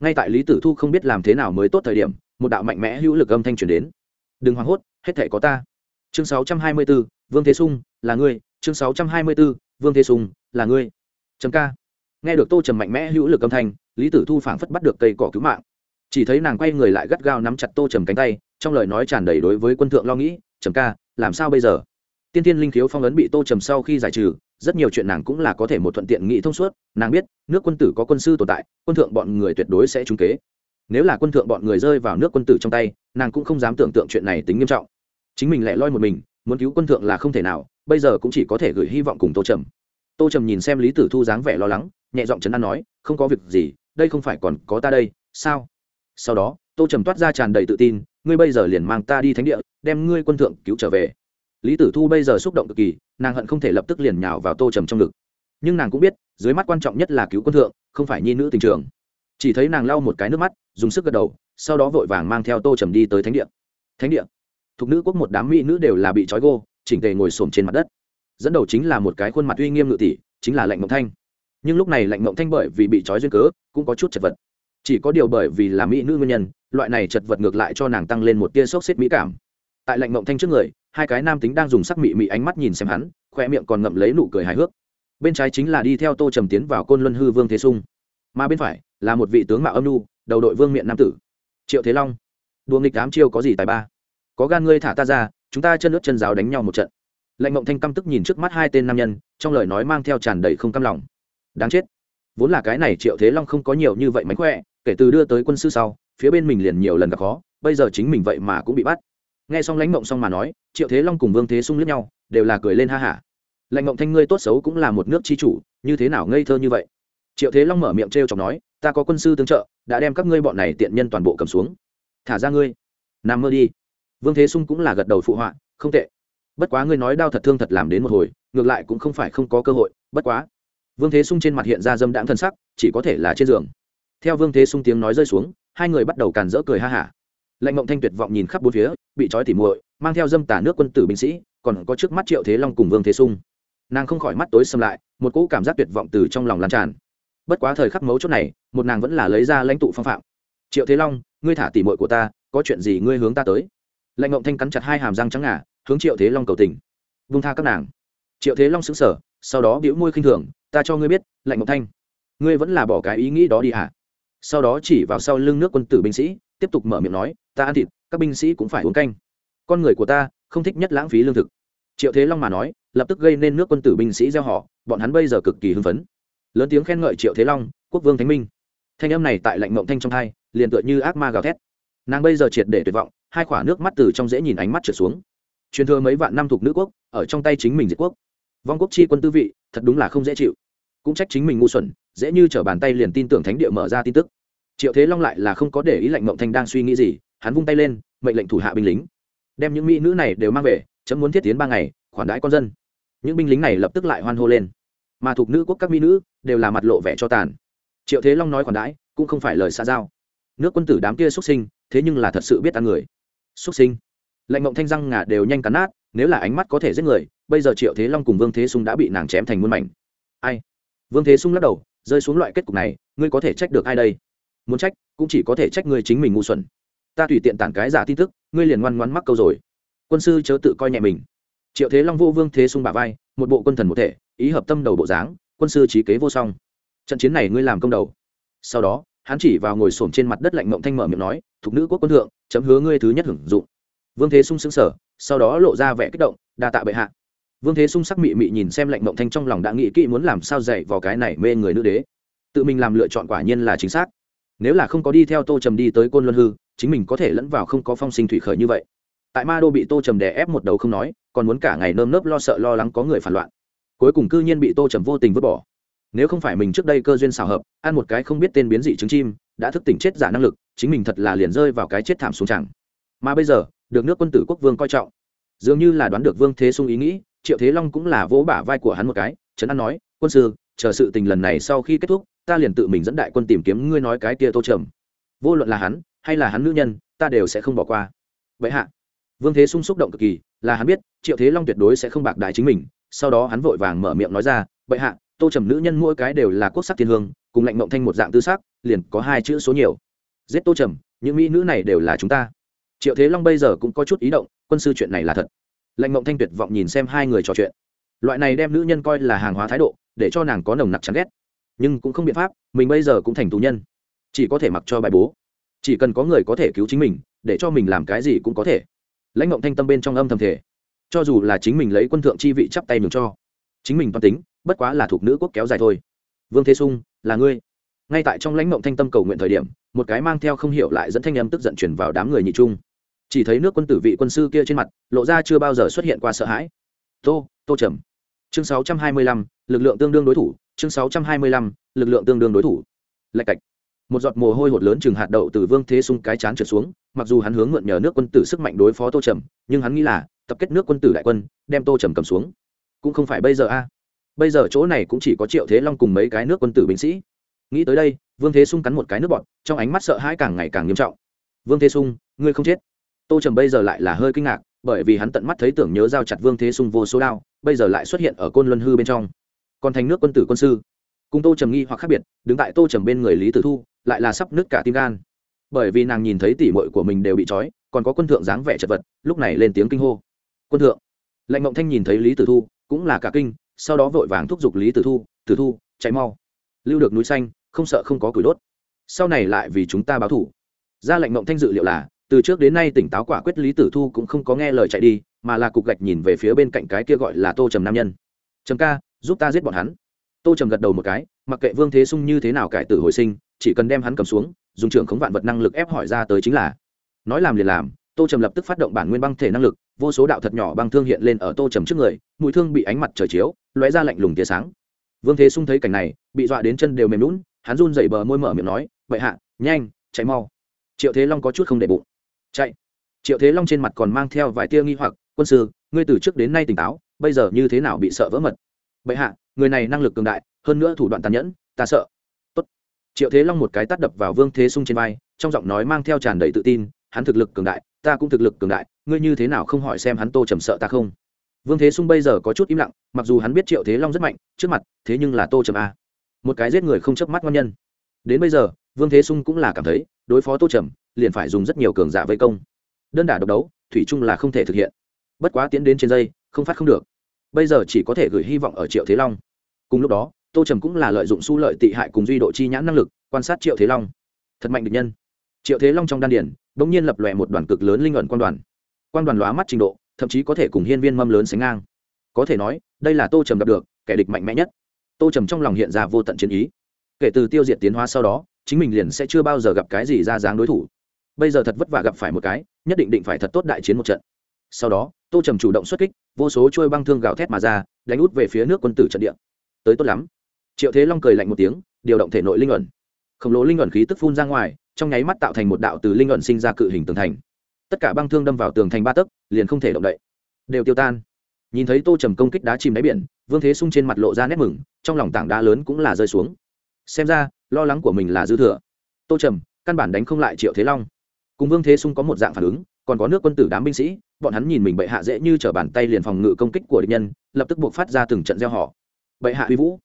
Ngay tại lý tử thu không biết làm thế nào mới tốt thời điểm một đạo mạnh mẽ hữu lực âm thanh truyền đến. Đừng hoảng hốt hết thể có ta. Chương 624, vương thế sung là ngươi. Chương 624, vương thế sung là ngươi. Chấm ca. Nghe được tô trầm mạnh mẽ hữu lực âm thanh lý tử thu phảng phất bắt được cây cỏ cứu mạng. Chỉ thấy nàng quay người lại gắt gao nắm chặt tô trầm cánh tay trong lời nói tràn đầy đối với quân thượng lo nghĩ trầm ca làm sao bây giờ? Tiên tiên linh thiếu phong ấn bị tô trầm sau khi giải trừ rất nhiều chuyện nàng cũng là có thể một thuận tiện nghĩ thông suốt, nàng biết, nước quân tử có quân sư tồn tại, quân thượng bọn người tuyệt đối sẽ trúng kế. Nếu là quân thượng bọn người rơi vào nước quân tử trong tay, nàng cũng không dám tưởng tượng chuyện này tính nghiêm trọng. Chính mình lại loi một mình, muốn cứu quân thượng là không thể nào, bây giờ cũng chỉ có thể gửi hy vọng cùng tô trầm. Tô trầm nhìn xem lý tử thu dáng vẻ lo lắng, nhẹ giọng chấn an nói, không có việc gì, đây không phải còn có ta đây, sao? Sau đó, tô trầm toát ra tràn đầy tự tin, ngươi bây giờ liền mang ta đi thánh địa, đem ngươi quân thượng cứu trở về lý tử thu bây giờ xúc động cực kỳ, nàng hận không thể lập tức liền nhào vào tô trầm trong ngực. Nhưng nàng cũng biết, dưới mắt quan trọng nhất là cứu quân thượng, không phải nhi nữ tình trường. Chỉ thấy nàng lau một cái nước mắt, dùng sức gật đầu, sau đó vội vàng mang theo tô trầm đi tới thánh địa. Thánh địa? Thuộc nữ quốc một đám mỹ nữ đều là bị trói gô, chỉnh tề ngồi xổm trên mặt đất. Dẫn đầu chính là một cái khuôn mặt uy nghiêm ngự tỷ, chính là lệnh mộng thanh. Nhưng lúc này lệnh mộng thanh bởi vì bị trói duyên cớ, cũng có chút chật vật. Chỉ có điều bởi vì là mỹ nữ nguyên nhân, loại này chật vật ngược lại cho nàng tăng lên một tia sốc xếp mỹ cảm. Tại lệnh mộng thanh trước người hai cái nam tính đang dùng sắc mị mị ánh mắt nhìn xem hắn, khoe miệng còn ngậm lấy nụ cười hài hước. Bên trái chính là đi theo tô trầm tiến vào côn luân hư vương thế sung, mà bên phải là một vị tướng mạo âm nu đầu đội vương miện nam tử. Triệu thế long, đùa nghịch đám chiêu có gì tài ba? Có gan ngươi thả ta ra, chúng ta chân nước chân giáo đánh nhau một trận. Lệnh mộng thanh căm tức nhìn trước mắt hai tên nam nhân, trong lời nói mang theo tràn đầy không căm lòng. Đáng chết. Vốn là cái này triệu thế long không có nhiều như vậy mánh khỏe, kể từ đưa tới quân sư sau, phía bên mình liền nhiều lần gặp khó, bây giờ chính mình vậy mà cũng bị bắt nghe xong lãnh mộng xong mà nói, triệu thế long cùng vương thế sung lướt nhau, đều là cười lên ha hả. Lãnh mộng thanh ngươi tốt xấu cũng là một nước chi chủ, như thế nào ngây thơ như vậy? Triệu thế long mở miệng t r e o chọc nói, ta có quân sư tương trợ, đã đem các ngươi bọn này tiện nhân toàn bộ cầm xuống. Thả ra ngươi. Nằm mơ đi. Vương thế sung cũng là gật đầu phụ họa, không tệ. Bất quá ngươi nói đau thật thương thật làm đến một hồi, ngược lại cũng không phải không có cơ hội, bất quá. Vương thế sung trên mặt hiện ra dâm đãng thân sắc, chỉ có thể là trên giường. Theo vương thế sung tiếng nói rơi xuống, hai người bắt đầu càn rỡ cười ha hả lệnh mộng thanh tuyệt vọng nhìn khắp bốn phía, bị trói tỉ muội, mang theo dâm tả nước quân tử binh sĩ, còn có trước mắt triệu thế long cùng vương thế sung. Nàng không khỏi mắt tối xâm lại, một cỗ cảm giác tuyệt vọng từ trong lòng lan tràn. Bất quá thời khắc mấu chốt này, một nàng vẫn là lấy ra lãnh tụ phong phạm. Triệu thế long, ngươi thả tỉ muội của ta, có chuyện gì ngươi hướng ta tới? Lạnh mộng thanh cắn chặt hai hàm răng trắng ngà, hướng triệu thế long cầu tình. Vung tha các nàng. Triệu thế long xứng sở sau đó bĩu môi khinh thường, ta cho ngươi biết, lạnh mộng thanh, ngươi vẫn là bỏ cái ý nghĩ đó đi hả? Sau đó chỉ vào sau lưng nước quân tử binh sĩ, tiếp tục mở miệng nói, ta ăn thịt, các binh sĩ cũng phải uống canh. Con người của ta không thích nhất lãng phí lương thực. Triệu thế long mà nói, lập tức gây nên nước quân tử binh sĩ gieo họ, bọn hắn bây giờ cực kỳ hưng phấn. Lớn tiếng khen ngợi triệu thế long, quốc vương thánh minh. Thanh âm này tại lạnh mộng thanh trong hai, liền tựa như ác ma gào thét. Nàng bây giờ triệt để tuyệt vọng, hai khỏa nước mắt từ trong dễ nhìn ánh mắt trượt xuống. Truyền thừa mấy vạn năm thuộc nữ quốc, ở trong tay chính mình diệt quốc. Vong quốc chi quân tư vị, thật đúng là không dễ chịu cũng trách chính mình ngu xuẩn, dễ như t bàn tay liền tin tưởng thánh địa mở ra tin tức. Triệu thế long lại là không có để ý lệnh mộng thanh đang suy nghĩ gì, hắn vung tay lên, mệnh lệnh thủ hạ binh lính. Đem những mỹ nữ này đều mang về, chấm muốn thiết tiến ba ngày, khoản đãi con dân. Những binh lính này lập tức lại hoan hô lên. Mà thuộc nữ quốc các mỹ nữ đều là mặt lộ vẻ cho tàn. Triệu thế long nói khoản đãi, cũng không phải lời xa giao. Nước quân tử đám kia xuất sinh, thế nhưng là thật sự biết ăn người. Xuất sinh. Lệnh mộng thanh răng ngà đều nhanh cắn nát, nếu là ánh mắt có thể giết người, bây giờ triệu thế long cùng vương thế sung đã bị nàng chém thành muôn mảnh. Ai? Vương thế sung lắc đầu, rơi xuống loại kết cục này, ngươi có thể trách được ai đây? Muốn trách, cũng chỉ có thể trách ngươi chính mình ngu xuẩn. Ta tùy tiện tản cái giả tin tức, ngươi liền ngoan ngoan mắc câu rồi. Quân sư chớ tự coi nhẹ mình. Triệu thế long vô vương thế sung bà vai, một bộ quân thần một thể, ý hợp tâm đầu bộ dáng, quân sư trí kế vô song. Trận chiến này ngươi làm công đầu. Sau đó, hắn chỉ vào ngồi xổm trên mặt đất lạnh mộng thanh mở miệng nói, thục nữ quốc quân thượng, chấm hứa ngươi thứ nhất hưởng dụng. Vương thế sung xứng sở sau đó lộ ra vẻ kích động, đa tạ bệ hạ vương thế sung sắc mị mị nhìn xem lệnh mộng thanh trong lòng đã nghĩ kỹ muốn làm sao dạy vào cái này mê người nữ đế. Tự mình làm lựa chọn quả nhiên là chính xác. Nếu là không có đi theo tô trầm đi tới côn luân hư, chính mình có thể lẫn vào không có phong sinh thủy khởi như vậy. Tại ma đô bị tô trầm đè ép một đầu không nói, còn muốn cả ngày nơm nớp lo sợ lo lắng có người phản loạn. Cuối cùng cư nhiên bị tô trầm vô tình vứt bỏ. Nếu không phải mình trước đây cơ duyên xào hợp, ăn một cái không biết tên biến dị trứng chim, đã thức tỉnh chết giả năng lực, chính mình thật là liền rơi vào cái chết thảm xuống chẳng. Mà bây giờ, được nước quân tử quốc vương coi trọng. Dường như là đoán được vương thế sung ý nghĩ triệu thế long cũng là vỗ bả vai của hắn một cái, trấn an nói, quân sư, chờ sự tình lần này sau khi kết thúc, ta liền tự mình dẫn đại quân tìm kiếm ngươi nói cái kia tô trầm. Vô luận là hắn, hay là hắn nữ nhân, ta đều sẽ không bỏ qua. Vậy hạ, vương thế sung xúc động cực kỳ, là hắn biết, triệu thế long tuyệt đối sẽ không bạc đại chính mình, sau đó hắn vội vàng mở miệng nói ra, vậy hạ, tô trầm nữ nhân mỗi cái đều là quốc sắc thiên hương, cùng lệnh mộng thanh một dạng tư sắc, liền có hai chữ số nhiều. Giết tô trầm, những mỹ nữ này đều là chúng ta. Triệu thế long bây giờ cũng có chút ý động, quân sư, chuyện này là thật lệnh mộng thanh tuyệt vọng nhìn xem hai người trò chuyện. Loại này đem nữ nhân coi là hàng hóa thái độ, để cho nàng có nồng nặc chán ghét. Nhưng cũng không biện pháp, mình bây giờ cũng thành tù nhân. Chỉ có thể mặc cho bài bố. Chỉ cần có người có thể cứu chính mình, để cho mình làm cái gì cũng có thể. Lãnh mộng thanh tâm bên trong âm thầm thể cho dù là chính mình lấy quân thượng chi vị chắp tay mừng cho. Chính mình toàn tính, bất quá là thuộc nữ quốc kéo dài thôi. Vương thế sung, là ngươi. Ngay tại trong lãnh mộng thanh tâm cầu nguyện thời điểm, một cái mang theo không hiểu lại dẫn thanh âm tức giận chuyển vào đám người nhị trung chỉ thấy nước quân tử vị quân sư kia trên mặt lộ ra chưa bao giờ xuất hiện qua sợ hãi. Tô tô trầm. Chương 625, lực lượng tương đương đối thủ chương 625, lực lượng tương đương đối thủ. Lạch cạch. Một giọt mồ hôi hột lớn chừng hạt đậu từ vương thế sung cái chán trượt xuống mặc dù hắn hướng mượn nhờ nước quân tử sức mạnh đối phó tô trầm nhưng hắn nghĩ là tập kết nước quân tử đại quân đem tô trầm cầm xuống. Cũng không phải bây giờ a. Bây giờ chỗ này cũng chỉ có triệu thế long cùng mấy cái nước quân tử binh sĩ. Nghĩ tới đây vương thế sung cắn một cái nước bọt trong ánh mắt sợ hãi càng ngày càng nghiêm trọng. Vương thế sung ngươi không chết tô trầm bây giờ lại là hơi kinh ngạc, bởi vì hắn tận mắt thấy tưởng nhớ giao chặt vương thế sung vô số đao, bây giờ lại xuất hiện ở côn luân hư bên trong. Còn thành nước quân tử quân sư. Cùng tô trầm nghi hoặc khác biệt, đứng tại tô trầm bên người lý tử thu, lại là sắp nứt cả tim gan. Bởi vì nàng nhìn thấy tỉ mội của mình đều bị trói, còn có quân thượng dáng vẻ chật vật, lúc này lên tiếng kinh hô. Quân thượng. Lệnh mộng thanh nhìn thấy lý tử thu, cũng là cả kinh, sau đó vội vàng thúc giục lý tử thu tử thu, chạy mau. Lưu được núi xanh, không sợ không có củi đốt. Sau này lại vì chúng ta báo thủ. Ra lệnh mộng thanh dự liệu là từ trước đến nay tỉnh táo quả quyết lý tử thu cũng không có nghe lời chạy đi, mà là cục gạch nhìn về phía bên cạnh cái kia gọi là tô trầm nam nhân. Trầm ca, giúp ta giết bọn hắn. Tô trầm gật đầu một cái, mặc kệ vương thế sung như thế nào cải tử hồi sinh, chỉ cần đem hắn cầm xuống, dùng trưởng khống vạn vật năng lực ép hỏi ra tới chính là. Nói làm liền làm, tô trầm lập tức phát động bản nguyên băng thể năng lực, vô số đạo thật nhỏ băng thương hiện lên ở tô trầm trước người mũi thương bị ánh mặt trời chiếu, lóe ra lạnh lùng tia sáng. Vương thế sung thấy cảnh này, bị dọa đến chân đều mềm lún hắn run dậy bờ môi mở miệng nói vậy hạ, nhanh, chạy mau. Triệu thế long có chút không để bụng chạy. Triệu thế long trên mặt còn mang theo vài tia nghi hoặc, quân sư, ngươi từ trước đến nay tỉnh táo, bây giờ như thế nào bị sợ vỡ mật? Bệ hạ, người này năng lực cường đại, hơn nữa thủ đoạn tàn nhẫn, ta sợ. Tốt. triệu thế long một cái tắt đập vào vương thế sung trên vai, trong giọng nói mang theo tràn đầy tự tin, hắn thực lực cường đại, ta cũng thực lực cường đại, ngươi như thế nào không hỏi xem hắn tô trầm sợ ta không? Vương thế sung bây giờ có chút im lặng, mặc dù hắn biết triệu thế long rất mạnh, trước mặt, thế nhưng là tô trầm a. Một cái giết người không chớp mắt ngon nhân. Đến bây giờ, vương thế sung cũng là cảm thấy, đối phó tô trầm liền phải dùng rất nhiều cường giả vây công. Đơn đả độc đấu, thủy chung là không thể thực hiện. Bất quá tiến đến trên dây, không phát không được. Bây giờ chỉ có thể gửi hy vọng ở triệu thế long. Cùng lúc đó, tô trầm cũng là lợi dụng su lợi tị hại cùng duy độ chi nhãn năng lực, quan sát triệu thế long. Thật mạnh địch nhân. Triệu thế long trong đan điển đ ỗ n g nhiên lập lòe một đoàn cực lớn linh ẩn quan đoàn. Quan đoàn lóa mắt trình độ, thậm chí có thể cùng hiên viên mâm lớn sánh ngang. Có thể nói, đây là tô trầm gặp được, kẻ địch mạnh mẽ nhất. Tô trầm trong lòng hiện ra vô tận chiến ý. Kể từ tiêu diệt tiến hóa sau đó, chính mình liền sẽ chưa bao giờ gặp cái gì ra dáng đối thủ bây giờ thật vất vả gặp phải một cái, nhất định định phải thật tốt đại chiến một trận. Sau đó, tô trầm chủ động xuất kích, vô số trôi băng thương gào thét mà ra, đánh út về phía nước quân tử trận địa. Tới tốt lắm. Triệu thế long cười lạnh một tiếng, điều động thể nội linh ẩn. Khổng lồ linh ẩn khí tức phun ra ngoài, trong nháy mắt tạo thành một đạo từ linh ẩn sinh ra cự hình tường thành. Tất cả băng thương đâm vào tường thành ba tấc, liền không thể động đậy. Đều tiêu tan. Nhìn thấy tô trầm công kích đá chìm đáy biển, vương thế sung trên mặt lộ ra nét mừng, trong lòng tảng đá lớn cũng là rơi xuống. Xem ra, lo lắng của mình là dư thừa. Tô trầm, căn bản đánh không lại triệu thế long cùng vương thế sung có một dạng phản ứng, còn có nước quân tử đám binh sĩ, bọn hắn nhìn mình bệ hạ dễ như t r ở bàn tay liền phòng ngự công kích của địch nhân, lập tức buộc phát ra từng trận gieo họ. Bệ hạ huy vũ,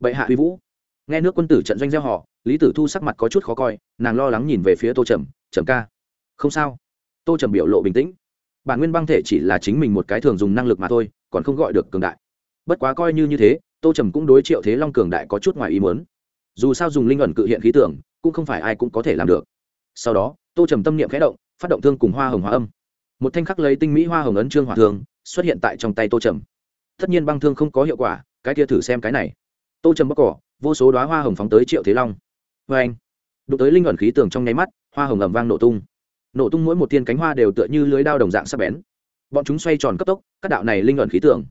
bệ hạ huy vũ. Nghe nước quân tử trận doanh gieo họ, lý tử thu sắc mặt có chút khó coi, nàng lo lắng nhìn về phía tô trầm trầm ca, không sao. Tô trầm biểu lộ bình tĩnh. Bản nguyên băng thể chỉ là chính mình một cái thường dùng năng lực mà thôi, còn không gọi được cường đại. Bất quá coi như như thế, tô trầm cũng đối triệu thế long cường đại có chút ngoài ý muốn. Dù sao dùng linh ẩn cự hiện khí tưởng, cũng không phải ai cũng có thể làm được. Sau đó tô trầm tâm niệm khẽ động, phát động thương cùng hoa hồng hóa âm. Một thanh khắc lấy tinh mỹ hoa hồng ấn trương hỏa thương xuất hiện tại trong tay tô trầm. Tất nhiên băng thương không có hiệu quả, cái kia thử xem cái này. Tô trầm bóc cỏ, vô số đoá hoa hồng phóng tới triệu thế long. Vê anh, đụng tới linh ẩn khí tường trong nháy mắt, hoa hồng ẩm vang nổ tung. Nổ tung mỗi một tiên cánh hoa đều tựa như lưới đao đồng dạng sắp bén. Bọn chúng xoay tròn cấp tốc các đạo này linh ẩn khí tường.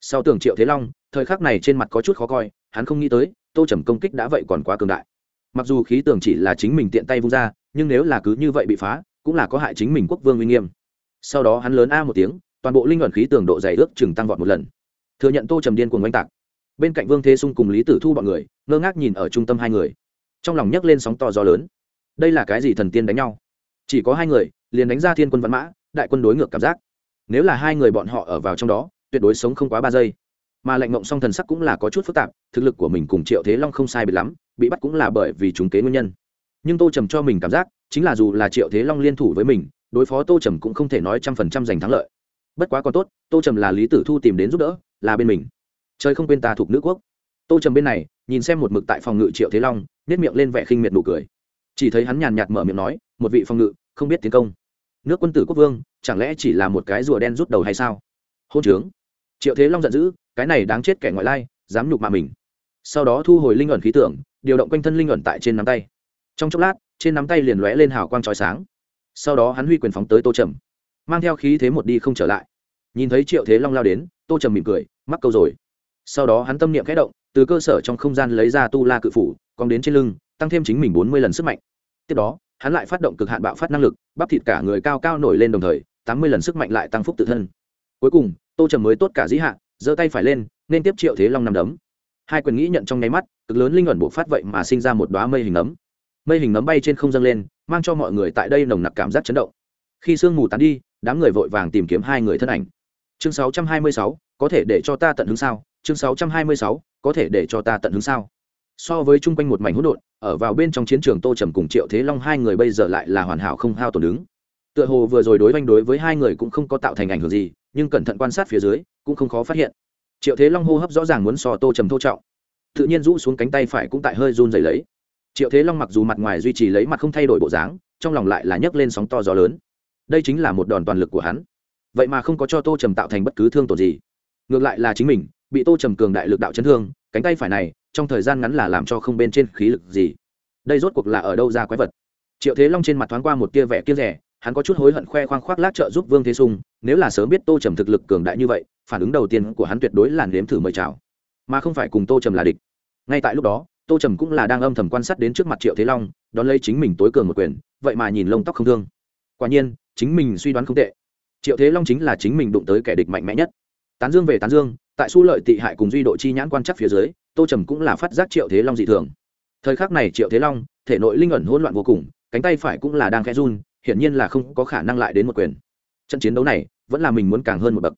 Sau tường triệu thế long, thời khắc này trên mặt có chút khó coi, hắn không nghĩ tới, tô trầm công kích đã vậy còn quá cường đại. Mặc dù khí tường chỉ là chính mình tiện tay vung ra nhưng nếu là cứ như vậy bị phá, cũng là có hại chính mình quốc vương uy nghiêm. Sau đó hắn lớn a một tiếng, toàn bộ linh luận khí tường độ dày ước chừng tăng vọt một lần. Thừa nhận tô trầm điên cuồng oanh tạc. Bên cạnh vương thế sung cùng lý tử thu bọn người, ngơ ngác nhìn ở trung tâm hai người. Trong lòng nhấc lên sóng to gió lớn. Đây là cái gì thần tiên đánh nhau? Chỉ có hai người, liền đánh ra thiên quân văn mã, đại quân đối ngược cảm giác. Nếu là hai người bọn họ ở vào trong đó, tuyệt đối sống không quá ba giây. Mà lệnh ngộng song thần sắc cũng là có chút phức tạp, thực lực của mình cùng triệu thế long không sai biệt lắm, bị bắt cũng là bởi vì chúng kế nguyên nhân nhưng tô trầm cho mình cảm giác chính là dù là triệu thế long liên thủ với mình đối phó tô trầm cũng không thể nói trăm phần trăm giành thắng lợi bất quá còn tốt tô trầm là lý tử thu tìm đến giúp đỡ là bên mình trời không quên ta thuộc nữ quốc tô trầm bên này nhìn xem một mực tại phòng ngự triệu thế long nếp miệng lên vẻ khinh miệt nụ cười chỉ thấy hắn nhàn nhạt mở miệng nói một vị phòng ngự không biết tiến công nước quân tử quốc vương chẳng lẽ chỉ là một cái rùa đen rút đầu hay sao hôn trướng triệu thế long giận dữ cái này đáng chết kẻ ngoại lai dám nhục mạ mình sau đó thu hồi linh ẩn khí tưởng điều động quanh thân linh ẩn tại trên nắm tay trong chốc lát, trên nắm tay liền lóe lên hào quang trói sáng. Sau đó hắn huy quyền phóng tới tô trầm, mang theo khí thế một đi không trở lại. Nhìn thấy triệu thế long lao đến, tô trầm mỉm cười, mắc câu rồi. Sau đó hắn tâm niệm khẽ động, từ cơ sở trong không gian lấy ra tu la cự phủ còn đến trên lưng, tăng thêm chính mình bốn mươi lần sức mạnh. Tiếp đó, hắn lại phát động cực hạn bạo phát năng lực, bắp thịt cả người cao cao nổi lên đồng thời, tám mươi lần sức mạnh lại tăng phúc tự thân. Cuối cùng, tô trầm mới tốt cả dĩ hạn giơ tay phải lên, nên tiếp triệu thế long nằm đấm. Hai quyền nghĩ nhận trong nháy mắt, cực lớn linh ẩn bộ phát vậy mà sinh ra một đoá mây hình nấm mây hình nấm bay trên không dâng lên mang cho mọi người tại đây nồng nặc cảm giác chấn động. Khi sương mù tán đi đám người vội vàng tìm kiếm hai người thân ảnh. Chương 626, có thể để cho ta tận hứng sao? Chương 626, có thể để cho ta tận hứng sao? So với chung quanh một mảnh hỗn độn ở vào bên trong chiến trường tô trầm cùng triệu thế long hai người bây giờ lại là hoàn hảo không hao tổn đứng. Tựa hồ vừa rồi đối oanh đối với hai người cũng không có tạo thành ảnh hưởng gì nhưng cẩn thận quan sát phía dưới cũng không khó phát hiện. Triệu thế long hô hấp rõ ràng muốn so tô trầm thô trọng. Tự nhiên rũ xuống cánh tay phải cũng tại hơi run dày lấy triệu thế long mặc dù mặt ngoài duy trì lấy mặt không thay đổi bộ dáng, trong lòng lại là nhấc lên sóng to gió lớn. Đây chính là một đòn toàn lực của hắn. Vậy mà không có cho tô trầm tạo thành bất cứ thương tổn gì. Ngược lại là chính mình, bị tô trầm cường đại lực đạo chấn thương, cánh tay phải này, trong thời gian ngắn là làm cho không bên trên khí lực gì. Đây rốt cuộc là ở đâu ra quái vật? Triệu thế long trên mặt thoáng qua một tia vẻ kia rẻ hắn có chút hối hận khoe khoang khoác lác trợ giúp vương thế sung, nếu là sớm biết tô trầm thực lực cường đại như vậy, phản ứng đầu tiên của hắn tuyệt đối là nếm thử mời chào. Mà không phải cùng tô trầm là địch. Ngay tại lúc đó tô trầm cũng là đang âm thầm quan sát đến trước mặt triệu thế long, đón lấy chính mình tối cường một quyền, vậy mà nhìn lông tóc không thương. Quả nhiên, chính mình suy đoán không tệ. Triệu thế long chính là chính mình đụng tới kẻ địch mạnh mẽ nhất. Tán dương về tán dương, tại su lợi tị hại cùng duy độ chi nhãn quan chắc phía dưới, tô trầm cũng là phát giác triệu thế long dị thường. Thời khắc này triệu thế long, thể nội linh ẩn hỗn loạn vô cùng, cánh tay phải cũng là đang khẽ run, hiển nhiên là không có khả năng lại đến một quyền. Trận chiến đấu này, vẫn là mình muốn càng hơn một bậc.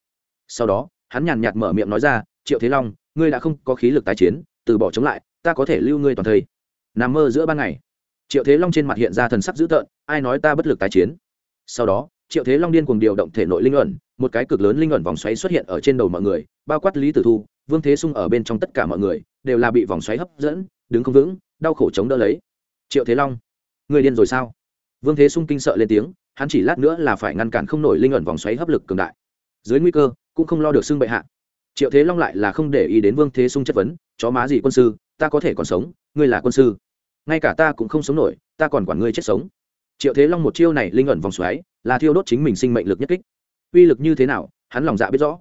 Sau đó, hắn nhàn nhạt mở miệng nói ra, triệu thế long, ngươi đã không có khí lực tái chiến, từ bỏ chống lại ta có thể lưu ngươi toàn thây. Nằm mơ giữa ban ngày. Triệu thế long trên mặt hiện ra thần sắc dữ tợn, ai nói ta bất lực tái chiến? Sau đó, triệu thế long điên cuồng điều động thể nội linh ẩn, một cái cực lớn linh ẩn vòng xoáy xuất hiện ở trên đầu mọi người, bao quát lý tử thu, vương thế sung ở bên trong tất cả mọi người, đều là bị vòng xoáy hấp dẫn, đứng không vững, đau khổ chống đỡ lấy. Triệu thế long, người điên rồi sao? Vương thế sung kinh sợ lên tiếng, hắn chỉ lát nữa là phải ngăn cản không nổi linh ẩn vòng xoáy hấp lực cường đại. Dưới nguy cơ, cũng không lo được xưng bệ hạ. Triệu thế long lại là không để ý đến vương thế sung chất vấn, chó má gì quân sư ta có thể còn sống, ngươi là quân sư. Ngay cả ta cũng không sống nổi, ta còn quản ngươi chết sống. Triệu thế long một chiêu này linh ẩn vòng xoáy, là thiêu đốt chính mình sinh mệnh lực nhất kích. Uy lực như thế nào, hắn lòng dạ biết rõ.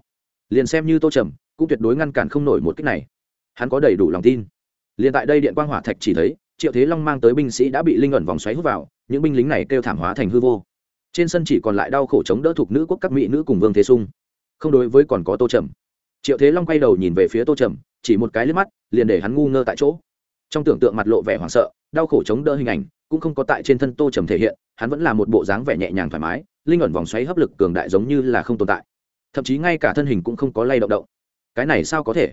Liền xem như tô trầm, cũng tuyệt đối ngăn cản không nổi một kích này. Hắn có đầy đủ lòng tin. Liền tại đây điện quang hỏa thạch chỉ thấy, triệu thế long mang tới binh sĩ đã bị linh ẩn vòng xoáy hút vào, những binh lính này kêu thảm hóa thành hư vô. Trên sân chỉ còn lại đau khổ chống đỡ thuộc nữ quốc các mỹ nữ cùng vương thế sung. Không đối với còn có tô trầm triệu thế long quay đầu nhìn về phía tô trầm, chỉ một cái liếc mắt, liền để hắn ngu ngơ tại chỗ. Trong tưởng tượng mặt lộ vẻ hoảng sợ, đau khổ chống đỡ hình ảnh, cũng không có tại trên thân tô trầm thể hiện, hắn vẫn là một bộ dáng vẻ nhẹ nhàng thoải mái, linh ẩn vòng xoáy hấp lực cường đại giống như là không tồn tại. Thậm chí ngay cả thân hình cũng không có lay động động. Cái này sao có thể?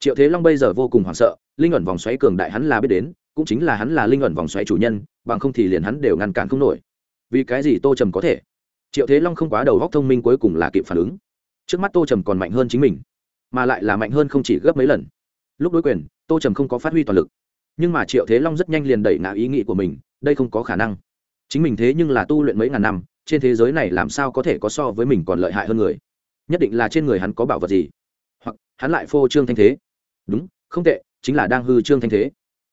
Triệu thế long bây giờ vô cùng hoảng sợ, linh ẩn vòng xoáy cường đại hắn là biết đến, cũng chính là hắn là linh ẩn vòng xoáy chủ nhân, bằng không thì liền hắn đều ngăn cản không nổi. Vì cái gì tô trầm có thể? Triệu thế long không quá đầu góc thông minh cuối cùng là kịp phản ứng. Trước mắt tô trầm còn mạnh hơn chính mình mà lại là mạnh hơn không chỉ gấp mấy lần. Lúc đối quyền, tô trầm không có phát huy toàn lực. Nhưng mà triệu thế long rất nhanh liền đẩy ngã ý nghĩ của mình, đây không có khả năng. Chính mình thế nhưng là tu luyện mấy ngàn năm, trên thế giới này làm sao có thể có so với mình còn lợi hại hơn người? Nhất định là trên người hắn có bảo vật gì? Hoặc, hắn lại phô trương thanh thế? Đúng, không tệ, chính là đang hư trương thanh thế.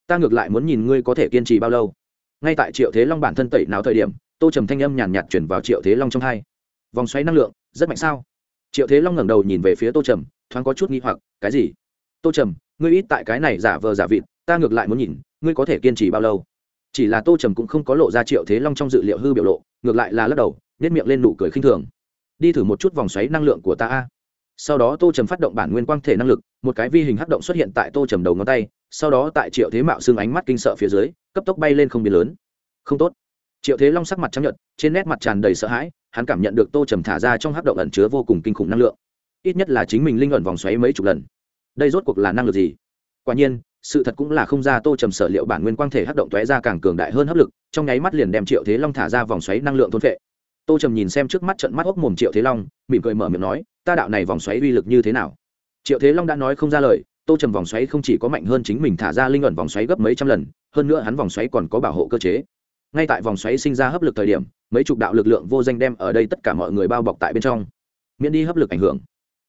Ta ngược lại muốn nhìn ngươi có thể kiên trì bao lâu. Ngay tại triệu thế long bản thân tẩy nào thời điểm, tô trầm thanh âm nhàn nhạt chuyển vào triệu thế long trong hai. Vòng xoáy năng lượng, rất mạnh sao? Triệu thế long ngẩng đầu nhìn về phía tô trầm thoáng có chút nghi hoặc cái gì? Tô trầm ngươi ít tại cái này giả vờ giả vịt ta ngược lại muốn nhìn ngươi có thể kiên trì bao lâu? Chỉ là tô trầm cũng không có lộ ra triệu thế long trong dự liệu hư biểu lộ ngược lại là lắc đầu nếp miệng lên nụ cười khinh thường. Đi thử một chút vòng xoáy năng lượng của ta a. Sau đó tô trầm phát động bản nguyên quang thể năng lực một cái vi hình hắc động xuất hiện tại tô trầm đầu ngón tay sau đó tại triệu thế mạo xương ánh mắt kinh sợ phía dưới cấp tốc bay lên không biến lớn. Không tốt. Triệu thế long sắc mặt trắng nhợt, trên nét mặt tràn đầy sợ hãi hắn cảm nhận được tô trầm thả ra trong hắc động ẩn chứa vô cùng kinh khủng năng lượng ít nhất là chính mình linh ẩn vòng xoáy mấy chục lần. Đây rốt cuộc là năng lực gì? Quả nhiên, sự thật cũng là không ra tô trầm sở liệu bản nguyên quang thể hắc động tóe ra càng cường đại hơn hấp lực, trong nháy mắt liền đem triệu thế long thả ra vòng xoáy năng lượng thôn vệ tô trầm nhìn xem trước mắt trận mắt hốc mồm triệu thế long, mỉm cười mở miệng nói, ta đạo này vòng xoáy uy lực như thế nào? Triệu thế long đã nói không ra lời, tô trầm vòng xoáy không chỉ có mạnh hơn chính mình thả ra linh ẩn vòng xoáy gấp mấy trăm lần, hơn nữa hắn vòng xoáy còn có bảo hộ cơ chế. Ngay tại vòng xoáy sinh ra hấp lực thời điểm, mấy chục đạo lực lượng vô danh đem ở đây tất cả mọi người bao bọc tại bên trong. Miễn đi hấp lực ảnh hưởng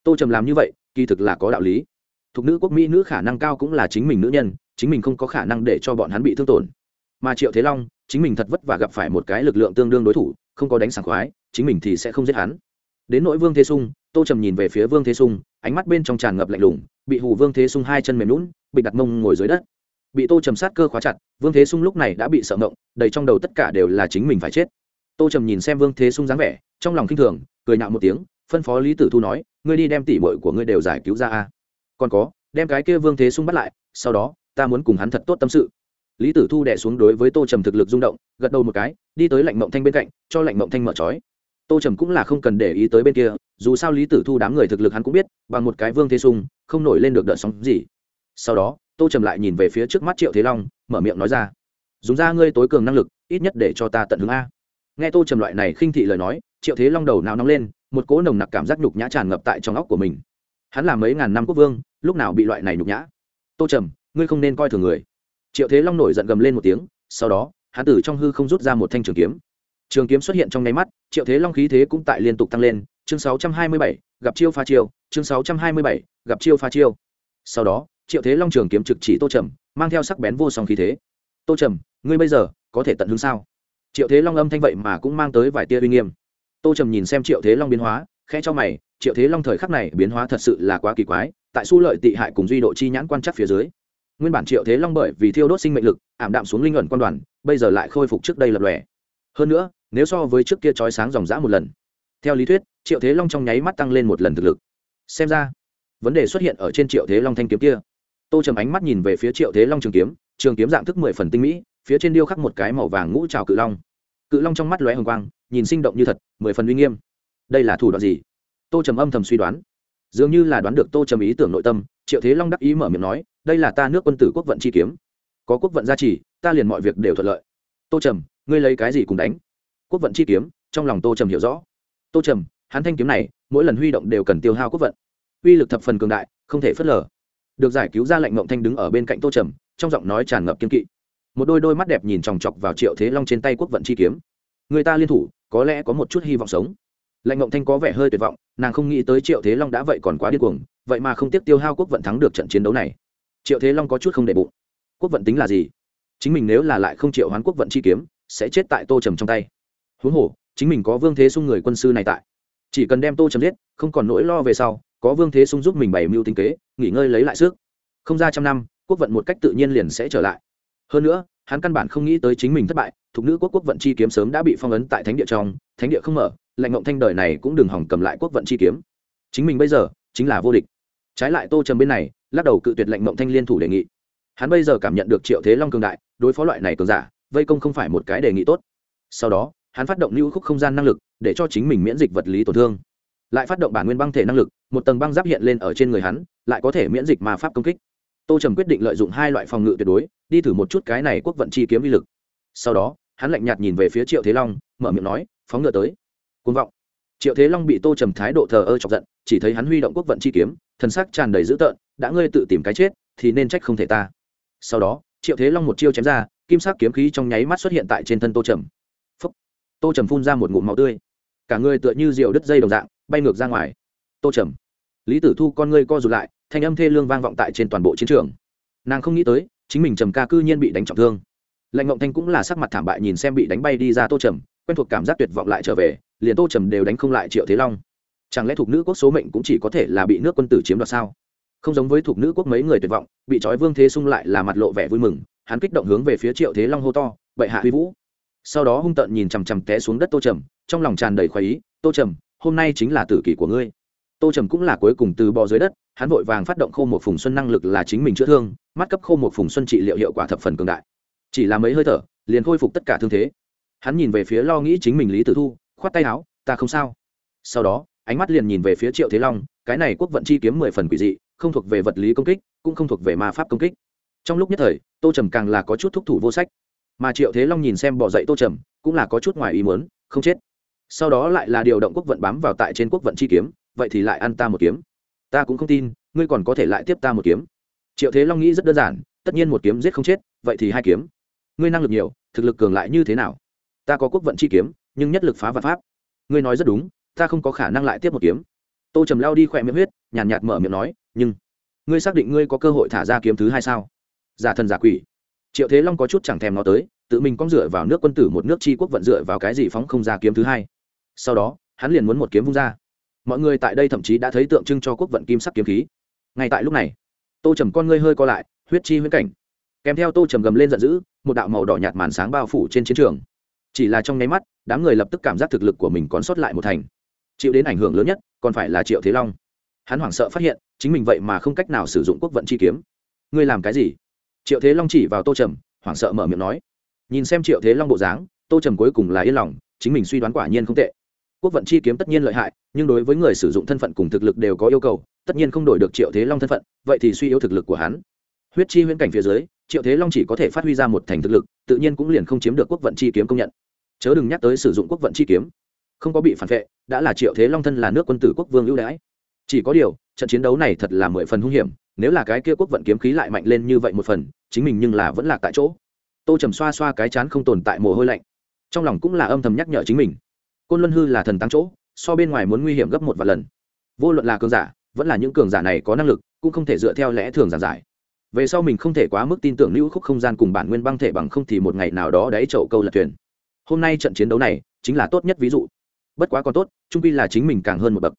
tô trầm làm như vậy, kỳ thực là có đạo lý. Thuộc nữ quốc mỹ nữ khả năng cao cũng là chính mình nữ nhân, chính mình không có khả năng để cho bọn hắn bị thương tổn. Mà triệu thế long, chính mình thật vất vả gặp phải một cái lực lượng tương đương đối thủ, không có đánh sảng khoái, chính mình thì sẽ không giết hắn. Đến nỗi vương thế sung, tô trầm nhìn về phía vương thế sung, ánh mắt bên trong tràn ngập lạnh lùng, bị hù vương thế sung hai chân mềm lún bị đặt mông ngồi dưới đất. Bị tô trầm sát cơ khóa chặt, vương thế sung lúc này đã bị sợ ngộng, đầy trong đầu tất cả đều là chính mình phải chết. Tô trầm nhìn xem vương thế sung dáng vẻ, trong lòng k i n h thường, cười nạo một tiếng, phân phó lý tử thu nói ngươi đi đem tỉ mội của ngươi đều giải cứu ra a. Còn có, đem cái kia vương thế sung bắt lại, sau đó, ta muốn cùng hắn thật tốt tâm sự. Lý tử thu đẻ xuống đối với tô trầm thực lực rung động, gật đầu một cái, đi tới lạnh mộng thanh bên cạnh, cho lạnh mộng thanh mở trói. Tô trầm cũng là không cần để ý tới bên kia, dù sao lý tử thu đám người thực lực hắn cũng biết, bằng một cái vương thế sung, không nổi lên được đợt sóng gì. Sau đó, tô trầm lại nhìn về phía trước mắt triệu thế long, mở miệng nói ra, dùng ra ngươi tối cường năng lực, ít nhất để cho ta tận hướng a. Nghe tô trầm loại này khinh thị lời nói, triệu thế long đầu nào nóng lên một cỗ nồng nặc cảm giác nhục nhã tràn ngập tại trong óc của mình. Hắn là mấy ngàn năm quốc vương lúc nào bị loại này nhục nhã? Tô trầm ngươi không nên coi thường người. Triệu thế long nổi giận gầm lên một tiếng sau đó hắn tử trong hư không rút ra một thanh trường kiếm. Trường kiếm xuất hiện trong nháy mắt triệu thế long khí thế cũng tại liên tục tăng lên. Chương 627, gặp chiêu pha chiêu. Chương 627, gặp chiêu pha chiêu. Sau đó triệu thế long trường kiếm trực chỉ tô trầm mang theo sắc bén vô song khí thế. Tô trầm ngươi bây giờ có thể tận hứng sao? Triệu thế long âm thanh vậy mà cũng mang tới vài tia uy nghiêm tô trầm nhìn xem triệu thế long biến hóa, khẽ cho mày, triệu thế long thời khắc này biến hóa thật sự là quá kỳ quái, tại su lợi tị hại cùng duy độ chi nhãn quan chắc phía dưới. Nguyên bản triệu thế long bởi vì thiêu đốt sinh mệnh lực, ảm đạm xuống linh ẩn quan đoàn, bây giờ lại khôi phục trước đây lập lòe. Hơn nữa, nếu so với trước kia trói sáng dòng dã một lần. Theo lý thuyết, triệu thế long trong nháy mắt tăng lên một lần thực lực. Xem ra, vấn đề xuất hiện ở trên triệu thế long thanh kiếm kia. Tô trầm ánh mắt nhìn về phía triệu thế long trường kiếm trường kiếm dạng thức mười phần tinh mỹ, phía trên điêu khắc một cái màu vàng ngũ trào cự long. Cự long trong mắt lóe hồng quang nhìn sinh động như thật, mười phần uy nghiêm. Đây là thủ đoạn gì? Tô trầm âm thầm suy đoán. Dường như là đoán được tô trầm ý tưởng nội tâm, triệu thế long đắc ý mở miệng nói, đây là ta nước quân tử quốc vận chi kiếm. Có quốc vận gia trì, ta liền mọi việc đều thuận lợi. Tô trầm, ngươi lấy cái gì cùng đánh? Quốc vận chi kiếm, trong lòng tô trầm hiểu rõ. Tô trầm, hắn thanh kiếm này, mỗi lần huy động đều cần tiêu hao quốc vận. Uy lực thập phần cường đại, không thể phớt lờ. Được giải cứu ra lệnh mộng thanh đứng ở bên cạnh tô trầm, trong giọng nói tràn ngập kiên kỵ. Một đôi đôi mắt đẹp nhìn chòng chọc vào triệu thế long trên tay quốc vận chi kiếm. Người ta liên thủ có lẽ có một chút hy vọng sống. Lệnh ngộng thanh có vẻ hơi tuyệt vọng, nàng không nghĩ tới triệu thế long đã vậy còn quá điên cuồng, vậy mà không tiếc tiêu hao quốc vận thắng được trận chiến đấu này. Triệu thế long có chút không để bụng. Quốc vận tính là gì? Chính mình nếu là lại không triệu hoán quốc vận chi kiếm, sẽ chết tại tô trầm trong tay. Huống hồ, chính mình có vương thế sung người quân sư này tại. Chỉ cần đem tô trầm giết, không còn nỗi lo về sau, có vương thế sung giúp mình bày mưu tinh kế, nghỉ ngơi lấy lại sức. Không ra trăm năm, quốc vận một cách tự nhiên liền sẽ trở lại. Hơn nữa, hắn căn bản không nghĩ tới chính mình thất bại thuộc nữ quốc quốc vận chi kiếm sớm đã bị phong ấn tại thánh địa trong, thánh địa không mở lệnh ngộng thanh đời này cũng đừng hỏng cầm lại quốc vận chi kiếm. Chính mình bây giờ chính là vô địch. Trái lại tô trầm bên này, lắc đầu cự tuyệt lệnh ngộng thanh liên thủ đề nghị. Hắn bây giờ cảm nhận được triệu thế long cường đại, đối phó loại này cường giả, vây công không phải một cái đề nghị tốt. Sau đó, hắn phát động lưu khúc không gian năng lực, để cho chính mình miễn dịch vật lý tổn thương. Lại phát động bản nguyên băng thể năng lực, một tầng băng giáp hiện lên ở trên người hắn, lại có thể miễn dịch mà pháp công kích. Tô trầm quyết định lợi dụng hai loại phòng ngự tuyệt đối, đi thử một chút cái này quốc vận chi kiếm vi lực. Sau đó hắn lạnh nhạt nhìn về phía triệu thế long, mở miệng nói, phóng ngựa tới. Côn vọng. Triệu thế long bị tô trầm thái độ thờ ơ chọc giận, chỉ thấy hắn huy động quốc vận chi kiếm, thần sắc tràn đầy dữ tợn, đã ngươi tự tìm cái chết, thì nên trách không thể ta. Sau đó, triệu thế long một chiêu chém ra, kim sắc kiếm khí trong nháy mắt xuất hiện tại trên thân tô trầm. Phúc. tô trầm phun ra một ngụm máu tươi. Cả người tựa như rượu đứt dây đồng dạng, bay ngược ra ngoài. Tô trầm. Lý tử thu con ngươi co rụt lại, thanh âm thê lương vang vọng tại trên toàn bộ chiến trường. Nàng không nghĩ tới, chính mình trầm ca cư nhiên bị đánh trọng thương lệnh ngộng thanh cũng là sắc mặt thảm bại nhìn xem bị đánh bay đi ra tô trầm, quen thuộc cảm giác tuyệt vọng lại trở về, liền tô trầm đều đánh không lại triệu thế long. Chẳng lẽ thuộc nữ quốc số mệnh cũng chỉ có thể là bị nước quân tử chiếm đoạt sao? Không giống với thuộc nữ quốc mấy người tuyệt vọng, bị trói vương thế xung lại là mặt lộ vẻ vui mừng, hắn kích động hướng về phía triệu thế long hô to, bệ hạ huy vũ. Sau đó hung tợn nhìn chằm chằm té xuống đất tô trầm, trong lòng tràn đầy khoái ý, tô trầm, hôm nay chính là tử kỷ của ngươi. Tô trầm cũng là cuối cùng từ bò dưới đất, hắn vội vàng phát động khô một phùng xuân năng lực là chính mình chữa thương, mắt cấp khô một phùng xuân trị liệu hiệu quả thập phần cường đại chỉ là mấy hơi thở, liền khôi phục tất cả thương thế. Hắn nhìn về phía lo nghĩ chính mình lý tử thu, khoát tay áo, ta không sao. Sau đó, ánh mắt liền nhìn về phía triệu thế long, cái này quốc vận chi kiếm mười phần quỷ dị, không thuộc về vật lý công kích, cũng không thuộc về ma pháp công kích. Trong lúc nhất thời, tô trầm càng là có chút thúc thủ vô sách. Mà triệu thế long nhìn xem bỏ dậy tô trầm, cũng là có chút ngoài ý muốn, không chết. Sau đó lại là điều động quốc vận bám vào tại trên quốc vận chi kiếm, vậy thì lại ăn ta một kiếm. Ta cũng không tin, ngươi còn có thể lại tiếp ta một kiếm. Triệu thế long nghĩ rất đơn giản, tất nhiên một kiếm giết không chết, vậy thì hai kiếm ngươi năng lực nhiều thực lực cường lại như thế nào? Ta có quốc vận chi kiếm nhưng nhất lực phá vật pháp. Ngươi nói rất đúng ta không có khả năng lại tiếp một kiếm. Tô trầm lao đi khỏe miệng huyết nhàn nhạt, nhạt mở miệng nói nhưng ngươi xác định ngươi có cơ hội thả ra kiếm thứ hai sao? Giả thần giả quỷ. Triệu thế long có chút chẳng thèm nó tới tự mình cong dựa vào nước quân tử một nước tri quốc vận dựa vào cái gì phóng không ra kiếm thứ hai. Sau đó hắn liền muốn một kiếm vung ra. Mọi người tại đây thậm chí đã thấy tượng trưng cho quốc vận kim sắc kiếm khí. Ngay tại lúc này tô trầm con ngươi hơi co lại huyết chi huyết cảnh kèm theo tô trầm gầm lên giận dữ, một đạo màu đỏ nhạt màn sáng bao phủ trên chiến trường. Chỉ là trong nháy mắt, đám người lập tức cảm giác thực lực của mình còn sót lại một thành. Chịu đến ảnh hưởng lớn nhất, còn phải là triệu thế long. Hắn hoảng sợ phát hiện, chính mình vậy mà không cách nào sử dụng quốc vận chi kiếm. Ngươi làm cái gì? Triệu thế long chỉ vào tô trầm, hoảng sợ mở miệng nói. Nhìn xem triệu thế long bộ dáng, tô trầm cuối cùng là yên lòng, chính mình suy đoán quả nhiên không tệ. Quốc vận chi kiếm tất nhiên lợi hại, nhưng đối với người sử dụng thân phận cùng thực lực đều có yêu cầu, tất nhiên không đổi được triệu thế long thân phận, vậy thì suy yếu thực lực của hắn. Huyết chi huyễn cảnh phía dưới triệu thế long chỉ có thể phát huy ra một thành thực lực, tự nhiên cũng liền không chiếm được quốc vận chi kiếm công nhận. Chớ đừng nhắc tới sử dụng quốc vận chi kiếm. Không có bị phản vệ, đã là triệu thế long thân là nước quân tử quốc vương ưu đãi. Chỉ có điều, trận chiến đấu này thật là mười phần hung hiểm, nếu là cái kia quốc vận kiếm khí lại mạnh lên như vậy một phần, chính mình nhưng là vẫn lạc tại chỗ. Tô trầm xoa xoa cái chán không tồn tại mồ hôi lạnh. Trong lòng cũng là âm thầm nhắc nhở chính mình. Côn luân hư là thần tăng chỗ, so bên ngoài muốn nguy hiểm gấp một vài lần. Vô luận là cường giả, vẫn là những cường giả này có năng lực, cũng không thể dựa theo lẽ thường giản giải về sau mình không thể quá mức tin tưởng lưu khúc không gian cùng bản nguyên băng thể bằng không thì một ngày nào đó đáy chậu câu lật thuyền. Hôm nay trận chiến đấu này chính là tốt nhất ví dụ. Bất quá còn tốt trung pi là chính mình càng hơn một bậc.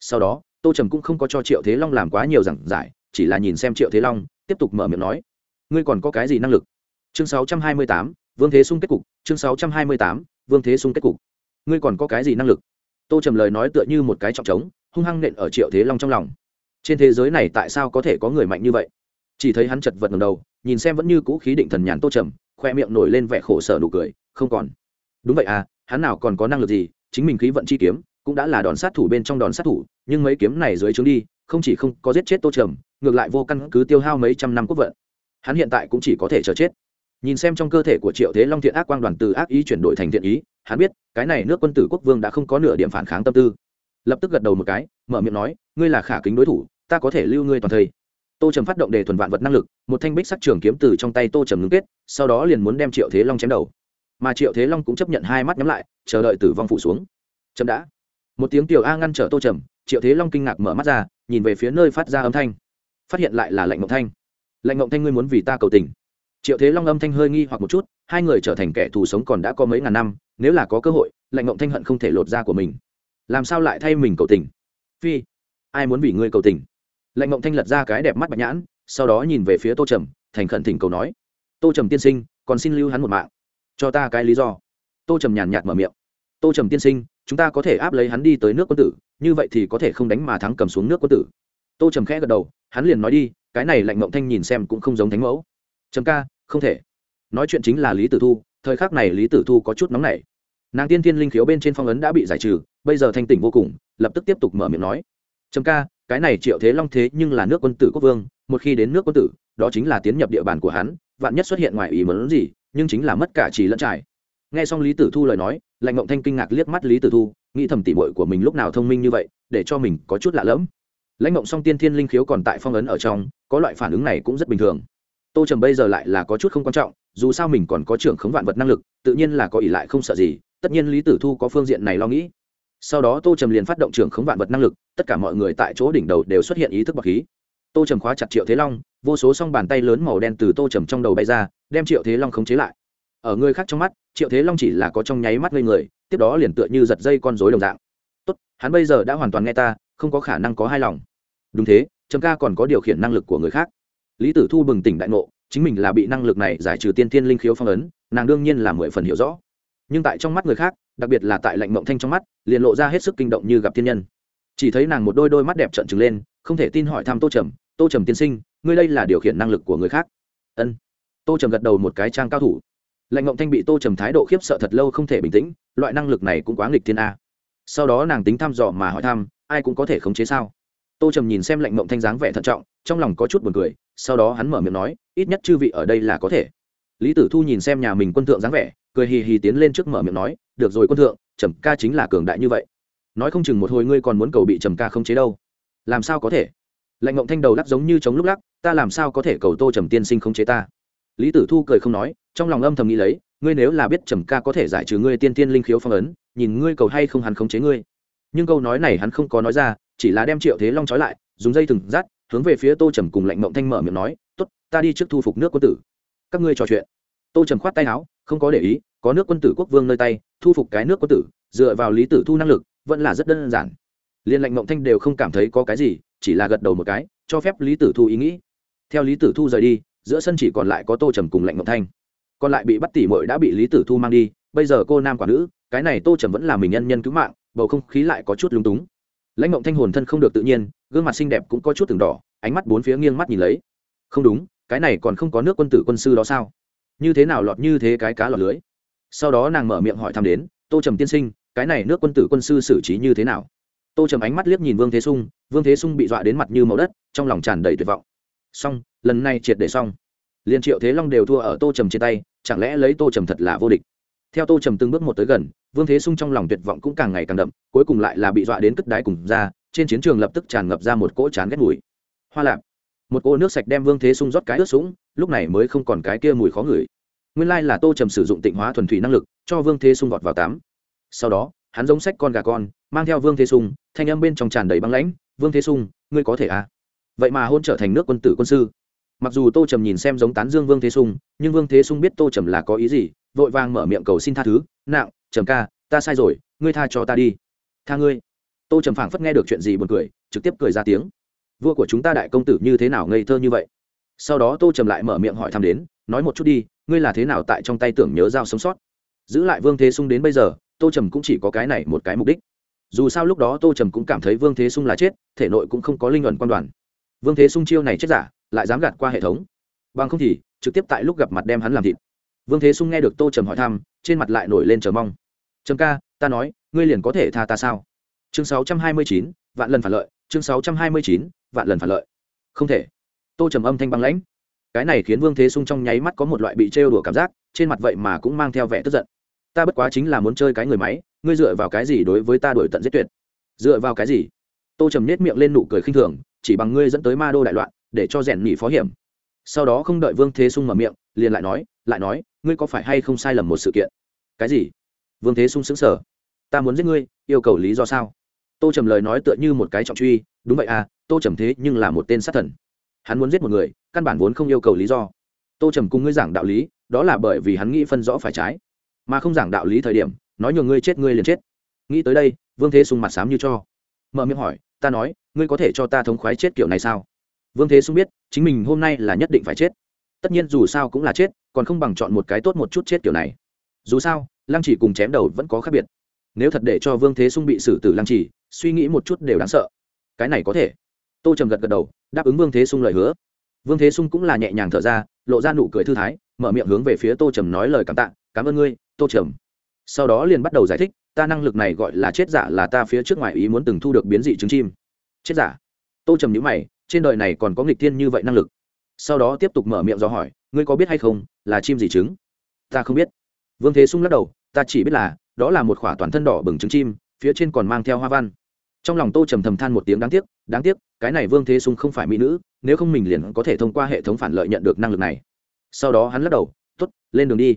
Sau đó tô trầm cũng không có cho triệu thế long làm quá nhiều giảng giải chỉ là nhìn xem triệu thế long tiếp tục mở miệng nói ngươi còn có cái gì năng lực? Chương 628, vương thế sung kết cục chương 628, vương thế sung kết cục. Ngươi còn có cái gì năng lực? Tô trầm lời nói tựa như một cái trọng trống hung hăng nện ở triệu thế long trong lòng. Trên thế giới này tại sao có thể có người mạnh như vậy? Chỉ thấy hắn chật vật ngầm đầu, nhìn xem vẫn như cũ khí định thần nhàn tô trầm, khoe miệng nổi lên vẻ khổ sở nụ cười, không còn. Đúng vậy à hắn nào còn có năng lực gì? Chính mình khí vận chi kiếm cũng đã là đòn sát thủ bên trong đòn sát thủ, nhưng mấy kiếm này dưới trướng đi, không chỉ không có giết chết tô trầm, ngược lại vô căn cứ tiêu hao mấy trăm năm quốc vận. Hắn hiện tại cũng chỉ có thể chờ chết. Nhìn xem trong cơ thể của triệu thế long thiện ác quang đoàn từ ác ý chuyển đổi thành thiện ý, hắn biết, cái này nước quân tử quốc vương đã không có nửa điểm phản kháng tâm tư. Lập tức gật đầu một cái, mở miệng nói, ngươi là khả kính đối thủ, ta có thể lưu ngươi toàn thây tô trầm phát động đề thuần vạn vật năng lực, một thanh bích sắc trường kiếm từ trong tay tô trầm ngưng kết, sau đó liền muốn đem triệu thế long chém đầu. Mà triệu thế long cũng chấp nhận hai mắt nhắm lại, chờ đợi tử vong phủ xuống. Chậm đã. Một tiếng tiểu a ngăn trở tô trầm, triệu thế long kinh ngạc mở mắt ra, nhìn về phía nơi phát ra âm thanh. Phát hiện lại là lệnh ngộng thanh. Lệnh ngộng thanh ngươi muốn vì ta cầu tình. Triệu thế long âm thanh hơi nghi hoặc một chút, hai người trở thành kẻ thù sống còn đã có mấy ngàn năm, nếu là có cơ hội lệnh ngộng thanh hận không thể lột ra của mình. Làm sao lại thay mình cầu tình? Phi, ai muốn vì ngươi cầu tình? Lệnh mộng thanh lật ra cái đẹp mắt bạch nhãn, sau đó nhìn về phía tô trầm, thành khẩn thỉnh cầu nói, tô trầm tiên sinh, còn xin lưu hắn một mạng. Cho ta cái lý do. Tô trầm nhàn nhạt mở miệng, tô trầm tiên sinh, chúng ta có thể áp lấy hắn đi tới nước quân tử, như vậy thì có thể không đánh mà thắng cầm xuống nước quân tử. Tô trầm khẽ gật đầu, hắn liền nói đi, cái này lạnh mộng thanh nhìn xem cũng không giống thánh mẫu. Trầm ca, không thể. Nói chuyện chính là lý tử thu, thời khắc này lý tử thu có chút nóng nảy. Nàng tiên thiên linh khiếu bên trên phong ấn đã bị giải trừ, bây giờ thanh tỉnh vô cùng, lập tức tiếp tục mở miệng nói, trầm ca cái này triệu thế long thế nhưng là nước quân tử quốc vương, một khi đến nước quân tử, đó chính là tiến nhập địa bàn của hắn, vạn nhất xuất hiện ngoài ý muốn gì, nhưng chính là mất cả trì lẫn trải. Nghe xong lý tử thu lời nói, lạnh mộng thanh kinh ngạc liếc mắt lý tử thu, nghĩ thầm tỉ mội của mình lúc nào thông minh như vậy, để cho mình có chút lạ lẫm. Lãnh mộng song tiên thiên linh khiếu còn tại phong ấn ở trong, có loại phản ứng này cũng rất bình thường. Tô trầm bây giờ lại là có chút không quan trọng, dù sao mình còn có trưởng khống vạn vật năng lực, tự nhiên là có ỷ lại không sợ gì, tất nhiên lý tử thu có phương diện này lo nghĩ sau đó tô trầm liền phát động trưởng khống vạn vật năng lực, tất cả mọi người tại chỗ đỉnh đầu đều xuất hiện ý thức bậc khí. Tô trầm khóa chặt triệu thế long, vô số s o n g bàn tay lớn màu đen từ tô trầm trong đầu bay ra, đem triệu thế long khống chế lại. Ở người khác trong mắt, triệu thế long chỉ là có trong nháy mắt ngây người, tiếp đó liền tựa như giật dây con rối đồng dạng. Tốt, hắn bây giờ đã hoàn toàn nghe ta, không có khả năng có hai lòng. Đúng thế, trầm ca còn có điều khiển năng lực của người khác. Lý tử thu bừng tỉnh đại ngộ, chính mình là bị năng lực này giải trừ tiên tiên linh khiếu phong ấn, nàng đương nhiên là mười phần hiểu rõ. Nhưng tại trong mắt người khác đặc biệt là tại lạnh mộng thanh trong mắt, liền lộ ra hết sức kinh động như gặp thiên nhân. Chỉ thấy nàng một đôi đôi mắt đẹp trợn trừng lên, không thể tin hỏi thăm tô trầm tô trầm tiên sinh, ngươi đây là điều khiển năng lực của người khác? Ân. Tô trầm gật đầu một cái trang cao thủ. Lạnh ngộng thanh bị tô trầm thái độ khiếp sợ thật lâu không thể bình tĩnh, loại năng lực này cũng quá nghịch thiên a. Sau đó nàng tính thăm dò mà hỏi thăm, ai cũng có thể khống chế sao? Tô trầm nhìn xem lạnh ngộng thanh dáng vẻ thận trọng, trong lòng có chút buồn cười, sau đó hắn mở miệng nói, ít nhất chư vị ở đây là có thể. Lý tử thu nhìn xem nhà mình quân thượng dáng vẻ, cười hì hì tiến lên trước mở miệng nói được rồi quân thượng, trầm ca chính là cường đại như vậy. Nói không chừng một hồi ngươi còn muốn cầu bị trầm ca khống chế đâu. Làm sao có thể? Lạnh ngộng thanh đầu lắc giống như chống lúc lắc, ta làm sao có thể cầu tô trầm tiên sinh khống chế ta? Lý tử thu cười không nói, trong lòng âm thầm nghĩ lấy, ngươi nếu là biết trầm ca có thể giải trừ ngươi tiên tiên linh khiếu phong ấn, nhìn ngươi cầu hay không hắn khống chế ngươi. Nhưng câu nói này hắn không có nói ra, chỉ là đem triệu thế long trói lại, dùng dây thừng dắt, hướng về phía tô trầm cùng lạnh mộng thanh mở miệng nói t ố t ta đi trước thu phục nước quân tử. Các ngươi trò chuyện. Tô trầm khoát tay áo, không có để ý có nước quân tử quốc vương nơi tay, thu phục cái nước quân tử, dựa vào lý tử thu năng lực, vẫn là rất đơn giản. Liên lệnh mộng thanh đều không cảm thấy có cái gì, chỉ là gật đầu một cái, cho phép lý tử thu ý nghĩ. Theo lý tử thu rời đi, giữa sân chỉ còn lại có tô trầm cùng lệnh mộng thanh. Còn lại bị bắt tỉ mội đã bị lý tử thu mang đi, bây giờ cô nam quả nữ, cái này tô trầm vẫn là mình nhân nhân cứu mạng, bầu không khí lại có chút lúng túng. Lãnh mộng thanh hồn thân không được tự nhiên, gương mặt xinh đẹp cũng có chút từng đỏ, ánh mắt bốn phía nghiêng mắt nhìn lấy. Không đúng, cái này còn không có nước quân tử quân sư đó sao? Như thế nào lọt như thế cái cá lọt lưới? Sau đó nàng mở miệng hỏi thăm đến, tô trầm tiên sinh, cái này nước quân tử quân sư xử trí như thế nào? Tô trầm ánh mắt liếc nhìn vương thế sung, vương thế sung bị dọa đến mặt như màu đất, trong lòng tràn đầy tuyệt vọng. Xong, lần này triệt để xong. Liền triệu thế long đều thua ở tô trầm trên tay, chẳng lẽ lấy tô trầm thật là vô địch? Theo tô trầm từng bước một tới gần, vương thế sung trong lòng tuyệt vọng cũng càng ngày càng đậm, cuối cùng lại là bị dọa đến cất đáy cùng ra, trên chiến trường lập tức tràn ngập ra một cỗ chán ghét mùi. Hoa lạp. Một cỗ nước sạch đem vương thế sung rót cái ướt sũng, lúc này mới không còn cái kia mùi khó ngửi nguyên lai là tô trầm sử dụng tịnh hóa thuần thủy năng lực, cho vương thế sung vọt vào tám. sau đó, hắn giống sách con gà con, mang theo vương thế sung, thanh âm bên trong tràn đầy băng lãnh, vương thế sung, ngươi có thể à? Vậy mà hôn trở thành nước quân tử quân sư. Mặc dù tô trầm nhìn xem giống tán dương vương thế sung, nhưng vương thế sung biết tô trầm là có ý gì, vội vàng mở miệng cầu xin tha thứ, nặng, trầm ca, ta sai rồi, ngươi tha cho ta đi. Tha ngươi? Tô trầm phảng phất nghe được chuyện gì buồn cười, trực tiếp cười ra tiếng. Vua của chúng ta đại công tử như thế nào ngây thơ như vậy? Sau đó tô trầm lại mở miệng hỏi thăm đến, nói một chút đi ngươi là thế nào tại trong tay tưởng nhớ dao sống sót? Giữ lại vương thế sung đến bây giờ, tô trầm cũng chỉ có cái này một cái mục đích. Dù sao lúc đó tô trầm cũng cảm thấy vương thế sung là chết, thể nội cũng không có linh luận quan đoàn. Vương thế sung chiêu này chết giả, lại dám gạt qua hệ thống. Bằng không thì, trực tiếp tại lúc gặp mặt đem hắn làm thịt. Vương thế sung nghe được tô trầm hỏi thăm, trên mặt lại nổi lên chờ mong. Trầm ca, ta nói, ngươi liền có thể tha ta sao? Chương sáu trăm hai mươi chín, vạn lần phản lợi, chương sáu trăm hai mươi chín, vạn lần phản lợi. Không thể. Tô trầm âm thanh băng lãnh cái này khiến vương thế sung trong nháy mắt có một loại bị trêu đùa cảm giác, trên mặt vậy mà cũng mang theo vẻ tức giận. Ta bất quá chính là muốn chơi cái người máy, ngươi dựa vào cái gì đối với ta đổi tận giết tuyệt? Dựa vào cái gì? Tô trầm nết miệng lên nụ cười khinh thường, chỉ bằng ngươi dẫn tới ma đô đại loạn, để cho rèn nhị phó hiểm. Sau đó không đợi vương thế sung mở miệng, liền lại nói lại nói, ngươi có phải hay không sai lầm một sự kiện? Cái gì? Vương thế sung xứng sở ta muốn giết ngươi, yêu cầu lý do sao? Tô trầm lời nói tựa như một cái trọng truy, đúng vậy à tô trầm thế nhưng là một tên sát thần hắn muốn giết một người, căn bản vốn không yêu cầu lý do. Tô trầm cùng ngươi giảng đạo lý, đó là bởi vì hắn nghĩ phân rõ phải trái. Mà không giảng đạo lý thời điểm, nói nhường ngươi chết ngươi liền chết. Nghĩ tới đây, vương thế sung mặt sám như cho. Mở miệng hỏi, ta nói, ngươi có thể cho ta thống khoái chết kiểu này sao? Vương thế sung biết, chính mình hôm nay là nhất định phải chết. Tất nhiên dù sao cũng là chết, còn không bằng chọn một cái tốt một chút chết kiểu này. Dù sao, lăng chỉ cùng chém đầu vẫn có khác biệt. Nếu thật để cho vương thế sung bị xử tử lăng chỉ, suy nghĩ một chút đều đáng sợ. Cái này có thể. Tô trầm gật gật đầu đáp ứng vương thế sung lời hứa. Vương thế sung cũng là nhẹ nhàng thở ra, lộ ra nụ cười thư thái, mở miệng hướng về phía tô trầm nói lời cảm tạ, cảm ơn ngươi, tô trầm. Sau đó liền bắt đầu giải thích, ta năng lực này gọi là chết giả là ta phía trước ngoài ý muốn từng thu được biến dị trứng chim. Chết giả? Tô trầm nhữ mày, trên đời này còn có nghịch tiên như vậy năng lực? Sau đó tiếp tục mở miệng do hỏi, ngươi có biết hay không, là chim gì trứng? Ta không biết. Vương thế sung lắc đầu, ta chỉ biết là, đó là một khỏa toàn thân đỏ bừng trứng chim, phía trên còn mang theo hoa văn trong lòng tô trầm thầm than một tiếng đáng tiếc đáng tiếc, cái này vương thế sung không phải mỹ nữ, nếu không mình liền có thể thông qua hệ thống phản lợi nhận được năng lực này. Sau đó hắn lắc đầu t ố t lên đường đi.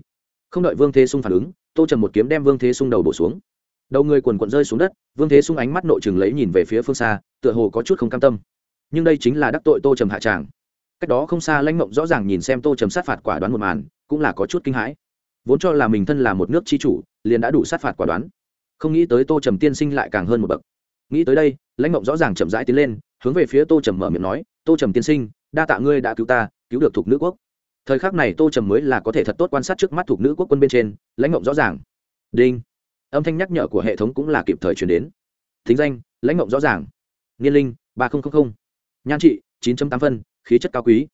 Không đợi vương thế sung phản ứng, tô trầm một kiếm đem vương thế sung đầu bổ xuống. Đầu người quần quận rơi xuống đất, vương thế sung ánh mắt nội chừng lấy nhìn về phía phương xa, tựa hồ có chút không cam tâm. Nhưng đây chính là đắc tội tô trầm hạ tràng. Cách đó không xa lãnh mộng rõ ràng nhìn xem tô trầm sát phạt quả đoán một màn, cũng là có chút kinh hãi. Vốn cho là mình thân là một nước chi chủ, liền đã đủ sát phạt quả đoán. Không nghĩ tới tô trầm tiên sinh lại càng hơn một bậc nghĩ tới đây, lãnh mộng rõ ràng chậm rãi tiến lên, hướng về phía tô trầm mở miệng nói, tô trầm tiên sinh, đa tạ ngươi đã cứu ta, cứu được thuộc nữ quốc. Thời khắc này tô trầm mới là có thể thật tốt quan sát trước mắt thuộc nữ quốc quân bên trên, lãnh mộng rõ ràng. Đinh. Âm thanh nhắc nhở của hệ thống cũng là kịp thời chuyển đến. Thính danh, lãnh mộng rõ ràng. Niên linh, ba nghìn nhan trị, chín tám phân, khí chất cao quý.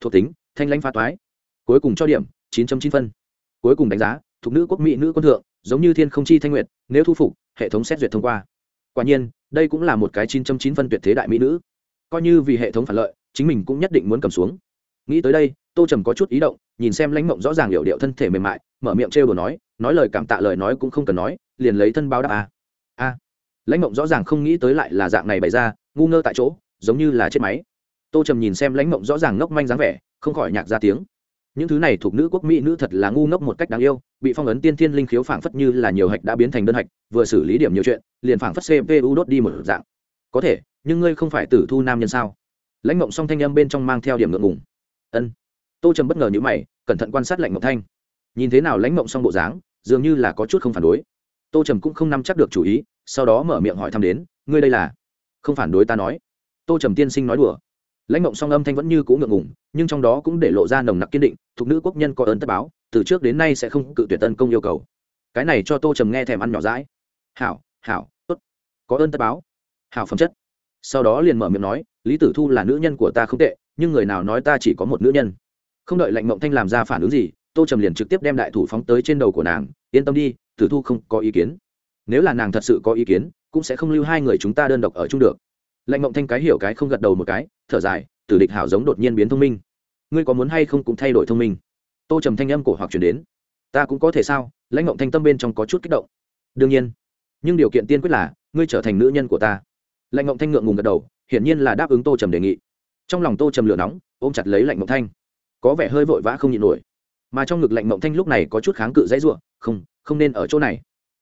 Thuộc tính, thanh lãnh pha toái. Cuối cùng cho điểm, chín chín phân. Cuối cùng đánh giá, thuộc nữ quốc mỹ nữ quân thượng, giống như thiên không chi thanh nguyệt, nếu thu phục, hệ thống xét duyệt thông qua quả nhiên, đây cũng là một cái chín trăm chín phân tuyệt thế đại mỹ nữ. Coi như vì hệ thống phản lợi, chính mình cũng nhất định muốn cầm xuống. Nghĩ tới đây, tô trầm có chút ý động, nhìn xem lãnh mộng rõ ràng liệu điệu thân thể mềm mại, mở miệng trêu đồ nói nói lời cảm tạ lời nói cũng không cần nói, liền lấy thân báo đáp a a lãnh mộng rõ ràng không nghĩ tới lại là dạng này bày ra, ngu ngơ tại chỗ, giống như là chết máy. Tô trầm nhìn xem lãnh mộng rõ ràng ngốc manh dáng vẻ, không khỏi nhạc ra tiếng những thứ này thuộc nữ quốc mỹ nữ thật là ngu ngốc một cách đáng yêu, bị phong ấn tiên thiên linh khiếu phảng phất như là nhiều hạch đã biến thành đơn hạch, vừa xử lý điểm nhiều chuyện, liền phảng phất cpu đốt đi một dạng. Có thể, nhưng ngươi không phải tử thu nam nhân sao? Lãnh mộng song thanh âm bên trong mang theo điểm ngượng ngùng. Ân. Tô trầm bất ngờ như mày, cẩn thận quan sát lãnh mộng thanh. Nhìn thế nào lãnh mộng song bộ dáng, dường như là có chút không phản đối. Tô trầm cũng không nắm chắc được chủ ý, sau đó mở miệng hỏi thăm đến, ngươi đây là? Không phản đối ta nói. Tô trầm tiên sinh nói đùa lãnh mộng song âm thanh vẫn như cũ ngượng ngùng, nhưng trong đó cũng để lộ ra nồng nặc kiên định, thuộc nữ quốc nhân có ơn tất báo, từ trước đến nay sẽ không cự tuyệt tân công yêu cầu. Cái này cho tô trầm nghe thèm ăn nhỏ rãi hảo hảo, tốt. Có ơn tất báo. Hảo phẩm chất. Sau đó liền mở miệng nói, lý tử thu là nữ nhân của ta không tệ, nhưng người nào nói ta chỉ có một nữ nhân. Không đợi lạnh mộng thanh làm ra phản ứng gì, tô trầm liền trực tiếp đem đại thủ phóng tới trên đầu của nàng, yên tâm đi, tử thu không có ý kiến. Nếu là nàng thật sự có ý kiến, cũng sẽ không lưu hai người chúng ta đơn độc ở chung được lệnh mộng thanh cái hiểu cái không gật đầu một cái, thở dài, tử địch hảo giống đột nhiên biến thông minh. Ngươi có muốn hay không cũng thay đổi thông minh? Tô trầm thanh âm cổ hoặc chuyển đến. Ta cũng có thể sao? Lãnh mộng thanh tâm bên trong có chút kích động. Đương nhiên. Nhưng điều kiện tiên quyết là, ngươi trở thành nữ nhân của ta. Lãnh mộng thanh ngượng ngùng gật đầu, hiển nhiên là đáp ứng tô trầm đề nghị. Trong lòng tô trầm lửa nóng, ôm chặt lấy lạnh mộng thanh. Có vẻ hơi vội vã không nhịn nổi. Mà trong ngực lạnh mộng thanh lúc này có chút kháng cự dãy ruộng không không nên ở chỗ này.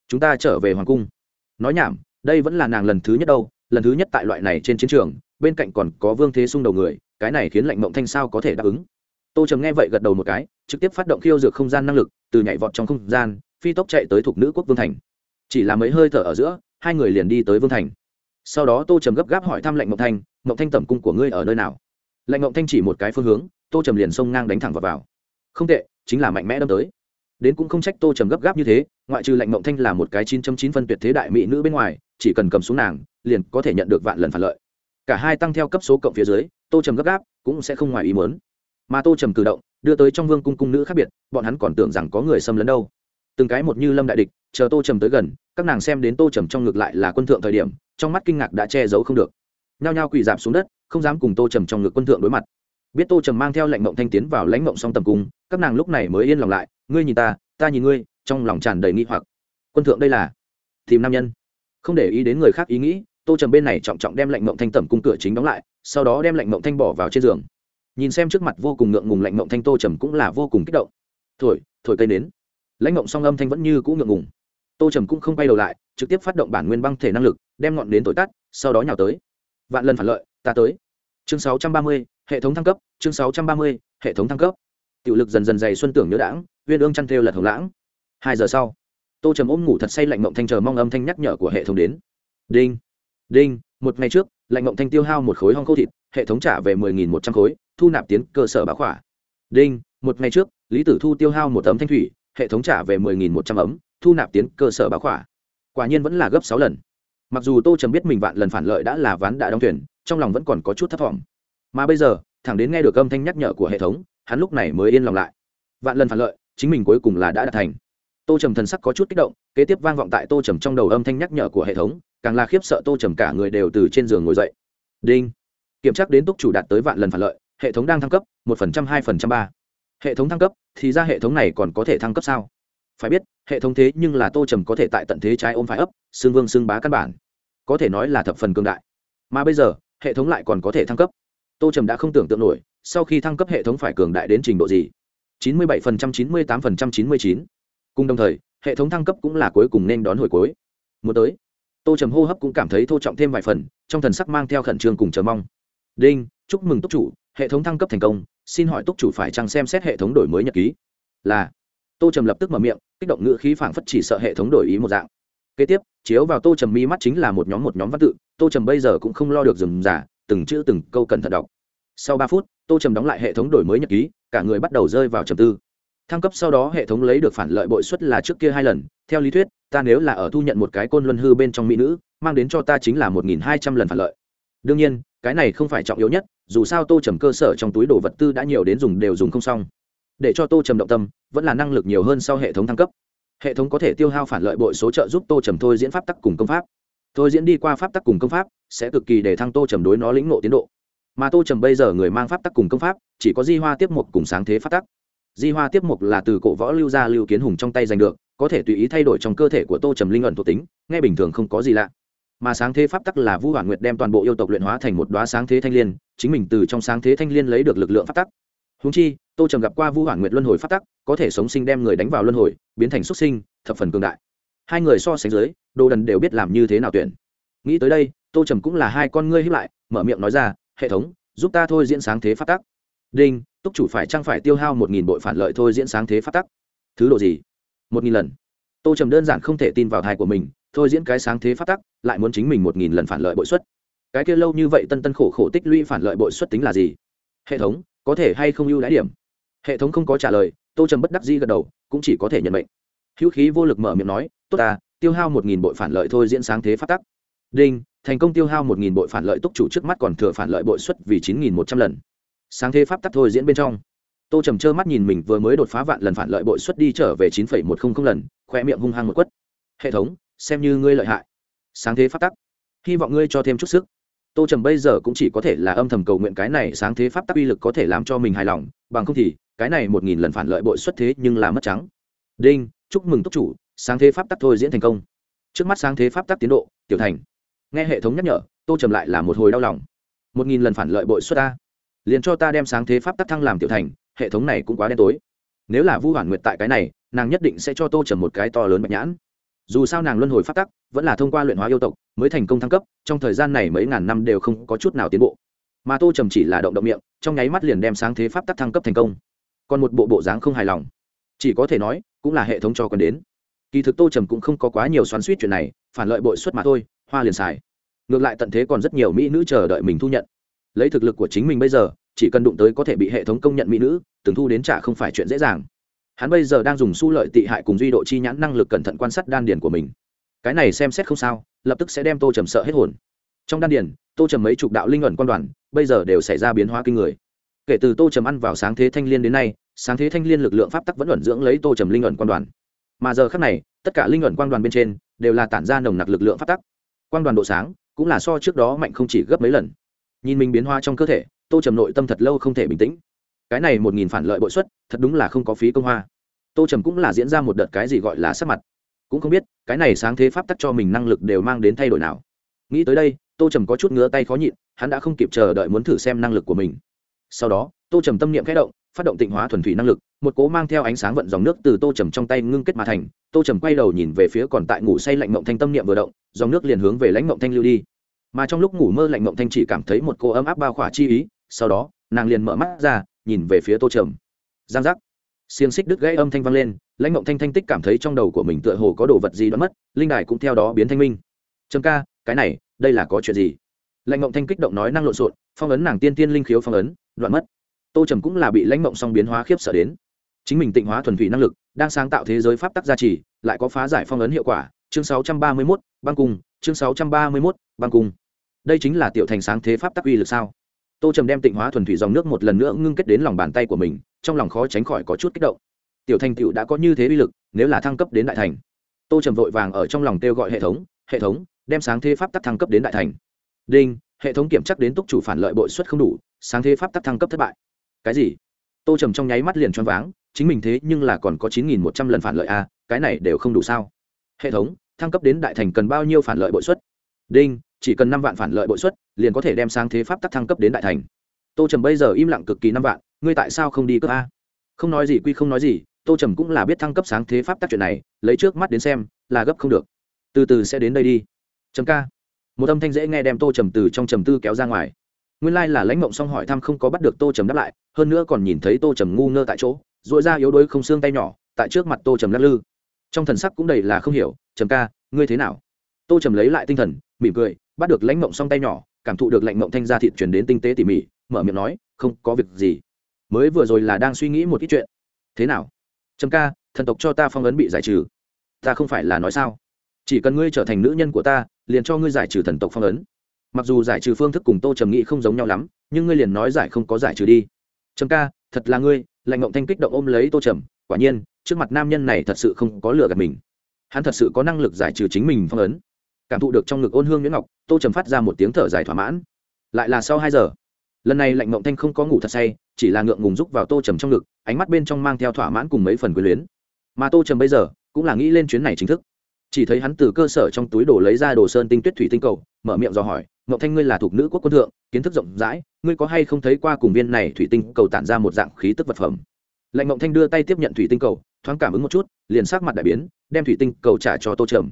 Chúng ta trở về hoàng cung. Nói nhảm, đây vẫn là nàng lần thứ nhất đâu lần thứ nhất tại loại này trên chiến trường bên cạnh còn có vương thế sung đầu người cái này khiến lạnh mộng thanh sao có thể đáp ứng. Tô trầm nghe vậy gật đầu một cái trực tiếp phát động khiêu dược không gian năng lực từ nhảy vọt trong không gian phi tốc chạy tới thuộc nữ quốc vương thành. Chỉ là mấy hơi thở ở giữa hai người liền đi tới vương thành. Sau đó tô trầm gấp gáp hỏi thăm lệnh mộng thanh mộng thanh tẩm cung của ngươi ở nơi nào? Lệnh mộng thanh chỉ một cái phương hướng tô trầm liền xông ngang đánh thẳng vào, vào. không tệ chính là mạnh mẽ đâm tới đến cũng không trách tô trầm gấp gáp như thế, ngoại trừ lệnh mộng thanh là một cái chín trăm chín phân tuyệt thế đại mỹ nữ bên ngoài, chỉ cần cầm xuống nàng, liền có thể nhận được vạn lần phản lợi. Cả hai tăng theo cấp số cộng phía dưới, tô trầm gấp gáp cũng sẽ không ngoài ý muốn. Mà tô trầm cử động, đưa tới trong vương cung cung nữ khác biệt, bọn hắn còn tưởng rằng có người xâm lấn đâu. Từng cái một như lâm đại địch, chờ tô trầm tới gần, các nàng xem đến tô trầm trong ngực lại là quân thượng thời điểm, trong mắt kinh ngạc đã che giấu không được. Nhao nhao quỳ dạp xuống đất, không dám cùng tô trầm trong ngực quân thượng đối mặt biết tô trầm mang theo lệnh mộng thanh tiến vào lãnh mộng song tầm cung các nàng lúc này mới yên lòng lại. Ngươi nhìn ta ta nhìn ngươi trong lòng tràn đầy nghi hoặc. Quân thượng đây là tìm nam nhân. Không để ý đến người khác ý nghĩ tô trầm bên này trọng trọng đem lệnh mộng thanh tầm cung cửa chính đóng lại sau đó đem lệnh mộng thanh bỏ vào trên giường. Nhìn xem trước mặt vô cùng ngượng ngùng lệnh mộng thanh tô trầm cũng là vô cùng kích động. Thổi thổi cây nến. Lãnh mộng song âm thanh vẫn như cũ ngượng ngùng. Tô trầm cũng không quay đầu lại trực tiếp phát động bản nguyên băng thể năng lực đem ngọn nến thổi tắt sau đó nhào tới. Vạn lần phản lợi ta tới. Chương 630, hệ thống thăng cấp chương 630, hệ thống thăng cấp. Tiểu lực dần dần dày xuân tưởng nhớ đãng uyên ương chăn thêu lật hồng lãng. Hai giờ sau tô trầm ôm ngủ thật say lạnh mộng thanh chờ mong âm thanh nhắc nhở của hệ thống đến. Đinh đinh một ngày trước lạnh mộng thanh tiêu hao một khối hong khô thịt hệ thống trả về mười nghìn một trăm khối thu nạp tiến cơ sở bá khỏa. Đinh một ngày trước lý tử thu tiêu hao một tấm thanh thủy hệ thống trả về mười nghìn một trăm ấm thu nạp tiến cơ sở bá khỏa. Quả nhiên vẫn là gấp sáu lần. Mặc dù tô trầm biết mình vạn lần phản lợi đã là ván đã đóng thuyền trong lòng vẫn còn có chút thất vọng mà bây giờ, thẳng đến nghe được âm thanh nhắc nhở của hệ thống, hắn lúc này mới yên lòng lại. Vạn lần phản lợi, chính mình cuối cùng là đã đạt thành. Tô trầm thần sắc có chút kích động, kế tiếp vang vọng tại tô trầm trong đầu âm thanh nhắc nhở của hệ thống, càng là khiếp sợ tô trầm cả người đều từ trên giường ngồi dậy. Đinh. Kiểm tra đến túc chủ đạt tới vạn lần phản lợi, hệ thống đang thăng cấp, một phần trăm, hai phần trăm ba. Hệ thống thăng cấp, thì ra hệ thống này còn có thể thăng cấp sao? Phải biết, hệ thống thế nhưng là tô trầm có thể tại tận thế trái ôm phải ấp, xương vương xương bá căn bản. Có thể nói là thập phần cương đại. Mà bây giờ, hệ thống lại còn có thể thăng cấp tô trầm đã không tưởng tượng nổi, sau khi thăng cấp hệ thống phải cường đại đến trình độ gì. Chín mươi bảy phần trăm, chín mươi tám phần trăm, chín mươi chín. Cùng đồng thời, hệ thống thăng cấp cũng là cuối cùng nên đón hồi cuối. Muốn tới, tô trầm hô hấp cũng cảm thấy thô trọng thêm vài phần, trong thần sắc mang theo khẩn trương cùng chờ mong. Đinh, chúc mừng túc chủ, hệ thống thăng cấp thành công, xin hỏi túc chủ phải chăng xem xét hệ thống đổi mới nhật ký? Là. Tô trầm lập tức mở miệng, kích động ngữ khí phảng phất chỉ sợ hệ thống đổi ý một dạng. Kế tiếp, chiếu vào tô trầm mi mắt chính là một nhóm một nhóm văn tự, tô trầm bây giờ cũng không lo được dừng giả từng chữ từng câu cẩn thận đọc. Sau ba phút, tô trầm đóng lại hệ thống đổi mới nhật ký, cả người bắt đầu rơi vào trầm tư. Thăng cấp sau đó hệ thống lấy được phản lợi bội suất là trước kia hai lần. Theo lý thuyết, ta nếu là ở thu nhận một cái côn luân hư bên trong mỹ nữ, mang đến cho ta chính là một nghìn hai trăm lần phản lợi. Đương nhiên, cái này không phải trọng yếu nhất, dù sao tô trầm cơ sở trong túi đồ vật tư đã nhiều đến dùng đều dùng không xong. Để cho tô trầm động tâm, vẫn là năng lực nhiều hơn sau hệ thống thăng cấp. Hệ thống có thể tiêu hao phản lợi bội số trợ giúp tô trầm thôi diễn pháp tắc cùng công pháp thôi diễn đi qua pháp tắc cùng công pháp, sẽ cực kỳ để thăng tô trầm đối nó lĩnh nộ tiến độ. Mà tô trầm bây giờ người mang pháp tắc cùng công pháp, chỉ có di hoa tiếp mục cùng sáng thế pháp tắc. Di hoa tiếp mục là từ cổ võ lưu gia lưu kiến hùng trong tay giành được, có thể tùy ý thay đổi trong cơ thể của tô trầm linh ẩn thuộc tính, nghe bình thường không có gì lạ. Mà sáng thế pháp tắc là vu hoàn nguyệt đem toàn bộ yêu tộc luyện hóa thành một đoá sáng thế thanh l i ê n chính mình từ trong sáng thế thanh l i ê n lấy được lực lượng pháp tắc. Húng chi, tô trầm gặp qua vu hoàn nguyệt luân hồi pháp tắc, có thể sống sinh đem người đánh vào luân hồi, biến thành xuất sinh, thập phần cường đại hai người so sánh dưới, đồ đần đều biết làm như thế nào tuyển. Nghĩ tới đây, tô trầm cũng là hai con ngươi hiếp lại, mở miệng nói ra, hệ thống, giúp ta thôi diễn sáng thế phát tắc. Đinh, túc chủ phải chăng phải tiêu hao một nghìn bội phản lợi thôi diễn sáng thế phát tắc? Thứ độ gì? Một nghìn lần. Tô trầm đơn giản không thể tin vào thai của mình, thôi diễn cái sáng thế phát tắc, lại muốn chính mình một nghìn lần phản lợi bội suất. Cái kia lâu như vậy tân tân khổ khổ tích lũy phản lợi bội suất tính là gì? Hệ thống, có thể hay không ưu đãi điểm? Hệ thống không có trả lời, tô trầm bất đắc di gật đầu, cũng chỉ có thể nhận mệnh. Hữu khí vô lực mở miệng nói tốt ta, tiêu hao một nghìn bội phản lợi thôi diễn sáng thế phát tắc. Đinh, thành công tiêu hao một nghìn bội phản lợi túc chủ trước mắt còn thừa phản lợi bội suất vì chín nghìn một trăm lần. Sáng thế pháp tắc thôi diễn bên trong. Tô trầm trơ mắt nhìn mình vừa mới đột phá vạn lần phản lợi bội suất đi trở về chín phẩy một không không lần khoe miệng hung hăng một quất. Hệ thống, xem như ngươi lợi hại. Sáng thế pháp tắc. Hy vọng ngươi cho thêm chút sức. Tô trầm bây giờ cũng chỉ có thể là âm thầm cầu nguyện cái này sáng thế pháp tắc uy lực có thể làm cho mình hài lòng, bằng không thì, cái này một nghìn lần phản lợi bội xuất thế nhưng là mất trắng. Đinh, chúc mừng túc chủ sáng thế pháp tắc thôi diễn thành công. Trước mắt sáng thế pháp tắc tiến độ, tiểu thành. Nghe hệ thống nhắc nhở, tô trầm lại là một hồi đau lòng. Một nghìn lần phản lợi bội xuất ta. Liền cho ta đem sáng thế pháp tắc thăng làm tiểu thành, hệ thống này cũng quá đen tối. Nếu là vu hoàn nguyệt tại cái này, nàng nhất định sẽ cho tô trầm một cái to lớn bạch nhãn. Dù sao nàng luân hồi pháp tắc, vẫn là thông qua luyện hóa yêu tộc, mới thành công thăng cấp, trong thời gian này mấy ngàn năm đều không có chút nào tiến bộ. Mà tô trầm chỉ là động động miệng, trong nháy mắt liền đem sáng thế pháp tắc thăng cấp thành công. Còn một bộ bộ dáng không hài lòng. Chỉ có thể nói, cũng là hệ thống cho còn đến kỳ thực tô trầm cũng không có quá nhiều xoắn suýt chuyện này, phản lợi bội xuất mà thôi, hoa liền xài. Ngược lại tận thế còn rất nhiều mỹ nữ chờ đợi mình thu nhận. Lấy thực lực của chính mình bây giờ, chỉ cần đụng tới có thể bị hệ thống công nhận mỹ nữ, từng thu đến trả không phải chuyện dễ dàng. Hắn bây giờ đang dùng su lợi tị hại cùng duy độ chi nhãn năng lực cẩn thận quan sát đan điền của mình. Cái này xem xét không sao, lập tức sẽ đem tô trầm sợ hết hồn. Trong đan điền, tô trầm mấy chục đạo linh ẩn quan đoàn, bây giờ đều xảy ra biến hóa kinh người. Kể từ tô trầm ăn vào sáng thế thanh l i ê n đến nay, sáng thế thanh l i ê n lực lượng pháp tắc vẫn ẩn dưỡng lấy tô trầm linh ẩn quan đoàn mà giờ khác này, tất cả linh luận quang đoàn bên trên đều là tản ra nồng nặc lực lượng phát tắc. Quang đoàn độ sáng cũng là so trước đó mạnh không chỉ gấp mấy lần. Nhìn mình biến hoa trong cơ thể, tô trầm nội tâm thật lâu không thể bình tĩnh. Cái này một nghìn phản lợi bội xuất, thật đúng là không có phí công hoa. Tô trầm cũng là diễn ra một đợt cái gì gọi là sắc mặt. Cũng không biết, cái này sáng thế pháp tắc cho mình năng lực đều mang đến thay đổi nào. Nghĩ tới đây, tô trầm có chút ngứa tay khó nhịn, hắn đã không kịp chờ đợi muốn thử xem năng lực của mình. Sau đó, tô trầm tâm niệm khẽ động, phát động tịnh hóa thuần thủy năng lực một cố mang theo ánh sáng vận dòng nước từ tô trầm trong tay ngưng kết mà thành, tô trầm quay đầu nhìn về phía còn tại ngủ say lạnh mộng thanh tâm niệm vừa động, dòng nước liền hướng về lãnh mộng thanh lưu đi. Mà trong lúc ngủ mơ lạnh mộng thanh chỉ cảm thấy một cô ấm áp bao khỏa chi ý, sau đó, nàng liền mở mắt ra, nhìn về phía tô trầm. Giang giác. Xiềng xích đứt gãy âm thanh vang lên, lãnh mộng thanh thanh tích cảm thấy trong đầu của mình tựa hồ có đồ vật gì đã mất, linh đài cũng theo đó biến thanh minh. Trầm ca, cái này, đây là có chuyện gì? Lãnh mộng thanh kích động nói năng lộn xộn, phong ấn nàng tiên tiên linh khiếu phong ấn, đoạn mất. Tô trầm cũng là bị lãnh mộng song biến hóa khiếp sợ đến chính mình tịnh hóa thuần thủy năng lực đang sáng tạo thế giới pháp tắc gia trì lại có phá giải phong ấn hiệu quả. Chương 631, băng cung. Chương 631, băng cung. Đây chính là tiểu thành sáng thế pháp tắc uy lực sao? Tô trầm đem tịnh hóa thuần thủy dòng nước một lần nữa ngưng kết đến lòng bàn tay của mình trong lòng khó tránh khỏi có chút kích động. Tiểu thành tựu đã có như thế uy lực nếu là thăng cấp đến đại thành. Tô trầm vội vàng ở trong lòng kêu gọi hệ thống hệ thống đem sáng thế pháp tắc thăng cấp đến đại thành. Đinh hệ thống kiểm chắc đến túc chủ phản lợi bội suất không đủ sáng thế pháp tắc thăng cấp thất bại. Cái gì? Tô trầm trong nháy mắt liền choáng váng chính mình thế nhưng là còn có chín nghìn một trăm lần phản lợi a cái này đều không đủ sao. Hệ thống, thăng cấp đến đại thành cần bao nhiêu phản lợi bội suất? Đinh, chỉ cần năm vạn phản lợi bội suất, liền có thể đem sáng thế pháp tắc thăng cấp đến đại thành. Tô trầm bây giờ im lặng cực kỳ năm vạn, ngươi tại sao không đi cấp a? Không nói gì quy không nói gì, tô trầm cũng là biết thăng cấp sáng thế pháp tắc chuyện này, lấy trước mắt đến xem, là gấp không được. Từ từ sẽ đến đây đi. Trầm ca. Một âm thanh dễ nghe đem tô trầm từ trong trầm tư kéo ra ngoài. Nguyên lai là lãnh mộng xong hỏi thăm không có bắt được tô trầm đáp lại, hơn nữa còn nhìn thấy tô trầm ngu ngơ tại chỗ dội ra yếu đuối không xương tay nhỏ, tại trước mặt tô trầm lắc lư. Trong thần sắc cũng đầy là không hiểu, trầm ca, ngươi thế nào? Tô trầm lấy lại tinh thần, mỉm cười, bắt được lãnh mộng xong tay nhỏ, cảm thụ được lạnh mộng thanh ra thịt chuyển đến tinh tế tỉ mỉ, mở miệng nói, không có việc gì. Mới vừa rồi là đang suy nghĩ một ít chuyện. Thế nào? Trầm ca, thần tộc cho ta phong ấn bị giải trừ. Ta không phải là nói sao? Chỉ cần ngươi trở thành nữ nhân của ta, liền cho ngươi giải trừ thần tộc phong ấn. Mặc dù giải trừ phương thức cùng tô trầm nghĩ không giống nhau lắm, nhưng ngươi liền nói giải không có giải trừ đi. Trầm ca, thật là ngươi lạnh ngộng thanh kích động ôm lấy tô trầm, quả nhiên, trước mặt nam nhân này thật sự không có lừa gạt mình. Hắn thật sự có năng lực giải trừ chính mình phong ấn. Cảm thụ được trong ngực ôn hương nguyễn ngọc, tô trầm phát ra một tiếng thở dài thỏa mãn. Lại là sau hai giờ, lần này lạnh mộng thanh không có ngủ thật say, chỉ là ngượng ngùng rúc vào tô trầm trong ngực, ánh mắt bên trong mang theo thỏa mãn cùng mấy phần quyền luyến. Mà tô trầm bây giờ, cũng là nghĩ lên chuyến này chính thức. Chỉ thấy hắn từ cơ sở trong túi đồ lấy ra đồ sơn tinh tuyết thủy tinh cầu, mở miệng dò hỏi Ngộ thanh ngươi là thuộc nữ quốc quân thượng, kiến thức rộng rãi, ngươi có hay không thấy qua cùng viên này thủy tinh cầu tản ra một dạng khí tức vật phẩm? Lệnh Ngộ thanh đưa tay tiếp nhận thủy tinh cầu, thoáng cảm ứng một chút, liền sắc mặt đại biến, đem thủy tinh cầu trả cho tô trầm.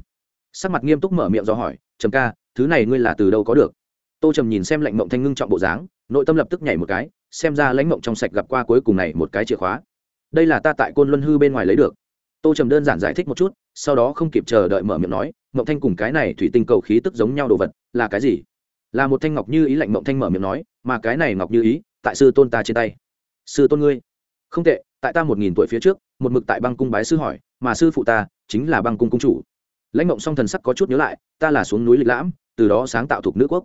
Sắc mặt nghiêm túc mở miệng dò hỏi, trầm ca, thứ này ngươi là từ đâu có được? Tô trầm nhìn xem Lệnh mộng thanh ngưng trọng bộ dáng, nội tâm lập tức nhảy một cái, xem ra lãnh mộng trong sạch gặp qua cuối cùng này một cái chìa khóa. Đây là ta tại côn luân hư bên ngoài lấy được. Tô trầm đơn giản giải thích một chút, sau đó không kịp chờ đợi mở miệng nói mộng thanh cùng cái này thủy tinh cầu khí tức giống nhau đồ vật, là cái gì? Là một thanh ngọc như ý lạnh mộng thanh mở miệng nói, mà cái này ngọc như ý, tại sư tôn ta trên tay. Sư tôn ngươi? Không tệ, tại ta một nghìn tuổi phía trước, một mực tại băng cung bái sư hỏi, mà sư phụ ta chính là băng cung cung chủ. Lãnh mộng song thần sắc có chút nhớ lại, ta là xuống núi lịch lãm, từ đó sáng tạo thuộc nữ quốc.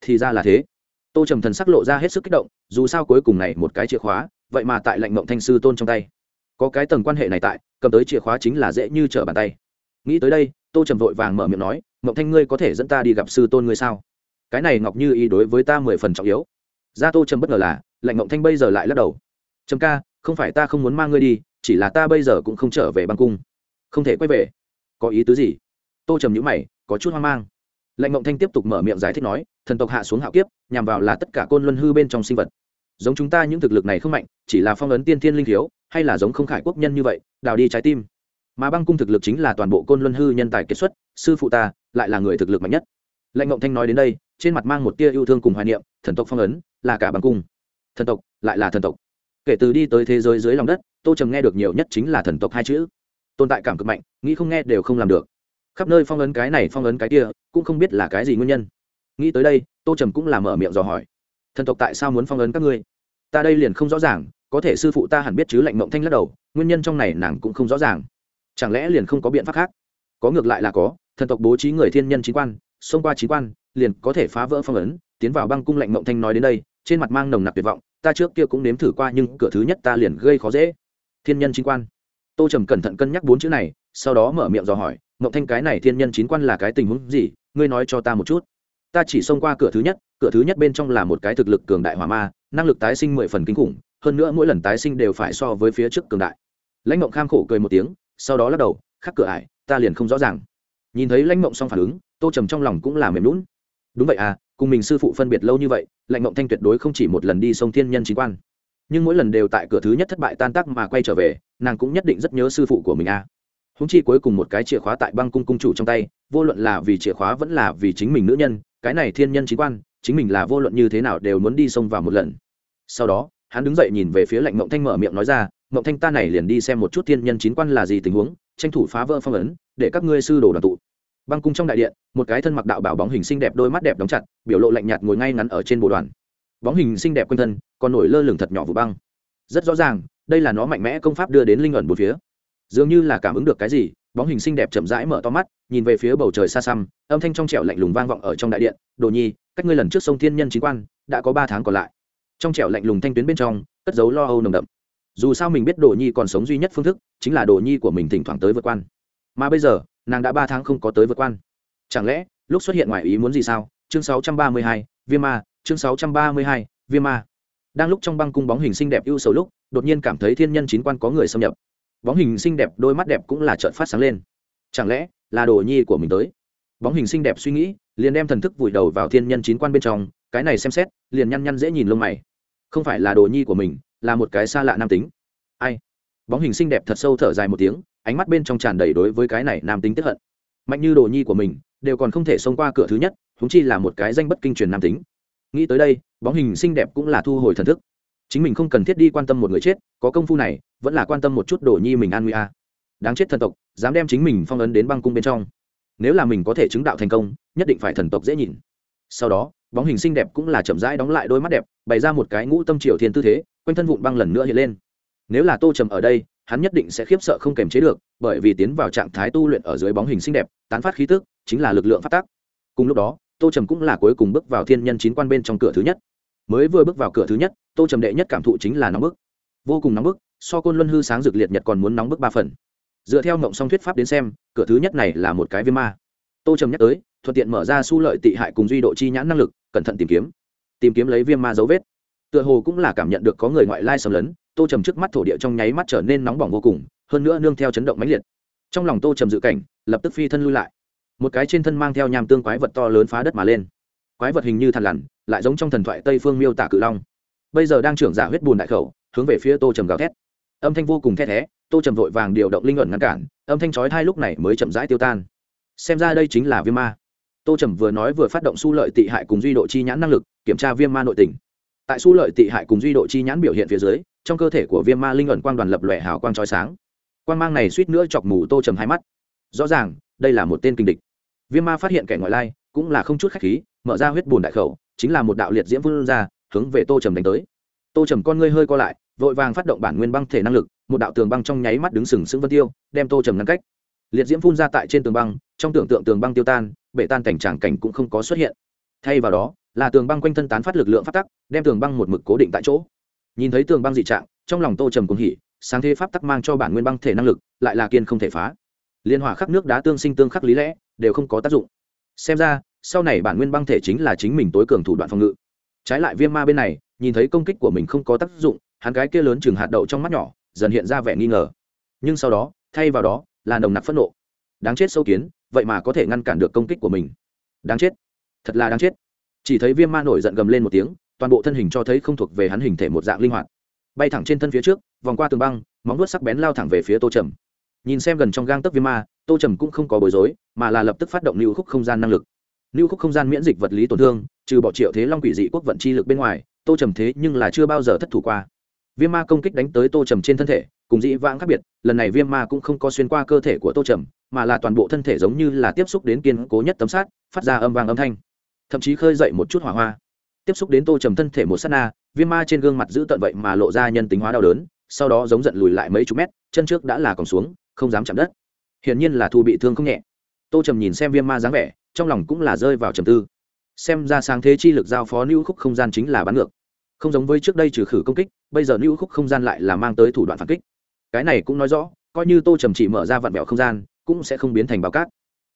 Thì ra là thế. Tô trầm thần sắc lộ ra hết sức kích động, dù sao cuối cùng này một cái chìa khóa, vậy mà tại lãnh mộng thanh sư tôn trong tay. Có cái tầng quan hệ này tại, cầm tới chìa khóa chính là dễ như trở bàn tay. Nghĩ tới đây, tô trầm vội vàng mở miệng nói, mộng thanh, ngươi có thể dẫn ta đi gặp sư tôn ngươi sao? Cái này ngọc như ý đối với ta mười phần trọng yếu. Gia tô trầm bất ngờ là lệnh ngộng thanh bây giờ lại lắc đầu. Trầm ca, không phải ta không muốn mang ngươi đi, chỉ là ta bây giờ cũng không trở về băng cung. Không thể quay về. Có ý tứ gì? Tô trầm nhữ mày, có chút hoang mang. Lệnh ngộng thanh tiếp tục mở miệng giải thích nói, thần tộc hạ xuống hạo kiếp, nhằm vào là tất cả côn luân hư bên trong sinh vật. Giống chúng ta những thực lực này không mạnh, chỉ là phong ấn tiên thiên linh thiếu hay là giống không khải quốc nhân như vậy, đào đi trái tim. Mà băng cung thực lực chính là toàn bộ côn luân hư nhân tài kết xuất, sư phụ ta lại là người thực lực mạnh nhất lệnh ngộng thanh nói đến đây, trên mặt mang một tia yêu thương cùng hoài niệm, thần tộc phong ấn, là cả bằng cung. Thần tộc, lại là thần tộc. Kể từ đi tới thế giới dưới lòng đất, tô trầm nghe được nhiều nhất chính là thần tộc hai chữ. Tồn tại cảm cực mạnh, nghĩ không nghe đều không làm được. Khắp nơi phong ấn cái này, phong ấn cái kia, cũng không biết là cái gì nguyên nhân. Nghĩ tới đây, tô trầm cũng làm mở miệng dò hỏi. Thần tộc tại sao muốn phong ấn các ngươi? Ta đây liền không rõ ràng, có thể sư phụ ta hẳn biết chứ Lệnh mộng thanh lắc đầu, nguyên nhân trong này nàng cũng không rõ ràng. Chẳng lẽ liền không có biện pháp khác? Có ngược lại là có, thần tộc bố trí người thiên nhân chính quan xông qua chín quan, liền có thể phá vỡ phong ấn, tiến vào băng cung lạnh mộng thanh nói đến đây, trên mặt mang nồng nặc tuyệt vọng, ta trước kia cũng nếm thử qua nhưng cửa thứ nhất ta liền gây khó dễ. Thiên nhân chính quan. Tô trầm cẩn thận cân nhắc bốn chữ này, sau đó mở miệng dò hỏi, mộng thanh cái này thiên nhân chính quan là cái tình huống gì, ngươi nói cho ta một chút. Ta chỉ xông qua cửa thứ nhất, cửa thứ nhất bên trong là một cái thực lực cường đại hỏa ma, năng lực tái sinh mười phần kinh khủng, hơn nữa mỗi lần tái sinh đều phải so với phía trước cường đại. Lãnh mộng kham khổ cười một tiếng, sau đó lắc đầu, khắc cửa ải, ta liền không rõ ràng. Nhìn thấy lãnh mộng xong phản ứng tô trầm trong lòng cũng là mềm lún đúng vậy à cùng mình sư phụ phân biệt lâu như vậy, lạnh mộng thanh tuyệt đối không chỉ một lần đi sông thiên nhân chính quan. Nhưng mỗi lần đều tại cửa thứ nhất thất bại tan tác mà quay trở về, nàng cũng nhất định rất nhớ sư phụ của mình à. Húng chi cuối cùng một cái chìa khóa tại băng cung cung chủ trong tay, vô luận là vì chìa khóa vẫn là vì chính mình nữ nhân, cái này thiên nhân chính quan, chính mình là vô luận như thế nào đều muốn đi sông vào một lần. Sau đó, hắn đứng dậy nhìn về phía lạnh mộng thanh mở miệng nói ra mộng thanh, ta này liền đi xem một chút thiên nhân chín quan là gì tình huống, tranh thủ phá vỡ phong ấn, để các ngươi sư đồ đoàn tụ băng cung trong đại điện, một cái thân mặc đạo bảo bóng hình xinh đẹp đôi mắt đẹp đóng chặt, biểu lộ lạnh nhạt ngồi ngay ngắn ở trên bộ đoàn. Bóng hình xinh đẹp quanh thân, còn nổi lơ lửng thật nhỏ vụ băng. Rất rõ ràng, đây là nó mạnh mẽ công pháp đưa đến linh ẩn một phía. Dường như là cảm ứng được cái gì, bóng hình xinh đẹp chậm rãi mở to mắt, nhìn về phía bầu trời xa xăm, âm thanh trong trẻo lạnh lùng vang vọng ở trong đại điện. Đồ nhi, cách ngươi lần trước sông thiên nhân chính quan, đã có ba tháng còn lại. Trong trẻo lạnh lùng thanh tuyến bên trong, cất dấu lo âu nồng đậm. Dù sao mình biết đồ nhi còn sống duy nhất phương thức, chính là đồ nhi của mình thỉnh thoảng tới vượt quan. Mà bây giờ nàng đã ba tháng không có tới vượt quan. Chẳng lẽ lúc xuất hiện ngoài ý muốn gì sao? Chương 632, viêm ma chương 632, viêm ma. Đang lúc trong băng cung bóng hình xinh đẹp ưu sầu lúc đột nhiên cảm thấy thiên nhân chín quan có người xâm nhập. Bóng hình xinh đẹp đôi mắt đẹp cũng là trợn phát sáng lên. Chẳng lẽ là đồ nhi của mình tới? Bóng hình xinh đẹp suy nghĩ liền đem thần thức vùi đầu vào thiên nhân chín quan bên trong cái này xem xét liền nhăn nhăn dễ nhìn lông mày. Không phải là đồ nhi của mình là một cái xa lạ nam tính. Ai? Bóng hình xinh đẹp thật sâu thở dài một tiếng ánh mắt bên trong tràn đầy đối với cái này nam tính tiếp hận. Mạnh như đồ nhi của mình, đều còn không thể xông qua cửa thứ nhất húng chi là một cái danh bất kinh truyền nam tính. Nghĩ tới đây, bóng hình xinh đẹp cũng là thu hồi thần thức. Chính mình không cần thiết đi quan tâm một người chết, có công phu này, vẫn là quan tâm một chút đồ nhi mình an nguy a. Đáng chết thần tộc, dám đem chính mình phong ấn đến băng cung bên trong. Nếu là mình có thể chứng đạo thành công, nhất định phải thần tộc dễ nhìn. Sau đó, bóng hình xinh đẹp cũng là chậm rãi đóng lại đôi mắt đẹp, bày ra một cái ngũ tâm triều thiên tư thế, quanh thân vụn băng lần nữa hiện lên. Nếu là tô trầm ở đây hắn nhất định sẽ khiếp sợ không kềm chế được, bởi vì tiến vào trạng thái tu luyện ở dưới bóng hình xinh đẹp, tán phát khí tức, chính là lực lượng phát tác. Cùng lúc đó, tô trầm cũng là cuối cùng bước vào thiên nhân chín quan bên trong cửa thứ nhất. Mới vừa bước vào cửa thứ nhất, tô trầm đệ nhất cảm thụ chính là nóng bức. Vô cùng nóng bức, so côn luân hư sáng rực liệt nhật còn muốn nóng bức ba phần. Dựa theo mộng song thuyết pháp đến xem, cửa thứ nhất này là một cái viêm ma. Tô trầm nhắc tới, thuận tiện mở ra su lợi tị hại cùng duy độ chi nhãn năng lực, cẩn thận tìm kiếm. Tìm kiếm lấy viêm ma dấu vết tựa hồ cũng là cảm nhận được có người ngoại lai xâm lấn, tô trầm trước mắt thổ địa trong nháy mắt trở nên nóng bỏng vô cùng, hơn nữa nương theo chấn động mãnh liệt. Trong lòng tô trầm dự cảnh, lập tức phi thân lui lại. Một cái trên thân mang theo nham tương quái vật to lớn phá đất mà lên. Quái vật hình như thằn lằn, lại giống trong thần thoại tây phương miêu tả cự long. Bây giờ đang trưởng giả huyết bùn đại khẩu, hướng về phía tô trầm gào thét. Âm thanh vô cùng thét thé, tô trầm vội vàng điều động linh ẩn ngăn cản, âm thanh chói thai lúc này mới chậm rãi tiêu tan. Xem ra đây chính là viêm ma. Tô trầm vừa nói vừa phát động su lợi tị hại cùng duy độ chi nhãn năng lực, kiểm tra viêm ma nội tình tại su lợi tị hại cùng duy độ chi nhãn biểu hiện phía dưới, trong cơ thể của viêm ma linh ẩn quang đoàn lập lòe hào quang trói sáng. Quang mang này suýt nữa chọc mù tô trầm hai mắt. Rõ ràng, đây là một tên kinh địch. Viêm ma phát hiện kẻ ngoại lai, cũng là không chút khách khí, mở ra huyết bùn đại khẩu, chính là một đạo liệt diễm vương ra, hướng về tô trầm đánh tới. Tô trầm con ngươi hơi co lại, vội vàng phát động bản nguyên băng thể năng lực, một đạo tường băng trong nháy mắt đứng sừng sững vân tiêu, đem tô trầm ngăn cách. Liệt diễm phun ra tại trên tường băng, trong tưởng tượng tường băng tiêu tan, bể tan cảnh tràng cảnh cũng không có xuất hiện. Thay vào đó là tường băng quanh thân tán phát lực lượng phát tắc, đem tường băng một mực cố định tại chỗ. Nhìn thấy tường băng dị trạng, trong lòng tô trầm cùng hỉ, sáng thế pháp tắc mang cho bản nguyên băng thể năng lực, lại là kiên không thể phá. Liên hỏa khắc nước đá tương sinh tương khắc lý lẽ, đều không có tác dụng. Xem ra, sau này bản nguyên băng thể chính là chính mình tối cường thủ đoạn phòng ngự. Trái lại viêm ma bên này, nhìn thấy công kích của mình không có tác dụng, hắn cái kia lớn chừng hạt đậu trong mắt nhỏ, dần hiện ra vẻ nghi ngờ. Nhưng sau đó, thay vào đó, là nồng nặc phẫn nộ. Đáng chết sâu kiến, vậy mà có thể ngăn cản được công kích của mình. Đáng chết. Thật là đáng chết chỉ thấy viêm ma nổi giận gầm lên một tiếng, toàn bộ thân hình cho thấy không thuộc về hắn hình thể một dạng linh hoạt. Bay thẳng trên thân phía trước, vòng qua tường băng, móng vuốt sắc bén lao thẳng về phía tô trầm. Nhìn xem gần trong gang tấc viêm ma, tô trầm cũng không có bối rối, mà là lập tức phát động lưu khúc không gian năng lực. Lưu khúc không gian miễn dịch vật lý tổn thương, trừ bỏ triệu thế long quỷ dị quốc vận chi lực bên ngoài, tô trầm thế nhưng là chưa bao giờ thất thủ qua. Viêm ma công kích đánh tới tô trầm trên thân thể, cùng dĩ vãng khác biệt, lần này viêm ma cũng không có xuyên qua cơ thể của tô trầm, mà là toàn bộ thân thể giống như là tiếp xúc đến kiên cố nhất tấm sát phát ra âm vang âm thanh thậm chí khơi dậy một chút hỏa hoa. Tiếp xúc đến tô trầm thân thể một s á t na, viêm ma trên gương mặt giữ tận vậy mà lộ ra nhân tính hóa đau đớn, sau đó giống giận lùi lại mấy chục mét, chân trước đã là còn xuống, không dám chạm đất. Hiển nhiên là thu bị thương không nhẹ. Tô trầm nhìn xem viêm ma dáng vẻ, trong lòng cũng là rơi vào trầm tư. Xem ra sáng thế chi lực giao phó lưu khúc không gian chính là bắn ngược. Không giống với trước đây trừ khử công kích, bây giờ lưu khúc không gian lại là mang tới thủ đoạn phản kích. Cái này cũng nói rõ, coi như tô trầm chỉ mở ra vạn vẹo không gian, cũng sẽ không biến thành bao cát.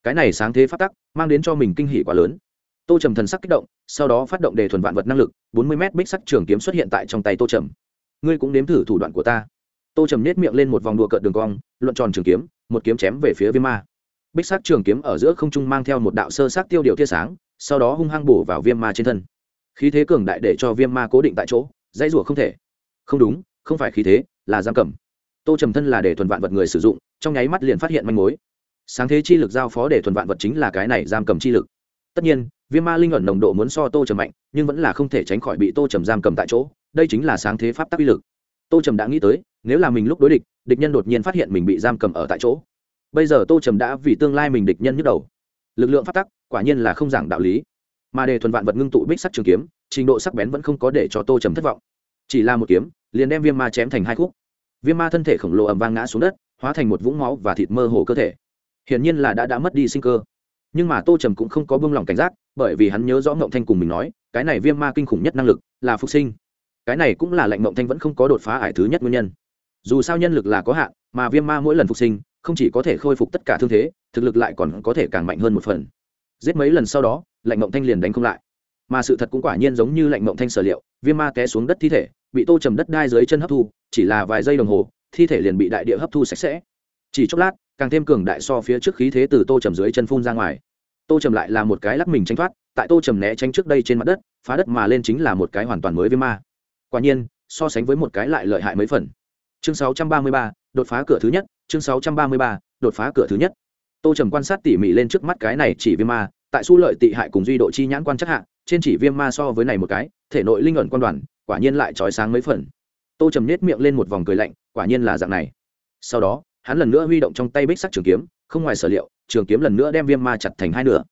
Cái này sáng thế phát tắc, mang đến cho mình kinh hỉ quá lớn tô trầm thần sắc kích động, sau đó phát động đề thuần vạn vật năng lực, bốn mươi m bích sắc trường kiếm xuất hiện tại trong tay tô trầm. Ngươi cũng nếm thử thủ đoạn của ta. Tô trầm nết miệng lên một vòng đùa cợt đường cong, luận tròn trường kiếm, một kiếm chém về phía viêm ma. Bích sắc trường kiếm ở giữa không trung mang theo một đạo sơ sát tiêu điều tia sáng, sau đó hung hăng bổ vào viêm ma trên thân. Khí thế cường đại để cho viêm ma cố định tại chỗ, dãy rủa không thể. Không đúng, không phải khí thế, là giam cầm. Tô trầm thân là để thuần vạn vật người sử dụng, trong nháy mắt liền phát hiện manh mối. Sáng thế chi lực giao phó để thuần vạn vật chính là cái này giam cầm chi lực. Tất nhiên viêm ma linh ẩn nồng độ muốn so tô trầm mạnh, nhưng vẫn là không thể tránh khỏi bị tô trầm giam cầm tại chỗ, đây chính là sáng thế pháp tắc uy lực. Tô trầm đã nghĩ tới, nếu là mình lúc đối địch địch nhân đột nhiên phát hiện mình bị giam cầm ở tại chỗ. Bây giờ tô trầm đã vì tương lai mình địch nhân nhức đầu. Lực lượng pháp tắc, quả nhiên là không giảng đạo lý. Mà đề thuần vạn vật ngưng tụ bích sắc trường kiếm, trình độ sắc bén vẫn không có để cho tô trầm thất vọng. Chỉ là một kiếm, liền đem viêm ma chém thành hai khúc. Viêm ma thân thể khổng lồ ầm vang ngã xuống đất, hóa thành một vũng máu và thịt mơ hồ cơ thể. Hiển nhiên là đã đã mất đi sinh cơ. Nhưng mà tô trầm cũng không có buông lỏng cảnh giác bởi vì hắn nhớ rõ ngộng thanh cùng mình nói, cái này viêm ma kinh khủng nhất năng lực là phục sinh. Cái này cũng là lệnh ngộng thanh vẫn không có đột phá ải thứ nhất nguyên nhân. Dù sao nhân lực là có hạn, mà viêm ma mỗi lần phục sinh, không chỉ có thể khôi phục tất cả thương thế, thực lực lại còn có thể càng mạnh hơn một phần. Giết mấy lần sau đó, lệnh mộng thanh liền đánh không lại. Mà sự thật cũng quả nhiên giống như lệnh mộng thanh sở liệu, viêm ma té xuống đất thi thể, bị tô trầm đất đai dưới chân hấp thu, chỉ là vài giây đồng hồ, thi thể liền bị đại địa hấp thu sạch sẽ. Chỉ chốc lát, càng thêm cường đại so phía trước khí thế từ tô trầm dưới chân phun ra ngoài tô trầm lại là một cái lắc mình tranh thoát tại tô trầm né tránh trước đây trên mặt đất phá đất mà lên chính là một cái hoàn toàn mới viêm ma. Quả nhiên so sánh với một cái lại lợi hại mấy phần. Chương 633, đột phá cửa thứ nhất chương 633, đột phá cửa thứ nhất. Tô trầm quan sát tỉ mỉ lên trước mắt cái này chỉ viêm ma tại su lợi tị hại cùng duy độ chi nhãn quan chắc hạ trên chỉ viêm ma so với này một cái thể nội linh ẩn quan đoàn quả nhiên lại trói sáng mấy phần. Tô trầm nết miệng lên một vòng cười lạnh quả nhiên là dạng này. Sau đó hắn lần nữa huy động trong tay bích sắc trường kiếm không ngoài sở liệu, trường kiếm lần nữa đem viêm ma chặt thành hai nửa.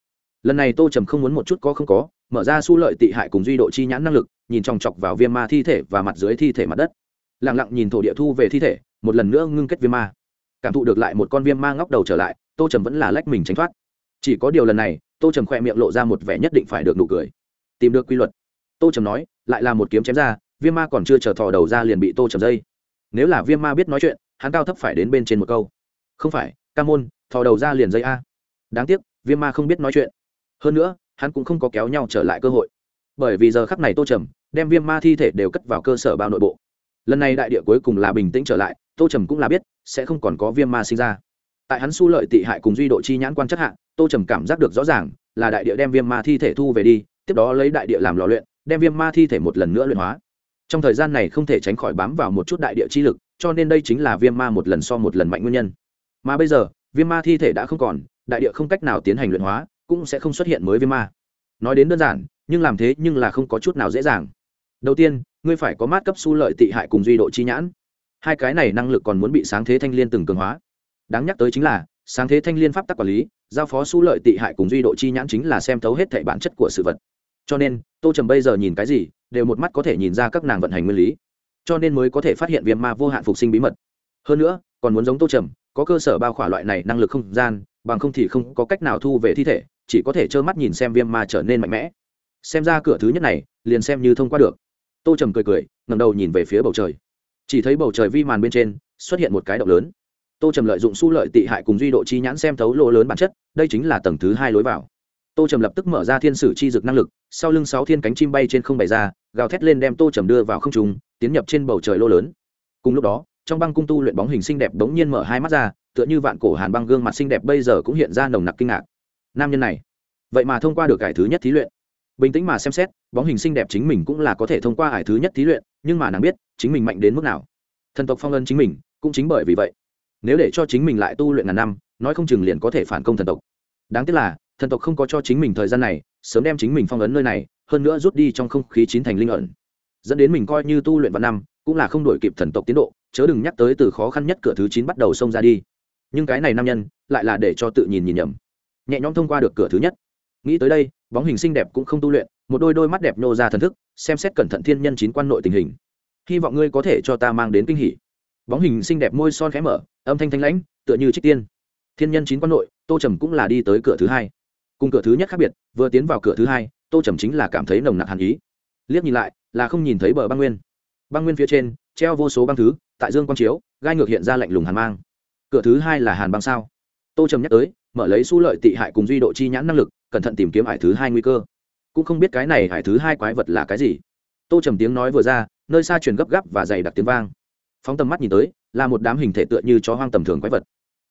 Lần này tô trầm không muốn một chút có không có, mở ra su lợi tị hại cùng duy độ chi nhãn năng lực, nhìn chòng chọc vào viêm ma thi thể và mặt dưới thi thể mặt đất. Lẳng lặng nhìn thổ địa thu về thi thể, một lần nữa ngưng kết viêm ma. Cảm thụ được lại một con viêm ma ngóc đầu trở lại, tô trầm vẫn là lách mình tránh thoát. Chỉ có điều lần này, tô trầm khỏe miệng lộ ra một vẻ nhất định phải được nụ cười. Tìm được quy luật. Tô trầm nói, lại là một kiếm chém ra, viêm ma còn chưa chờ thò đầu ra liền bị tô trầm dây. Nếu là viêm ma biết nói chuyện, hắn cao thấp phải đến bên trên một câu. Không phải, ca môn thò đầu ra liền dây a. Đáng tiếc, viêm ma không biết nói chuyện. Hơn nữa, hắn cũng không có kéo nhau trở lại cơ hội. Bởi vì giờ khắc này tô trầm đem viêm ma thi thể đều cất vào cơ sở bao nội bộ. Lần này đại địa cuối cùng là bình tĩnh trở lại, tô trầm cũng là biết, sẽ không còn có viêm ma sinh ra. Tại hắn su lợi tị hại cùng duy độ chi nhãn quan chắc hạ, tô trầm cảm giác được rõ ràng là đại địa đem viêm ma thi thể thu về đi, tiếp đó lấy đại địa làm lò luyện, đem viêm ma thi thể một lần nữa luyện hóa. Trong thời gian này không thể tránh khỏi bám vào một chút đại địa chi lực, cho nên đây chính là viêm ma một lần so một lần mạnh nguyên nhân. Mà bây giờ viêm ma thi thể đã không còn, đại địa không cách nào tiến hành luyện hóa, cũng sẽ không xuất hiện mới viêm ma. Nói đến đơn giản, nhưng làm thế nhưng là không có chút nào dễ dàng. Đầu tiên, ngươi phải có mát cấp su lợi tị hại cùng duy độ chi nhãn. Hai cái này năng lực còn muốn bị sáng thế thanh liên từng cường hóa. Đáng nhắc tới chính là, sáng thế thanh liên pháp tắc quản lý, giao phó su lợi tị hại cùng duy độ chi nhãn chính là xem thấu hết thể bản chất của sự vật. Cho nên, tô trầm bây giờ nhìn cái gì, đều một mắt có thể nhìn ra các nàng vận hành nguyên lý. Cho nên mới có thể phát hiện viêm ma vô hạn phục sinh bí mật. Hơn nữa, còn muốn giống tô trầm có cơ sở bao khỏa loại này năng lực không gian, bằng không thì không có cách nào thu về thi thể, chỉ có thể trơ mắt nhìn xem viêm ma trở nên mạnh mẽ. Xem ra cửa thứ nhất này, liền xem như thông qua được. Tô trầm cười cười ngầm đầu nhìn về phía bầu trời. Chỉ thấy bầu trời vi màn bên trên, xuất hiện một cái động lớn. Tô trầm lợi dụng su lợi tị hại cùng duy độ chi nhãn xem thấu lỗ lớn bản chất, đây chính là tầng thứ hai lối vào. Tô trầm lập tức mở ra thiên sử chi dực năng lực, sau lưng sáu thiên cánh chim bay trên không bày ra, gào thét lên đem tô trầm đưa vào không trùng tiến nhập trên bầu trời lô lớn. Cùng lúc đó trong băng cung tu luyện bóng hình xinh đẹp đống nhiên mở hai mắt ra, tựa như vạn cổ hàn băng gương mặt xinh đẹp bây giờ cũng hiện ra nồng nặc kinh ngạc. Nam nhân này, vậy mà thông qua được cải thứ nhất thí luyện. Bình tĩnh mà xem xét, bóng hình xinh đẹp chính mình cũng là có thể thông qua ải thứ nhất thí luyện, nhưng mà nàng biết, chính mình mạnh đến mức nào. Thần tộc phong ân chính mình, cũng chính bởi vì vậy. Nếu để cho chính mình lại tu luyện ngàn năm, nói không chừng liền có thể phản công thần tộc. Đáng tiếc là, thần tộc không có cho chính mình thời gian này, sớm đem chính mình phong ấn nơi này, hơn nữa rút đi trong không khí chín thành linh ẩn. Dẫn đến mình coi như tu luyện vào năm cũng là không đổi kịp thần tộc tiến độ, chớ đừng nhắc tới từ khó khăn nhất cửa thứ chín bắt đầu xông ra đi. Nhưng cái này nam nhân, lại là để cho tự nhìn nhìn nhầm. Nhẹ nhõm thông qua được cửa thứ nhất. Nghĩ tới đây, bóng hình xinh đẹp cũng không tu luyện, một đôi đôi mắt đẹp nhô ra thần thức, xem xét cẩn thận thiên nhân chín quan nội tình hình. Hy vọng ngươi có thể cho ta mang đến kinh hỉ. Bóng hình xinh đẹp môi son khẽ mở, âm thanh thanh lãnh, tựa như trích tiên. Thiên nhân chín quan nội, tô trầm cũng là đi tới cửa thứ hai. Cùng cửa thứ nhất khác biệt, vừa tiến vào cửa thứ hai, tô trầm chính là cảm thấy nồng nặc hàn ý. Liếc nhìn lại, là không nhìn thấy bờ băng nguyên băng nguyên phía trên, treo vô số băng thứ, tại dương quang chiếu, gai ngược hiện ra lạnh lùng hàn mang. Cửa thứ hai là hàn băng sao? Tô trầm nhắc tới, mở lấy su lợi tị hại cùng duy độ chi nhãn năng lực, cẩn thận tìm kiếm hải thứ hai nguy cơ. Cũng không biết cái này hải thứ hai quái vật là cái gì. Tô trầm tiếng nói vừa ra, nơi xa truyền gấp gáp và dày đặc tiếng vang. Phóng tầm mắt nhìn tới, là một đám hình thể tựa như chó hoang tầm thường quái vật.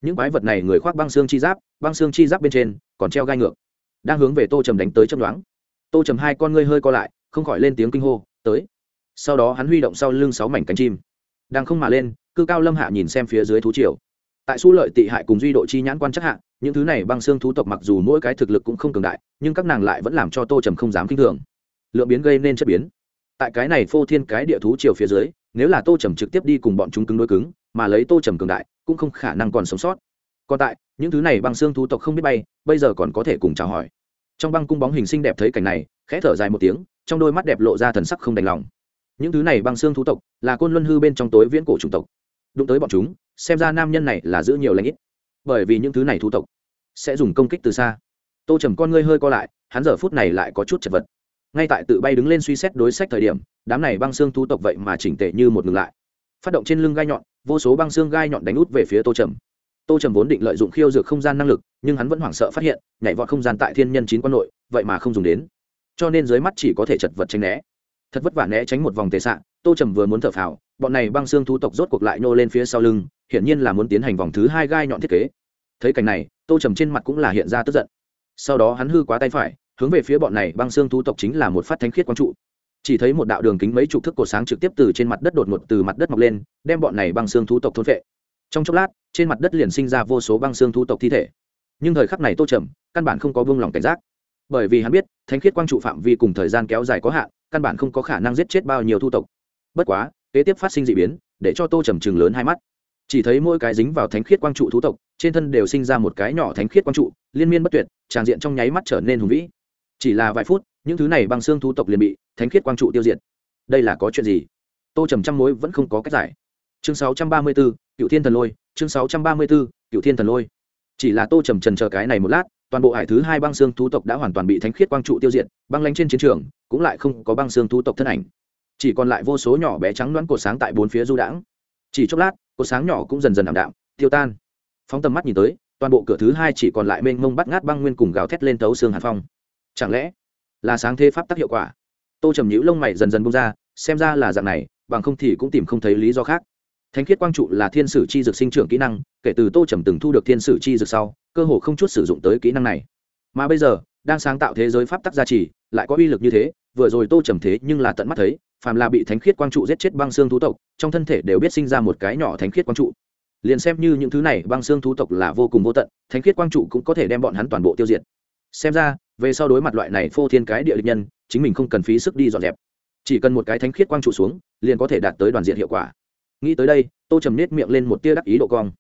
Những quái vật này người khoác băng xương chi giáp, băng xương chi giáp bên trên, còn treo gai ngược. Đang hướng về tô trầm đánh tới chấm đoán tô trầm hai con ngươi hơi co lại, không khỏi lên tiếng kinh hô, tới sau đó hắn huy động sau lưng sáu mảnh cánh chim. Đang không mà lên, cư cao lâm hạ nhìn xem phía dưới thú triều. Tại su lợi tị hại cùng duy độ chi nhãn quan chắc hạ, những thứ này băng xương thú tộc mặc dù mỗi cái thực lực cũng không cường đại, nhưng các nàng lại vẫn làm cho tô trầm không dám kinh thường. Lượng biến gây nên chất biến. Tại cái này phô thiên cái địa thú triều phía dưới, nếu là tô trầm trực tiếp đi cùng bọn chúng cứng đối cứng, mà lấy tô trầm cường đại, cũng không khả năng còn sống sót. Còn tại, những thứ này băng xương thú tộc không biết bay, bây giờ còn có thể cùng chào hỏi. Trong băng cung bóng hình xinh đẹp thấy cảnh này, khẽ thở dài một tiếng, trong đôi mắt đẹp lộ ra thần sắc không đành lòng những thứ này băng xương thú tộc là côn luân hư bên trong tối viễn cổ chủng tộc. Đụng tới bọn chúng, xem ra nam nhân này là giữ nhiều lãnh ít. Bởi vì những thứ này thú tộc sẽ dùng công kích từ xa. Tô trầm con ngươi hơi co lại, hắn giờ phút này lại có chút chật vật. Ngay tại tự bay đứng lên suy xét đối sách thời điểm, đám này băng xương thú tộc vậy mà chỉnh tệ như một ngừng lại. Phát động trên lưng gai nhọn, vô số băng xương gai nhọn đánh út về phía tô trầm. Tô trầm vốn định lợi dụng khiêu dược không gian năng lực, nhưng hắn vẫn hoảng sợ phát hiện, nhảy vọt không gian tại thiên nhân chín quân nội, vậy mà không dùng đến. Cho nên dưới mắt chỉ có thể chật vật tránh né thật vất vả né tránh một vòng tệ xạ tô trầm vừa muốn thở phào, bọn này băng xương thú tộc rốt cuộc lại nô lên phía sau lưng, hiển nhiên là muốn tiến hành vòng thứ hai gai nhọn thiết kế. Thấy cảnh này, tô trầm trên mặt cũng là hiện ra tức giận. Sau đó hắn hư quá tay phải, hướng về phía bọn này băng xương thú tộc chính là một phát thánh khiết quang trụ. Chỉ thấy một đạo đường kính mấy chục thước cổ sáng trực tiếp từ trên mặt đất đột ngột từ mặt đất mọc lên, đem bọn này băng xương thú tộc thôn vệ trong chốc lát, trên mặt đất liền sinh ra vô số băng xương thú tộc thi thể. Nhưng thời khắc này tô trầm, căn bản không có vương lòng cảnh giác. Bởi vì hắn biết, thánh khiết quang trụ phạm vi cùng thời gian kéo dài có hạn căn bản không có khả năng giết chết bao nhiêu thu tộc. Bất quá kế tiếp phát sinh d ị biến để cho tô trầm chừng lớn hai mắt. Chỉ thấy mỗi cái dính vào thánh khiết quang trụ thú tộc trên thân đều sinh ra một cái nhỏ thánh khiết quang trụ liên miên bất tuyệt tràn diện trong nháy mắt trở nên hùng vĩ. Chỉ là vài phút những thứ này bằng xương thú tộc liền bị thánh khiết quang trụ tiêu diệt. Đây là có chuyện gì? Tô trầm trăm mối vẫn không có cách giải. Chương 634, cựu thiên thần lôi chương 634, cựu thiên thần lôi. Chỉ là tô trầm trần chờ cái này một lát toàn bộ hải thứ hai băng xương thú tộc đã hoàn toàn bị thánh khiết quang trụ tiêu diệt, băng lanh trên chiến trường cũng lại không có băng xương thú tộc thân ảnh. Chỉ còn lại vô số nhỏ bé trắng đoán cột sáng tại bốn phía du đãng. Chỉ chốc lát, cột sáng nhỏ cũng dần dần ảm đạm, tiêu tan. Phóng tầm mắt nhìn tới, toàn bộ cửa thứ hai chỉ còn lại mênh mông bắt ngát băng nguyên cùng gào thét lên tấu xương hàn phong. Chẳng lẽ là sáng thế pháp tác hiệu quả? Tô trầm nhũ lông mày dần dần bung ra, xem ra là dạng này, bằng không thì cũng tìm không thấy lý do khác. Thánh khiết quang trụ là thiên sử chi dược sinh trưởng kỹ năng kể từ tô trầm từng thu được thiên sử chi dược sau, cơ hồ không chút sử dụng tới kỹ năng này. Mà bây giờ, đang sáng tạo thế giới pháp tắc gia trì, lại có uy lực như thế, vừa rồi tô trầm thế nhưng là tận mắt thấy, phàm là bị thánh khiết quang trụ giết chết băng xương thú tộc, trong thân thể đều biết sinh ra một cái nhỏ thánh khiết quang trụ. Liền xem như những thứ này băng xương thú tộc là vô cùng vô tận, thánh khiết quang trụ cũng có thể đem bọn hắn toàn bộ tiêu diệt. Xem ra, về sau đối mặt loại này phô thiên cái địa địch nhân, chính mình không cần phí sức đi dọn dẹp. Chỉ cần một cái thánh khiết quang trụ xuống, liền có thể đạt tới đoàn diện hiệu quả. Nghĩ tới đây, tô trầm nết miệng lên một tia đắc ý độ cong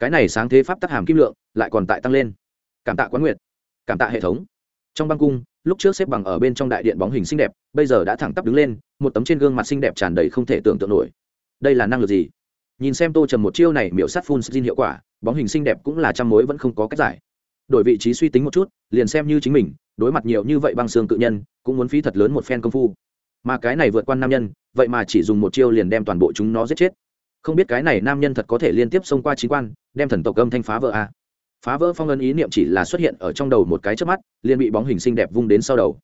cái này sáng thế pháp tắc hàm kim lượng lại còn tại tăng lên. Cảm tạ quán nguyệt, cảm tạ hệ thống. Trong băng cung, lúc trước xếp bằng ở bên trong đại điện bóng hình xinh đẹp, bây giờ đã thẳng tắp đứng lên, một tấm trên gương mặt xinh đẹp tràn đầy không thể tưởng tượng nổi. Đây là năng lực gì? Nhìn xem tô trầm một chiêu này, miểu sát phun xin hiệu quả, bóng hình xinh đẹp cũng là trăm mối vẫn không có cách giải. Đổi vị trí suy tính một chút, liền xem như chính mình, đối mặt nhiều như vậy băng xương cự nhân, cũng muốn phí thật lớn một phen công phu. Mà cái này vượt qua nam nhân, vậy mà chỉ dùng một chiêu liền đem toàn bộ chúng nó giết chết không biết cái này nam nhân thật có thể liên tiếp xông qua chính quan, đem thần tộc âm thanh phá vỡ à? Phá vỡ phong ấn ý niệm chỉ là xuất hiện ở trong đầu một cái trước mắt, liền bị bóng hình xinh đẹp vung đến sau đầu.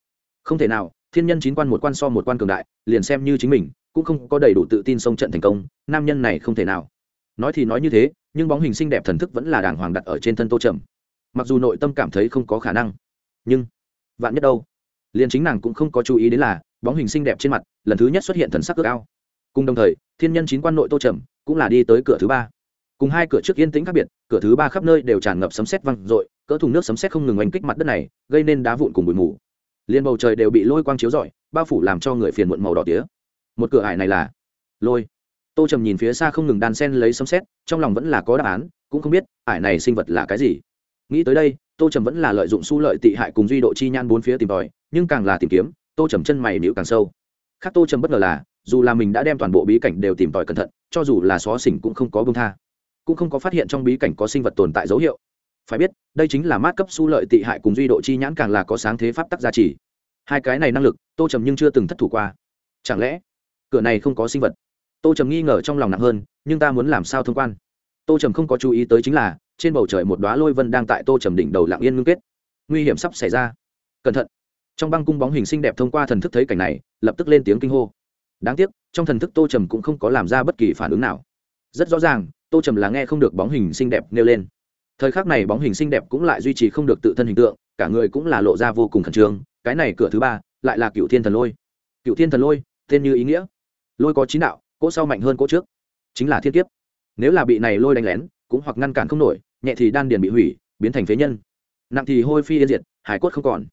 Không thể nào, thiên nhân chín quan một quan so một quan cường đại, liền xem như chính mình, cũng không có đầy đủ tự tin xông trận thành công, nam nhân này không thể nào. Nói thì nói như thế, nhưng bóng hình xinh đẹp thần thức vẫn là đàng hoàng đặt ở trên thân tô trầm. Mặc dù nội tâm cảm thấy không có khả năng, nhưng vạn nhất đâu, liền chính nàng cũng không có chú ý đến là, bóng hình xinh đẹp trên mặt, lần thứ nhất xuất hiện thần sắc ước ao cùng đồng thời, thiên nhân chín quan nội tô trầm cũng là đi tới cửa thứ ba. Cùng hai cửa trước yên tĩnh khác biệt, cửa thứ ba khắp nơi đều tràn ngập sấm sét văng r ộ i cỡ thùng nước sấm sét không ngừng oanh kích mặt đất này, gây nên đá vụn cùng bụi mù. Liên bầu trời đều bị lôi quang chiếu rọi, bao phủ làm cho người phiền muộn màu đỏ tía. Một cửa ải này là lôi. Tô trầm nhìn phía xa không ngừng đan sen lấy sấm sét, trong lòng vẫn là có đáp án, cũng không biết ải này sinh vật là cái gì. Nghĩ tới đây, tô trầm vẫn là lợi dụng su lợi tị hại cùng duy độ chi nhan bốn phía tìm tòi, nhưng càng là tìm kiếm, tô trầm chân mày níu càng sâu. Khác tô trầm bất ngờ là dù là mình đã đem toàn bộ bí cảnh đều tìm tòi cẩn thận, cho dù là xó xỉnh cũng không có bông tha, cũng không có phát hiện trong bí cảnh có sinh vật tồn tại dấu hiệu. Phải biết, đây chính là mát cấp su lợi tị hại cùng duy độ chi nhãn càng là có sáng thế pháp tắc gia trì. Hai cái này năng lực, tô trầm nhưng chưa từng thất thủ qua. Chẳng lẽ, cửa này không có sinh vật? Tô trầm nghi ngờ trong lòng nặng hơn, nhưng ta muốn làm sao thông quan? Tô trầm không có chú ý tới chính là, trên bầu trời một đoá lôi vân đang tại tô trầm đỉnh đầu lặng yên ngưng kết. Nguy hiểm sắp xảy ra. Cẩn thận. Trong băng cung bóng hình xinh đẹp thông qua thần thức thấy cảnh này, lập tức lên tiếng kinh hô đáng tiếc, trong thần thức tô trầm cũng không có làm ra bất kỳ phản ứng nào. Rất rõ ràng, tô trầm là nghe không được bóng hình xinh đẹp nêu lên. Thời khắc này bóng hình xinh đẹp cũng lại duy trì không được tự thân hình tượng, cả người cũng là lộ ra vô cùng khẩn trương, cái này cửa thứ ba, lại là cựu thiên thần lôi. Cựu thiên thần lôi, tên như ý nghĩa. Lôi có chín đạo, cỗ sau mạnh hơn cỗ trước. Chính là thiên kiếp. Nếu là bị này lôi đánh lén, cũng hoặc ngăn cản không nổi, nhẹ thì đan điền bị hủy, biến thành phế nhân. Nặng thì hôi phi yên diệt, hải cốt không còn.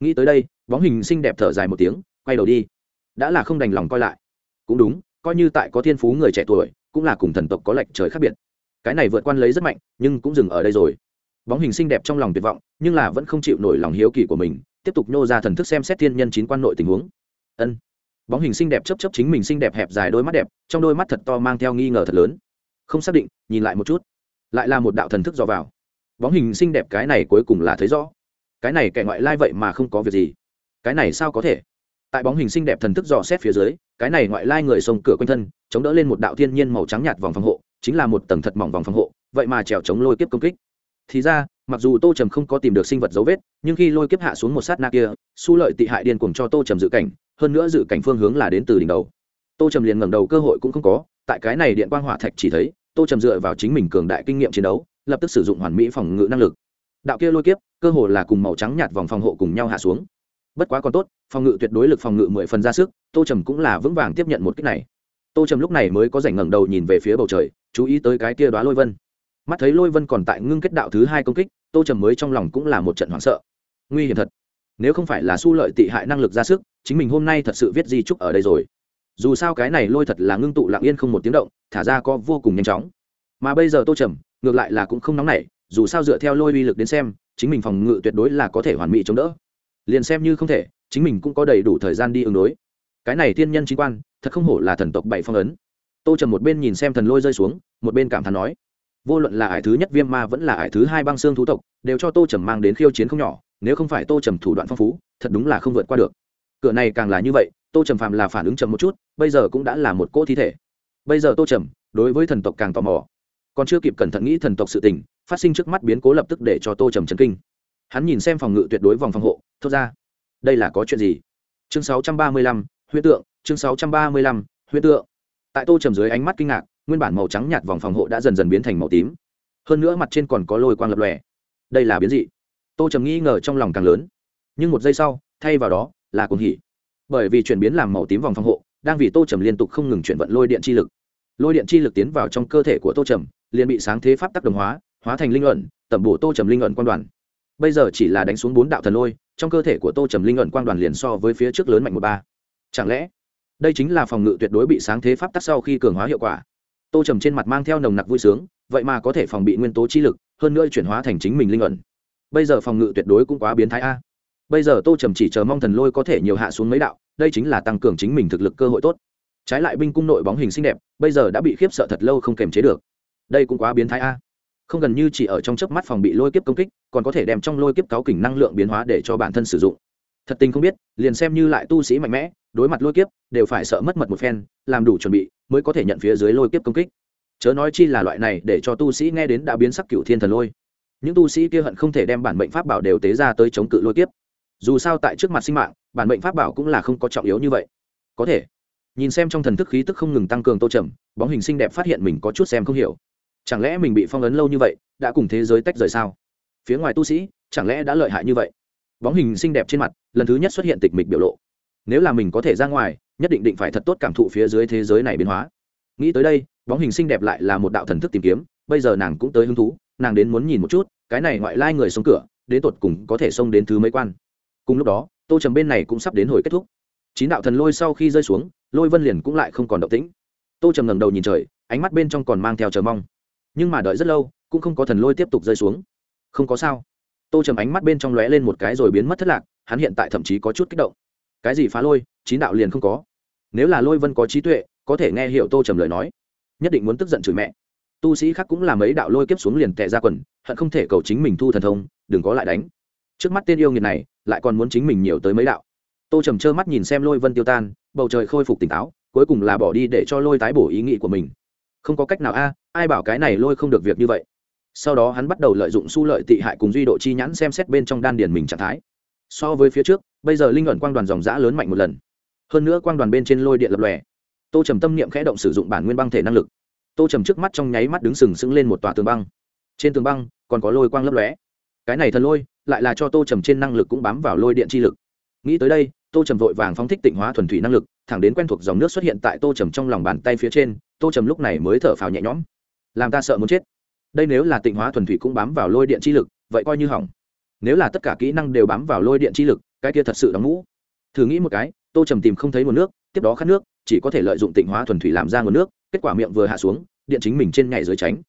Nghĩ tới đây, bóng hình xinh đẹp thở dài một tiếng, quay đầu đi đã là không đành lòng coi lại. Cũng đúng, coi như tại có thiên phú người trẻ tuổi, cũng là cùng thần tộc có lệch trời khác biệt. Cái này vượt quan lấy rất mạnh, nhưng cũng dừng ở đây rồi. Bóng hình xinh đẹp trong lòng tuyệt vọng, nhưng là vẫn không chịu nổi lòng hiếu kỳ của mình, tiếp tục nhô ra thần thức xem xét thiên nhân chín quan nội tình huống. Ân. Bóng hình xinh đẹp chấp chấp chính mình xinh đẹp hẹp dài đôi mắt đẹp, trong đôi mắt thật to mang theo nghi ngờ thật lớn. Không xác định, nhìn lại một chút. Lại là một đạo thần thức dò vào. Bóng hình xinh đẹp cái này cuối cùng là thấy rõ. Cái này kẻ ngoại lai vậy mà không có việc gì. Cái này sao có thể? Tại bóng hình xinh đẹp thần thức dò xét phía dưới, cái này ngoại lai người sông cửa quanh thân, chống đỡ lên một đạo thiên nhiên màu trắng nhạt vòng phòng hộ, chính là một tầng thật mỏng vòng phòng hộ, vậy mà trèo chống lôi kiếp công kích. Thì ra, mặc dù tô trầm không có tìm được sinh vật dấu vết, nhưng khi lôi kiếp hạ xuống một sát na kia, su lợi tị hại điên cuồng cho tô trầm dự cảnh, hơn nữa dự cảnh phương hướng là đến từ đỉnh đầu. Tô trầm liền ngẩng đầu cơ hội cũng không có, tại cái này điện quang hỏa thạch chỉ thấy, tô trầm dựa vào chính mình cường đại kinh nghiệm chiến đấu, lập tức sử dụng hoàn mỹ phòng ngự năng lực. Đạo kia lôi kiếp, cơ hồ là cùng màu trắng nhạt vòng phòng hộ cùng nhau hạ xuống bất quá còn tốt, phòng ngự tuyệt đối lực phòng ngự mười phần ra sức, tô trầm cũng là vững vàng tiếp nhận một cách này. Tô trầm lúc này mới có rảnh ngẩng đầu nhìn về phía bầu trời, chú ý tới cái kia đoá lôi vân. Mắt thấy lôi vân còn tại ngưng kết đạo thứ hai công kích, tô trầm mới trong lòng cũng là một trận hoảng sợ. Nguy hiểm thật. Nếu không phải là su lợi tị hại năng lực ra sức, chính mình hôm nay thật sự viết di trúc ở đây rồi. Dù sao cái này lôi thật là ngưng tụ lặng yên không một tiếng động, thả ra có vô cùng nhanh chóng. Mà bây giờ tô trầm, ngược lại là cũng không nóng nảy, dù sao dựa theo lôi uy lực đến xem, chính mình phòng ngự tuyệt đối là có thể hoàn mỹ chống đỡ liền xem như không thể, chính mình cũng có đầy đủ thời gian đi ứng đối. Cái này tiên nhân chính quan, thật không hổ là thần tộc bảy phong ấn. Tô trầm một bên nhìn xem thần lôi rơi xuống, một bên cảm thán nói, vô luận là ải thứ nhất viêm ma vẫn là ải thứ hai băng xương thú tộc, đều cho tô trầm mang đến khiêu chiến không nhỏ, nếu không phải tô trầm thủ đoạn phong phú, thật đúng là không vượt qua được. Cửa này càng là như vậy, tô trầm phạm là phản ứng chậm một chút, bây giờ cũng đã là một cỗ thi thể. Bây giờ tô trầm, đối với thần tộc càng tò mò. Còn chưa kịp cẩn thận nghĩ thần tộc sự tình, phát sinh trước mắt biến cố lập tức để cho tô trầm chấn kinh hắn nhìn xem phòng ngự tuyệt đối vòng phòng hộ thốt ra đây là có chuyện gì? Chương 635, huyết tượng chương 635, huyết tượng. Tại tô trầm dưới ánh mắt kinh ngạc nguyên bản màu trắng nhạt vòng phòng hộ đã dần dần biến thành màu tím. Hơn nữa mặt trên còn có lôi quang lập lòe. Đây là biến dị. Tô trầm nghi ngờ trong lòng càng lớn. Nhưng một giây sau thay vào đó là cuồng hỉ. Bởi vì chuyển biến làm màu tím vòng phòng hộ đang vì tô trầm liên tục không ngừng chuyển vận lôi điện chi lực. Lôi điện chi lực tiến vào trong cơ thể của tô trầm liền bị sáng thế pháp tác đồng hóa hóa thành linh luận tẩm bổ tô trầm linh luận quan đoàn bây giờ chỉ là đánh xuống bốn đạo thần lôi, trong cơ thể của tô trầm linh ẩn quang đoàn liền so với phía trước lớn mạnh một ba. Chẳng lẽ, đây chính là phòng ngự tuyệt đối bị sáng thế pháp tắc sau khi cường hóa hiệu quả? Tô trầm trên mặt mang theo nồng nặc vui sướng, vậy mà có thể phòng bị nguyên tố chi lực, hơn nữa chuyển hóa thành chính mình linh ẩn. Bây giờ phòng ngự tuyệt đối cũng quá biến thái a. Bây giờ tô trầm chỉ chờ mong thần lôi có thể nhiều hạ xuống mấy đạo, đây chính là tăng cường chính mình thực lực cơ hội tốt. Trái lại binh cung nội bóng hình xinh đẹp, bây giờ đã bị khiếp sợ thật lâu không kềm chế được. Đây cũng quá biến thái a không gần như chỉ ở trong chớp mắt phòng bị lôi kiếp công kích, còn có thể đem trong lôi kiếp cáo kỉnh năng lượng biến hóa để cho bản thân sử dụng. Thật tình không biết, liền xem như lại tu sĩ mạnh mẽ, đối mặt lôi kiếp, đều phải sợ mất mật một phen, làm đủ chuẩn bị, mới có thể nhận phía dưới lôi kiếp công kích. Chớ nói chi là loại này, để cho tu sĩ nghe đến đã biến sắc cựu thiên thần lôi. Những tu sĩ kia hận không thể đem bản mệnh pháp bảo đều tế ra tới chống cự lôi kiếp. Dù sao tại trước mặt sinh mạng, bản mệnh pháp bảo cũng là không có trọng yếu như vậy. Có thể. Nhìn xem trong thần thức khí tức không ngừng tăng cường tô trầm, bóng hình xinh đẹp phát hiện mình có chút xem không hiểu chẳng lẽ mình bị phong ấn lâu như vậy, đã cùng thế giới tách rời sao? Phía ngoài tu sĩ, chẳng lẽ đã lợi hại như vậy? Bóng hình xinh đẹp trên mặt, lần thứ nhất xuất hiện tịch mịch biểu lộ. Nếu là mình có thể ra ngoài, nhất định định phải thật tốt cảm thụ phía dưới thế giới này biến hóa. Nghĩ tới đây, bóng hình xinh đẹp lại là một đạo thần thức tìm kiếm, bây giờ nàng cũng tới hứng thú, nàng đến muốn nhìn một chút, cái này ngoại lai người sống cửa, đến tột cùng có thể xông đến thứ mấy quan. Cùng lúc đó, tô trầm bên này cũng sắp đến hồi kết thúc. Chín đạo thần lôi sau khi rơi xuống, lôi vân liền cũng lại không còn động tĩnh. Tô trầm ngẩng đầu nhìn trời, ánh mắt bên trong còn mang theo chờ mong nhưng mà đợi rất lâu, cũng không có thần lôi tiếp tục rơi xuống. Không có sao. Tô trầm ánh mắt bên trong lóe lên một cái rồi biến mất thất lạc, hắn hiện tại thậm chí có chút kích động. Cái gì phá lôi, chín đạo liền không có. Nếu là lôi vân có trí tuệ, có thể nghe hiểu tô trầm lời nói, nhất định muốn tức giận chửi mẹ. Tu sĩ khác cũng làm mấy đạo lôi kiếp xuống liền tệ ra quần, hận không thể cầu chính mình thu thần thông, đừng có lại đánh. Trước mắt tên yêu nghiệt này, lại còn muốn chính mình nhiều tới mấy đạo. Tô trầm trơ mắt nhìn xem lôi vân tiêu tan, bầu trời khôi phục tỉnh táo, cuối cùng là bỏ đi để cho lôi tái bổ ý nghĩ của mình không có cách nào a, ai bảo cái này lôi không được việc như vậy. Sau đó hắn bắt đầu lợi dụng su lợi tị hại cùng duy độ chi nhãn xem xét bên trong đan điền mình trạng thái. So với phía trước, bây giờ linh luận quang đoàn dòng giã lớn mạnh một lần. Hơn nữa quang đoàn bên trên lôi điện lập lòe. Tô trầm tâm niệm khẽ động sử dụng bản nguyên băng thể năng lực. Tô trầm trước mắt trong nháy mắt đứng sừng sững lên một tòa tường băng. Trên tường băng, còn có lôi quang lấp lóe. Cái này thần lôi, lại là cho tô trầm trên năng lực cũng bám vào lôi điện chi lực. Nghĩ tới đây, tô trầm vội vàng phóng thích tịnh hóa thuần thủy năng lực thẳng đến quen thuộc dòng nước xuất hiện tại tô trầm trong lòng bàn tay phía trên, tô trầm lúc này mới thở phào nhẹ nhõm. Làm ta sợ muốn chết. Đây nếu là tịnh hóa thuần thủy cũng bám vào lôi điện chi lực, vậy coi như hỏng. Nếu là tất cả kỹ năng đều bám vào lôi điện chi lực, cái kia thật sự đóng mũ thử nghĩ một cái, tô trầm tìm không thấy nguồn nước, tiếp đó khát nước, chỉ có thể lợi dụng tịnh hóa thuần thủy làm ra nguồn nước, kết quả miệng vừa hạ xuống, điện chính mình trên nhảy dưới tránh.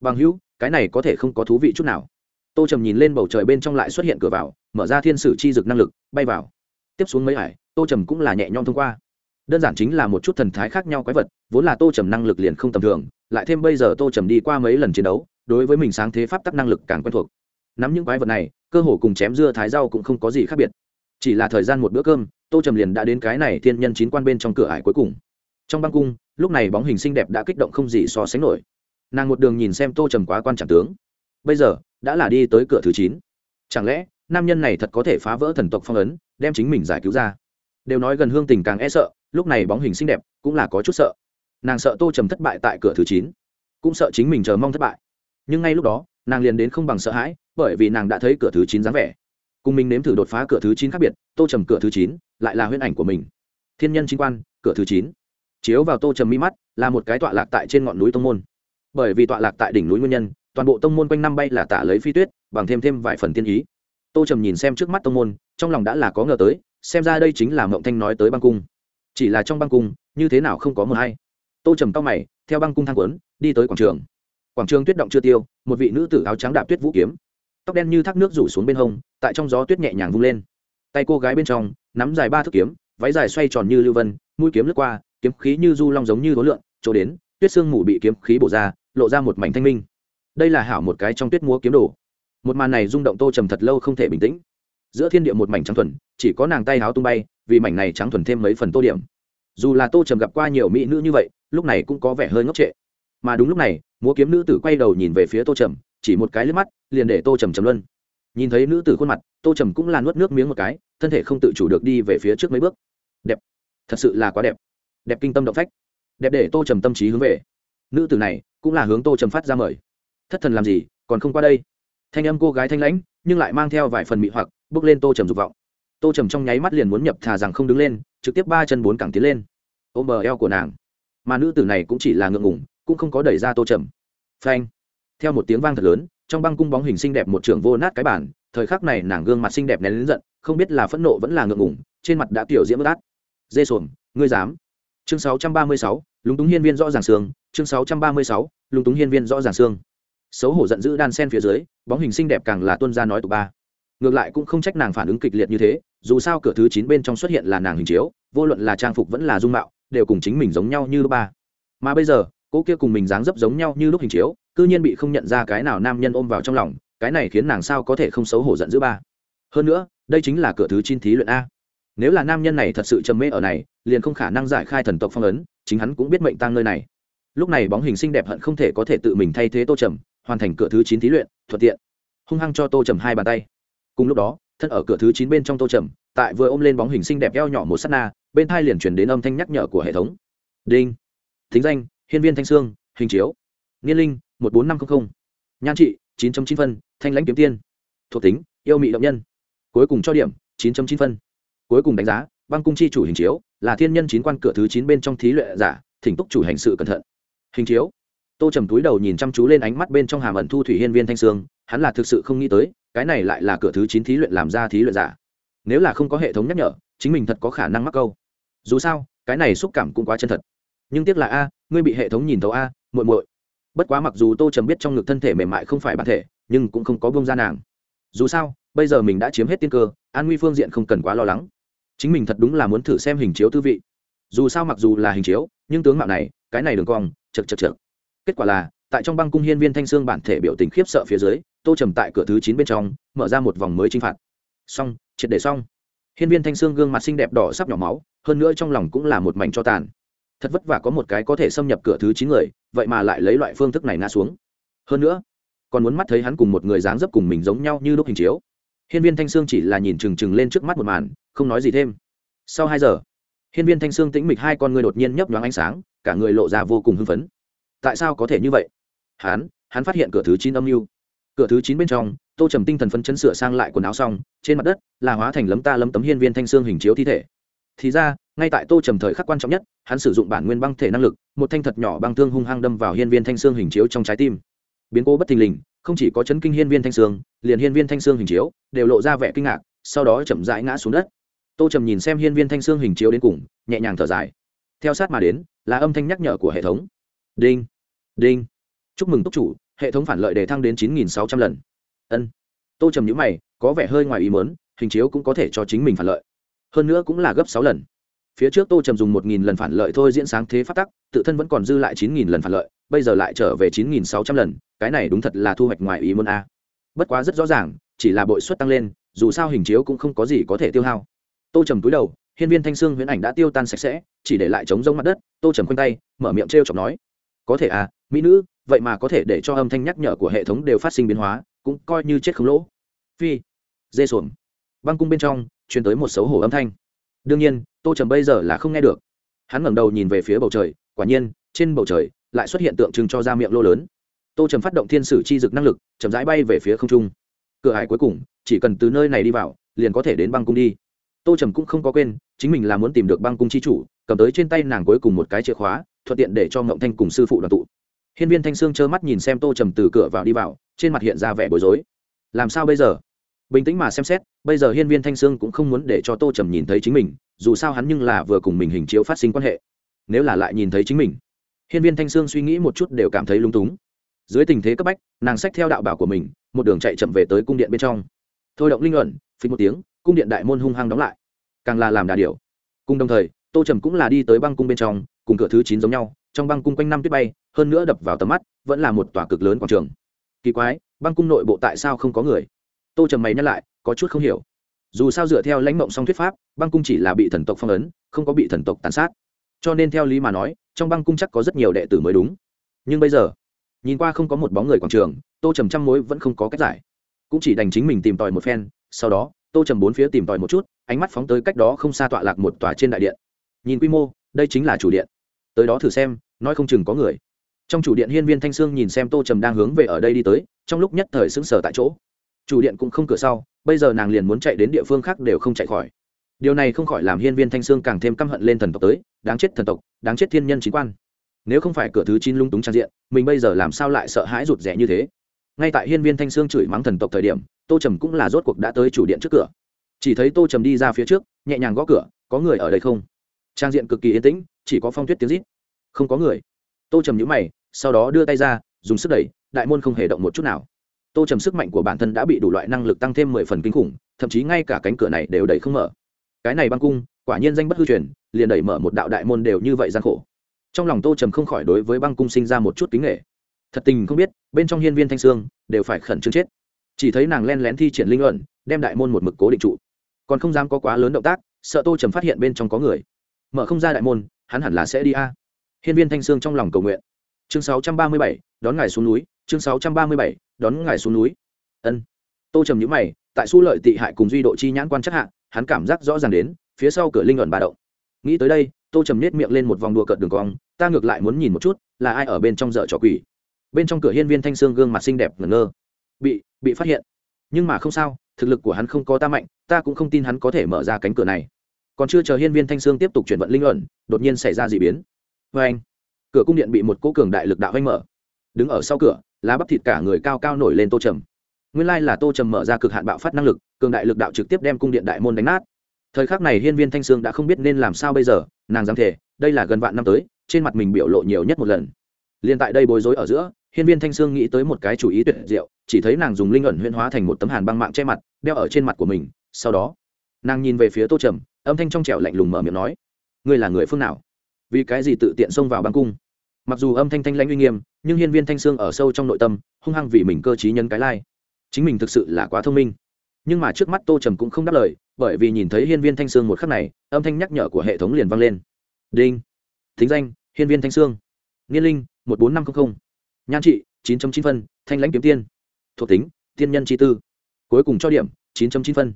Bằng hữu, cái này có thể không có thú vị chút nào. Tô trầm nhìn lên bầu trời bên trong lại xuất hiện cửa vào, mở ra thiên sử chi dực năng lực, bay vào. Tiếp xuống mấy hải, tô trầm cũng là nhẹ nhõm thông qua đơn giản chính là một chút thần thái khác nhau quái vật, vốn là tô trầm năng lực liền không tầm thường, lại thêm bây giờ tô trầm đi qua mấy lần chiến đấu, đối với mình sáng thế pháp tắc năng lực càng quen thuộc. Nắm những quái vật này, cơ hồ cùng chém dưa thái rau cũng không có gì khác biệt. Chỉ là thời gian một bữa cơm, tô trầm liền đã đến cái này thiên nhân chín quan bên trong cửa ải cuối cùng. Trong băng cung, lúc này bóng hình xinh đẹp đã kích động không gì so sánh nổi. Nàng một đường nhìn xem tô trầm quá quan trọng tướng. Bây giờ, đã là đi tới cửa thứ chín. Chẳng lẽ, nam nhân này thật có thể phá vỡ thần tộc phong ấn, đem chính mình giải cứu ra? Đều nói gần hương tình càng e sợ lúc này bóng hình xinh đẹp, cũng là có chút sợ. Nàng sợ tô trầm thất bại tại cửa thứ chín, cũng sợ chính mình chờ mong thất bại. Nhưng ngay lúc đó, nàng liền đến không bằng sợ hãi, bởi vì nàng đã thấy cửa thứ chín dáng vẻ. Cùng mình nếm thử đột phá cửa thứ chín khác biệt, tô trầm cửa thứ chín lại là huyễn ảnh của mình. Thiên nhân chính quan, cửa thứ chín. Chiếu vào tô trầm mi mắt, là một cái tọa lạc tại trên ngọn núi tông môn. Bởi vì tọa lạc tại đỉnh núi nguyên nhân, toàn bộ tông môn quanh năm bay là tả lấy phi tuyết, bằng thêm thêm vài phần tiên ý. Tô trầm nhìn xem trước mắt tông môn, trong lòng đã là có ngờ tới, xem ra đây chính là mộng thanh nói tới băng cung chỉ là trong băng cung, như thế nào không có mờ hay. Tô trầm cao mày, theo băng cung thang quấn, đi tới quảng trường. Quảng trường tuyết động chưa tiêu, một vị nữ tử áo trắng đạp tuyết vũ kiếm. Tóc đen như thác nước rủ xuống bên hông, tại trong gió tuyết nhẹ nhàng vung lên. Tay cô gái bên trong, nắm dài ba thước kiếm, váy dài xoay tròn như lưu vân, mũi kiếm lướt qua, kiếm khí như du long giống như hối lượn, chỗ đến, tuyết sương mù bị kiếm khí bổ ra, lộ ra một mảnh thanh minh. Đây là hảo một cái trong tuyết múa kiếm đồ. Một màn này rung động tô trầm thật lâu không thể bình tĩnh. Giữa thiên địa một mảnh trắng thuần, chỉ có nàng tay háo tung bay vì mảnh này trắng thuần thêm mấy phần tô điểm. Dù là tô trầm gặp qua nhiều mỹ nữ như vậy, lúc này cũng có vẻ hơi ngốc trệ. Mà đúng lúc này, múa kiếm nữ tử quay đầu nhìn về phía tô trầm, chỉ một cái lướt mắt, liền để tô trầm trầm luân. Nhìn thấy nữ tử khuôn mặt, tô trầm cũng là nuốt nước miếng một cái, thân thể không tự chủ được đi về phía trước mấy bước. Đẹp. Thật sự là quá đẹp. Đẹp kinh tâm động phách. Đẹp để tô trầm tâm trí hướng về. Nữ tử này cũng là hướng tô trầm phát ra mời. Thất thần làm gì, còn không qua đây. Thanh âm cô gái thanh lãnh, nhưng lại mang theo vài phần mị hoặc, bước lên tô trầm dục vọng tô trầm trong nháy mắt liền muốn nhập thà rằng không đứng lên trực tiếp ba chân bốn cẳng tiến lên. Ôm bờ eo của nàng. Mà nữ tử này cũng chỉ là ngượng ngủng cũng không có đẩy ra tô trầm. Phanh. Theo một tiếng vang thật lớn trong băng cung bóng hình xinh đẹp một trường vô nát cái bản thời khắc này nàng gương mặt xinh đẹp nén lớn giận không biết là phẫn nộ vẫn là ngượng ngủng trên mặt đã tiểu diễm bất át. Dê sồn ngươi dám. Chương 636, lúng túng hiên viên rõ ràng xương. Chương 636, lúng túng hiên viên rõ ràng xương. Xấu hổ giận dữ đan sen phía dưới bóng hình xinh đẹp càng là tuân ra nói tụ ba ngược lại cũng không trách nàng phản ứng kịch liệt như thế, dù sao cửa thứ chín bên trong xuất hiện là nàng hình chiếu, vô luận là trang phục vẫn là dung mạo, đều cùng chính mình giống nhau như lúc ba. Mà bây giờ, cô kia cùng mình dáng dấp giống nhau như lúc hình chiếu, cư nhiên bị không nhận ra cái nào nam nhân ôm vào trong lòng, cái này khiến nàng sao có thể không xấu hổ giận dữ ba. Hơn nữa, đây chính là cửa thứ chín thí luyện a. Nếu là nam nhân này thật sự trầm mê ở này, liền không khả năng giải khai thần tộc phong ấn, chính hắn cũng biết mệnh tăng nơi này. Lúc này bóng hình xinh đẹp hận không thể có thể tự mình thay thế tô trầm, hoàn thành cửa thứ chín thí luyện, thuận tiện. Hung hăng cho tô trầm hai bàn tay cùng lúc đó, thân ở cửa thứ chín bên trong tô trầm, tại vừa ôm lên bóng hình xinh đẹp eo nhỏ một s á t na, bên thai liền chuyển đến âm thanh nhắc nhở của hệ thống. Đinh. Thính danh, hiên viên thanh sương, hình chiếu. Niên linh, một bốn năm trăm linh nhan trị, chín chín phân, thanh lãnh kiếm tiên. Thuộc tính, yêu mị động nhân. Cuối cùng cho điểm, chín chín phân. Cuối cùng đánh giá, băng cung chi chủ hình chiếu, là thiên nhân chín quan cửa thứ chín bên trong thí luyện giả, thỉnh túc chủ hành sự cẩn thận. Hình chiếu. Tô trầm túi đầu nhìn chăm chú lên ánh mắt bên trong hàm ẩn thu thủy hiên viên thanh sương, hắn là thực sự không nghĩ tới cái này lại là cửa thứ chín thí luyện làm ra thí luyện giả. Nếu là không có hệ thống nhắc nhở, chính mình thật có khả năng mắc câu. Dù sao, cái này xúc cảm cũng quá chân thật. Nhưng tiếc là a, ngươi bị hệ thống nhìn thấu a, muội muội. Bất quá mặc dù tô trầm biết trong ngực thân thể mềm mại không phải bản thể, nhưng cũng không có bông ra nàng. Dù sao, bây giờ mình đã chiếm hết tiên cơ, an nguy phương diện không cần quá lo lắng. Chính mình thật đúng là muốn thử xem hình chiếu tư vị. Dù sao mặc dù là hình chiếu, nhưng tướng mạo này, cái này đường cong, chật chật chật. Kết quả là tại trong băng cung hiên viên thanh sương bản thể biểu tình khiếp sợ phía dưới, tô trầm tại cửa thứ chín bên trong, mở ra một vòng mới chinh phạt. Xong, triệt để xong. Hiên viên thanh sương gương mặt xinh đẹp đỏ sắp nhỏ máu, hơn nữa trong lòng cũng là một mảnh cho tàn. Thật vất vả có một cái có thể xâm nhập cửa thứ chín người, vậy mà lại lấy loại phương thức này ngã xuống. Hơn nữa, còn muốn mắt thấy hắn cùng một người dáng dấp cùng mình giống nhau như lúc hình chiếu. Hiên viên thanh sương chỉ là nhìn trừng trừng lên trước mắt một màn, không nói gì thêm. Sau hai giờ, hiên viên thanh sương tĩnh mịch hai con người đột nhiên nhấp nhoáng ánh sáng, cả người lộ ra vô cùng hưng phấn. Tại sao có thể như vậy? Hắn hắn phát hiện cửa thứ chín âm mưu. Cửa thứ chín bên trong tô trầm tinh thần phấn chấn sửa sang lại quần áo xong trên mặt đất là hóa thành lấm ta lấm tấm hiên viên thanh xương hình chiếu thi thể. Thì ra ngay tại tô trầm thời khắc quan trọng nhất hắn sử dụng bản nguyên băng thể năng lực một thanh thật nhỏ băng thương hung hăng đâm vào hiên viên thanh xương hình chiếu trong trái tim. Biến cố bất thình lình không chỉ có chấn kinh hiên viên thanh xương, liền hiên viên thanh xương hình chiếu đều lộ ra vẻ kinh ngạc sau đó chậm rãi ngã xuống đất. Tô trầm nhìn xem hiên viên thanh xương hình chiếu đến cùng nhẹ nhàng thở dài. Theo sát mà đến là âm thanh nhắc nhở của hệ thống. Đinh đinh chúc mừng túc chủ, hệ thống phản lợi đề thăng đến chín nghìn sáu trăm lần. Ân. Tô trầm nhữ mày, có vẻ hơi ngoài ý mớn hình chiếu cũng có thể cho chính mình phản lợi. Hơn nữa cũng là gấp sáu lần. Phía trước tô trầm dùng một nghìn lần phản lợi thôi diễn sáng thế phát tắc, tự thân vẫn còn dư lại chín nghìn lần phản lợi, bây giờ lại trở về chín nghìn sáu trăm lần, cái này đúng thật là thu hoạch ngoài ý mớn a. Bất quá rất rõ ràng, chỉ là bội suất tăng lên, dù sao hình chiếu cũng không có gì có thể tiêu hao. Tô trầm túi đầu, hiên viên thanh sương huyễn ảnh đã tiêu tan sạch sẽ, chỉ để lại trống rông mặt đất. Tô trầm khoanh tay, mở miệng t r e o chọc nói, có thể à mỹ nữ vậy mà có thể để cho âm thanh nhắc nhở của hệ thống đều phát sinh biến hóa, cũng coi như chết không lỗ. Phi, dê xuồng. Băng cung bên trong, truyền tới một xấu hổ âm thanh. Đương nhiên, tô trầm bây giờ là không nghe được. Hắn ngẩng đầu nhìn về phía bầu trời, quả nhiên, trên bầu trời lại xuất hiện tượng trưng cho ra miệng lô lớn. Tô trầm phát động thiên sử chi dực năng lực, chậm rãi bay về phía không trung. Cửa hải cuối cùng, chỉ cần từ nơi này đi vào, liền có thể đến băng cung đi. Tô trầm cũng không có quên, chính mình là muốn tìm được băng cung chi chủ, cầm tới trên tay nàng cuối cùng một cái chìa khóa, thuận tiện để cho ngộng thanh cùng sư phụ đoàn tụ hiên viên thanh sương trơ mắt nhìn xem tô trầm từ cửa vào đi vào, trên mặt hiện ra vẻ bối rối. Làm sao bây giờ? Bình tĩnh mà xem xét, bây giờ hiên viên thanh sương cũng không muốn để cho tô trầm nhìn thấy chính mình, dù sao hắn nhưng là vừa cùng mình hình chiếu phát sinh quan hệ. Nếu là lại nhìn thấy chính mình, hiên viên thanh sương suy nghĩ một chút đều cảm thấy lung túng. Dưới tình thế cấp bách, nàng xách theo đạo bảo của mình, một đường chạy chậm về tới cung điện bên trong. Thôi động linh luận phí một tiếng, cung điện đại môn hung hăng đóng lại. Càng là làm đà điều cùng đồng thời, tô trầm cũng là đi tới băng cung bên trong, cùng cửa thứ chín giống nhau, trong băng cung quanh năm tuyết bay hơn nữa đập vào tầm mắt, vẫn là một tòa cực lớn quảng trường. Kỳ quái, băng cung nội bộ tại sao không có người? Tô trầm mày nhắc lại, có chút không hiểu. Dù sao dựa theo lãnh mộng song thuyết pháp, băng cung chỉ là bị thần tộc phong ấn, không có bị thần tộc tàn sát. Cho nên theo lý mà nói, trong băng cung chắc có rất nhiều đệ tử mới đúng. Nhưng bây giờ, nhìn qua không có một bóng người quảng trường, tô trầm trăm mối vẫn không có cách giải. Cũng chỉ đành chính mình tìm tòi một phen, sau đó, tô trầm bốn phía tìm tòi một chút, ánh mắt phóng tới cách đó không xa tọa lạc một tòa trên đại điện. Nhìn quy mô, đây chính là chủ điện. Tới đó thử xem, nói không chừng có người trong chủ điện hiên viên thanh sương nhìn xem tô trầm đang hướng về ở đây đi tới, trong lúc nhất thời sững sờ tại chỗ. Chủ điện cũng không cửa sau, bây giờ nàng liền muốn chạy đến địa phương khác đều không chạy khỏi. Điều này không khỏi làm hiên viên thanh sương càng thêm căm hận lên thần tộc tới, đáng chết thần tộc, đáng chết thiên nhân chính quan. Nếu không phải cửa thứ chín lung túng trang diện, mình bây giờ làm sao lại sợ hãi rụt rẽ như thế? Ngay tại hiên viên thanh sương chửi mắng thần tộc thời điểm, tô trầm cũng là rốt cuộc đã tới chủ điện trước cửa. Chỉ thấy tô trầm đi ra phía trước, nhẹ nhàng gõ cửa, có người ở đây không? Trang diện cực kỳ yên tĩnh, chỉ có phong tuyết tiếng rít. Không có người tô trầm nhữ mày, sau đó đưa tay ra, dùng sức đẩy, đại môn không hề động một chút nào. Tô trầm sức mạnh của bản thân đã bị đủ loại năng lực tăng thêm mười phần kinh khủng, thậm chí ngay cả cánh cửa này đều đẩy không mở. Cái này băng cung, quả nhiên danh bất hư truyền, liền đẩy mở một đạo đại môn đều như vậy gian khổ. Trong lòng tô trầm không khỏi đối với băng cung sinh ra một chút kính nghệ thật tình không biết, bên trong hiên viên thanh sương đều phải khẩn trương chết. Chỉ thấy nàng len lén thi triển linh luận đem đại môn một mực cố định trụ. Còn không dám có quá lớn động tác, sợ tô trầm phát hiện bên trong có người. Mở không ra đại môn, hắn hẳn là sẽ đi a hiên viên thanh sương trong lòng cầu nguyện. Chương 637, đón ngài xuống núi. Chương 637, đón ngài xuống núi. Ân. Tô trầm nhữ mày tại su lợi tị hại cùng duy độ chi nhãn quan chắc hạ hắn cảm giác rõ ràng đến phía sau cửa linh ẩn bà động. Nghĩ tới đây tô trầm nết miệng lên một vòng đùa cợt đường cong ta ngược lại muốn nhìn một chút là ai ở bên trong dợ trò quỷ. Bên trong cửa hiên viên thanh sương gương mặt xinh đẹp ngẩn ngơ. Bị bị phát hiện. Nhưng mà không sao thực lực của hắn không có ta mạnh ta cũng không tin hắn có thể mở ra cánh cửa này. Còn chưa chờ hiên viên thanh sương tiếp tục chuyển vận linh ẩn đột nhiên xảy ra d ị biến vê anh. Cửa cung điện bị một cỗ cường đại lực đạo vanh mở. Đứng ở sau cửa, lá bắp thịt cả người cao cao nổi lên tô trầm. Nguyên lai là tô trầm mở ra cực hạn bạo phát năng lực, cường đại lực đạo trực tiếp đem cung điện đại môn đánh nát. Thời khắc này hiên viên thanh sương đã không biết nên làm sao bây giờ, nàng dám thể đây là gần vạn năm tới, trên mặt mình biểu lộ nhiều nhất một lần. Liền tại đây bối rối ở giữa, hiên viên thanh sương nghĩ tới một cái chủ ý tuyệt diệu, chỉ thấy nàng dùng linh ẩn huyễn hóa thành một tấm hàn băng mạng che mặt, đeo ở trên mặt của mình, sau đó, nàng nhìn về phía tô trầm, âm thanh trong trẻo lạnh lùng mở miệng nói, ngươi là người phương nào? Vì cái gì tự tiện xông vào băng cung? Mặc dù âm thanh thanh lãnh uy nghiêm, nhưng hiên viên thanh sương ở sâu trong nội tâm, hung hăng vì mình cơ t r í nhân cái lai. Chính mình thực sự là quá thông minh. Nhưng mà trước mắt tô trầm cũng không đáp lời, bởi vì nhìn thấy hiên viên thanh sương một khắc này, âm thanh nhắc nhở của hệ thống liền vang lên. Đinh. Thính danh, hiên viên thanh sương niên linh, một bốn năm trăm linh nhan trị, chín chín phân, thanh lãnh kiếm tiên. Thuộc tính, tiên nhân chi tư. Cuối cùng cho điểm, chín chín phân.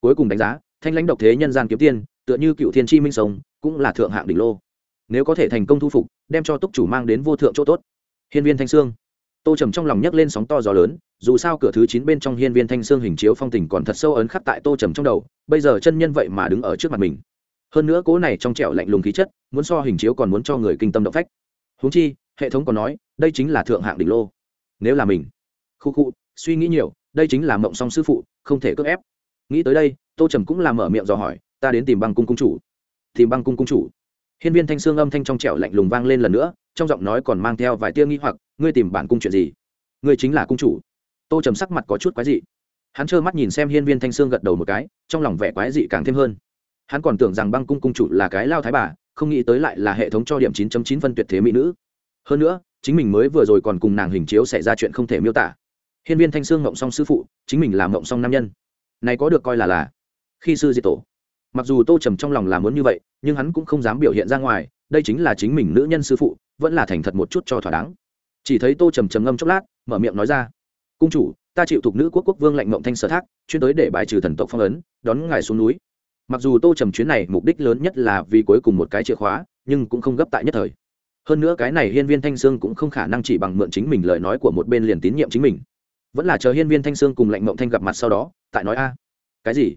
Cuối cùng đánh giá, thanh lãnh độc thế nhân gian kiếm tiên, tựa như cựu thiên chi minh sống cũng là thượng hạng đỉnh lô nếu có thể thành công thu phục, đem cho túc chủ mang đến vô thượng chỗ tốt. Hiên viên thanh sương. Tô trầm trong lòng nhấc lên sóng to gió lớn, dù sao cửa thứ chín bên trong hiên viên thanh sương hình chiếu phong tình còn thật sâu ấn khắc tại tô trầm trong đầu, bây giờ chân nhân vậy mà đứng ở trước mặt mình. Hơn nữa cố này trong trẻo lạnh lùng khí chất, muốn so hình chiếu còn muốn cho người kinh tâm động phách. Húng chi, hệ thống còn nói, đây chính là thượng hạng đỉnh lô. Nếu là mình. Khu khu, suy nghĩ nhiều, đây chính là mộng song sư phụ, không thể cưỡng ép. Nghĩ tới đây, tô trầm cũng làm mở miệng dò hỏi, ta đến tìm băng cung cung chủ. Tìm băng cung cung chủ hiên viên thanh sương âm thanh trong trẻo lạnh lùng vang lên lần nữa, trong giọng nói còn mang theo vài tia nghi hoặc, ngươi tìm bản cung chuyện gì? Ngươi chính là cung chủ. Tô trầm sắc mặt có chút quái dị. Hắn trơ mắt nhìn xem hiên viên thanh sương gật đầu một cái, trong lòng vẻ quái dị càng thêm hơn. Hắn còn tưởng rằng băng cung cung chủ là cái lao thái bà, không nghĩ tới lại là hệ thống cho điểm 9 chín phân tuyệt thế mỹ nữ. Hơn nữa, chính mình mới vừa rồi còn cùng nàng hình chiếu xảy ra chuyện không thể miêu tả. Hiên viên thanh sương ngậm song sư phụ, chính mình làm ngậm song nam nhân. Này có được coi là là. Khi sư diệt tổ mặc dù tô trầm trong lòng là muốn như vậy, nhưng hắn cũng không dám biểu hiện ra ngoài, đây chính là chính mình nữ nhân sư phụ, vẫn là thành thật một chút cho thỏa đáng. Chỉ thấy tô trầm trầm ngâm chốc lát, mở miệng nói ra, cung chủ, ta chịu thuộc nữ quốc quốc vương lạnh mộng thanh sở thác, chuyên tới để bài trừ thần tộc phong ấn, đón ngài xuống núi. Mặc dù tô trầm chuyến này mục đích lớn nhất là vì cuối cùng một cái chìa khóa, nhưng cũng không gấp tại nhất thời. Hơn nữa cái này hiên viên thanh sương cũng không khả năng chỉ bằng mượn chính mình lời nói của một bên liền tín nhiệm chính mình. Vẫn là chờ hiên viên thanh sương cùng lạnh mộng thanh gặp mặt sau đó, tại nói, a, cái gì?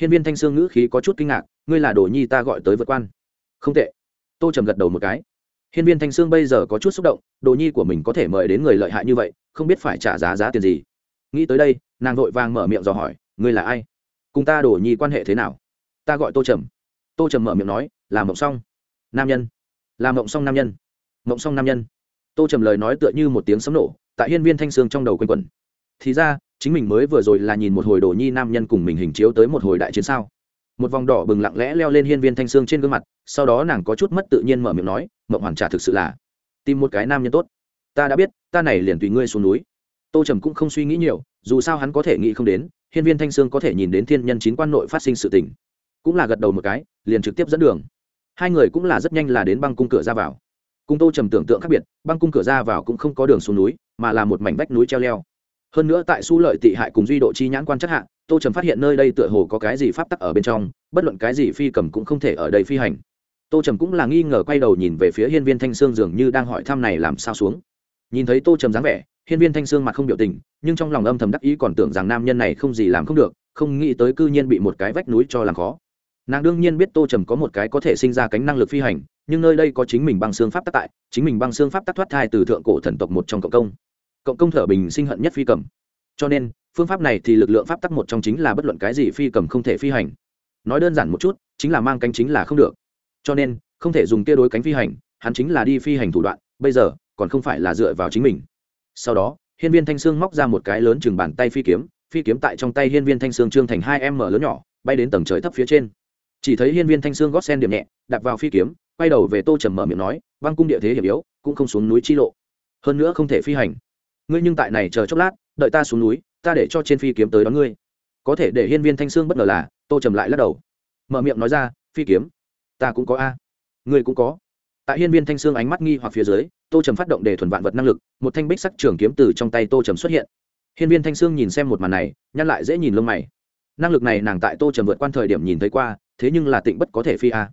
Hiên viên thanh sương ngữ khí có chút kinh ngạc, ngươi là đồ nhi ta gọi tới vượt quan. Không tệ. Tô trầm gật đầu một cái. Hiên viên thanh sương bây giờ có chút xúc động, đồ nhi của mình có thể mời đến người lợi hại như vậy, không biết phải trả giá giá tiền gì. Nghĩ tới đây, nàng vội vàng mở miệng dò hỏi, ngươi là ai? Cùng ta đồ nhi quan hệ thế nào? Ta gọi tô trầm. Tô trầm mở miệng nói, là mộng xong nam nhân. Là mộng xong nam nhân. Mộng xong nam nhân. Tô trầm lời nói tựa như một tiếng sấm nổ, tại hiên viên thanh sương trong đầu quanh quẩn. Thì ra chính mình mới vừa rồi là nhìn một hồi đồ nhi nam nhân cùng mình hình chiếu tới một hồi đại chiến sao? Một vòng đỏ bừng lặng lẽ leo lên hiên viên thanh sương trên gương mặt, sau đó nàng có chút mất tự nhiên mở miệng nói, mộng hoàn trả thực sự là tìm một cái nam nhân tốt. Ta đã biết, ta này liền tùy ngươi xuống núi. Tô trầm cũng không suy nghĩ nhiều, dù sao hắn có thể nghĩ không đến, hiên viên thanh sương có thể nhìn đến thiên nhân chín quan nội phát sinh sự tình. Cũng là gật đầu một cái, liền trực tiếp dẫn đường. Hai người cũng là rất nhanh là đến băng cung cửa ra vào. Cung tô trầm tưởng tượng khác biệt, băng cung cửa ra vào cũng không có đường xuống núi, mà là một mảnh vách núi treo leo hơn nữa tại su lợi tị hại cùng duy độ chi nhãn quan chắc hạ, tô trầm phát hiện nơi đây tựa hồ có cái gì pháp tắc ở bên trong, bất luận cái gì phi cầm cũng không thể ở đây phi hành. Tô trầm cũng là nghi ngờ quay đầu nhìn về phía hiên viên thanh sương dường như đang hỏi thăm này làm sao xuống. Nhìn thấy tô trầm dáng vẻ, hiên viên thanh sương mặt không biểu tình, nhưng trong lòng âm thầm đắc ý còn tưởng rằng nam nhân này không gì làm không được, không nghĩ tới cư nhiên bị một cái vách núi cho làm khó. Nàng đương nhiên biết tô trầm có một cái có thể sinh ra cánh năng lực phi hành, nhưng nơi đây có chính mình băng xương pháp tắc tại, chính mình băng xương pháp tắc thoát thai từ thượng cổ thần tộc một trong cộng công cộng công thở bình sinh hận nhất phi cầm. Cho nên, phương pháp này thì lực lượng pháp tắc một trong chính là bất luận cái gì phi cầm không thể phi hành. Nói đơn giản một chút, chính là mang cánh chính là không được. Cho nên, không thể dùng kia đối cánh phi hành, hắn chính là đi phi hành thủ đoạn, bây giờ, còn không phải là dựa vào chính mình. Sau đó, hiên viên thanh sương móc ra một cái lớn chừng bàn tay phi kiếm phi kiếm tại trong tay hiên viên thanh sương trương thành hai m lớn nhỏ, bay đến tầng trời thấp phía trên. Chỉ thấy hiên viên thanh sương gót sen điểm nhẹ đặt vào phi kiếm, quay đầu về tô trầm mở miệng nói băng cung địa thế hiểm yếu, cũng không xuống núi chi lộ. Hơn nữa không thể phi hành ngươi nhưng tại này chờ chốc lát, đợi ta xuống núi, ta để cho trên phi kiếm tới đón ngươi. Có thể để hiên viên thanh sương bất ngờ là, tô trầm lại lắc đầu. Mở miệng nói ra, phi kiếm? Ta cũng có a. Ngươi cũng có. Tại hiên viên thanh sương ánh mắt nghi hoặc phía dưới, tô trầm phát động để thuần vạn vật năng lực, một thanh bích sắc trường kiếm từ trong tay tô trầm xuất hiện. Hiên viên thanh sương nhìn xem một màn này, nhăn lại dễ nhìn lông mày. Năng lực này nàng tại tô trầm vượt quan thời điểm nhìn thấy qua, thế nhưng là tịnh bất có thể phi a.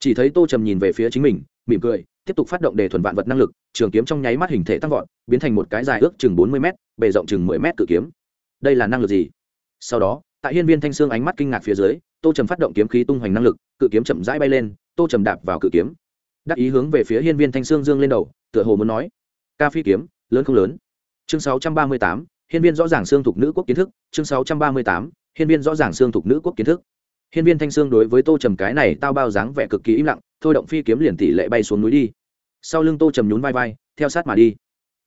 Chỉ thấy tô trầm nhìn về phía chính mình, mỉm cười tiếp tục phát động đề thuần vạn vật năng lực, trường kiếm trong nháy mắt hình thể tăng vọt, biến thành một cái dài ước chừng bốn mươi m bề rộng chừng mười m cự kiếm. Đây là năng lực gì? Sau đó, tại hiên viên thanh sương ánh mắt kinh ngạc phía dưới, tô trầm phát động kiếm khí tung hoành năng lực, cự kiếm chậm rãi bay lên, tô trầm đạp vào cự kiếm. Đắc ý hướng về phía hiên viên thanh sương dương lên đầu, tựa hồ muốn nói, ca phi kiếm, lớn không lớn? Chương sáu trăm ba mươi tám, hiên viên rõ ràng xương thuộc nữ quốc kiến thức, chương sáu trăm ba mươi tám, hiên viên rõ ràng xương thuộc nữ quốc kiến thức hiên viên thanh sương đối với tô trầm cái này tao bao dáng vẻ cực kỳ im lặng, thôi động phi kiếm liền tỷ lệ bay xuống núi đi. Sau lưng tô trầm nhún vai vai, theo sát mà đi.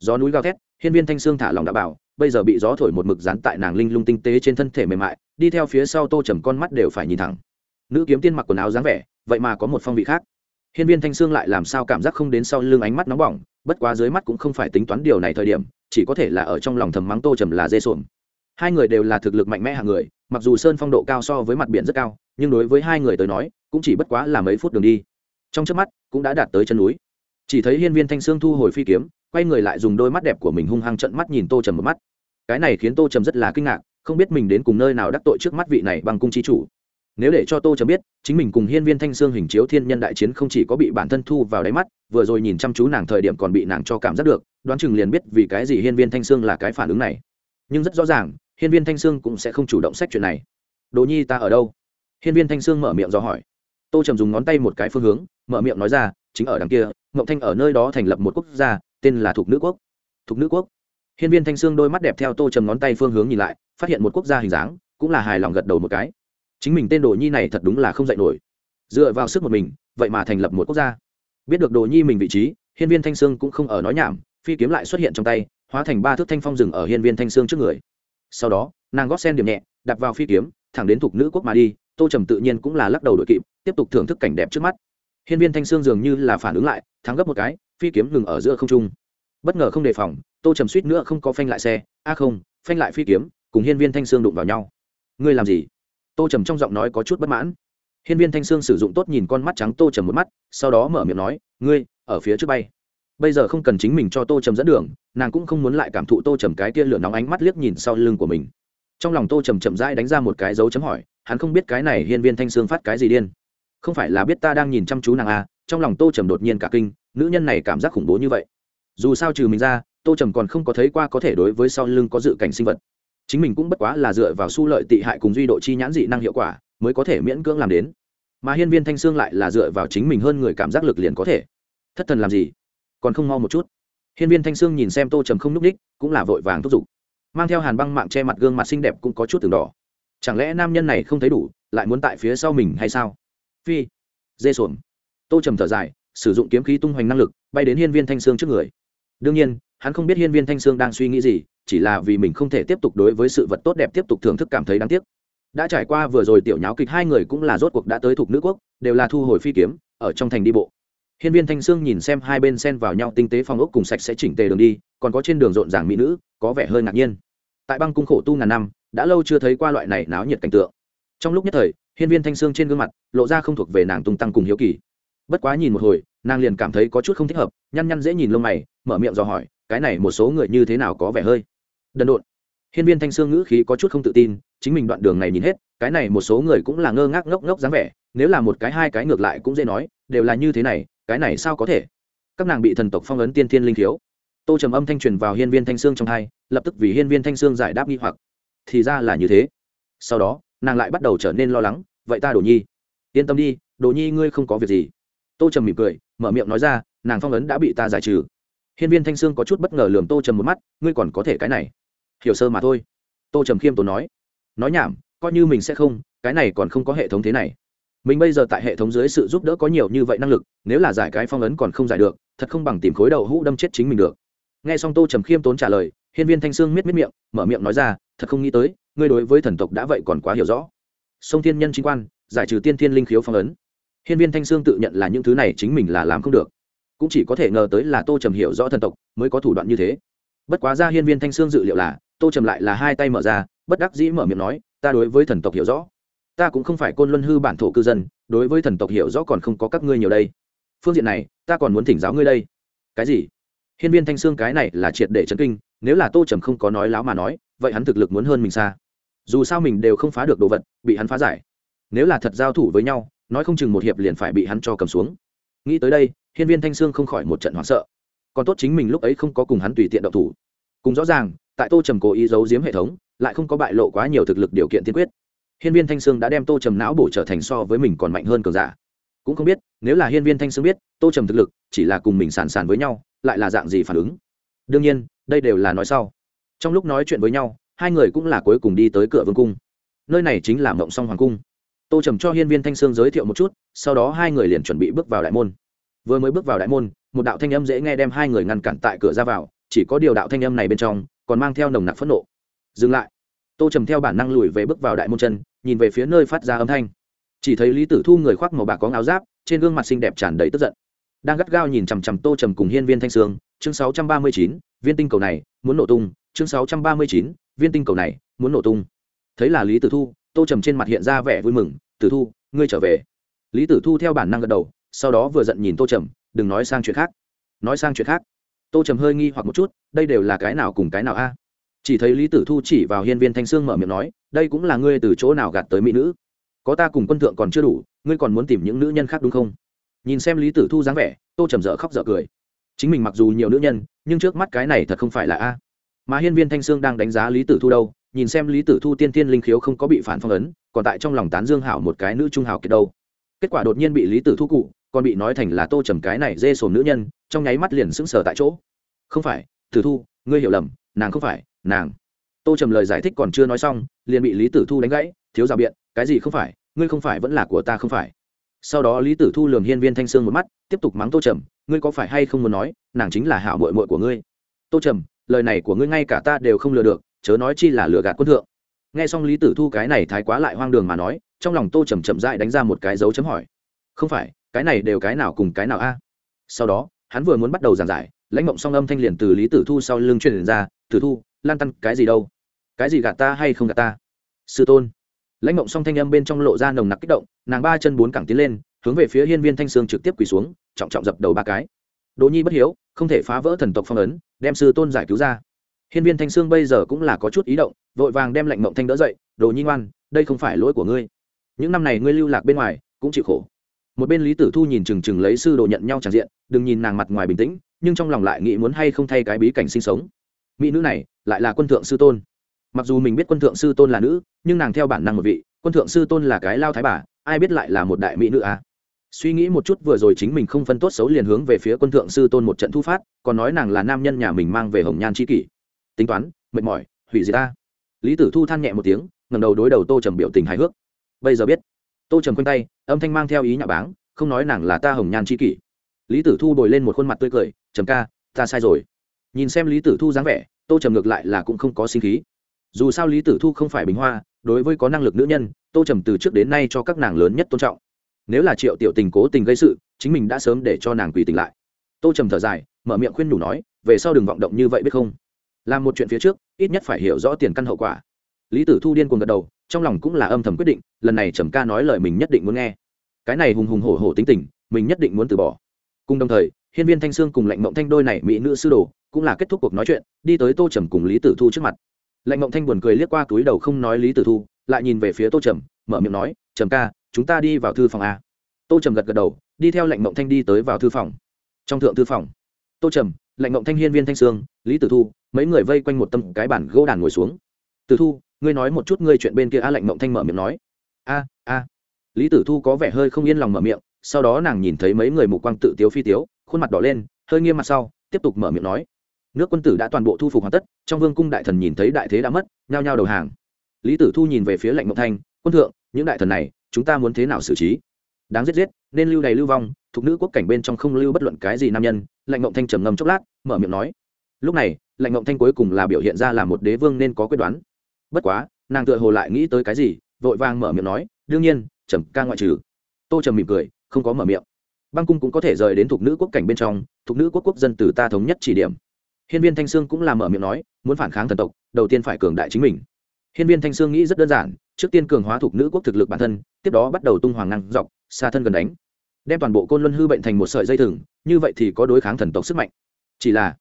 Gió núi gào thét, hiên viên thanh sương thả lòng đã bảo, bây giờ bị gió thổi một mực dán tại nàng linh lung tinh tế trên thân thể mềm mại, đi theo phía sau tô trầm con mắt đều phải nhìn thẳng. Nữ kiếm tiên mặc quần áo dáng vẻ, vậy mà có một phong vị khác. Hiên viên thanh sương lại làm sao cảm giác không đến sau lưng ánh mắt nóng bỏng, bất quá dưới mắt cũng không phải tính toán điều này thời điểm, chỉ có thể là ở trong lòng thầm mắng tô trầm là dê sồn hai người đều là thực lực mạnh mẽ hạng người mặc dù sơn phong độ cao so với mặt biển rất cao, nhưng đối với hai người tới nói, cũng chỉ bất quá là mấy phút đường đi. Trong trước mắt, cũng đã đạt tới chân núi. Chỉ thấy hiên viên thanh sương thu hồi phi kiếm, quay người lại dùng đôi mắt đẹp của mình hung hăng trận mắt nhìn tô trầm một mắt. Cái này khiến tô trầm rất là kinh ngạc, không biết mình đến cùng nơi nào đắc tội trước mắt vị này bằng cung chi chủ. Nếu để cho tô trầm biết, chính mình cùng hiên viên thanh sương hình chiếu thiên nhân đại chiến không chỉ có bị bản thân thu vào đáy mắt, vừa rồi nhìn chăm chú nàng thời điểm còn bị nàng cho cảm giác được, đoán chừng liền biết vì cái gì hiên viên thanh sương là cái phản ứng này. Nhưng rất rõ ràng hiên viên thanh sương cũng sẽ không chủ động xét chuyện này. Đồ nhi ta ở đâu? Hiên viên thanh sương mở miệng do hỏi. Tô trầm dùng ngón tay một cái phương hướng, mở miệng nói ra, chính ở đằng kia mậu thanh ở nơi đó thành lập một quốc gia, tên là thục nữ quốc. Thục nữ quốc. Hiên viên thanh sương đôi mắt đẹp theo tô trầm ngón tay phương hướng nhìn lại, phát hiện một quốc gia hình dáng, cũng là hài lòng gật đầu một cái. Chính mình tên đồ nhi này thật đúng là không dạy nổi. Dựa vào sức một mình, vậy mà thành lập một quốc gia. Biết được đồ nhi mình vị trí, hiên viên thanh sương cũng không ở nói nhảm, phi kiếm lại xuất hiện trong tay, hóa thành ba thước thanh phong rừng ở hiên viên thanh sương trước người sau đó, nàng gót sen điểm nhẹ đặt vào phi kiếm, thẳng đến thục nữ quốc mà đi, tô trầm tự nhiên cũng là lắc đầu đội kịp, tiếp tục thưởng thức cảnh đẹp trước mắt. Hiên viên thanh sương dường như là phản ứng lại, thắng gấp một cái, phi kiếm ngừng ở giữa không trung. Bất ngờ không đề phòng, tô trầm suýt nữa không có phanh lại xe, a không, phanh lại phi kiếm, cùng hiên viên thanh sương đụng vào nhau. Ngươi làm gì? Tô trầm trong giọng nói có chút bất mãn. Hiên viên thanh sương sử dụng tốt nhìn con mắt trắng tô trầm một mắt, sau đó mở miệng nói, ngươi, ở phía trước bay bây giờ không cần chính mình cho tô trầm dẫn đường, nàng cũng không muốn lại cảm thụ tô trầm cái tia lửa nóng ánh mắt liếc nhìn sau lưng của mình. Trong lòng tô trầm chậm rãi đánh ra một cái dấu chấm hỏi, hắn không biết cái này hiên viên thanh sương phát cái gì điên. Không phải là biết ta đang nhìn chăm chú nàng à trong lòng tô trầm đột nhiên cả kinh, nữ nhân này cảm giác khủng bố như vậy. Dù sao trừ mình ra, tô trầm còn không có thấy qua có thể đối với sau lưng có dự cảnh sinh vật. Chính mình cũng bất quá là dựa vào su lợi tị hại cùng duy độ chi nhãn dị năng hiệu quả, mới có thể miễn cưỡng làm đến. Mà hiên viên thanh sương lại là dựa vào chính mình hơn người cảm giác lực liền có thể. Thất thần làm gì? Còn không mau một chút. Hiên viên thanh sương nhìn xem tô trầm không n ú c ních cũng là vội vàng thúc giục. Mang theo hàn băng mạng che mặt gương mặt xinh đẹp cũng có chút từng đỏ. Chẳng lẽ nam nhân này không thấy đủ, lại muốn tại phía sau mình hay sao? Phi, dê xuồng. Tô trầm thở dài, sử dụng kiếm khí tung hoành năng lực, bay đến hiên viên thanh sương trước người. Đương nhiên, hắn không biết hiên viên thanh sương đang suy nghĩ gì, chỉ là vì mình không thể tiếp tục đối với sự vật tốt đẹp tiếp tục thưởng thức cảm thấy đáng tiếc. Đã trải qua vừa rồi tiểu nháo kịch, hai người cũng là rốt cuộc đã tới thuộc nữ quốc, đều là thu hồi phi kiếm, ở trong thành đi bộ hiên viên thanh sương nhìn xem hai bên xen vào nhau tinh tế phong ốc cùng sạch sẽ chỉnh tề đường đi, còn có trên đường rộn ràng mỹ nữ, có vẻ hơi ngạc nhiên. Tại băng cung khổ tu ngàn năm, đã lâu chưa thấy qua loại này náo nhiệt cảnh tượng. Trong lúc nhất thời, hiên viên thanh sương trên gương mặt, lộ ra không thuộc về nàng tung tăng cùng hiếu kỳ. Bất quá nhìn một hồi, nàng liền cảm thấy có chút không thích hợp, nhăn nhăn dễ nhìn lông mày, mở miệng dò hỏi, cái này một số người như thế nào có vẻ hơi? Đần độn. Hiên viên thanh sương ngữ khí có chút không tự tin, chính mình đoạn đường này nhìn hết, cái này một số người cũng là ngơ ngác ngốc ngốc dáng vẻ, nếu là một cái hai cái ngược lại cũng dễ nói, đều là như thế này cái này sao có thể? Các nàng bị thần tộc phong ấn tiên thiên linh thiếu tô trầm âm thanh truyền vào hiên viên thanh sương trong hai, lập tức vì hiên viên thanh sương giải đáp nghi hoặc. Thì ra là như thế. Sau đó, nàng lại bắt đầu trở nên lo lắng, vậy ta đồ nhi, yên tâm đi, đồ nhi ngươi không có việc gì. Tô trầm mỉm cười, mở miệng nói ra, nàng phong ấn đã bị ta giải trừ. Hiên viên thanh sương có chút bất ngờ lườm tô trầm một mắt, ngươi còn có thể cái này? Hiểu sơ mà thôi. Tô trầm khiêm tốn nói nói nhảm, coi như mình sẽ không, cái này còn không có hệ thống thế này mình bây giờ tại hệ thống dưới sự giúp đỡ có nhiều như vậy năng lực, nếu là giải cái phong ấn còn không giải được, thật không bằng tìm khối đầu hũ đâm chết chính mình được. Nghe xong tô trầm khiêm tốn trả lời, hiên viên thanh sương miết miết miệng, mở miệng nói ra, thật không nghĩ tới, ngươi đối với thần tộc đã vậy còn quá hiểu rõ. Sông thiên nhân chính quan, giải trừ tiên thiên linh khiếu phong ấn. Hiên viên thanh sương tự nhận là những thứ này chính mình là làm không được. Cũng chỉ có thể ngờ tới là tô trầm hiểu rõ thần tộc mới có thủ đoạn như thế. Bất quá ra hiên viên thanh sương dự liệu là, tô trầm lại là hai tay mở ra, bất đắc dĩ mở miệng nói, ta đối với thần tộc hiểu rõ ta cũng không phải côn luân hư bản thổ cư dân, đối với thần tộc hiểu rõ còn không có các ngươi nhiều đây. Phương diện này, ta còn muốn thỉnh giáo ngươi đây. Cái gì? Hiên viên thanh sương cái này là triệt để chấn kinh, nếu là tô trầm không có nói láo mà nói, vậy hắn thực lực muốn hơn mình xa. Dù sao mình đều không phá được đồ vật, bị hắn phá giải. Nếu là thật giao thủ với nhau, nói không chừng một hiệp liền phải bị hắn cho cầm xuống. Nghĩ tới đây, hiên viên thanh sương không khỏi một trận hoảng sợ. Còn tốt chính mình lúc ấy không có cùng hắn tùy tiện động thủ. Cùng rõ ràng, tại tô trầm cố ý giấu giếm hệ thống, lại không có bại lộ quá nhiều thực lực điều kiện tiên quyết hiên viên thanh sương đã đem tô trầm não bổ trở thành so với mình còn mạnh hơn cường giả. Cũng không biết, nếu là hiên viên thanh sương biết, tô trầm thực lực chỉ là cùng mình sàn sàn với nhau, lại là dạng gì phản ứng? Đương nhiên, đây đều là nói sau. Trong lúc nói chuyện với nhau, hai người cũng là cuối cùng đi tới cửa vương cung. Nơi này chính là mộng song hoàng cung. Tô trầm cho hiên viên thanh sương giới thiệu một chút, sau đó hai người liền chuẩn bị bước vào đại môn. Vừa mới bước vào đại môn, một đạo thanh âm dễ nghe đem hai người ngăn cản tại cửa ra vào, chỉ có điều đạo thanh âm này bên trong còn mang theo nồng nặc phẫn nộ. Dừng lại tô trầm theo bản năng lùi về bước vào đại môn chân, nhìn về phía nơi phát ra âm thanh. Chỉ thấy lý tử thu người khoác màu bạc có áo giáp, trên gương mặt xinh đẹp tràn đầy tức giận. Đang gắt gao nhìn chằm chằm tô trầm cùng hiên viên thanh sương, chương sáu trăm ba mươi chín, viên tinh cầu này, muốn nổ tung, chương sáu trăm ba mươi chín, viên tinh cầu này, muốn nổ tung. Thấy là lý tử thu, tô trầm trên mặt hiện ra vẻ vui mừng, tử thu, ngươi trở về. Lý tử thu theo bản năng gật đầu, sau đó vừa giận nhìn tô trầm, đừng nói sang chuyện khác, nói sang chuyện khác. Tô trầm hơi nghi hoặc một chút, đây đều là cái nào cùng cái nào a? Chỉ thấy lý tử thu chỉ vào hiên viên thanh sương mở miệng nói, đây cũng là ngươi từ chỗ nào gạt tới mỹ nữ? Có ta cùng quân thượng còn chưa đủ, ngươi còn muốn tìm những nữ nhân khác đúng không? Nhìn xem lý tử thu dáng vẻ, tô trầm dở khóc dở cười. Chính mình mặc dù nhiều nữ nhân, nhưng trước mắt cái này thật không phải là a. Mà hiên viên thanh sương đang đánh giá lý tử thu đâu, nhìn xem lý tử thu tiên tiên linh khiếu không có bị phản phong ấn, còn tại trong lòng tán dương hảo một cái nữ trung hảo kiệt đâu. Kết quả đột nhiên bị lý tử thu cụ, còn bị nói thành là tô trầm cái này dê sồn nữ nhân, trong nháy mắt liền sững sờ tại chỗ. Không phải, tử thu, ngươi hiểu lầm, nàng không phải nàng. Tô trầm lời giải thích còn chưa nói xong, liền bị lý tử thu đánh gãy, thiếu rào biện, cái gì không phải, ngươi không phải vẫn là của ta không phải. Sau đó lý tử thu lường hiên viên thanh sương một mắt, tiếp tục mắng tô trầm, ngươi có phải hay không muốn nói, nàng chính là hảo mội mội của ngươi. Tô trầm, lời này của ngươi ngay cả ta đều không lừa được, chớ nói chi là lừa gạt quân thượng. Nghe xong lý tử thu cái này thái quá lại hoang đường mà nói, trong lòng tô trầm chậm dại đánh ra một cái dấu chấm hỏi. Không phải, cái này đều cái nào cùng cái nào a? Sau đó, hắn vừa muốn bắt đầu giảng giải, lãnh mộng song âm thanh liền từ lý tử thu sau lưng truyền ra, tử thu lan tăn, cái gì đâu? Cái gì gạt ta hay không gạt ta? Sư tôn. Lãnh mộng song thanh âm bên trong lộ ra nồng nặc kích động, nàng ba chân bốn cẳng tiến lên, hướng về phía hiên viên thanh sương trực tiếp quỳ xuống, trọng trọng dập đầu ba cái. Đỗ nhi bất hiếu, không thể phá vỡ thần tộc phong ấn, đem sư tôn giải cứu ra. Hiên viên thanh sương bây giờ cũng là có chút ý động, vội vàng đem lệnh mộng thanh đỡ dậy đồ nhi ngoan, đây không phải lỗi của ngươi. Những năm này ngươi lưu lạc bên ngoài, cũng chịu khổ. Một bên lý tử thu nhìn chừng chừng lấy sư đồ nhận nhau tràn diện, đừng nhìn nàng mặt ngoài bình tĩnh, nhưng trong lòng lại nghĩ muốn hay không thay cái bí cảnh sinh sống mỹ nữ này lại là quân thượng sư tôn. Mặc dù mình biết quân thượng sư tôn là nữ, nhưng nàng theo bản năng một vị, quân thượng sư tôn là cái lao thái bà, ai biết lại là một đại mỹ nữ à? Suy nghĩ một chút vừa rồi chính mình không phân tốt xấu liền hướng về phía quân thượng sư tôn một trận thu phát, còn nói nàng là nam nhân nhà mình mang về hồng nhan c h i kỷ. Tính toán, mệt mỏi, hủy gì ta. Lý tử thu than nhẹ một tiếng ngầm đầu đối đầu tô trầm biểu tình hài hước. Bây giờ biết. Tô trầm quanh tay, âm thanh mang theo ý nhà báng, không nói nàng là ta hồng nhan c h i kỷ. Lý tử thu bồi lên một khuôn mặt tươi cười, trầm ca, ta sai rồi nhìn xem lý tử thu dáng vẻ, tô trầm ngược lại là cũng không có sinh khí. Dù sao lý tử thu không phải bình hoa, đối với có năng lực nữ nhân, tô trầm từ trước đến nay cho các nàng lớn nhất tôn trọng. Nếu là triệu tiểu tình cố tình gây sự, chính mình đã sớm để cho nàng quỳ tình lại. Tô trầm thở dài, mở miệng khuyên nhủ nói, về sau đừng vọng động như vậy biết không? Làm một chuyện phía trước, ít nhất phải hiểu rõ tiền căn hậu quả. Lý tử thu điên cuồng gật đầu, trong lòng cũng là âm thầm quyết định, lần này trầm ca nói lời mình nhất định muốn nghe. Cái này hùng hùng hổ hổ tính tình, mình nhất định muốn từ bỏ. Cùng đồng thời hiên viên thanh sương cùng lệnh mộng thanh đôi này mỹ nữ sư đồ cũng là kết thúc cuộc nói chuyện, đi tới tô trầm cùng lý tử thu trước mặt. Lệnh mộng thanh buồn cười liếc qua túi đầu không nói lý tử thu, lại nhìn về phía tô trầm, mở miệng nói, trầm ca, chúng ta đi vào thư phòng a. Tô trầm gật gật đầu, đi theo lệnh mộng thanh đi tới vào thư phòng. Trong thượng thư phòng, tô trầm, lệnh mộng thanh, hiên viên thanh sương, lý tử thu, mấy người vây quanh một tâm cái bản gỗ đàn ngồi xuống. Tử thu, ngươi nói một chút ngươi chuyện bên kia a? Lệnh mộng thanh mở miệng nói. A a. Lý tử thu có vẻ hơi không yên lòng mở miệng, sau đó nàng nhìn thấy mấy người mục quang tự tiếu phi tiếu khuôn mặt đỏ lên, hơi nghiêm mặt sau, tiếp tục mở miệng nói. Nước quân tử đã toàn bộ thu phục hoàn tất, trong vương cung đại thần nhìn thấy đại thế đã mất, nhao nhao đầu hàng. Lý tử thu nhìn về phía lệnh mộng thanh, quân thượng, những đại thần này, chúng ta muốn thế nào xử trí? Đáng giết giết, nên lưu đầy lưu vong thuộc nữ quốc cảnh bên trong không lưu bất luận cái gì nam nhân. Lệnh mộng thanh trầm ngâm chốc lát, mở miệng nói. Lúc này, lệnh mộng thanh cuối cùng là biểu hiện ra là một đế vương nên có quyết đoán. Bất quá, nàng tựa hồ lại nghĩ tới cái gì, vội vàng mở miệng nói, đương nhiên, trầm ca ngoại trừ. Tô trầm mỉm cười, không có mở miệng băng cung cũng có thể rời đến thuộc nữ quốc cảnh bên trong, thuộc nữ quốc quốc dân từ ta thống nhất chỉ điểm. Hiên viên thanh sương cũng làm mở miệng nói, muốn phản kháng thần tộc, đầu tiên phải cường đại chính mình. Hiên viên thanh sương nghĩ rất đơn giản, trước tiên cường hóa thuộc nữ quốc thực lực bản thân, tiếp đó bắt đầu tung hoàng năng dọc, xa thân gần đánh. Đem toàn bộ côn luân hư bệnh thành một sợi dây thừng, như vậy thì có đối kháng thần tộc sức mạnh. Chỉ là,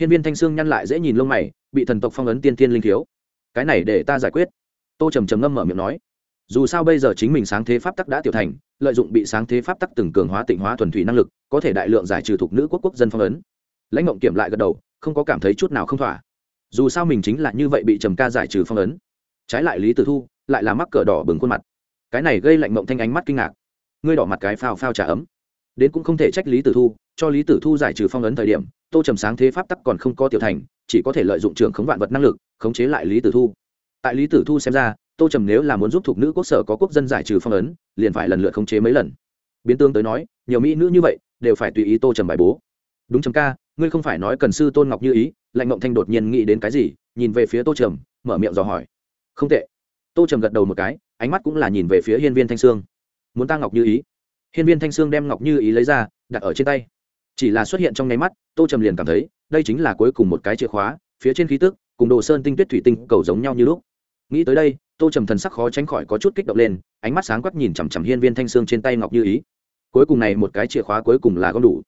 hiên viên thanh sương nhăn lại dễ nhìn lông mày, bị thần tộc phong ấn tiên tiên linh thiếu. Cái này để ta giải quyết. Tô trầm trầm ngâm mở miệng nói dù sao bây giờ chính mình sáng thế pháp tắc đã tiểu thành, lợi dụng bị sáng thế pháp tắc từng cường hóa tịnh hóa thuần thủy năng lực, có thể đại lượng giải trừ thuộc nữ quốc quốc dân phong ấn. Lãnh mộng kiểm lại gật đầu, không có cảm thấy chút nào không thỏa. Dù sao mình chính là như vậy bị trầm ca giải trừ phong ấn. Trái lại lý tử thu, lại là mắc cờ đỏ bừng khuôn mặt. Cái này gây lạnh mộng thanh ánh mắt kinh ngạc. Ngươi đỏ mặt cái phao phao trả ấm. Đến cũng không thể trách lý tử thu, cho lý tử thu giải trừ phong ấn thời điểm, tô trầm sáng thế pháp tắc còn không có tiểu thành, chỉ có thể lợi dụng trường khống vạn vật năng lực, khống chế lại lý tử thu. Tại lý tử thu xem ra tô trầm nếu là muốn giúp thuộc nữ quốc sở có quốc dân giải trừ phong ấn, liền phải lần lượt khống chế mấy lần. Biến tương tới nói, nhiều mỹ nữ như vậy, đều phải tùy ý tô trầm bài bố. Đúng trầm ca, ngươi không phải nói cần sư tôn ngọc như ý, lạnh mộng thanh đột nhiên nghĩ đến cái gì, nhìn về phía tô trầm, mở miệng dò hỏi. Không tệ. Tô trầm gật đầu một cái, ánh mắt cũng là nhìn về phía hiên viên thanh sương. Muốn ta ngọc như ý? Hiên viên thanh sương đem ngọc như ý lấy ra, đặt ở trên tay. Chỉ là xuất hiện trong nháy mắt, tô trầm liền cảm thấy, đây chính là cuối cùng một cái chìa khóa, phía trên khí tức, cùng đồ sơn tinh tuyết thủy tinh cầu giống nhau như lúc. Nghĩ tới đây tô trầm thần sắc khó tránh khỏi có chút kích động lên ánh mắt sáng quắc nhìn chằm chằm hiên viên thanh sương trên tay ngọc như ý. Cuối cùng này một cái chìa khóa cuối cùng là gom đủ.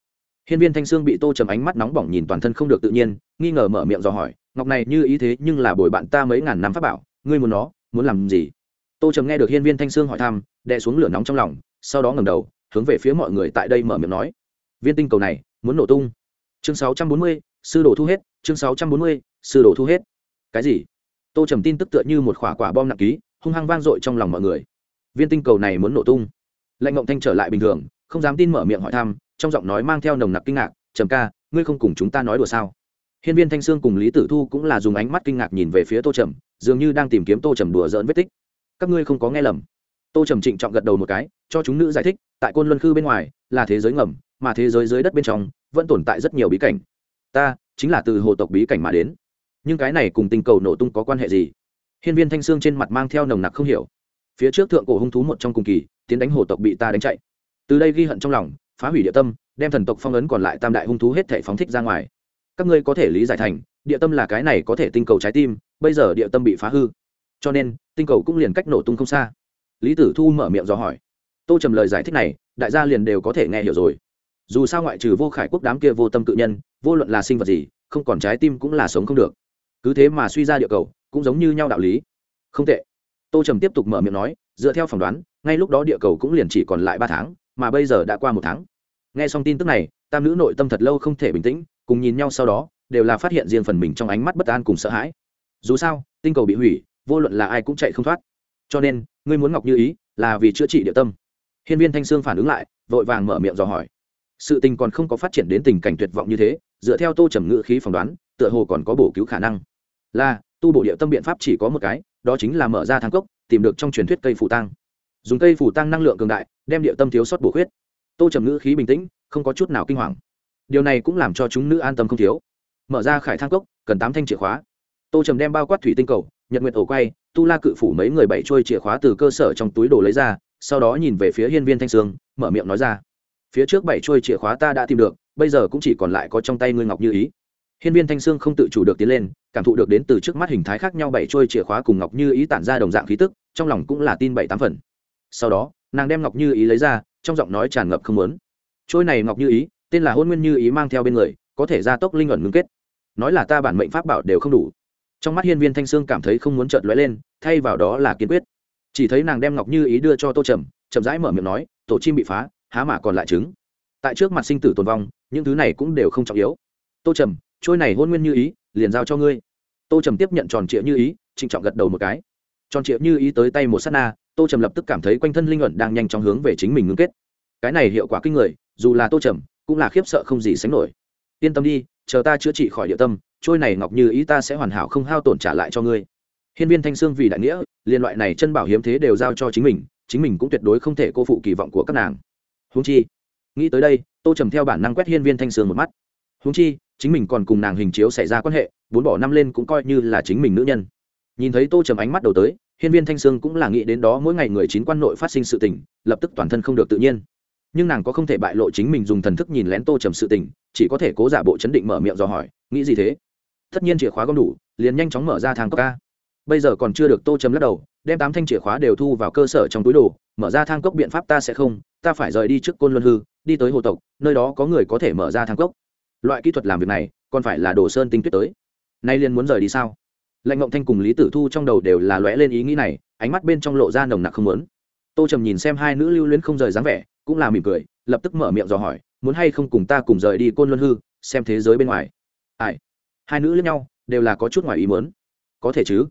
Hiên viên thanh sương bị tô trầm ánh mắt nóng bỏng nhìn toàn thân không được tự nhiên nghi ngờ mở miệng dò hỏi ngọc này như ý thế nhưng là bồi bạn ta mấy ngàn năm pháp bảo ngươi muốn nó muốn làm gì? Tô trầm nghe được hiên viên thanh sương hỏi thăm đè xuống lửa nóng trong lòng sau đó ngầm đầu hướng về phía mọi người tại đây mở miệng nói viên tinh cầu này muốn nổ tung. Chương 640, sư đồ thu hết chương 640, sư đồ thu hết. Cái gì? Tô trầm tin tức tựa như một quả quả bom nặng ký, hung hăng vang dội trong lòng mọi người. Viên tinh cầu này muốn nổ tung. Lệnh ngộng thanh trở lại bình thường, không dám tin mở miệng hỏi thăm, trong giọng nói mang theo nồng nặc kinh ngạc, trầm ca, ngươi không cùng chúng ta nói đùa sao? Hiên viên thanh sương cùng lý tử thu cũng là dùng ánh mắt kinh ngạc nhìn về phía tô trầm, dường như đang tìm kiếm tô trầm đùa dỡn vết tích. Các ngươi không có nghe lầm. Tô trầm trịnh trọng gật đầu một cái, cho chúng nữ giải thích, tại côn luân khư bên ngoài là thế giới ngầm, mà thế giới dưới đất bên trong vẫn tồn tại rất nhiều bí cảnh. Ta chính là từ hồ tộc bí cảnh mà đến nhưng cái này cùng tình cầu nổ tung có quan hệ gì? Hiên viên thanh sương trên mặt mang theo nồng nặc không hiểu. Phía trước thượng cổ hung thú một trong cùng kỳ, tiến đánh hồ tộc bị ta đánh chạy. Từ đây ghi hận trong lòng, phá hủy địa tâm, đem thần tộc phong ấn còn lại tam đại hung thú hết thể phóng thích ra ngoài. Các ngươi có thể lý giải thành, địa tâm là cái này có thể tinh cầu trái tim, bây giờ địa tâm bị phá hư. Cho nên, tinh cầu cũng liền cách nổ tung không xa. Lý tử thu mở miệng do hỏi. Tô trầm lời giải thích này, đại gia liền đều có thể nghe hiểu rồi. Dù sao ngoại trừ vô khải quốc đám kia vô tâm cự nhân, vô luận là sinh vật gì, không còn trái tim cũng là sống không được cứ thế mà suy ra địa cầu, cũng giống như nhau đạo lý. Không tệ. Tô trầm tiếp tục mở miệng nói, dựa theo phỏng đoán, ngay lúc đó địa cầu cũng liền chỉ còn lại ba tháng, mà bây giờ đã qua một tháng. Nghe xong tin tức này, tam nữ nội tâm thật lâu không thể bình tĩnh, cùng nhìn nhau sau đó, đều là phát hiện riêng phần mình trong ánh mắt bất an cùng sợ hãi. Dù sao, tinh cầu bị hủy, vô luận là ai cũng chạy không thoát. Cho nên, ngươi muốn ngọc như ý, là vì chữa trị địa tâm. Hiên viên thanh sương phản ứng lại, vội vàng mở miệng dò hỏi. Sự tình còn không có phát triển đến tình cảnh tuyệt vọng như thế, dựa theo tô trầm ngự khí phỏng đoán, tựa hồ còn có bổ cứu khả năng là, tu bổ địa tâm biện pháp chỉ có một cái, đó chính là mở ra thang cốc, tìm được trong truyền thuyết cây phủ tăng dùng cây phủ tăng năng lượng cường đại, đem địa tâm thiếu sót bổ khuyết. Tô trầm ngữ khí bình tĩnh, không có chút nào kinh hoàng. Điều này cũng làm cho chúng nữ an tâm không thiếu. Mở ra khải thang cốc, cần tám thanh chìa khóa. Tô trầm đem bao quát thủy tinh cầu, nhật nguyện ổ quay, tu la cự phủ mấy người bảy trôi chìa khóa từ cơ sở trong túi đồ lấy ra, sau đó nhìn về phía hiên viên thanh sương, mở miệng nói ra. Phía trước bảy trôi chìa khóa ta đã tìm được, bây giờ cũng chỉ còn lại có trong tay ngươi ngọc như ý. Hiên viên thanh sương không tự chủ được tiến lên cảm thụ được đến từ trước mắt hình thái khác nhau bảy trôi chìa khóa cùng ngọc như ý tản ra đồng dạng khí tức, trong lòng cũng là tin bảy tám phần. Sau đó, nàng đem ngọc như ý lấy ra, trong giọng nói tràn ngập không lớn trôi này ngọc như ý, tên là hôn nguyên như ý mang theo bên người, có thể gia tốc linh ẩn ngưng kết. Nói là ta bản mệnh pháp bảo đều không đủ. Trong mắt hiên viên thanh sương cảm thấy không muốn trợn lóe lên, thay vào đó là kiên quyết. Chỉ thấy nàng đem ngọc như ý đưa cho tô trầm, chậm rãi mở miệng nói, tổ chim bị phá, há mà còn lại trứng. Tại trước mặt sinh tử tồn vong, những thứ này cũng đều không trọng yếu. Tô trầm trôi này hôn nguyên như ý, liền giao cho ngươi. Tô trầm tiếp nhận tròn trịa như ý, trịnh trọng gật đầu một cái. Tròn trịa như ý tới tay một s á t na, tô trầm lập tức cảm thấy quanh thân linh luận đang nhanh chóng hướng về chính mình ngưng kết. Cái này hiệu quả kinh người, dù là tô trầm, cũng là khiếp sợ không gì sánh nổi. Yên tâm đi, chờ ta chữa trị khỏi địa tâm, trôi này ngọc như ý ta sẽ hoàn hảo không hao tổn trả lại cho ngươi. Hiên viên thanh sương vì đại nghĩa liên loại này chân bảo hiếm thế đều giao cho chính mình chính mình cũng tuyệt đối không thể cô phụ kỳ vọng của các nàng. Húng chi, nghĩ tới đây, tô trầm theo bản năng quét hiên viên thanh sương một mắt. Húng chi chính mình còn cùng nàng hình chiếu xảy ra quan hệ, bốn bỏ năm lên cũng coi như là chính mình nữ nhân. Nhìn thấy tô trầm ánh mắt đầu tới, hiên viên thanh sương cũng là nghĩ đến đó mỗi ngày người chín quan nội phát sinh sự tình, lập tức toàn thân không được tự nhiên. Nhưng nàng có không thể bại lộ chính mình dùng thần thức nhìn lén tô trầm sự tình, chỉ có thể cố giả bộ chấn định mở miệng dò hỏi, nghĩ gì thế? Tất nhiên chìa khóa gom đủ, liền nhanh chóng mở ra thang cốc ca bây giờ còn chưa được tô trầm lắc đầu, đem tám thanh chìa khóa đều thu vào cơ sở trong túi đồ, mở ra thang cốc biện pháp ta sẽ không, ta phải rời đi trước côn luân hư, đi tới hồ tộc, nơi đó có người có thể mở ra thang cốc loại kỹ thuật làm việc này, còn phải là đồ sơn tinh tuyết tới. Nay liền muốn rời đi sao? Lệnh ngộng thanh cùng lý tử thu trong đầu đều là lóe lên ý nghĩ này, ánh mắt bên trong lộ ra nồng nặc không muốn. Tô trầm nhìn xem hai nữ lưu luyến không rời dáng vẻ, cũng là mỉm cười, lập tức mở miệng dò hỏi, muốn hay không cùng ta cùng rời đi côn luân hư, xem thế giới bên ngoài? Ai? Hai nữ lẫn nhau, đều là có chút ngoài ý muốn. Có thể chứ.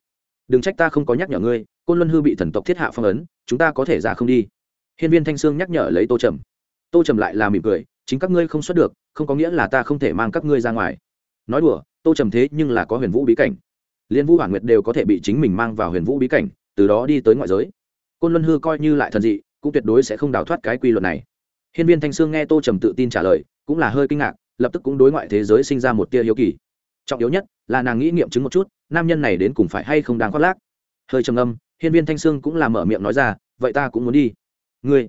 Đừng trách ta không có nhắc nhở ngươi, côn luân hư bị thần tộc thiết hạ phong ấn, chúng ta có thể ra không đi. Hiên viên thanh sương nhắc nhở lấy tô trầm. Tô trầm lại là mỉm cười chính các ngươi không xuất được, không có nghĩa là ta không thể mang các ngươi ra ngoài. Nói đùa, tô trầm thế nhưng là có huyền vũ bí cảnh. Liên vũ hoàng nguyệt đều có thể bị chính mình mang vào huyền vũ bí cảnh, từ đó đi tới ngoại giới. Côn luân hư coi như lại thần dị, cũng tuyệt đối sẽ không đào thoát cái quy luật này. Hiên viên thanh sương nghe tô trầm tự tin trả lời, cũng là hơi kinh ngạc, lập tức cũng đối ngoại thế giới sinh ra một tia hiếu kỳ. Trọng yếu nhất là nàng nghĩ nghiệm chứng một chút, nam nhân này đến cùng phải hay không đáng khoác lác. Hơi trầm âm hiên viên thanh sương cũng là mở miệng nói ra, vậy ta cũng muốn đi. Ngươi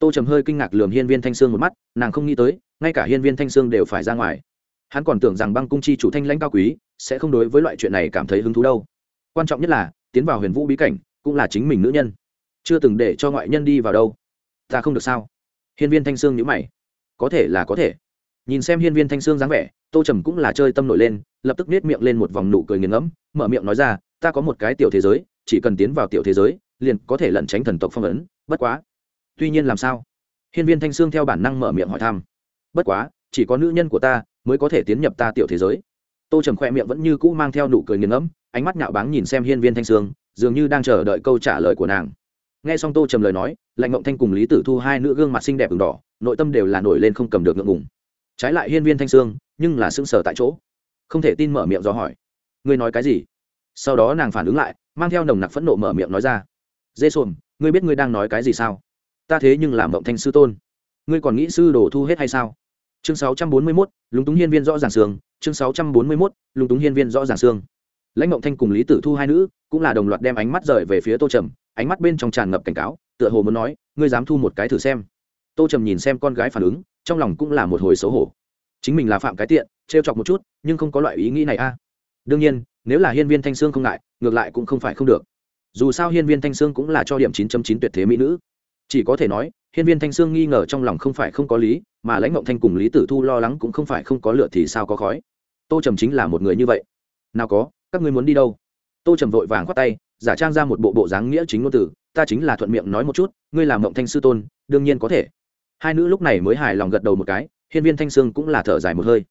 tô trầm hơi kinh ngạc lườm hiên viên thanh sương một mắt, nàng không nghĩ tới, ngay cả hiên viên thanh sương đều phải ra ngoài. Hắn còn tưởng rằng băng cung chi chủ thanh lãnh cao quý, sẽ không đối với loại chuyện này cảm thấy hứng thú đâu. Quan trọng nhất là, tiến vào huyền vũ bí cảnh, cũng là chính mình nữ nhân. Chưa từng để cho ngoại nhân đi vào đâu. Ta không được sao? Hiên viên thanh sương nhữ mày. Có thể là có thể. Nhìn xem hiên viên thanh sương dáng vẻ, tô trầm cũng là chơi tâm nổi lên, lập tức nết miệng lên một vòng nụ cười nghiền ngẫm, mở miệng nói ra, ta có một cái tiểu thế giới, chỉ cần tiến vào tiểu thế giới, liền có thể lẩn tránh thần tộc phong ấn, bất quá tuy nhiên làm sao? Hiên viên thanh sương theo bản năng mở miệng hỏi thăm. Bất quá, chỉ có nữ nhân của ta mới có thể tiến nhập ta tiểu thế giới. Tô trầm khoe miệng vẫn như cũ mang theo nụ cười nghiền ngẫm, ánh mắt nhạo báng nhìn xem hiên viên thanh sương, dường như đang chờ đợi câu trả lời của nàng. Nghe xong tô trầm lời nói, lạnh mộng thanh cùng lý tử thu hai nữ gương mặt xinh đẹp v đỏ, nội tâm đều là nổi lên không cầm được ngượng ngùng. Trái lại hiên viên thanh sương, nhưng là sững sờ tại chỗ. Không thể tin mở miệng do hỏi. Ngươi nói cái gì? Sau đó nàng phản ứng lại, mang theo nồng nặc phẫn nộ mở miệng nói ra. Dê sồn ngươi biết ngươi đang nói cái gì sao? Ta thế nhưng làm mộng thanh sư tôn. Ngươi còn nghĩ sư đồ thu hết hay sao? Chương sáu trăm bốn mươi 641, lúng túng hiên viên rõ ràng sương. Chương sáu trăm bốn mươi 641, lúng túng hiên viên rõ ràng sương. Lãnh mộng thanh cùng lý tử thu hai nữ cũng là đồng loạt đem ánh mắt rời về phía tô trầm ánh mắt bên trong tràn ngập cảnh cáo tựa hồ muốn nói ngươi dám thu một cái thử xem. Tô trầm nhìn xem con gái phản ứng trong lòng cũng là một hồi xấu hổ. Chính mình là phạm cái tiện trêu chọc một chút nhưng không có loại ý nghĩ này a. Đương nhiên nếu là hiên viên thanh sương không ngại ngược lại cũng không phải không được. Dù sao hiên viên thanh sương cũng là cho điểm chín chín tuyệt thế mỹ nữ chỉ có thể nói, hiên viên thanh sương nghi ngờ trong lòng không phải không có lý, mà lãnh mộng thanh cùng lý tử thu lo lắng cũng không phải không có lựa thì sao có khói. Tô trầm chính là một người như vậy. Nào có, các ngươi muốn đi đâu? Tô trầm vội vàng khoát tay, giả trang ra một bộ bộ dáng nghĩa chính ngôn từ, ta chính là thuận miệng nói một chút, ngươi làm mộng thanh sư tôn, đương nhiên có thể. Hai nữ lúc này mới hài lòng gật đầu một cái, hiên viên thanh sương cũng là thở dài một hơi.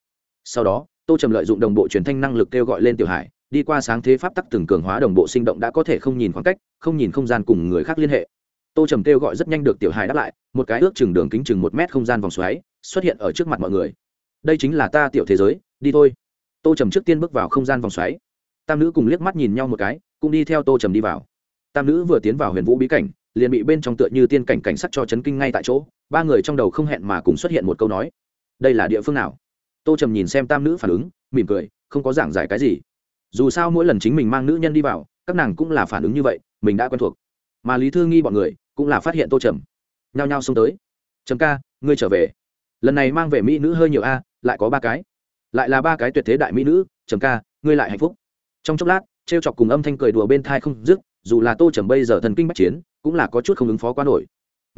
Sau đó, tô trầm lợi dụng đồng bộ truyền thanh năng lực kêu gọi lên tiểu hải, đi qua sáng thế pháp tắc từng cường hóa đồng bộ sinh động đã có thể không nhìn khoảng cách, không nhìn không gian cùng người khác liên hệ tô trầm kêu gọi rất nhanh được tiểu hải đáp lại, một cái ước chừng đường kính chừng một mét không gian vòng xoáy xuất hiện ở trước mặt mọi người. Đây chính là ta tiểu thế giới, đi thôi. Tô trầm trước tiên bước vào không gian vòng xoáy. Tam nữ cùng liếc mắt nhìn nhau một cái, cũng đi theo tô trầm đi vào. Tam nữ vừa tiến vào huyền vũ bí cảnh, liền bị bên trong tựa như tiên cảnh cảnh sắc cho chấn kinh ngay tại chỗ, ba người trong đầu không hẹn mà cùng xuất hiện một câu nói. Đây là địa phương nào? Tô trầm nhìn xem tam nữ phản ứng, mỉm cười, không có giảng giải cái gì. Dù sao mỗi lần chính mình mang nữ nhân đi vào, các nàng cũng là phản ứng như vậy, mình đã quen thuộc. Mà lý thư nghi bọn người cũng là phát hiện tô trầm. Nhao nhao xông tới. Trầm ca, ngươi trở về. Lần này mang về mỹ nữ hơi nhiều a, lại có ba cái. Lại là ba cái tuyệt thế đại mỹ nữ, trầm ca, ngươi lại hạnh phúc. Trong chốc lát t r e o chọc cùng âm thanh cười đùa bên thai không dứt, dù là tô trầm bây giờ thần kinh bắc chiến, cũng là có chút không ứng phó quá nổi.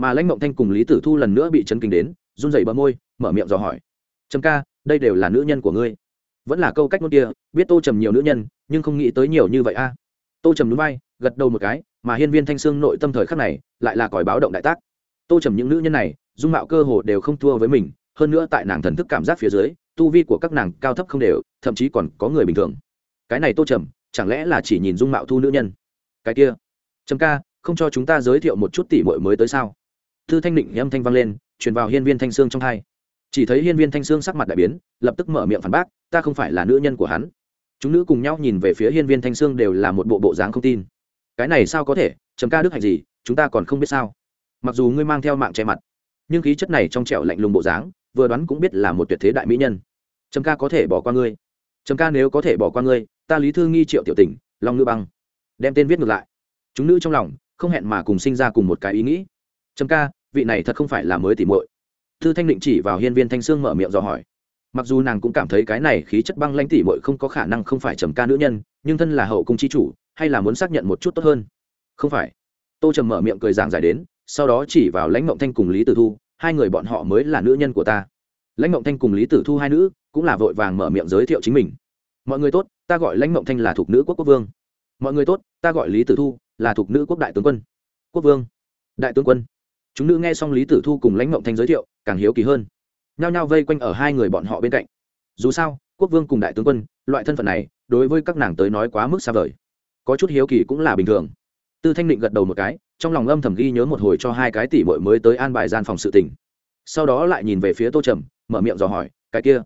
Mà lãnh mộng thanh cùng lý tử thu lần nữa bị chấn kinh đến, run rẩy bờ môi, mở miệng dò hỏi. Trầm ca, đây đều là nữ nhân của ngươi. Vẫn là câu cách ngôn kia, biết tô trầm nhiều nữ nhân, nhưng không nghĩ tới nhiều như vậy a. Tô trầm núi bay, gật đầu một cái mà hiên viên thanh sương nội tâm thời khắc này lại là còi báo động đại tác. Tô trầm những nữ nhân này, dung mạo cơ hồ đều không thua với mình, hơn nữa tại nàng thần thức cảm giác phía dưới, tu vi của các nàng cao thấp không đều, thậm chí còn có người bình thường. Cái này tô trầm, chẳng lẽ là chỉ nhìn dung mạo thu nữ nhân? Cái kia, trầm ca, không cho chúng ta giới thiệu một chút tỷ muội mới tới sao? Thư thanh định âm thanh vang lên, truyền vào hiên viên thanh sương trong hai. Chỉ thấy hiên viên thanh sương sắc mặt đại biến, lập tức mở miệng phản bác, ta không phải là nữ nhân của hắn. Chúng nữ cùng nhau nhìn về phía hiên viên thanh sương đều là một bộ bộ dáng không tin cái này sao có thể, trầm ca đức hạnh gì, chúng ta còn không biết sao. Mặc dù ngươi mang theo mạng che mặt, nhưng khí chất này trong trẻo lạnh lùng bộ dáng, vừa đoán cũng biết là một tuyệt thế đại mỹ nhân. Trầm ca có thể bỏ qua ngươi. Trầm ca nếu có thể bỏ qua ngươi, ta lý thư nghi triệu tiểu tình long ngư băng, đem tên viết ngược lại. Chúng nữ trong lòng, không hẹn mà cùng sinh ra cùng một cái ý nghĩ. Trầm ca, vị này thật không phải là mới tỉ muội. Thư thanh định chỉ vào hiên viên thanh sương mở miệng dò hỏi. Mặc dù nàng cũng cảm thấy cái này khí chất băng lãnh tỉ muội không có khả năng không phải trầm ca nữ nhân, nhưng thân là hậu cung chi chủ hay là muốn xác nhận một chút tốt hơn? Không phải. Tô trầm mở miệng cười giảng giải đến, sau đó chỉ vào lãnh mộng thanh cùng lý tử thu, hai người bọn họ mới là nữ nhân của ta. Lãnh mộng thanh cùng lý tử thu hai nữ, cũng là vội vàng mở miệng giới thiệu chính mình. Mọi người tốt, ta gọi lãnh mộng thanh là thuộc nữ quốc quốc vương. Mọi người tốt, ta gọi lý tử thu là thuộc nữ quốc đại tướng quân. Quốc vương. Đại tướng quân. Chúng nữ nghe xong lý tử thu cùng lãnh mộng thanh giới thiệu, càng hiếu kỳ hơn. Nhao nhao vây quanh ở hai người bọn họ bên cạnh. Dù sao, quốc vương cùng đại tướng quân, loại thân phận này, đối với các nàng tới nói quá mức xa vời có chút hiếu kỳ cũng là bình thường. Tư thanh định gật đầu một cái, trong lòng âm thầm ghi nhớ một hồi cho hai cái tỷ bội mới tới an bài gian phòng sự tình. sau đó lại nhìn về phía tô trầm, mở miệng dò hỏi, cái kia?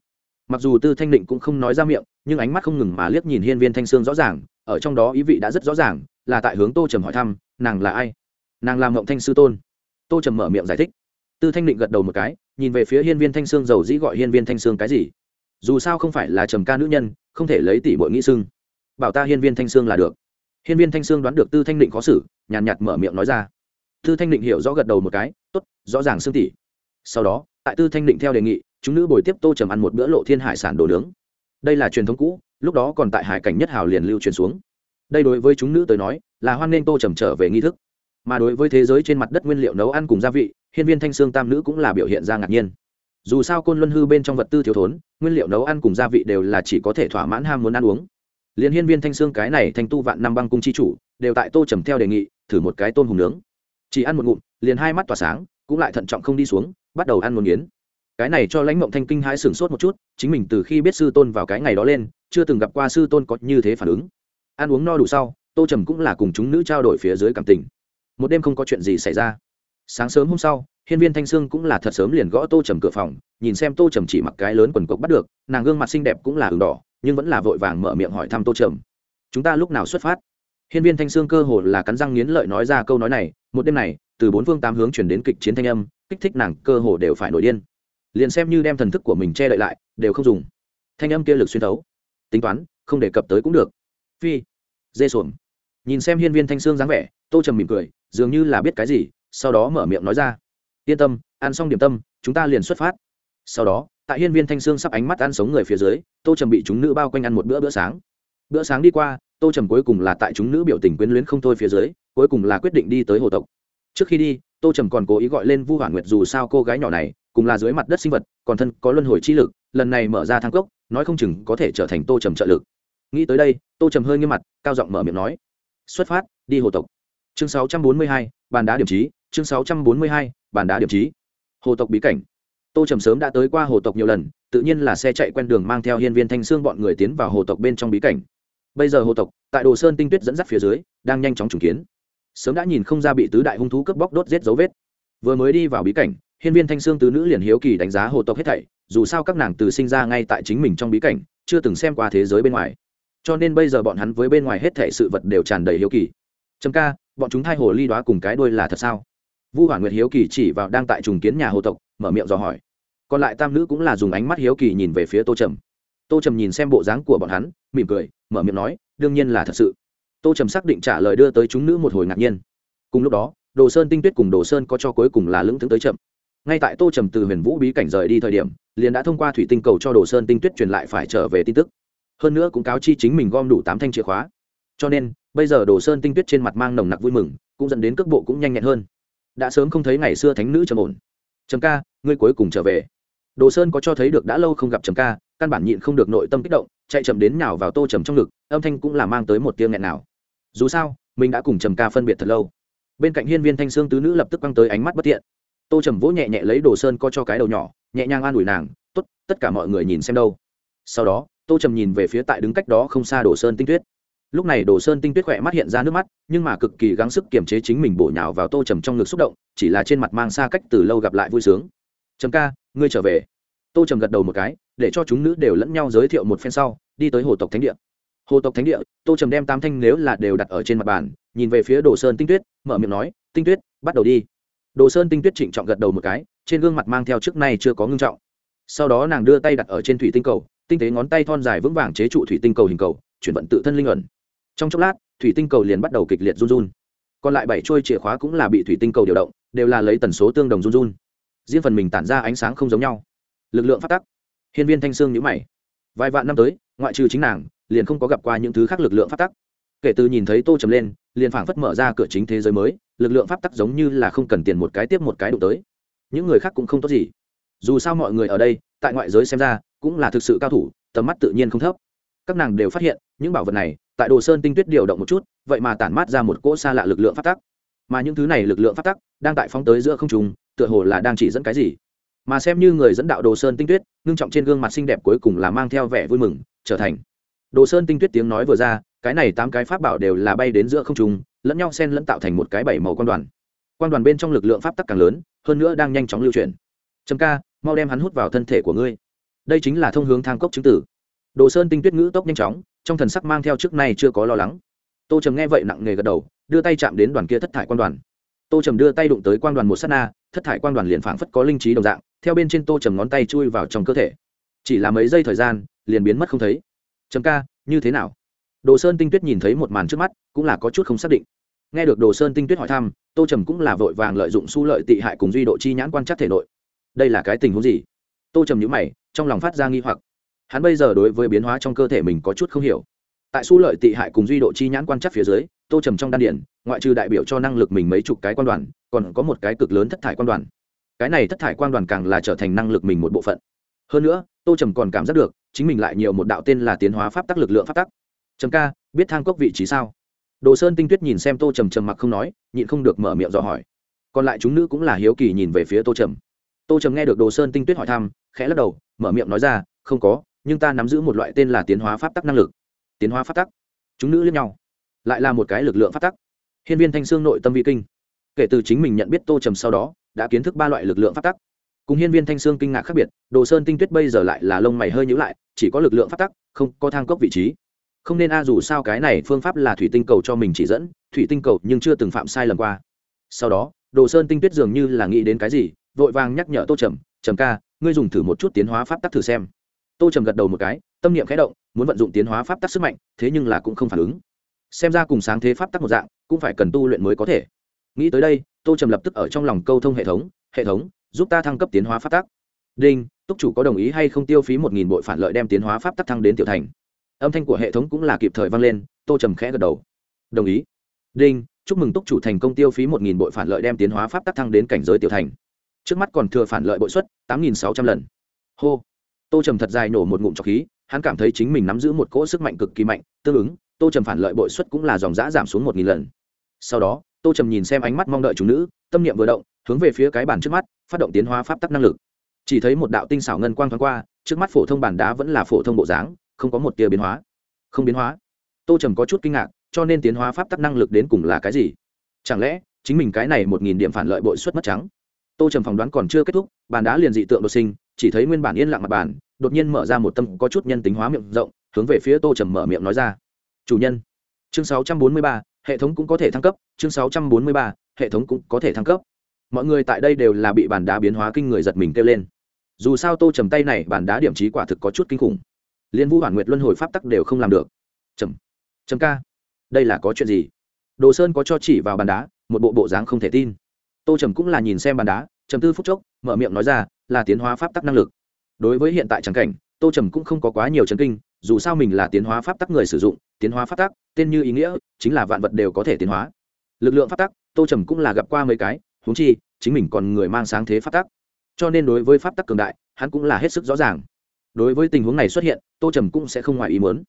Mặc dù tư thanh định cũng không nói ra miệng, nhưng ánh mắt không ngừng mà liếc nhìn hiên viên thanh sương rõ ràng, ở trong đó ý vị đã rất rõ ràng, là tại hướng tô trầm hỏi thăm, nàng là ai? Nàng làm ngộng thanh sư tôn. Tô trầm mở miệng giải thích. Tư thanh định gật đầu một cái, nhìn về phía hiên viên thanh sương giàu dĩ gọi hiên viên thanh sương cái gì. Dù sao không phải là trầm ca nữ nhân, không thể lấy tỷ bội nghĩ sưng bảo ta hiên viên thanh sương là được hiên viên thanh sương đoán được tư thanh định khó xử, nhàn nhạt mở miệng nói ra. Tư thanh định hiểu rõ gật đầu một cái, tốt, rõ ràng xương tỷ. Sau đó, tại tư thanh định theo đề nghị, chúng nữ bồi tiếp tô trầm ăn một bữa lộ thiên hải sản đồ nướng. Đây là truyền thống cũ, lúc đó còn tại hải cảnh nhất hào liền lưu truyền xuống. Đây đối với chúng nữ tới nói, là hoan nghênh tô trầm trở về nghi thức. Mà đối với thế giới trên mặt đất nguyên liệu nấu ăn cùng gia vị, hiên viên thanh sương tam nữ cũng là biểu hiện ra ngạc nhiên. Dù sao côn luân hư bên trong vật tư thiếu thốn, nguyên liệu nấu ăn cùng gia vị đều là chỉ có thể thỏa mãn ham muốn ăn uống liền hiên viên thanh sương cái này thanh tu vạn năm băng cung chi chủ, đều tại tô trầm theo đề nghị, thử một cái tôm hùm nướng. Chỉ ăn một ngụm, liền hai mắt tỏa sáng, cũng lại thận trọng không đi xuống, bắt đầu ăn một nghiến cái này cho lãnh mộng thanh kinh hãi sửng sốt một chút, chính mình từ khi biết sư tôn vào cái ngày đó lên, chưa từng gặp qua sư tôn có như thế phản ứng. Ăn uống no đủ sau, tô trầm cũng là cùng chúng nữ trao đổi phía dưới cảm tình. Một đêm không có chuyện gì xảy ra. Sáng sớm hôm sau, hiên viên thanh sương cũng là thật sớm liền gõ tô trầm cửa phòng, nhìn xem tô trầm chỉ mặc cái lớn quần cộc bắt được, nàng gương mặt xinh đẹp cũng là h đỏ nhưng vẫn là vội vàng mở miệng hỏi thăm tô trầm. Chúng ta lúc nào xuất phát? Hiên viên thanh sương cơ hồ là cắn răng nghiến lợi nói ra câu nói này, một đêm này, từ bốn phương tám hướng chuyển đến kịch chiến thanh âm, kích thích nàng cơ hồ đều phải nổi điên. Liền xem như đem thần thức của mình che đậy lại, đều không dùng. Thanh âm kia lực xuyên thấu. Tính toán, không đề cập tới cũng được. Phi, dê xuồng. Nhìn xem hiên viên thanh sương dáng vẻ, tô trầm mỉm cười, dường như là biết cái gì, sau đó mở miệng nói ra. Yên tâm, ăn xong điểm tâm, chúng ta liền xuất phát. Sau đó tại hiên viên thanh sương sắp ánh mắt ăn sống người phía dưới tô trầm bị chúng nữ bao quanh ăn một bữa bữa sáng. Bữa sáng đi qua tô trầm cuối cùng là tại chúng nữ biểu tình quyến luyến không thôi phía dưới cuối cùng là quyết định đi tới hồ tộc. Trước khi đi tô trầm còn cố ý gọi lên vu hoàng nguyệt dù sao cô gái nhỏ này cùng là dưới mặt đất sinh vật còn thân có luân hồi chi lực lần này mở ra thang cốc nói không chừng có thể trở thành tô trầm trợ lực. Nghĩ tới đây tô trầm hơi nghiêm mặt cao giọng mở miệng nói xuất phát đi hồ tộc. Chương 642, bàn đá điểm trí chương 642, bàn đá điểm trí hồ tộc bí cảnh tô trầm sớm đã tới qua hồ tộc nhiều lần, tự nhiên là xe chạy quen đường mang theo hiên viên thanh sương bọn người tiến vào hồ tộc bên trong bí cảnh. Bây giờ hồ tộc, tại đồ sơn tinh tuyết dẫn dắt phía dưới, đang nhanh chóng trùng kiến. Sớm đã nhìn không ra bị tứ đại hung thú cướp bóc đốt giết dấu vết. Vừa mới đi vào bí cảnh, hiên viên thanh sương tứ nữ liền hiếu kỳ đánh giá hồ tộc hết thảy, dù sao các nàng từ sinh ra ngay tại chính mình trong bí cảnh, chưa từng xem qua thế giới bên ngoài. Cho nên bây giờ bọn hắn với bên ngoài hết thảy sự vật đều tràn đầy hiếu kỳ. Trầm ca, bọn chúng thay hồ ly đoá cùng cái đuôi là thật sao? Vu hoàn nguyệt hiếu kỳ chỉ vào đang tại trùng kiến nhà hồ tộc mở miệng dò hỏi. Còn lại tam nữ cũng là dùng ánh mắt hiếu kỳ nhìn về phía tô trầm. Tô trầm nhìn xem bộ dáng của bọn hắn, mỉm cười, mở miệng nói, đương nhiên là thật sự. Tô trầm xác định trả lời đưa tới chúng nữ một hồi ngạc nhiên. Cùng lúc đó, đồ sơn tinh tuyết cùng đồ sơn có cho cuối cùng là lưỡng tướng tới chậm ngay tại tô trầm từ huyền vũ bí cảnh rời đi thời điểm, liền đã thông qua thủy tinh cầu cho đồ sơn tinh tuyết truyền lại phải trở về tin tức. Hơn nữa cũng cáo chi chính mình gom đủ tám thanh chìa khóa. Cho nên, bây giờ đồ sơn tinh tuyết trên mặt mang nồng nặc vui mừng, cũng dẫn đến cước bộ cũng nhanh nhẹn hơn. Đã sớm không thấy ngày xưa thánh nữ trầm ổn trầm ca, ngươi cuối cùng trở về. Đồ sơn có cho thấy được đã lâu không gặp trầm ca, căn bản nhịn không được nội tâm kích động, chạy chậm đến nào vào tô trầm trong ngực, âm thanh cũng là mang tới một tiếng nghẹn nào. Dù sao, mình đã cùng trầm ca phân biệt thật lâu. Bên cạnh hiên viên thanh sương tứ nữ lập tức quăng tới ánh mắt bất tiện tô trầm vỗ nhẹ nhẹ lấy đồ sơn có cho cái đầu nhỏ, nhẹ nhàng an ủi nàng t ố t tất cả mọi người nhìn xem đâu. Sau đó, tô trầm nhìn về phía tại đứng cách đó không xa đồ sơn tinh tuyết lúc này đồ sơn tinh tuyết khỏe mắt hiện ra nước mắt, nhưng mà cực kỳ gắng sức kiềm chế chính mình bổ nhào vào tô trầm trong ngực xúc động, chỉ là trên mặt mang xa cách từ lâu gặp lại vui sướng. Trầm ca, ngươi trở về. Tô trầm gật đầu một cái, để cho chúng nữ đều lẫn nhau giới thiệu một phen sau, đi tới hồ tộc thánh địa. Hồ tộc thánh địa, tô trầm đem tam thanh nếu là đều đặt ở trên mặt bàn, nhìn về phía đồ sơn tinh tuyết, mở miệng nói, tinh tuyết, bắt đầu đi. Đồ sơn tinh tuyết trịnh trọng gật đầu một cái, trên gương mặt mang theo trước nay chưa có ngưng trọng. Sau đó nàng đưa tay đặt ở trên thủy tinh cầu, tinh tế ngón tay thon dài vững vàng chế trụ thủy tinh cầu hình cầu chuyển vận tự thân linh ẩn. Trong chốc lát, thủy tinh cầu liền bắt đầu kịch liệt run run. Còn lại bảy trôi chìa khóa cũng là bị thủy tinh cầu điều động, đều là lấy tần số tương đồng run run. Riêng phần mình tản ra ánh sáng không giống nhau. Lực lượng phát tắc. Hiên viên thanh sương nhữ mày. Vài vạn năm tới, ngoại trừ chính nàng, liền không có gặp qua những thứ khác lực lượng phát tắc. Kể từ nhìn thấy tô trầm lên, liền phảng phất mở ra cửa chính thế giới mới, lực lượng pháp tắc giống như là không cần tiền một cái tiếp một cái đụng tới. Những người khác cũng không tốt gì. Dù sao mọi người ở đây, tại ngoại giới xem ra, cũng là thực sự cao thủ, tầm mắt tự nhiên không thấp các nàng đều phát hiện, những bảo vật này, tại đồ sơn tinh tuyết điều động một chút, vậy mà tản mát ra một cỗ xa lạ lực lượng phát tắc. Mà những thứ này lực lượng phát tắc, đang tại phóng tới giữa không trùng tựa hồ là đang chỉ dẫn cái gì. Mà xem như người dẫn đạo đồ sơn tinh tuyết, ngưng trọng trên gương mặt xinh đẹp cuối cùng là mang theo vẻ vui mừng, trở thành. Đồ sơn tinh tuyết tiếng nói vừa ra, cái này tám cái pháp bảo đều là bay đến giữa không trùng lẫn nhau xen lẫn tạo thành một cái bảy màu quan đoàn. Quan đoàn bên trong lực lượng pháp tắc càng lớn, hơn nữa đang nhanh chóng lưu chuyển. Trầm ca, mau đem hắn hút vào thân thể của ngươi. Đây chính là thông hướng thang cốc chứng tử đồ sơn tinh tuyết ngữ tốc nhanh chóng, trong thần sắc mang theo trước nay chưa có lo lắng. Tô trầm nghe vậy nặng nề gật đầu, đưa tay chạm đến đoàn kia thất thải quan đoàn. Tô trầm đưa tay đụng tới quan đoàn một s á t na, thất thải quan đoàn liền phảng phất có linh trí đồng dạng, theo bên trên tô trầm ngón tay chui vào trong cơ thể. Chỉ là mấy giây thời gian, liền biến mất không thấy. Trầm ca, như thế nào? Đồ sơn tinh tuyết nhìn thấy một màn trước mắt, cũng là có chút không xác định. Nghe được đồ sơn tinh tuyết hỏi thăm, tô trầm cũng là vội vàng lợi dụng su lợi tị hại cùng duy độ chi nhãn quan trắc thể nội. Đây là cái tình huống gì? Tô trầm nhữ mày, trong lòng phát ra nghi hoặc hắn bây giờ đối với biến hóa trong cơ thể mình có chút không hiểu. Tại su lợi tị hại cùng duy độ chi nhãn quan chắc phía dưới, tô trầm trong đan điển, ngoại trừ đại biểu cho năng lực mình mấy chục cái quan đoàn, còn có một cái cực lớn thất thải quan đoàn. Cái này thất thải quan đoàn càng là trở thành năng lực mình một bộ phận. Hơn nữa, tô trầm còn cảm giác được, chính mình lại nhiều một đạo tên là tiến hóa pháp tắc lực lượng pháp tắc. Trầm ca, biết thang cốc vị trí sao? Đồ sơn tinh tuyết nhìn xem tô trầm trầm mặc không nói, nhịn không được mở miệng dò hỏi. Còn lại chúng nữ cũng là hiếu kỳ nhìn về phía tô trầm. Tô trầm nghe được đồ sơn tinh tuyết hỏi thăm, khẽ lắc đầu, mở miệng nói ra, không có nhưng ta nắm giữ một loại tên là tiến hóa pháp tắc năng lực. Tiến hóa pháp tắc? Chúng nữ lẫn nhau. Lại là một cái lực lượng pháp tắc. Hiên viên thanh sương nội tâm vi kinh. Kể từ chính mình nhận biết tô trầm sau đó, đã kiến thức ba loại lực lượng pháp tắc. Cùng hiên viên thanh sương kinh ngạc khác biệt, đồ sơn tinh tuyết bây giờ lại là lông mày hơi nhữ lại, chỉ có lực lượng pháp tắc, không có thang cốc vị trí. Không nên a, dù sao cái này phương pháp là thủy tinh cầu cho mình chỉ dẫn, thủy tinh cầu nhưng chưa từng phạm sai lầm qua. Sau đó, đồ sơn tinh tuyết dường như là nghĩ đến cái gì, vội vàng nhắc nhở tô trầm trầm ca, ngươi dùng thử một chút tiến hóa pháp tắc thử xem tô trầm gật đầu một cái, tâm niệm khẽ động, muốn vận dụng tiến hóa pháp tắc sức mạnh, thế nhưng là cũng không phản ứng. Xem ra cùng sáng thế pháp tắc một dạng, cũng phải cần tu luyện mới có thể. Nghĩ tới đây, tô trầm lập tức ở trong lòng câu thông hệ thống hệ thống, giúp ta thăng cấp tiến hóa pháp tắc. Đinh, túc chủ có đồng ý hay không tiêu phí một nghìn bội phản lợi đem tiến hóa pháp tắc thăng đến tiểu thành? Âm thanh của hệ thống cũng là kịp thời vang lên, tô trầm khẽ gật đầu. Đồng ý. Đinh, chúc mừng túc chủ thành công tiêu phí một nghìn bội phản lợi đem tiến hóa pháp tắc thăng đến cảnh giới tiểu thành. Trước mắt còn thừa phản lợi bội suất tám nghìn sáu trăm lần. Hô tô trầm thật dài nổ một ngụm trọc khí, hắn cảm thấy chính mình nắm giữ một cỗ sức mạnh cực kỳ mạnh, tương ứng, tô trầm phản lợi bội suất cũng là dòng giã giảm xuống một nghìn lần. Sau đó, tô trầm nhìn xem ánh mắt mong đợi chủ nữ, tâm niệm vừa động, hướng về phía cái bàn trước mắt, phát động tiến hóa pháp tắc năng lực. Chỉ thấy một đạo tinh xảo ngân quang thoáng qua, trước mắt phổ thông bản đá vẫn là phổ thông bộ dáng, không có một tia biến hóa. Không biến hóa. Tô trầm có chút kinh ngạc, cho nên tiến hóa pháp tắc năng lực đến cùng là cái gì? Chẳng lẽ, chính mình cái này một nghìn điểm phản lợi bội suất mất trắng? Tô trầm phỏng đoán còn chưa kết thúc, bàn đá liền dị tượng đột sinh chỉ thấy nguyên bản yên lặng mặt bàn đột nhiên mở ra một tâm có chút nhân tính hóa miệng rộng hướng về phía tô trầm mở miệng nói ra. Chủ nhân chương 643, hệ thống cũng có thể thăng cấp chương 643, hệ thống cũng có thể thăng cấp. Mọi người tại đây đều là bị bàn đá biến hóa kinh người giật mình kêu lên. Dù sao tô trầm tay này bàn đá điểm trí quả thực có chút kinh khủng. Liên vũ hoàn nguyệt luân hồi pháp tắc đều không làm được. Trầm trầm ca đây là có chuyện gì? Đồ sơn có cho chỉ vào bàn đá một bộ bộ dáng không thể tin. Tô trầm cũng là nhìn xem bàn đá trầm tư phút chốc mở miệng nói ra là tiến hóa pháp tắc năng lực. Đối với hiện tại trắng cảnh, tô trầm cũng không có quá nhiều chấn kinh, dù sao mình là tiến hóa pháp tắc người sử dụng, tiến hóa pháp tắc, tên như ý nghĩa, chính là vạn vật đều có thể tiến hóa. Lực lượng pháp tắc, tô trầm cũng là gặp qua mấy cái húng chi, chính mình còn người mang sáng thế pháp tắc. Cho nên đối với pháp tắc cường đại, hắn cũng là hết sức rõ ràng. Đối với tình huống này xuất hiện, tô trầm cũng sẽ không ngoài ý muốn.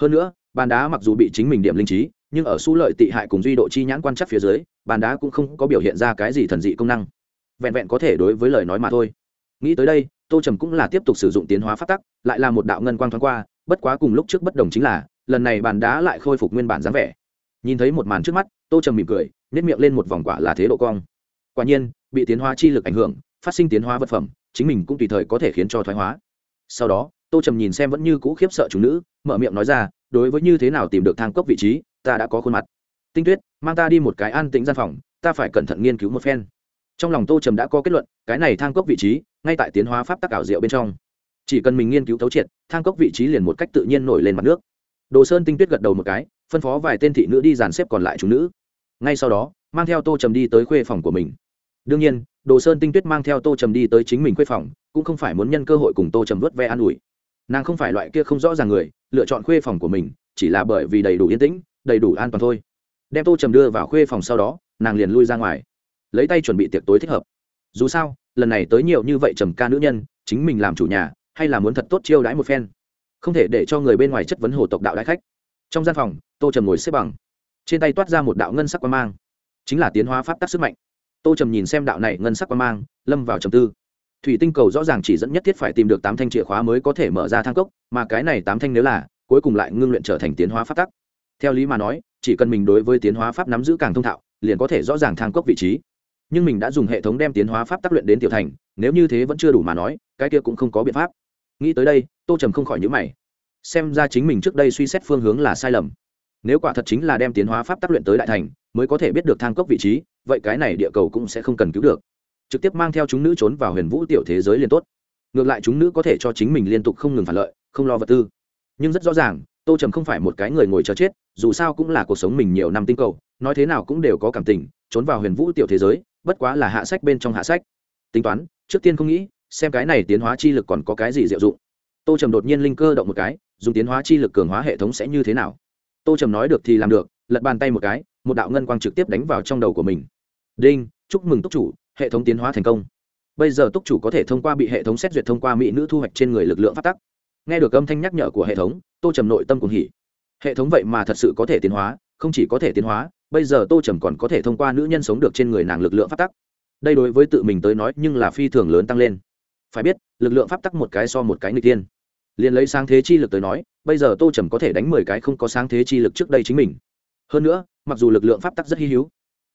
Hơn nữa, bàn đá mặc dù bị chính mình điểm linh trí, nhưng ở su lợi tị hại cùng duy độ chi nhãn quan chắc phía dưới, bàn đá cũng không có biểu hiện ra cái gì thần dị công năng. Vẹn vẹn có thể đối với lời nói mà thôi nghĩ tới đây, tô trầm cũng là tiếp tục sử dụng tiến hóa phát tắc, lại là một đạo ngân quang thoáng qua, bất quá cùng lúc trước bất đồng chính là, lần này bàn đá lại khôi phục nguyên bản dáng vẻ. Nhìn thấy một màn trước mắt, tô trầm mỉm cười nếp miệng lên một vòng quả là thế độ cong. Quả nhiên, bị tiến hóa chi lực ảnh hưởng, phát sinh tiến hóa vật phẩm, chính mình cũng tùy thời có thể khiến cho thoái hóa. Sau đó, tô trầm nhìn xem vẫn như cũ khiếp sợ chúng nữ, mở miệng nói ra, đối với như thế nào tìm được thang cốc vị trí, ta đã có khuôn mặt. Tinh tuyết, mang ta đi một cái an tĩnh gian phòng, ta phải cẩn thận nghiên cứu một phen trong lòng tô trầm đã có kết luận, cái này thang cốc vị trí, ngay tại tiến hóa pháp tắc ảo diệu bên trong. Chỉ cần mình nghiên cứu thấu triệt, thang cốc vị trí liền một cách tự nhiên nổi lên mặt nước. Đồ sơn tinh tuyết gật đầu một cái, phân phó vài tên thị nữ đi dàn xếp còn lại chủ nữ. Ngay sau đó, mang theo tô trầm đi tới khuê phòng của mình. Đương nhiên, đồ sơn tinh tuyết mang theo tô trầm đi tới chính mình khuê phòng, cũng không phải muốn nhân cơ hội cùng tô trầm vớt ve an ủi. Nàng không phải loại kia không rõ ràng người, lựa chọn khuê phòng của mình, chỉ là bởi vì đầy đủ yên tĩnh, đầy đủ an toàn thôi. Đem tô trầm đưa vào khuê phòng sau đó, nàng liền lui ra ngoài lấy tay chuẩn bị tiệc tối thích hợp. Dù sao, lần này tới nhiều như vậy trầm ca nữ nhân, chính mình làm chủ nhà, hay là muốn thật tốt chiêu đãi một phen. Không thể để cho người bên ngoài chất vấn hồ tộc đạo đại khách. Trong gian phòng, tô trầm ngồi xếp bằng. Trên tay toát ra một đạo ngân sắc quan mang. Chính là tiến hóa pháp tắc sức mạnh. Tô trầm nhìn xem đạo này ngân sắc quan mang, lâm vào trầm tư. Thủy tinh cầu rõ ràng chỉ dẫn nhất thiết phải tìm được tám thanh chìa khóa mới có thể mở ra thang cốc, mà cái này tám thanh nếu là, cuối cùng lại ngưng luyện trở thành tiến hóa pháp tắc. Theo lý mà nói, chỉ cần mình đối với tiến hóa pháp nắm giữ càng thông thạo, liền có thể rõ ràng thang cốc vị trí nhưng mình đã dùng hệ thống đem tiến hóa pháp tác luyện đến tiểu thành, nếu như thế vẫn chưa đủ mà nói, cái kia cũng không có biện pháp. Nghĩ tới đây, tô trầm không khỏi nhữ mày. Xem ra chính mình trước đây suy xét phương hướng là sai lầm. Nếu quả thật chính là đem tiến hóa pháp tác luyện tới đại thành, mới có thể biết được thang cốc vị trí, vậy cái này địa cầu cũng sẽ không cần cứu được. Trực tiếp mang theo chúng nữ trốn vào huyền vũ tiểu thế giới liền tốt. Ngược lại chúng nữ có thể cho chính mình liên tục không ngừng phản lợi, không lo vật tư. Nhưng rất rõ ràng, tô trầm không phải một cái người ngồi chờ chết, dù sao cũng là cuộc sống mình nhiều năm tinh cầu, nói thế nào cũng đều có cảm tình, trốn vào huyền vũ tiểu thế giới bất quá là hạ sách bên trong hạ sách. Tính toán, trước tiên không nghĩ, xem cái này tiến hóa chi lực còn có cái gì diệu dụng. Tô trầm đột nhiên linh cơ động một cái, dùng tiến hóa chi lực cường hóa hệ thống sẽ như thế nào? Tô trầm nói được thì làm được, lật bàn tay một cái, một đạo ngân quang trực tiếp đánh vào trong đầu của mình. Đinh, chúc mừng túc chủ, hệ thống tiến hóa thành công. Bây giờ túc chủ có thể thông qua bị hệ thống xét duyệt thông qua mỹ nữ thu hoạch trên người lực lượng phát tắc. Nghe được âm thanh nhắc nhở của hệ thống, tô trầm nội tâm cùng hỉ. Hệ thống vậy mà thật sự có thể tiến hóa, không chỉ có thể tiến hóa bây giờ tô trầm còn có thể thông qua nữ nhân sống được trên người nàng lực lượng phát tắc. Đây đối với tự mình tới nói, nhưng là phi thường lớn tăng lên. Phải biết, lực lượng pháp tắc một cái so một cái người tiên liền lấy sáng thế chi lực tới nói, bây giờ tô trầm có thể đánh mười cái không có sáng thế chi lực trước đây chính mình. Hơn nữa, mặc dù lực lượng pháp tắc rất hy hữu,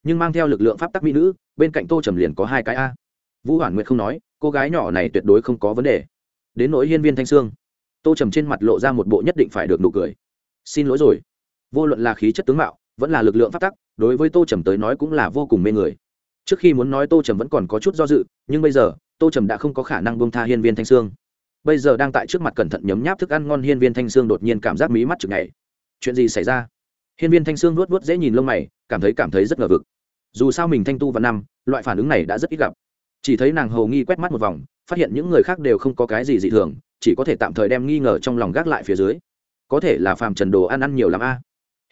nhưng mang theo lực lượng pháp tắc mỹ nữ, bên cạnh tô trầm liền có hai cái a. Vũ hoàn nguyệt không nói, cô gái nhỏ này tuyệt đối không có vấn đề. Đến nỗi hiên viên thanh sương tô trầm trên mặt lộ ra một bộ nhất định phải được nụ cười. Xin lỗi rồi. Vô luận là khí chất tướng mạo vẫn là lực lượng pháp tắc, đối với tô trầm tới nói cũng là vô cùng mê người. Trước khi muốn nói tô trầm vẫn còn có chút do dự, nhưng bây giờ, tô trầm đã không có khả năng bông tha hiên viên thanh sương. Bây giờ đang tại trước mặt cẩn thận nhấm nháp thức ăn ngon, hiên viên thanh sương đột nhiên cảm giác mí mắt chực ngày chuyện gì xảy ra? Hiên viên thanh sương nuốt vuốt dễ nhìn lông mày, cảm thấy cảm thấy rất ngờ vực. Dù sao mình thanh tu vào năm loại phản ứng này đã rất ít gặp. Chỉ thấy nàng hầu nghi quét mắt một vòng, phát hiện những người khác đều không có cái gì dị thường, chỉ có thể tạm thời đem nghi ngờ trong lòng gác lại phía dưới. Có thể là phàm trần đồ ăn ăn nhiều l a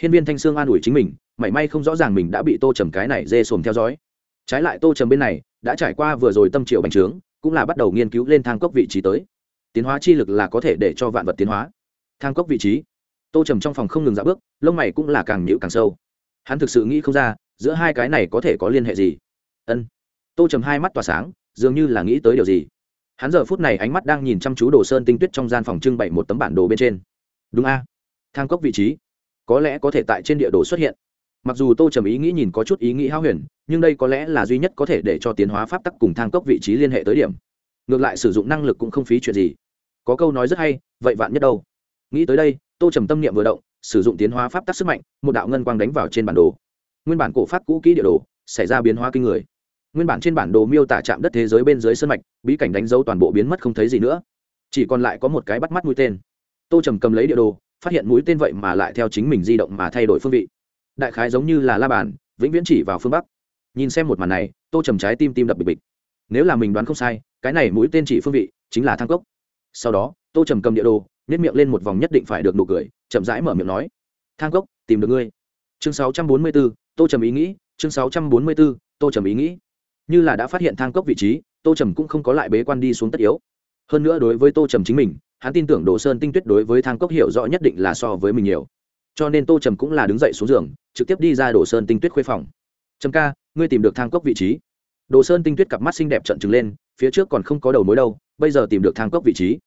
hiên viên thanh sương an ủi chính mình, mảy may không rõ ràng mình đã bị tô trầm cái này dê sồm theo dõi. Trái lại tô trầm bên này, đã trải qua vừa rồi tâm triệu bành trướng, cũng là bắt đầu nghiên cứu lên thang cốc vị trí tới. Tiến hóa chi lực là có thể để cho vạn vật tiến hóa. Thang cốc vị trí. Tô trầm trong phòng không ngừng dạo bước, lông mày cũng là càng nhịu càng sâu. Hắn thực sự nghĩ không ra, giữa hai cái này có thể có liên hệ gì. Ân. Tô trầm hai mắt tỏa sáng, dường như là nghĩ tới điều gì. Hắn giờ phút này ánh mắt đang nhìn chăm chú đồ sơn tinh tuyết trong gian phòng trưng bày một tấm bản đồ bên trên. Đúng a. Thang cốc vị trí có lẽ có thể tại trên địa đồ xuất hiện. Mặc dù tô trầm ý nghĩ nhìn có chút ý nghĩ hao huyền, nhưng đây có lẽ là duy nhất có thể để cho tiến hóa pháp tắc cùng thang cốc vị trí liên hệ tới điểm. Ngược lại sử dụng năng lực cũng không phí chuyện gì. Có câu nói rất hay, vậy vạn nhất đâu? Nghĩ tới đây, tô trầm tâm niệm vừa động, sử dụng tiến hóa pháp tắc sức mạnh, một đạo ngân quang đánh vào trên bản đồ. Nguyên bản cổ pháp cũ kỹ địa đồ, xảy ra biến hóa kinh người. Nguyên bản trên bản đồ miêu tả chạm đất thế giới bên dưới sân mạch, bí cảnh đánh dấu toàn bộ biến mất không thấy gì nữa. Chỉ còn lại có một cái bắt mắt mũi tên. Tô trầm cầm lấy địa đồ phát hiện mũi tên vậy mà lại theo chính mình di động mà thay đổi phương vị. Đại khái giống như là la bàn vĩnh viễn chỉ vào phương bắc. Nhìn xem một màn này tô trầm trái tim tim đập bịch bịch. Nếu là mình đoán không sai cái này mũi tên chỉ phương vị chính là thang cốc. Sau đó tô trầm cầm địa đồ nhét miệng lên một vòng nhất định phải được nụ cười chậm rãi mở miệng nói thang cốc tìm được ngươi. Chương 644, tô trầm ý nghĩ chương 644, tô trầm ý nghĩ. Như là đã phát hiện thang cốc vị trí tô trầm cũng không có lại bế quan đi xuống tất yếu. Hơn nữa đối với tô trầm chính mình hắn tin tưởng đồ sơn tinh tuyết đối với thang cốc hiểu rõ nhất định là so với mình nhiều. Cho nên tô trầm cũng là đứng dậy xuống giường, trực tiếp đi ra đồ sơn tinh tuyết khuê phòng. Trầm ca, ngươi tìm được thang cốc vị trí. Đồ sơn tinh tuyết cặp mắt xinh đẹp trận trừng lên, phía trước còn không có đầu mối đâu, bây giờ tìm được thang cốc vị trí.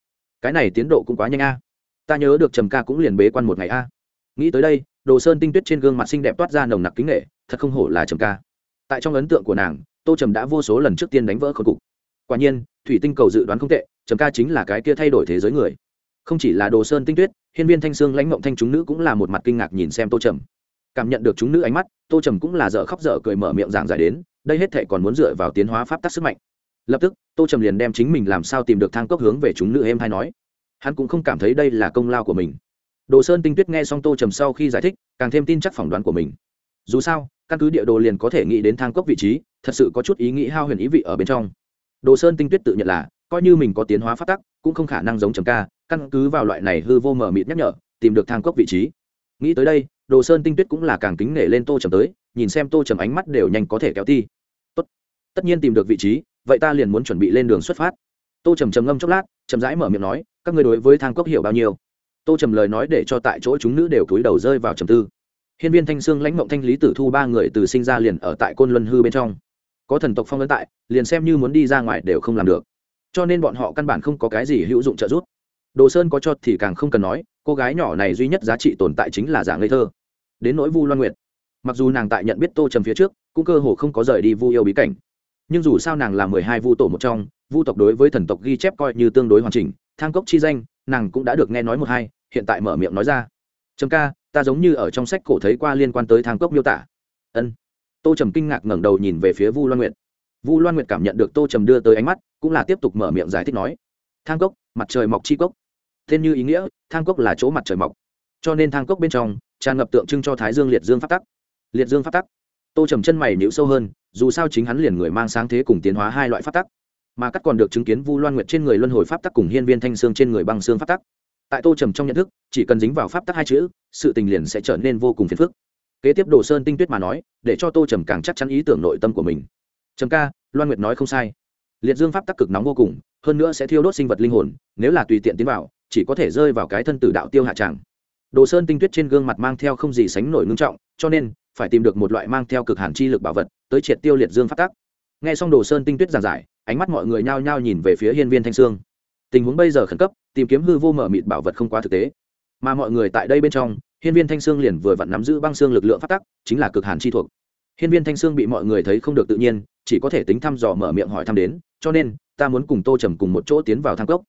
Cái này tiến độ cũng quá nhanh a. Ta nhớ được trầm ca cũng liền bế quan một ngày a. Nghĩ tới đây, đồ sơn tinh tuyết trên gương mặt xinh đẹp toát ra nồng nặc kính nghệ thật không hổ là trầm ca. Tại trong ấn tượng của nàng, tô trầm đã vô số lần trước tiên đánh vỡ khôi cục quả nhiên, thủy tinh cầu dự đoán không tệ, trầm ca chính là cái kia thay đổi thế giới người. Không chỉ là đồ sơn tinh tuyết, hiên viên thanh sương lãnh mộng thanh chúng nữ cũng là một mặt kinh ngạc nhìn xem tô trầm. Cảm nhận được chúng nữ ánh mắt, tô trầm cũng là dở khóc dở cười mở miệng giảng giải đến, đây hết thệ còn muốn dựa vào tiến hóa pháp tắc sức mạnh. Lập tức, tô trầm liền đem chính mình làm sao tìm được thang cốc hướng về chúng nữ em hay nói. Hắn cũng không cảm thấy đây là công lao của mình. Đồ sơn tinh tuyết nghe xong tô trầm sau khi giải thích, càng thêm tin chắc phỏng đoán của mình. Dù sao, căn cứ địa đồ liền có thể nghĩ đến thang cốc vị trí, thật sự có chút ý nghĩ hao huyền ý vị ở bên trong đồ sơn tinh tuyết tự nhận là, coi như mình có tiến hóa phát tắc, cũng không khả năng giống trầm ca, căn cứ vào loại này hư vô mờ mịt nhắc nhở, tìm được thang cốc vị trí. Nghĩ tới đây, đồ sơn tinh tuyết cũng là càng kính nể lên tô trầm tới, nhìn xem tô trầm ánh mắt đều nhanh có thể kéo ti. Tốt. tất nhiên tìm được vị trí, vậy ta liền muốn chuẩn bị lên đường xuất phát. Tô trầm trầm ngâm chốc lát, chậm rãi mở miệng nói, các người đối với thang cốc hiểu bao nhiêu? Tô trầm lời nói để cho tại chỗ chúng nữ đều cúi đầu rơi vào trầm tư. Hiên viên thanh sương lãnh mộng thanh lý tử thu ba người từ sinh ra liền ở tại côn luân hư bên trong có thần tộc phong ấn tại, liền xem như muốn đi ra ngoài đều không làm được. Cho nên bọn họ căn bản không có cái gì hữu dụng trợ giúp. Đồ sơn có cho thì càng không cần nói, cô gái nhỏ này duy nhất giá trị tồn tại chính là giả ngây thơ. Đến nỗi vu loan nguyệt, mặc dù nàng tại nhận biết tô trầm phía trước, cũng cơ hồ không có rời đi vu yêu bí cảnh. Nhưng dù sao nàng là mười hai vu tổ một trong, vu tộc đối với thần tộc ghi chép coi như tương đối hoàn chỉnh, thang cốc chi danh, nàng cũng đã được nghe nói một hai, hiện tại mở miệng nói ra. Trầm ca, ta giống như ở trong sách cổ thấy qua liên quan tới thang cốc miêu tả. Ân tô trầm kinh ngạc ngẩng đầu nhìn về phía vu loan nguyệt. Vu loan nguyệt cảm nhận được tô trầm đưa tới ánh mắt, cũng là tiếp tục mở miệng giải thích nói, thang cốc, mặt trời mọc chi cốc. Tên như ý nghĩa, thang cốc là chỗ mặt trời mọc. Cho nên thang cốc bên trong, tràn ngập tượng trưng cho thái dương liệt dương phát tắc. Liệt dương phát tắc. Tô trầm chân mày nhữ sâu hơn, dù sao chính hắn liền người mang sáng thế cùng tiến hóa hai loại phát tắc. Mà cắt còn được chứng kiến vu loan nguyệt trên người luân hồi pháp tắc cùng hiên viên thanh xương trên người băng xương pháp tắc. Tại tô trầm trong nhận thức, chỉ cần dính vào pháp tắc hai chữ, sự tình liền sẽ trở nên vô cùng phiền phức kế tiếp đồ sơn tinh tuyết mà nói, để cho tô trầm càng chắc chắn ý tưởng nội tâm của mình. Trầm ca, loan nguyệt nói không sai. Liệt dương pháp tắc cực nóng vô cùng, hơn nữa sẽ thiêu đốt sinh vật linh hồn, nếu là tùy tiện tiến vào, chỉ có thể rơi vào cái thân tử đạo tiêu hạ tràng đồ sơn tinh tuyết trên gương mặt mang theo không gì sánh nổi ngưng trọng, cho nên, phải tìm được một loại mang theo cực hàn chi lực bảo vật, tới triệt tiêu liệt dương pháp tắc. Nghe xong đồ sơn tinh tuyết giảng giải, ánh mắt mọi người nhao nhao nhìn về phía hiên viên thanh sương. Tình huống bây giờ khẩn cấp, tìm kiếm hư vô mở mịt bảo vật không quá thực tế. Mà mọi người tại đây bên trong hiên viên thanh sương liền vừa vặn nắm giữ băng xương lực lượng phát tắc, chính là cực hàn chi thuộc. Hiên viên thanh sương bị mọi người thấy không được tự nhiên, chỉ có thể tính thăm dò mở miệng hỏi thăm đến, cho nên, ta muốn cùng tô trầm cùng một chỗ tiến vào thang cốc.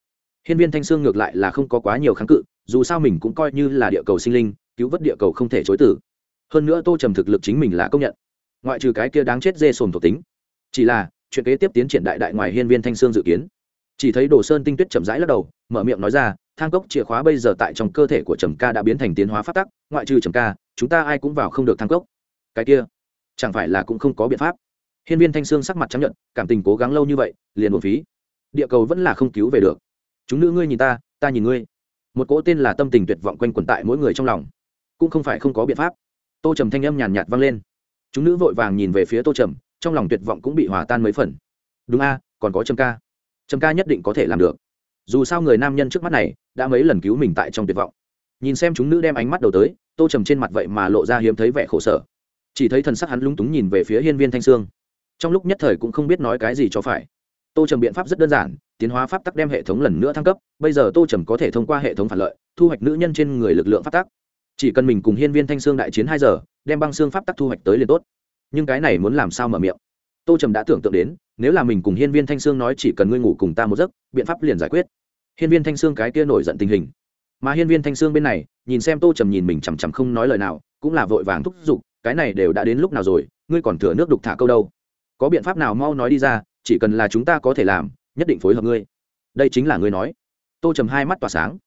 Hiên viên thanh sương ngược lại là không có quá nhiều kháng cự, dù sao mình cũng coi như là địa cầu sinh linh, cứu vớt địa cầu không thể chối tử hơn nữa tô trầm thực lực chính mình là công nhận. Ngoại trừ cái kia đáng chết dê sồn thuộc tính. Chỉ là, chuyện kế tiếp tiến triển đại đại ngoài hiên viên thanh sương dự kiến. Chỉ thấy đồ sơn tinh tuyết chậm rãi lắc đầu, mở miệng nói ra thang cốc chìa khóa bây giờ tại trong cơ thể của trầm ca đã biến thành tiến hóa phát tắc, ngoại trừ trầm ca, chúng ta ai cũng vào không được thang cốc. Cái kia, chẳng phải là cũng không có biện pháp? Hiên viên thanh sương sắc mặt chấp nhận cảm tình cố gắng lâu như vậy, liền một phí. Địa cầu vẫn là không cứu về được. Chúng nữ ngươi nhìn ta ta nhìn ngươi. Một cỗ tên là tâm tình tuyệt vọng quanh quẩn tại mỗi người trong lòng. Cũng không phải không có biện pháp. Tô trầm thanh âm nhàn nhạt vang lên. Chúng nữ vội vàng nhìn về phía tô trầm, trong lòng tuyệt vọng cũng bị hòa tan mấy phần. Đúng a, còn có trầm ca. Trầm ca nhất định có thể làm được. Dù sao người nam nhân trước mắt này đã mấy lần cứu mình tại trong tuyệt vọng. Nhìn xem chúng nữ đem ánh mắt đầu tới, tô trầm trên mặt vậy mà lộ ra hiếm thấy vẻ khổ sở. Chỉ thấy thần sắc hắn lung túng nhìn về phía hiên viên thanh sương. Trong lúc nhất thời cũng không biết nói cái gì cho phải. Tô trầm biện pháp rất đơn giản, tiến hóa pháp tắc đem hệ thống lần nữa thăng cấp, bây giờ tô trầm có thể thông qua hệ thống phản lợi, thu hoạch nữ nhân trên người lực lượng pháp tắc. Chỉ cần mình cùng hiên viên thanh sương đại chiến hai giờ, đem băng xương pháp tắc thu hoạch tới liền tốt. Nhưng cái này muốn làm sao mở miệng? Tô trầm đã tưởng tượng đến, nếu là mình cùng hiên viên thanh sương nói chỉ cần ngươi ngủ cùng ta một giấc, biện pháp liền giải quyết hiên viên thanh sương cái kia nổi giận tình hình. Mà hiên viên thanh sương bên này, nhìn xem tô trầm nhìn mình chằm chằm không nói lời nào, cũng là vội vàng thúc giục, cái này đều đã đến lúc nào rồi, ngươi còn thừa nước đục thả câu đâu. Có biện pháp nào mau nói đi ra, chỉ cần là chúng ta có thể làm, nhất định phối hợp ngươi. Đây chính là ngươi nói. Tô trầm hai mắt tỏa sáng.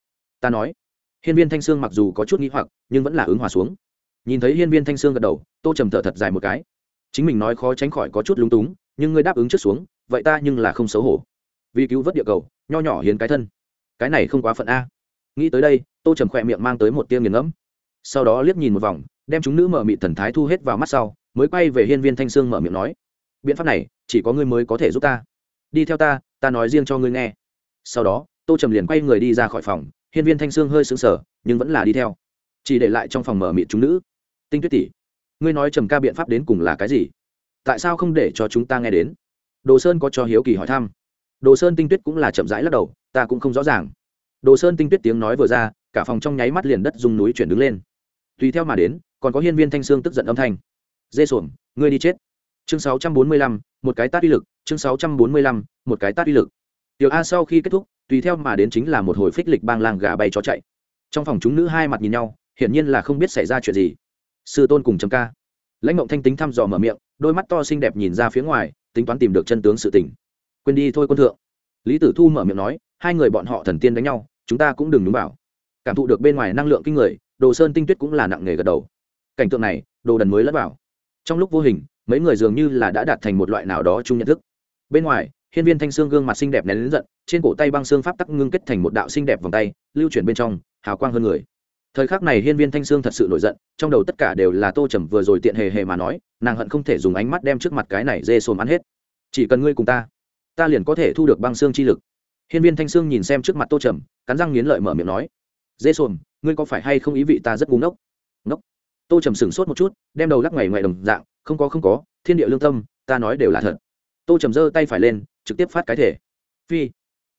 Ta nói. Hiên viên thanh sương mặc dù có chút nghi hoặc, nhưng vẫn là ứng hòa xuống. Nhìn thấy hiên viên thanh sương gật đầu, tô trầm thở thật dài một cái. Chính mình nói khó tránh khỏi có chút lúng túng, nhưng ngươi đáp ứng trước xuống, vậy ta nhưng là không xấu hổ. Vì cứu vớt địa cầu, nho nhỏ hiến cái thân cái này không quá phận a. Nghĩ tới đây, tô trầm khỏe miệng mang tới một tiêu nghiền ngẫm. Sau đó liếc nhìn một vòng, đem chúng nữ mở mị thần thái thu hết vào mắt sau, mới quay về hiên viên thanh sương mở miệng nói, biện pháp này, chỉ có ngươi mới có thể giúp ta. Đi theo ta ta nói riêng cho ngươi nghe. Sau đó, tô trầm liền quay người đi ra khỏi phòng, hiên viên thanh sương hơi sững sờ, nhưng vẫn là đi theo. Chỉ để lại trong phòng mở mị chúng nữ. Tinh tuyết tỷ, ngươi nói trầm ca biện pháp đến cùng là cái gì? Tại sao không để cho chúng ta nghe đến? Đồ sơn có cho hiếu kỳ hỏi thăm. Đồ sơn, tinh tuyết cũng là chậm rãi lắc đầu ta cũng không rõ ràng. Đồ sơn tinh tuyết tiếng nói vừa ra cả phòng trong nháy mắt liền đất dùng núi chuyển đứng lên. Tùy theo mà đến còn có hiên viên thanh sương tức giận âm thanh. Dê xuồng ngươi đi chết. Chương 645, một cái tát uy lực chương 645, một cái tát uy lực. Tiểu a sau khi kết thúc tùy theo mà đến chính là một hồi phích lịch bang làng gà bay chó chạy. Trong phòng chúng nữ hai mặt nhìn nhau hiển nhiên là không biết xảy ra chuyện gì. Sư tôn cùng trầm ca. Lãnh mộng thanh tính thăm dò mở miệng đôi mắt to xinh đẹp nhìn ra phía ngoài tính toán tìm được chân tướng sự tình. Quên đi thôi quân thượng. Lý tử thu mở miệng nói hai người bọn họ thần tiên đánh nhau, chúng ta cũng đừng đúng vào. cảm thụ được bên ngoài năng lượng kinh người, đồ sơn tinh tuyết cũng là nặng nghề gật đầu. Cảnh tượng này, đồ đần mới lất vào. Trong lúc vô hình, mấy người dường như là đã đạt thành một loại nào đó chung nhận thức. Bên ngoài, hiên viên thanh xương gương mặt xinh đẹp nén lớn giận, trên cổ tay băng xương pháp tắc ngưng kết thành một đạo xinh đẹp vòng tay, lưu chuyển bên trong, hào quang hơn người. Thời khắc này hiên viên thanh sương thật sự nổi giận, trong đầu tất cả đều là tô trầm vừa rồi tiện hề hề mà nói, nàng hận không thể dùng ánh mắt đem trước mặt cái này dê xồm ăn hết. Chỉ cần ngươi cùng ta ta liền có thể thu được băng xương chi lực hiên viên thanh sương nhìn xem trước mặt tô trầm, cắn răng nghiến lợi mở miệng nói, dê xồm ngươi có phải hay không ý vị ta rất ngu ngốc? Ngốc? Tô trầm sửng sốt một chút, đem đầu lắc ngoài ngoài đồng dạng, không có không có, thiên địa lương tâm, ta nói đều là thật. Tô trầm giơ tay phải lên, trực tiếp phát cái thể. Phi.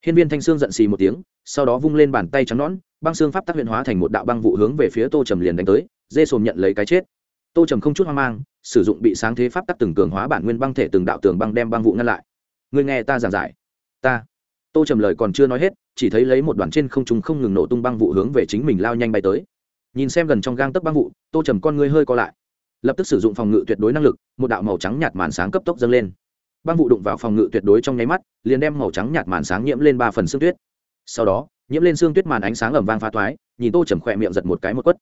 Hiên viên thanh sương giận xì một tiếng, sau đó vung lên bàn tay trắng nõn, băng xương pháp tác huyện hóa thành một đạo băng vụ hướng về phía tô trầm liền đánh tới, dê sồm nhận lấy cái chết. Tô trầm không chút hoang mang, sử dụng bị sáng thế pháp tắc từng cường hóa bản nguyên băng thể từng đạo tường băng đem băng vụ ngăn lại. Người nghe ta giảng giải. Ta tô trầm lời còn chưa nói hết, chỉ thấy lấy một đoàn trên không trung không ngừng nổ tung băng vụ hướng về chính mình lao nhanh bay tới. Nhìn xem gần trong gang tấc băng vụ, tô trầm con ngươi hơi co lại. Lập tức sử dụng phòng ngự tuyệt đối năng lực, một đạo màu trắng nhạt màn sáng cấp tốc dâng lên. Băng vụ đụng vào phòng ngự tuyệt đối trong nháy mắt, liền đem màu trắng nhạt màn sáng nhiễm lên ba phần xương tuyết. Sau đó, nhiễm lên xương tuyết màn ánh sáng ẩm vang pha thoái nhìn tô trầm khỏe miệng giật một cái một quất.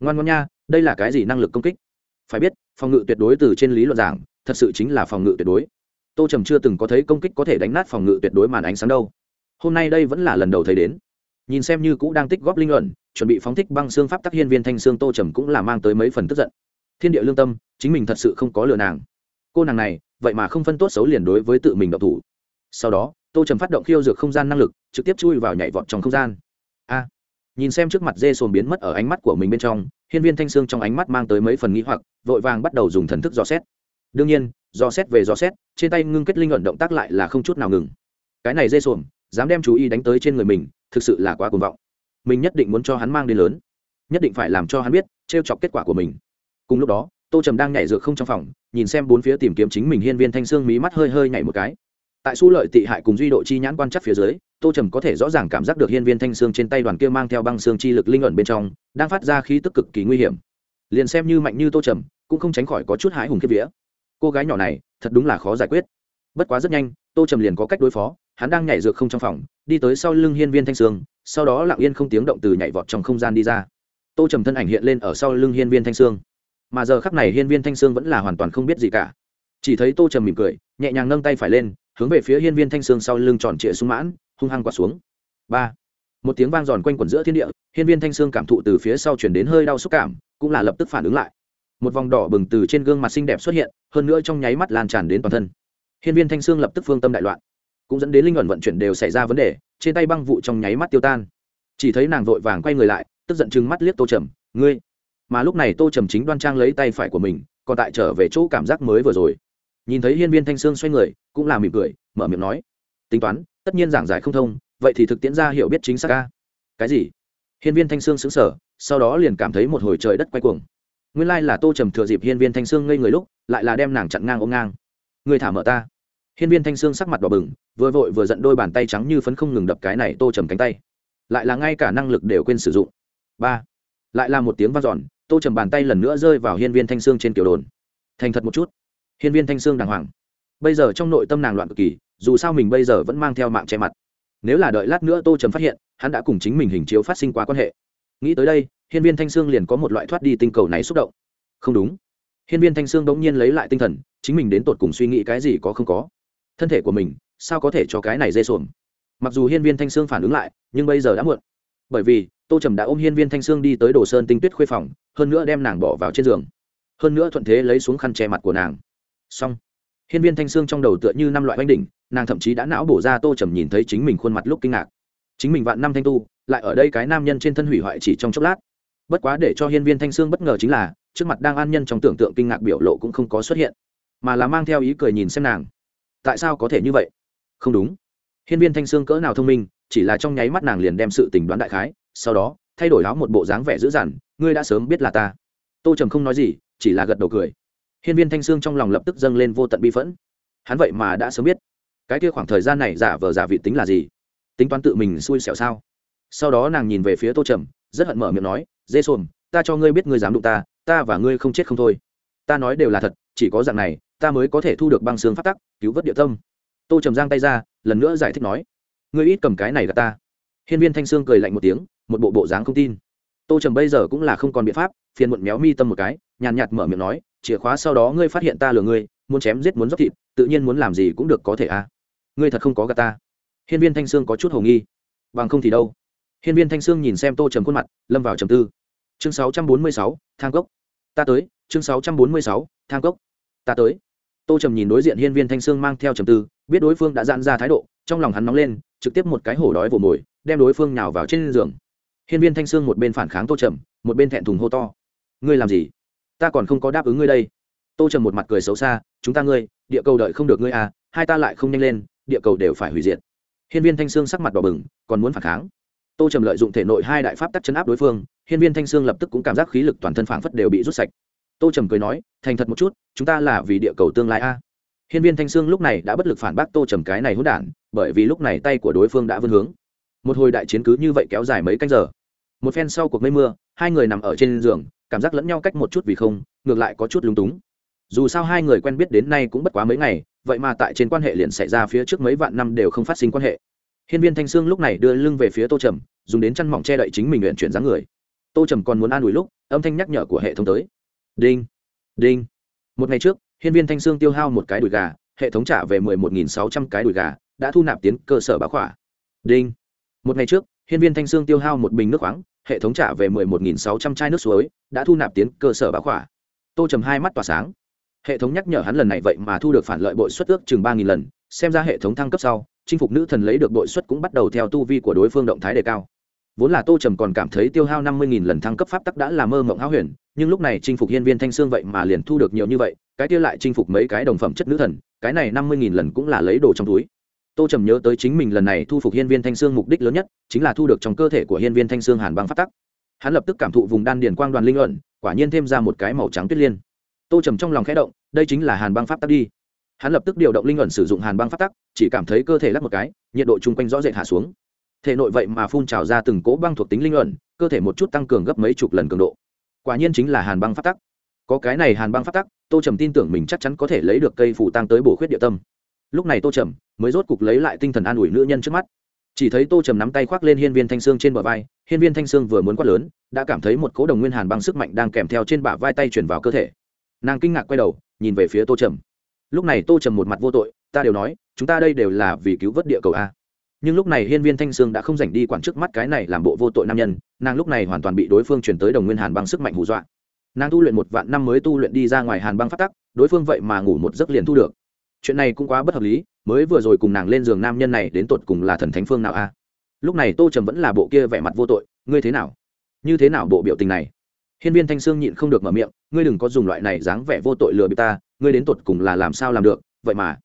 Ngoan ngoan nha, đây là cái gì năng lực công kích? Phải biết, phòng ngự tuyệt đối từ trên lý luận giảng, thật sự chính là phòng ngự tuyệt đối tô trầm chưa từng có thấy công kích có thể đánh nát phòng ngự tuyệt đối màn ánh sáng đâu. Hôm nay đây vẫn là lần đầu thấy đến. Nhìn xem như cũ đang tích góp linh luận, chuẩn bị phóng thích băng xương pháp tắc hiên viên thanh xương tô trầm cũng là mang tới mấy phần tức giận. Thiên địa lương tâm, chính mình thật sự không có lừa nàng. Cô nàng này, vậy mà không phân tốt xấu liền đối với tự mình độc thủ. Sau đó, tô trầm phát động khiêu dược không gian năng lực, trực tiếp chui vào nhảy vọt trong không gian. A! Nhìn xem trước mặt dê sồn biến mất ở ánh mắt của mình bên trong, hiên viên thanh xương trong ánh mắt mang tới mấy phần nghĩ hoặc, vội vàng bắt đầu dùng thần thức dò xét. Đương nhiên dò xét về dò xét, trên tay ngưng kết linh luận động tác lại là không chút nào ngừng. Cái này dê sồn dám đem chú ý đánh tới trên người mình, thực sự là quá cuồng vọng. Mình nhất định muốn cho hắn mang đến lớn. Nhất định phải làm cho hắn biết, trêu chọc kết quả của mình. Cùng lúc đó, tô trầm đang nhảy dược không trong phòng, nhìn xem bốn phía tìm kiếm chính mình hiên viên thanh sương mí mắt hơi hơi nhảy một cái. Tại su lợi tị hại cùng duy độ chi nhãn quan chắc phía dưới, tô trầm có thể rõ ràng cảm giác được hiên viên thanh sương trên tay đoàn kia mang theo băng xương chi lực linh ẩn bên trong, đang phát ra khí tức cực kỳ nguy hiểm. Liền xem như mạnh như tô trầm, cũng không tránh khỏi có chút hãi hùng kiếp vía cô gái nhỏ này thật đúng là khó giải quyết. Bất quá rất nhanh, tô trầm liền có cách đối phó, hắn đang nhảy dược không trong phòng, đi tới sau lưng hiên viên thanh sương, sau đó lặng yên không tiếng động từ nhảy vọt trong không gian đi ra. Tô trầm thân ảnh hiện lên ở sau lưng hiên viên thanh sương. Mà giờ khắc này hiên viên thanh sương vẫn là hoàn toàn không biết gì cả. Chỉ thấy tô trầm mỉm cười, nhẹ nhàng nâng tay phải lên, hướng về phía hiên viên thanh sương sau lưng tròn trịa sung mãn, hung hăng quạt xuống. Ba. Một tiếng vang giòn quanh quẩn giữa thiên địa, hiên viên thanh sương cảm thụ từ phía sau chuyển đến hơi đau xúc cảm, cũng là lập tức phản ứng lại một vòng đỏ bừng từ trên gương mặt xinh đẹp xuất hiện, hơn nữa trong nháy mắt lan tràn đến toàn thân. Hiên viên thanh sương lập tức phương tâm đại loạn, cũng dẫn đến linh luận vận chuyển đều xảy ra vấn đề, trên tay băng vụ trong nháy mắt tiêu tan. Chỉ thấy nàng vội vàng quay người lại, tức giận chừng mắt liếc tô trầm, ngươi! Mà lúc này tô trầm chính đoan trang lấy tay phải của mình, còn tại trở về chỗ cảm giác mới vừa rồi. Nhìn thấy hiên viên thanh sương xoay người, cũng là mỉm cười, mở miệng nói, tính toán, tất nhiên giảng giải không thông, vậy thì thực tiễn ra hiểu biết chính xác ca. Cái gì? Hiên viên thanh sương xứng sở sau đó liền cảm thấy một hồi trời đất quay cuồng nguyên lai là tô trầm thừa dịp hiên viên thanh sương ngây người lúc, lại là đem nàng chặn ngang ôm ngang. Người thả mở ta. Hiên viên thanh sương sắc mặt đỏ bừng, vừa vội vừa giận đôi bàn tay trắng như phấn không ngừng đập cái này tô trầm cánh tay. Lại là ngay cả năng lực đều quên sử dụng. Ba. Lại là một tiếng v a n giòn tô trầm bàn tay lần nữa rơi vào hiên viên thanh sương trên kiểu đồn. Thành thật một chút. Hiên viên thanh sương đàng hoàng. Bây giờ trong nội tâm nàng loạn cực kỳ, dù sao mình bây giờ vẫn mang theo mạng che mặt. Nếu là đợi lát nữa tô trầm phát hiện, hắn đã cùng chính mình hình chiếu phát sinh qua quan hệ. Nghĩ tới đây hiên viên thanh sương liền có một loại thoát đi tinh cầu này xúc động. Không đúng. Hiên viên thanh sương bỗng nhiên lấy lại tinh thần, chính mình đến tột cùng suy nghĩ cái gì có không có. Thân thể của mình, sao có thể cho cái này dê sồn? Mặc dù hiên viên thanh sương phản ứng lại, nhưng bây giờ đã muộn. Bởi vì, tô trầm đã ôm hiên viên thanh sương đi tới đồ sơn tinh tuyết khuê phòng, hơn nữa đem nàng bỏ vào trên giường. Hơn nữa thuận thế lấy xuống khăn che mặt của nàng. Xong. Hiên viên thanh sương trong đầu tựa như năm loại oanh đỉnh, nàng thậm chí đã não bổ ra tô trầm nhìn thấy chính mình khuôn mặt lúc kinh ngạc. Chính mình vạn năm thanh tu, lại ở đây cái nam nhân trên thân hủy hoại chỉ trong chốc lát bất quá để cho hiên viên thanh sương bất ngờ chính là, trước mặt đang an nhân trong tưởng tượng kinh ngạc biểu lộ cũng không có xuất hiện, mà là mang theo ý cười nhìn xem nàng. Tại sao có thể như vậy? Không đúng. Hiên viên thanh sương cỡ nào thông minh, chỉ là trong nháy mắt nàng liền đem sự tình đoán đại khái, sau đó, thay đổi áo một bộ dáng vẻ dữ dằn, ngươi đã sớm biết là ta. Tô trầm không nói gì, chỉ là gật đầu cười. Hiên viên thanh sương trong lòng lập tức dâng lên vô tận bi phẫn. Hắn vậy mà đã sớm biết, cái kia khoảng thời gian này giả vờ giả vị tính là gì? Tính toán tự mình xui xẻo sao? Sau đó nàng nhìn về phía tô trầm, rất hận mở miệng nói dê xồm, ta cho ngươi biết ngươi dám đụng ta ta và ngươi không chết không thôi. Ta nói đều là thật, chỉ có dạng này, ta mới có thể thu được băng xương phát tắc, cứu vớt địa tâm. Tô trầm giang tay ra, lần nữa giải thích nói, ngươi ít cầm cái này gạt ta. Hiên viên thanh sương cười lạnh một tiếng, một bộ bộ dáng không tin. Tô trầm bây giờ cũng là không còn biện pháp, phiền muộn méo mi tâm một cái, nhàn nhạt mở miệng nói, chìa khóa sau đó ngươi phát hiện ta lừa ngươi, muốn chém giết muốn dốc thịt, tự nhiên muốn làm gì cũng được có thể à. Ngươi thật không có gạt ta. Hiên viên thanh sương có chút hồ nghi. Bằng không thì đâu? Hiên viên thanh sương nhìn xem tô trầm khuôn mặt, lâm vào trầm tư. Chương sáu trăm bốn mươi sáu, thang gốc ta tới, chương sáu trăm bốn mươi sáu, thang gốc ta tới. Tô trầm nhìn đối diện hiên viên thanh sương mang theo trầm tư, biết đối phương đã dạn ra thái độ, trong lòng hắn nóng lên, trực tiếp một cái hổ đói vồ mồi, đem đối phương nhào vào trên giường. Hiên viên thanh sương một bên phản kháng tô trầm, một bên thẹn thùng hô to. Ngươi làm gì? Ta còn không có đáp ứng ngươi đây. Tô trầm một mặt cười xấu xa, chúng ta ngươi, địa cầu đợi không được ngươi à hai ta lại không nhanh lên, địa cầu đều phải hủy diệt. Hiên viên thanh sương sắc mặt đỏ bừng, còn muốn phản kháng tô trầm lợi dụng thể nội hai đại pháp tắc chấn áp đối phương hiên viên thanh sương lập tức cũng cảm giác khí lực toàn thân phảng phất đều bị rút sạch tô trầm cười nói thành thật một chút chúng ta là vì địa cầu tương lai a hiên viên thanh sương lúc này đã bất lực phản bác tô trầm cái này hỗn đản bởi vì lúc này tay của đối phương đã vươn hướng một hồi đại chiến cứ như vậy kéo dài mấy canh giờ một phen sau cuộc mây mưa hai người nằm ở trên giường cảm giác lẫn nhau cách một chút vì không ngược lại có chút lúng túng dù sao hai người quen biết đến nay cũng bất quá mấy ngày vậy mà tại trên quan hệ liền xảy ra phía trước mấy vạn năm đều không phát sinh quan hệ hiên viên thanh sương lúc này đưa lưng về phía tô trầm dùng đến chăn mỏng che đậy chính mình luyện chuyển dáng người. Tô trầm còn muốn an ủi lúc, âm thanh nhắc nhở của hệ thống tới. Đinh đinh. Một ngày trước, hiên viên thanh sương tiêu hao một cái đùi gà, hệ thống trả về mười một nghìn sáu trăm cái đùi gà, đã thu nạp tiến cơ sở báo khỏa. Đinh. Một ngày trước, hiên viên thanh sương tiêu hao một bình nước khoáng, hệ thống trả về mười một nghìn sáu trăm chai nước suối, đã thu nạp tiến cơ sở báo khỏa. Tô trầm hai mắt tỏa sáng. Hệ thống nhắc nhở hắn lần này vậy mà thu được phản lợi bội suất ước chừng ba nghìn lần, xem ra hệ thống thăng cấp sau, chinh phục nữ thần lấy được đội suất cũng bắt đầu theo tu vi của đối phương động thái đề cao vốn là tô trầm còn cảm thấy tiêu hao năm mươi nghìn lần thăng cấp pháp tắc đã là mơ mộng háo huyền, nhưng lúc này chinh phục hiên viên thanh sương vậy mà liền thu được nhiều như vậy, cái kia lại chinh phục mấy cái đồng phẩm chất nữ thần, cái này năm mươi nghìn lần cũng là lấy đồ trong túi. Tô trầm nhớ tới chính mình lần này thu phục hiên viên thanh sương mục đích lớn nhất, chính là thu được trong cơ thể của hiên viên thanh sương hàn băng pháp tắc. Hắn lập tức cảm thụ vùng đan điền quang đoàn linh luận quả nhiên thêm ra một cái màu trắng tuyết liên. Tô trầm trong lòng khẽ động, đây chính là hàn băng pháp tắc đi. Hắn lập tức điều động linh luận sử dụng hàn băng pháp tắc, chỉ cảm thấy cơ thể lắc một cái, nhiệt độ chung quanh rõ rệt hạ xuống thể nội vậy mà phun trào ra từng cỗ băng thuộc tính linh luận cơ thể một chút tăng cường gấp mấy chục lần cường độ. Quả nhiên chính là hàn băng phát tắc. Có cái này hàn băng phát tắc, tô trầm tin tưởng mình chắc chắn có thể lấy được cây phủ tăng tới bổ khuyết địa tâm. Lúc này tô trầm mới rốt cục lấy lại tinh thần an ủi nữ nhân trước mắt. Chỉ thấy tô trầm nắm tay khoác lên hiên viên thanh sương trên bờ vai, hiên viên thanh sương vừa muốn quát lớn, đã cảm thấy một cố đồng nguyên hàn băng sức mạnh đang kèm theo trên bả vai tay chuyển vào cơ thể. Nàng kinh ngạc quay đầu, nhìn về phía tô trầm. Lúc này tô trầm một mặt vô tội, ta đều nói, chúng ta đây đều là vì cứu vớt địa cầu a nhưng lúc này hiên viên thanh sương đã không dành đi quản trước mắt cái này làm bộ vô tội nam nhân, nàng lúc này hoàn toàn bị đối phương chuyển tới đồng nguyên hàn băng sức mạnh hù dọa. Nàng tu luyện một vạn năm mới tu luyện đi ra ngoài hàn băng phát tắc, đối phương vậy mà ngủ một giấc liền thu được. Chuyện này cũng quá bất hợp lý, mới vừa rồi cùng nàng lên giường nam nhân này đến tột cùng là thần thánh phương nào a? Lúc này tô trầm vẫn là bộ kia vẻ mặt vô tội, ngươi thế nào? Như thế nào bộ biểu tình này? Hiên viên thanh sương nhịn không được mở miệng, ngươi đừng có dùng loại này dáng vẻ vô tội lừa bị ta, ngươi đến tột cùng là làm sao làm được, vậy mà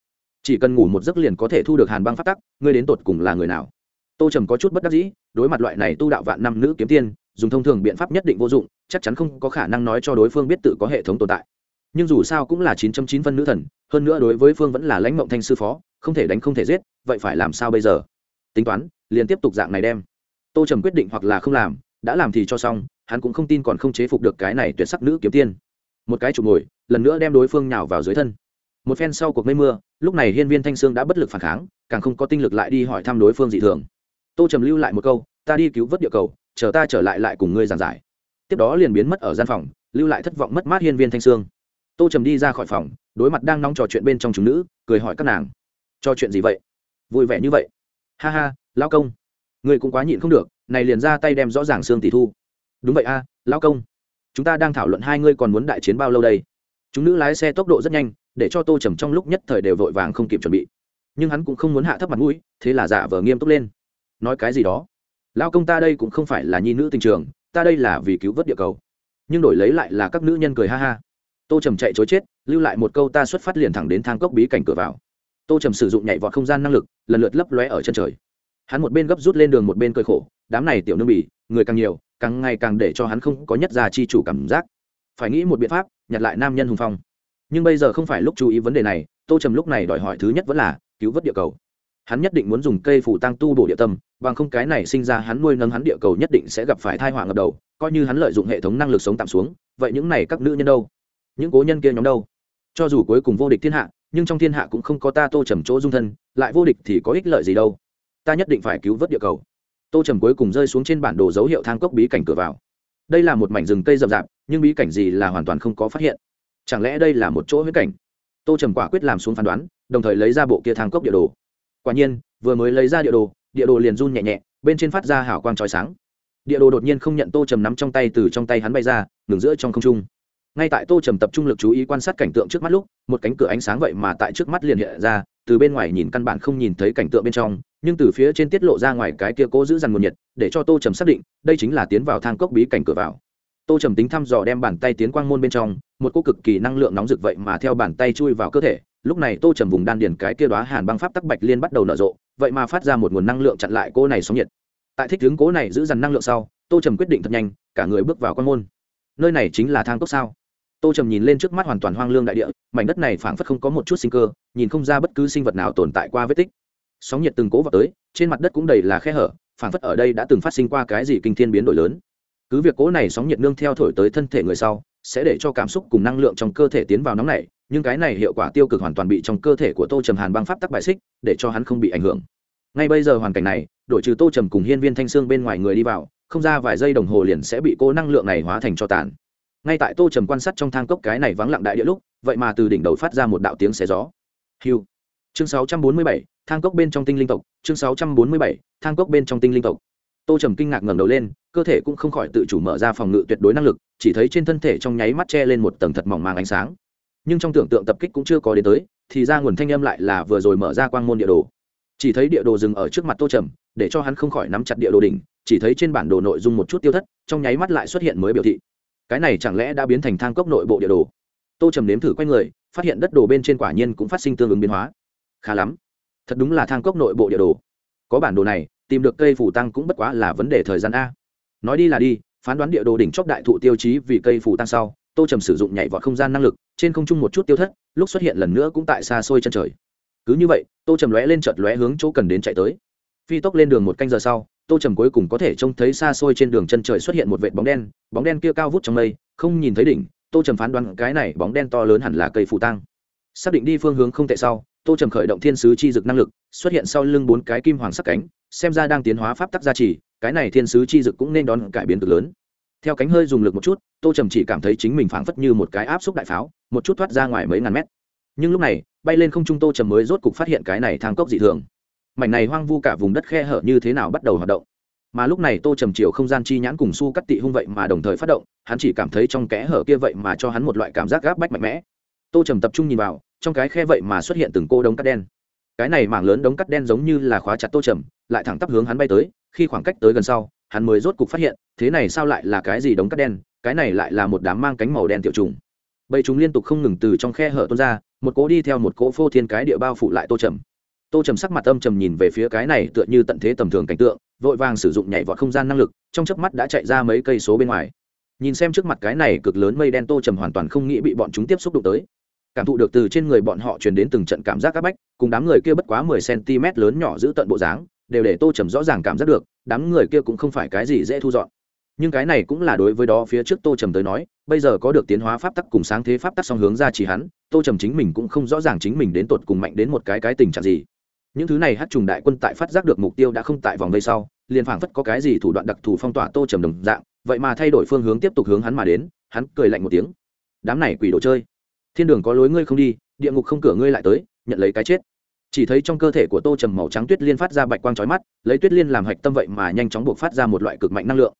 chỉ cần ngủ một giấc liền có thể thu được hàn băng phát tắc, ngươi đến tột cùng là người nào? Tô trầm có chút bất đắc dĩ, đối mặt loại này tu đạo vạn năm nữ kiếm tiên, dùng thông thường biện pháp nhất định vô dụng, chắc chắn không có khả năng nói cho đối phương biết tự có hệ thống tồn tại. Nhưng dù sao cũng là chín trăm chín phân nữ thần, hơn nữa đối với phương vẫn là lãnh mộng thanh sư phó, không thể đánh không thể giết, vậy phải làm sao bây giờ? Tính toán, liền tiếp tục dạng này đem. Tô trầm quyết định hoặc là không làm, đã làm thì cho xong, hắn cũng không tin còn không chế phục được cái này tuyệt sắc nữ kiếm tiên. Một cái chụp ngồi, lần nữa đem đối phương nhào vào dưới thân một phen sau cuộc mây mưa lúc này hiên viên thanh sương đã bất lực phản kháng càng không có tinh lực lại đi hỏi thăm đối phương dị thường. Tô trầm lưu lại một câu ta đi cứu vớt địa cầu chờ ta trở lại lại cùng ngươi giảng giải. Tiếp đó liền biến mất ở gian phòng lưu lại thất vọng mất mát hiên viên thanh sương. Tô trầm đi ra khỏi phòng đối mặt đang nóng trò chuyện bên trong chúng nữ cười hỏi các nàng trò chuyện gì vậy? Vui vẻ như vậy? Ha ha lao công. Người cũng quá nhịn không được này liền ra tay đem rõ ràng xương tỷ thu. Đúng vậy a à, lao công. Chúng ta đang thảo luận hai ngươi còn muốn đại chiến bao lâu đây? Chúng nữ lái xe tốc độ rất nhanh để cho tô trầm trong lúc nhất thời đều vội vàng không kịp chuẩn bị. Nhưng hắn cũng không muốn hạ thấp mặt mũi, thế là giả vờ nghiêm túc lên. Nói cái gì đó? Lao công ta đây cũng không phải là nhi nữ tình trường, ta đây là vì cứu vớt địa cầu. Nhưng đổi lấy lại là các nữ nhân cười ha ha. Tô trầm chạy chối chết, lưu lại một câu ta xuất phát liền thẳng đến thang cốc bí cảnh cửa vào. Tô trầm sử dụng nhảy vọt không gian năng lực, lần lượt lấp lóe ở chân trời. Hắn một bên gấp rút lên đường một bên cơi khổ, đám này tiểu nương bỉ người càng nhiều, càng ngày càng để cho hắn không có nhất già chi chủ cảm giác. Phải nghĩ một biện pháp, nhặt lại nam nhân hùng phong nhưng bây giờ không phải lúc chú ý vấn đề này, tô trầm lúc này đòi hỏi thứ nhất vẫn là cứu vớt địa cầu. Hắn nhất định muốn dùng cây phủ tăng tu bổ địa tâm, bằng không cái này sinh ra hắn nuôi nâng hắn địa cầu nhất định sẽ gặp phải thai họa ngập đầu, coi như hắn lợi dụng hệ thống năng lực sống tạm xuống, vậy những này các nữ nhân đâu? Những cố nhân kia nhóm đâu? Cho dù cuối cùng vô địch thiên hạ, nhưng trong thiên hạ cũng không có ta tô trầm chỗ dung thân, lại vô địch thì có ích lợi gì đâu? Ta nhất định phải cứu vớt địa cầu. Tô trầm cuối cùng rơi xuống trên bản đồ dấu hiệu thang cốc bí cảnh cửa vào. Đây là một mảnh rừng cây rậm rạp, nhưng bí cảnh gì là hoàn toàn không có phát hiện chẳng lẽ đây là một chỗ huyết cảnh? Tô trầm quả quyết làm xuống phán đoán, đồng thời lấy ra bộ kia thang cốc địa đồ. Quả nhiên, vừa mới lấy ra địa đồ địa đồ liền run nhẹ nhẹ, bên trên phát ra hảo quang trói sáng. Địa đồ đột nhiên không nhận tô trầm nắm trong tay từ trong tay hắn bay ra, ngừng giữa trong không trung. Ngay tại tô trầm tập trung lực chú ý quan sát cảnh tượng trước mắt lúc, một cánh cửa ánh sáng vậy mà tại trước mắt liền hiện ra, từ bên ngoài nhìn căn bản không nhìn thấy cảnh tượng bên trong, nhưng từ phía trên tiết lộ ra ngoài cái kia cố giữ dằn nguồn nhiệt, để cho tô trầm xác định, đây chính là tiến vào thang cốc bí cảnh cửa vào tô trầm tính thăm dò đem bàn tay tiến quang môn bên trong, một cô cực kỳ năng lượng nóng rực vậy mà theo bàn tay chui vào cơ thể. Lúc này tô trầm vùng đan điền cái kia đoá hàn băng pháp tắc bạch liên bắt đầu nở rộ, vậy mà phát ra một nguồn năng lượng chặn lại cô này sóng nhiệt. Tại thích tướng cố này giữ dằn năng lượng sau, tô trầm quyết định thật nhanh, cả người bước vào quang môn. Nơi này chính là thang cốc sao? Tô trầm nhìn lên trước mắt hoàn toàn hoang lương đại địa, mảnh đất này phảng phất không có một chút sinh cơ, nhìn không ra bất cứ sinh vật nào tồn tại qua vết tích. Sóng nhiệt từng cố vào tới, trên mặt đất cũng đầy là khe hở, phảng phất ở đây đã từng phát sinh qua cái gì kinh thiên biến đổi lớn cứ việc cố này sóng nhiệt nương theo thổi tới thân thể người sau sẽ để cho cảm xúc cùng năng lượng trong cơ thể tiến vào nóng này nhưng cái này hiệu quả tiêu cực hoàn toàn bị trong cơ thể của tô trầm hàn băng pháp tắc bài xích để cho hắn không bị ảnh hưởng. Ngay bây giờ hoàn cảnh này đội trừ tô trầm cùng hiên viên thanh sương bên ngoài người đi vào không ra vài giây đồng hồ liền sẽ bị cố năng lượng này hóa thành cho tàn. Ngay tại tô trầm quan sát trong thang cốc cái này vắng lặng đại địa lúc vậy mà từ đỉnh đầu phát ra một đạo tiếng xé gió. Hiu. Chương 647, thang cốc bên trong tinh linh tộc chương 647, thang cốc bên trong tinh linh tộc tô trầm kinh ngạc ngẩng đầu lên, cơ thể cũng không khỏi tự chủ mở ra phòng ngự tuyệt đối năng lực, chỉ thấy trên thân thể trong nháy mắt che lên một tầng thật mỏng màng ánh sáng. Nhưng trong tưởng tượng tập kích cũng chưa có đến tới, thì ra nguồn thanh âm lại là vừa rồi mở ra quang môn địa đồ. Chỉ thấy địa đồ dừng ở trước mặt tô trầm, để cho hắn không khỏi nắm chặt địa đồ đỉnh, chỉ thấy trên bản đồ nội dung một chút tiêu thất, trong nháy mắt lại xuất hiện mới biểu thị. Cái này chẳng lẽ đã biến thành thang cốc nội bộ địa đồ? Tô trầm nếm thử q u a y người, phát hiện đất đồ bên trên quả nhiên cũng phát sinh tương ứng biến hóa. Khá lắm. Thật đúng là thang cốc nội bộ địa đồ. Có bản đồ này tìm được cây phủ tăng cũng bất quá là vấn đề thời gian a. Nói đi là đi, phán đoán địa đồ đỉnh chóp đại thụ tiêu chí vì cây phủ tăng sau, tô trầm sử dụng nhảy vọt không gian năng lực, trên không trung một chút tiêu thất, lúc xuất hiện lần nữa cũng tại xa xôi chân trời. Cứ như vậy, tô trầm lóe lên chợt lóe hướng chỗ cần đến chạy tới. Phi tốc lên đường một canh giờ sau, tô trầm cuối cùng có thể trông thấy xa xôi trên đường chân trời xuất hiện một vệt bóng đen bóng đen kia cao vút trong mây, không nhìn thấy đỉnh, tô trầm phán đoán cái này bóng đen to lớn hẳn là cây phủ tăng. Xác định đi phương hướng không tệ sau, tô trầm khởi động thiên sứ chi dực năng lực, xuất hiện sau lưng bốn cái kim hoàng sắc cánh xem ra đang tiến hóa pháp tắc gia trì, cái này thiên sứ chi dực cũng nên đón cải biến cực lớn. Theo cánh hơi dùng lực một chút, tô trầm chỉ cảm thấy chính mình phảng phất như một cái áp xúc đại pháo, một chút thoát ra ngoài mấy ngàn mét. Nhưng lúc này, bay lên không trung tô trầm mới rốt cục phát hiện cái này thang cốc dị thường. Mảnh này hoang vu cả vùng đất khe hở như thế nào bắt đầu hoạt động. Mà lúc này tô trầm chiều không gian chi nhãn cùng su cắt tị hung vậy mà đồng thời phát động, hắn chỉ cảm thấy trong kẽ hở kia vậy mà cho hắn một loại cảm giác gáp bách mạnh mẽ. Tô trầm tập trung nhìn vào, trong cái khe vậy mà xuất hiện từng cô đống cắt đen cái này mảng lớn đống cắt đen giống như là khóa chặt tô trầm, lại thẳng tắp hướng hắn bay tới, khi khoảng cách tới gần sau, hắn mới rốt cục phát hiện, thế này sao lại là cái gì đống cắt đen, cái này lại là một đám mang cánh màu đen tiểu trùng. Bầy chúng liên tục không ngừng từ trong khe hở tuôn ra, một cỗ đi theo một cỗ phô thiên cái địa bao phủ lại tô trầm. Tô trầm sắc mặt âm trầm nhìn về phía cái này tựa như tận thế tầm thường cảnh tượng, vội vàng sử dụng nhảy vọt không gian năng lực, trong chớp mắt đã chạy ra mấy cây số bên ngoài. Nhìn xem trước mặt cái này cực lớn mây đen, tô trầm hoàn toàn không nghĩ bị bọn chúng tiếp xúc đụng tới cảm thụ được từ trên người bọn họ truyền đến từng trận cảm giác áp bách, cùng đám người kia bất quá mười cm lớn nhỏ giữ tận bộ dáng, đều để tô trầm rõ ràng cảm giác được, đám người kia cũng không phải cái gì dễ thu dọn. Nhưng cái này cũng là đối với đó phía trước tô trầm tới nói, bây giờ có được tiến hóa pháp tắc cùng sáng thế pháp tắc song hướng ra chỉ hắn, tô trầm chính mình cũng không rõ ràng chính mình đến tột cùng mạnh đến một cái cái tình trạng gì. Những thứ này hát trùng đại quân tại phát giác được mục tiêu đã không tại vòng vây sau, liền phảng phất có cái gì thủ đoạn đặc thù phong tỏa tô trầm đồng dạng, vậy mà thay đổi phương hướng tiếp tục hướng hắn mà đến, hắn cười lạnh một tiếng. Đám này quỷ đồ chơi thiên đường có lối ngươi không đi, địa ngục không cửa ngươi lại tới, nhận lấy cái chết. Chỉ thấy trong cơ thể của tô trầm màu trắng tuyết liên phát ra bạch quang trói mắt, lấy tuyết liên làm hạch tâm vậy mà nhanh chóng buộc phát ra một loại cực mạnh năng lượng.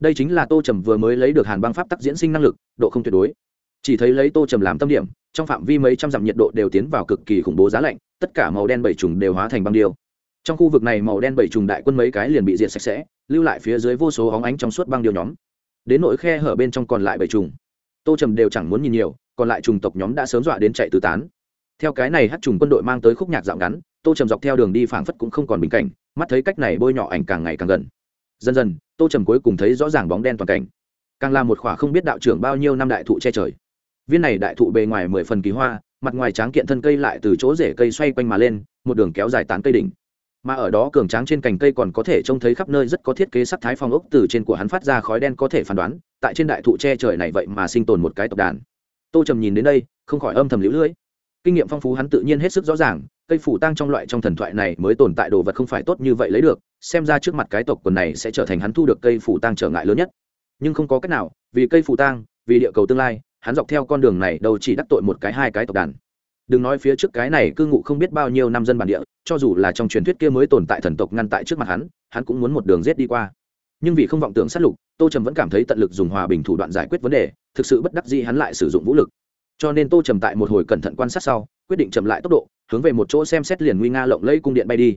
Đây chính là tô trầm vừa mới lấy được hàn băng pháp tắc diễn sinh năng lực, độ không tuyệt đối. Chỉ thấy lấy tô trầm làm tâm điểm, trong phạm vi mấy trăm dặm nhiệt độ đều tiến vào cực kỳ khủng bố giá lạnh, tất cả màu đen bảy trùng đều hóa thành băng điêu. Trong khu vực này màu đen bảy trùng đại quân mấy cái liền bị diệt sạch sẽ, lưu lại phía dưới vô số hóng ánh trong suốt băng điêu nhóm. Đến nỗi khe hở bên trong còn lại bảy trùng, tô trầm đều chẳng muốn nhìn nhiều còn lại trùng tộc nhóm đã sớm dọa đến chạy tứ tán. Theo cái này hát trùng quân đội mang tới khúc nhạc dạo ngắn, tô trầm dọc theo đường đi phảng phất cũng không còn bình cảnh, mắt thấy cách này bôi nhọ ảnh càng ngày càng gần. Dần dần, tô trầm cuối cùng thấy rõ ràng bóng đen toàn cảnh. Càng là một khỏa không biết đạo trưởng bao nhiêu năm đại thụ che trời. Viên này đại thụ bề ngoài mười phần kỳ hoa, mặt ngoài tráng kiện thân cây lại từ chỗ rễ cây xoay quanh mà lên, một đường kéo dài tán cây đỉnh. Mà ở đó cường tráng trên cành cây còn có thể trông thấy khắp nơi rất có thiết kế sắc thái phong ốc từ trên của hắn phát ra khói đen có thể phán đoán, tại trên đại thụ che trời này vậy mà sinh tồn một cái tộc đàn tô trầm nhìn đến đây, không khỏi âm thầm lũ lưỡi kinh nghiệm phong phú hắn tự nhiên hết sức rõ ràng, cây phủ tăng trong loại trong thần thoại này mới tồn tại đồ vật không phải tốt như vậy lấy được, xem ra trước mặt cái tộc quần này sẽ trở thành hắn thu được cây phủ tăng trở ngại lớn nhất. Nhưng không có cách nào, vì cây phủ tăng vì địa cầu tương lai, hắn dọc theo con đường này đâu chỉ đắc tội một cái hai cái tộc đàn. Đừng nói phía trước cái này cư ngụ không biết bao nhiêu năm dân bản địa, cho dù là trong truyền thuyết kia mới tồn tại thần tộc ngăn tại trước mặt hắn hắn cũng muốn một đường rết đi qua nhưng vì không vọng tưởng sát lục, tô trầm vẫn cảm thấy tận lực dùng hòa bình thủ đoạn giải quyết vấn đề, thực sự bất đắc dĩ hắn lại sử dụng vũ lực. Cho nên tô trầm tại một hồi cẩn thận quan sát sau, quyết định chậm lại tốc độ, hướng về một chỗ xem xét liền nguy nga lộng lẫy cung điện bay đi.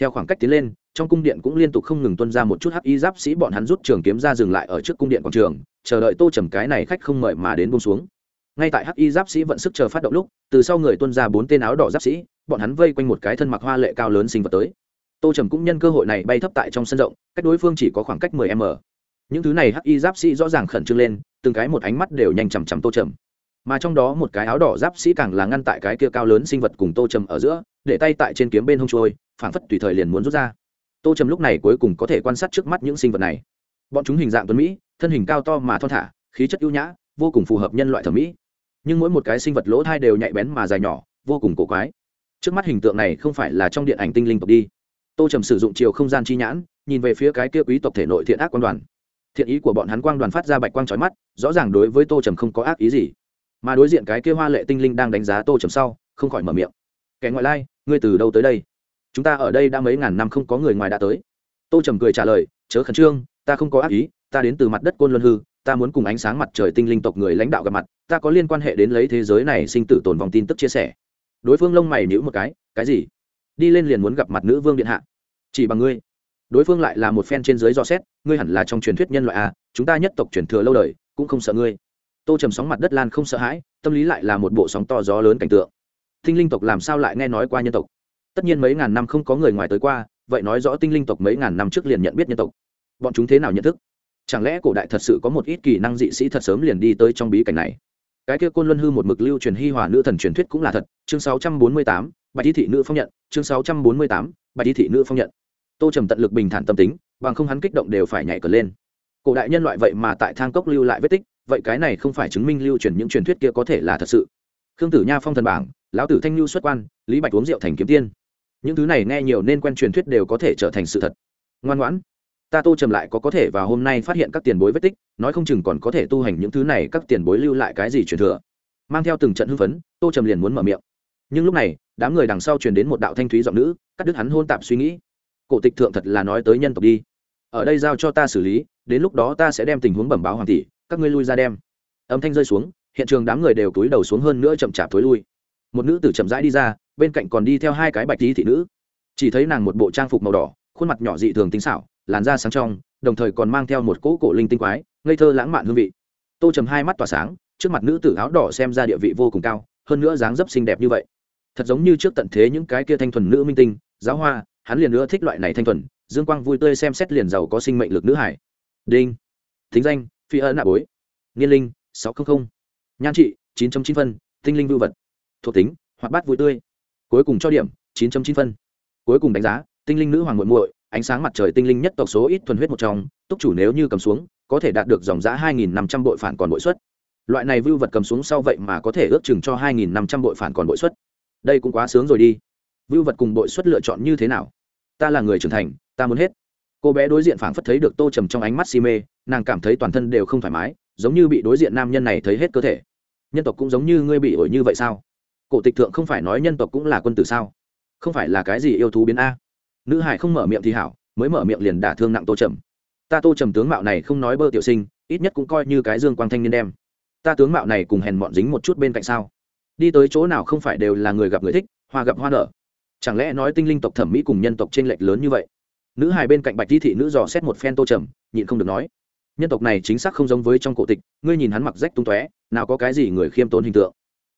Theo khoảng cách tiến lên, trong cung điện cũng liên tục không ngừng tuân ra một chút hắc y giáp sĩ bọn hắn rút trường kiếm ra dừng lại ở trước cung điện quảng trường, chờ đợi tô trầm cái này khách không mời mà đến bông xuống. Ngay tại hắc y giáp sĩ vận sức chờ phát động lúc, từ sau người tuân ra bốn tên áo đỏ giáp sĩ, bọn hắn vây quanh một cái thân mặc hoa lệ cao lớn sinh vật tới tô trầm cũng nhân cơ hội này bay thấp tại trong sân rộng, cách đối phương chỉ có khoảng cách mười m. Những thứ này hắc y giáp sĩ rõ ràng khẩn trương lên, từng cái một ánh mắt đều nhanh chằm chằm tô trầm. Mà trong đó một cái áo đỏ giáp sĩ càng là ngăn tại cái kia cao lớn sinh vật cùng tô trầm ở giữa, để tay tại trên kiếm bên hông trôi, phảng phất tùy thời liền muốn rút ra. Tô trầm lúc này cuối cùng có thể quan sát trước mắt những sinh vật này. Bọn chúng hình dạng tuấn mỹ, thân hình cao to mà thon thả, khí chất ưu nhã, vô cùng phù hợp nhân loại thẩm mỹ. Nhưng mỗi một cái sinh vật lỗ thai đều nhạy bén mà dài nhỏ, vô cùng cổ quái. Trước mắt hình tượng này không phải là trong điện ảnh tinh linh tộc đi tô trầm sử dụng chiều không gian chi nhãn, nhìn về phía cái kia quý tộc thể nội thiện ác quan đoàn. Thiện ý của bọn hắn quang đoàn phát ra bạch quang trói mắt, rõ ràng đối với tô trầm không có ác ý gì. Mà đối diện cái kia hoa lệ tinh linh đang đánh giá tô trầm sau, không khỏi mở miệng. Kẻ ngoại lai, ngươi từ đâu tới đây? Chúng ta ở đây đã mấy ngàn năm không có người ngoài đã tới. Tô trầm cười trả lời, chớ khẩn trương, ta không có ác ý, ta đến từ mặt đất côn luân hư, ta muốn cùng ánh sáng mặt trời tinh linh tộc người lãnh đạo gặp mặt, ta có liên quan hệ đến lấy thế giới này sinh tử tồn vòng tin tức chia sẻ. Đối phương lông mày nhữ một cái cái gì? Đi lên liền muốn gặp mặt nữ vương điện hạ. Chỉ bằng ngươi. Đối phương lại là một phen trên dưới dò xét ngươi hẳn là trong truyền thuyết nhân loại a chúng ta nhất tộc truyền thừa lâu đời cũng không sợ ngươi. Tô trầm sóng mặt đất lan không sợ hãi tâm lý lại là một bộ sóng to gió lớn cảnh tượng. Tinh linh tộc làm sao lại nghe nói qua nhân tộc? Tất nhiên mấy ngàn năm không có người ngoài tới qua vậy nói rõ tinh linh tộc mấy ngàn năm trước liền nhận biết nhân tộc. Bọn chúng thế nào nhận thức? Chẳng lẽ cổ đại thật sự có một ít kỳ năng dị sĩ thật sớm liền đi tới trong bí cảnh này? Cái kia côn luân hư một mực lưu truyền hi hòa nữ thần truyền thuyết cũng là thật chương 648, bạch y thị nữ phong nhận chương 648, bạch y thị nữ phong nhận. Tô trầm tận lực bình thản tâm tính bằng không hắn kích động đều phải nhảy cờ lên. Cổ đại nhân loại vậy mà tại thang cốc lưu lại vết tích vậy cái này không phải chứng minh lưu truyền những truyền thuyết kia có thể là thật sự. Khương tử nha phong thần bảng lão tử thanh lưu xuất quan lý bạch uống rượu thành kiếm tiên. Những thứ này nghe nhiều nên quen truyền thuyết đều có thể trở thành sự thật. Ngoan ngoãn ta tô trầm lại có có thể và hôm nay phát hiện các tiền bối vết tích nói không chừng còn có thể tu hành những thứ này các tiền bối lưu lại cái gì truyền thừa. Mang theo từng trận hưng phấn tô trầm liền muốn mở miệng. Nhưng lúc này đám người đằng sau truyền đến một đạo thanh thúy giọng nữ, cắt đứt hắn hôn tạp suy nghĩ. Cổ tịch thượng thật là nói tới nhân tộc đi. Ở đây giao cho ta xử lý, đến lúc đó ta sẽ đem tình huống bẩm báo hoàng tỷ, các ngươi lui ra đem. Âm thanh rơi xuống, hiện trường đám người đều túi đầu xuống hơn nữa chậm chạp thối lui. Một nữ tử chậm rãi đi ra, bên cạnh còn đi theo hai cái bạch tí thị nữ. Chỉ thấy nàng một bộ trang phục màu đỏ, khuôn mặt nhỏ dị thường tinh xảo, làn da sáng trong, đồng thời còn mang theo một cỗ cổ linh tinh quái, ngây thơ lãng mạn hương vị. Tô trầm hai mắt tỏa sáng, trước mặt nữ tử áo đỏ xem ra địa vị vô cùng cao, hơn nữa dáng dấp xinh đẹp như vậy thật giống như trước tận thế những cái kia thanh thuần nữ minh tinh, giáo hoa, hắn liền nữa thích loại này thanh thuần, dương quang vui tươi xem xét liền giàu có sinh mệnh lực nữ hải. Đinh. Thính danh, phi ân nạ bối. Niên linh, sáu trăm linh nhan trị, chín trăm chín phân, tinh linh vưu vật. Thuộc tính, hoạt bát vui tươi. Cuối cùng cho điểm, chín trăm chín phân. Cuối cùng đánh giá, tinh linh nữ hoàng muội muội, ánh sáng mặt trời tinh linh nhất tộc số ít thuần huyết một trong, túc chủ nếu như cầm xuống, có thể đạt được dòng giá hai nghìn năm trăm bội phản còn bội suất. Loại này vưu vật cầm xuống sau vậy mà có thể ước chừng cho hai nghìn năm trăm bội phản còn bội suất đây cũng quá sướng rồi đi. Vưu vật cùng bội suất lựa chọn như thế nào? Ta là người trưởng thành, ta muốn hết. Cô bé đối diện phảng phất thấy được tô trầm trong ánh mắt si mê, nàng cảm thấy toàn thân đều không thoải mái, giống như bị đối diện nam nhân này thấy hết cơ thể. Nhân tộc cũng giống như ngươi bị ổi như vậy sao? Cổ tịch thượng không phải nói nhân tộc cũng là quân tử sao? Không phải là cái gì yêu thú biến a? Nữ hải không mở miệng thì hảo, mới mở miệng liền đả thương nặng tô trầm. Ta tô trầm tướng mạo này không nói bơ tiểu sinh, ít nhất cũng coi như cái dương quang thanh niên đem. Ta tướng mạo này cùng hèn mọn dính một chút bên cạnh sao? Đi tới chỗ nào không phải đều là người gặp người thích, hoa gặp hoa nở. Chẳng lẽ nói tinh linh tộc thẩm mỹ cùng nhân tộc t r ê n lệch lớn như vậy? Nữ hài bên cạnh bạch di thị nữ dò xét một phen tô trầm, nhịn không được nói. Nhân tộc này chính xác không giống với trong cổ tịch, ngươi nhìn hắn mặc rách tung tóe, nào có cái gì người khiêm tốn hình tượng.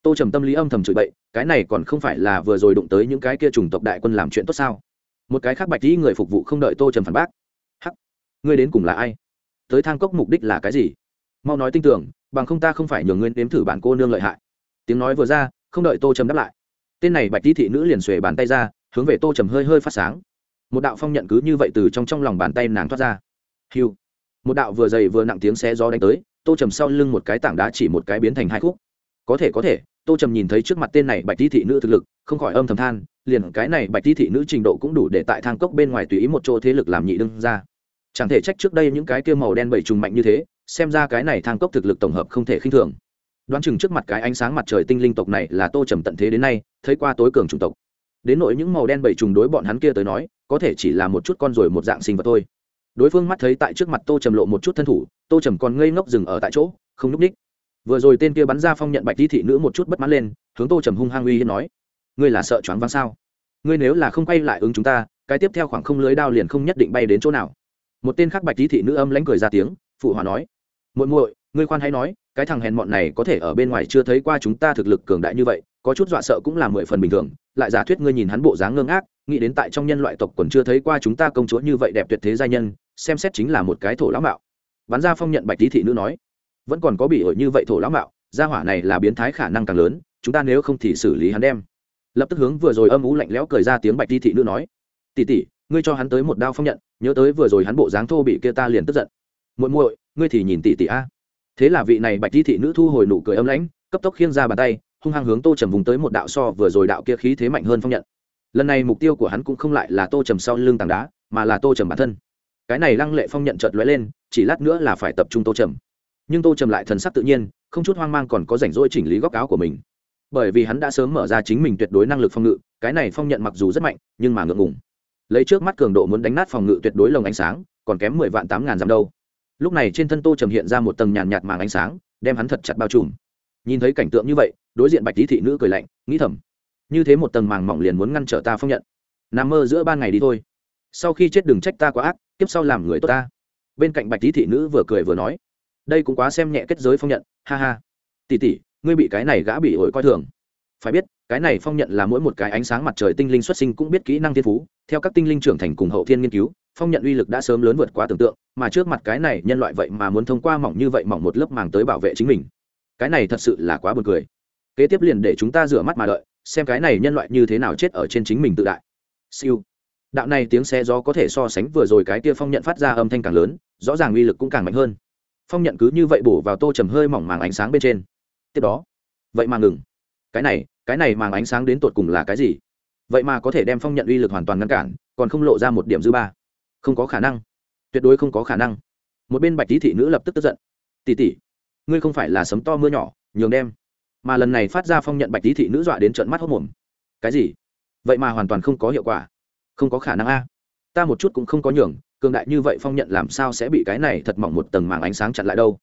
Tô trầm tâm lý âm thầm chửi bậy, cái này còn không phải là vừa rồi đụng tới những cái kia chủng tộc đại quân làm chuyện tốt sao? Một cái khác bạch dĩ người phục vụ không đợi tô trầm phản bác. Hắc, ngươi đến cùng là ai? Tới thang cốc mục đích là cái gì? Mau nói tin tưởng, bằng không ta không phải nhường ngươi nếm thử bản cô nương lợi hại tiếng nói vừa ra, không đợi tô trầm đáp lại, tên này bạch dĩ thị nữ liền xuề bàn tay ra, hướng về tô trầm hơi hơi phát sáng. Một đạo phong nhận cứ như vậy từ trong trong lòng bàn tay nàng thoát ra. Hiu. Một đạo vừa dày vừa nặng tiếng xé gió đánh tới, tô trầm sau lưng một cái tảng đá chỉ một cái biến thành hai khúc. Có thể có thể, tô trầm nhìn thấy trước mặt tên này bạch di thị nữ thực lực, không khỏi âm thầm than, liền cái này bạch di thị nữ trình độ cũng đủ để tại thang cốc bên ngoài tùy ý một chỗ thế lực làm nhị đương ra. Chẳng thể trách trước đây những cái kia màu đen bảy trùng mạnh như thế, xem ra cái này thang cốc thực lực tổng hợp không thể khinh thường đoán chừng trước mặt cái ánh sáng mặt trời tinh linh tộc này là tô trầm tận thế đến nay, thấy qua tối cường chủng tộc. Đến nỗi những màu đen bảy trùng đối bọn hắn kia tới nói, có thể chỉ là một chút con rồi một dạng sinh vật thôi. Đối phương mắt thấy tại trước mặt tô trầm lộ một chút thân thủ, tô trầm còn ngây ngốc dừng ở tại chỗ, không núp ních. Vừa rồi tên kia bắn ra phong nhận bạch di thị nữ một chút bất mãn lên, hướng tô trầm hung hăng uy hiếp nói, ngươi là sợ choáng váng sao? Ngươi nếu là không quay lại ứng chúng ta, cái tiếp theo khoảng không lưới đao liền không nhất định bay đến chỗ nào. Một tên khác bạch di thị nữ âm lãnh cười ra tiếng, phụ hòa nói, muội muội, ngươi khoan hãy nói cái thằng hèn mọn này có thể ở bên ngoài chưa thấy qua chúng ta thực lực cường đại như vậy, có chút dọa sợ cũng là mười phần bình thường, lại giả thuyết ngươi nhìn hắn bộ dáng ngưng ngác, nghĩ đến tại trong nhân loại tộc còn chưa thấy qua chúng ta công chúa như vậy đẹp tuyệt thế gia nhân, xem xét chính là một cái thổ lão mạo. Bắn ra phong nhận bạch lý thị nữ nói, vẫn còn có bị ổi như vậy thổ lão mạo, gia hỏa này là biến thái khả năng càng lớn, chúng ta nếu không thì xử lý hắn đem. Lập tức hướng vừa rồi âm ú lạnh lẽo cười ra tiếng bạch ti thị nữ nói tỉ tỉ ngươi cho hắn tới một đao phong nhận, nhớ tới vừa rồi hắn bộ dáng thô bị kia ta liền tức giận. Muội muội, ngươi thì nhìn tỉ tỉ a thế là vị này bạch ti thị nữ thu hồi nụ cười âm lãnh, cấp tốc khiêng ra bàn tay, hung hăng hướng tô trầm vùng tới một đạo so vừa rồi đạo kia khí thế mạnh hơn phong nhận. Lần này mục tiêu của hắn cũng không lại là tô trầm sau lưng tảng đá, mà là tô trầm bản thân. Cái này lăng lệ phong nhận chợt lóe lên, chỉ lát nữa là phải tập trung tô trầm. Nhưng tô trầm lại thần sắc tự nhiên, không chút hoang mang còn có rảnh rỗi chỉnh lý góc áo của mình. Bởi vì hắn đã sớm mở ra chính mình tuyệt đối năng lực phòng ngự, cái này phong nhận mặc dù rất mạnh, nhưng mà ngượng ngùng. Lấy trước mắt cường độ muốn đánh nát phòng ngự tuyệt đối lồng ánh sáng, còn kém mười vạn tám ngàn dặm đâu lúc này trên thân tô trầm hiện ra một tầng nhàn nhạt màng ánh sáng, đem hắn thật chặt bao trùm. Nhìn thấy cảnh tượng như vậy, đối diện bạch lý thị nữ cười lạnh, nghĩ thầm, như thế một tầng màng mỏng liền muốn ngăn trở ta phong nhận. Nằm mơ giữa ban ngày đi thôi. Sau khi chết đừng trách ta quá ác tiếp sau làm người tốt ta. Bên cạnh bạch lý thị nữ vừa cười vừa nói, đây cũng quá xem nhẹ kết giới phong nhận, ha ha. Tỉ tỉ ngươi bị cái này gã bị ổi coi thường. Phải biết, cái này phong nhận là mỗi một cái ánh sáng mặt trời tinh linh xuất sinh cũng biết kỹ năng thiên phú theo các tinh linh trưởng thành cùng hậu thiên nghiên cứu, phong nhận uy lực đã sớm lớn vượt quá tưởng tượng, mà trước mặt cái này nhân loại vậy mà muốn thông qua mỏng như vậy mỏng một lớp màng tới bảo vệ chính mình. Cái này thật sự là quá buồn cười. Kế tiếp liền để chúng ta rửa mắt mà đợi, xem cái này nhân loại như thế nào chết ở trên chính mình tự đại. Siêu. Đạo này tiếng xe gió có thể so sánh vừa rồi cái kia phong nhận phát ra âm thanh càng lớn, rõ ràng uy lực cũng càng mạnh hơn. Phong nhận cứ như vậy bổ vào tô trầm hơi mỏng màng ánh sáng bên trên. Tiếp đó, vậy mà ngừng. Cái này cái này màng ánh sáng đến tột cùng là cái gì? Vậy mà có thể đem phong nhận uy lực hoàn toàn ngăn cản, còn không lộ ra một điểm dư ba. Không có khả năng. Tuyệt đối không có khả năng. Một bên bạch tý thị nữ lập tức tức giận. Tỉ tỉ ngươi không phải là sấm to mưa nhỏ, nhường đem. Mà lần này phát ra phong nhận bạch tý thị nữ dọa đến trận mắt hốc mồm cái gì? Vậy mà hoàn toàn không có hiệu quả. Không có khả năng a. Ta một chút cũng không có nhường, cường đại như vậy phong nhận làm sao sẽ bị cái này thật mỏng một tầng màng ánh sáng chặn lại đâu?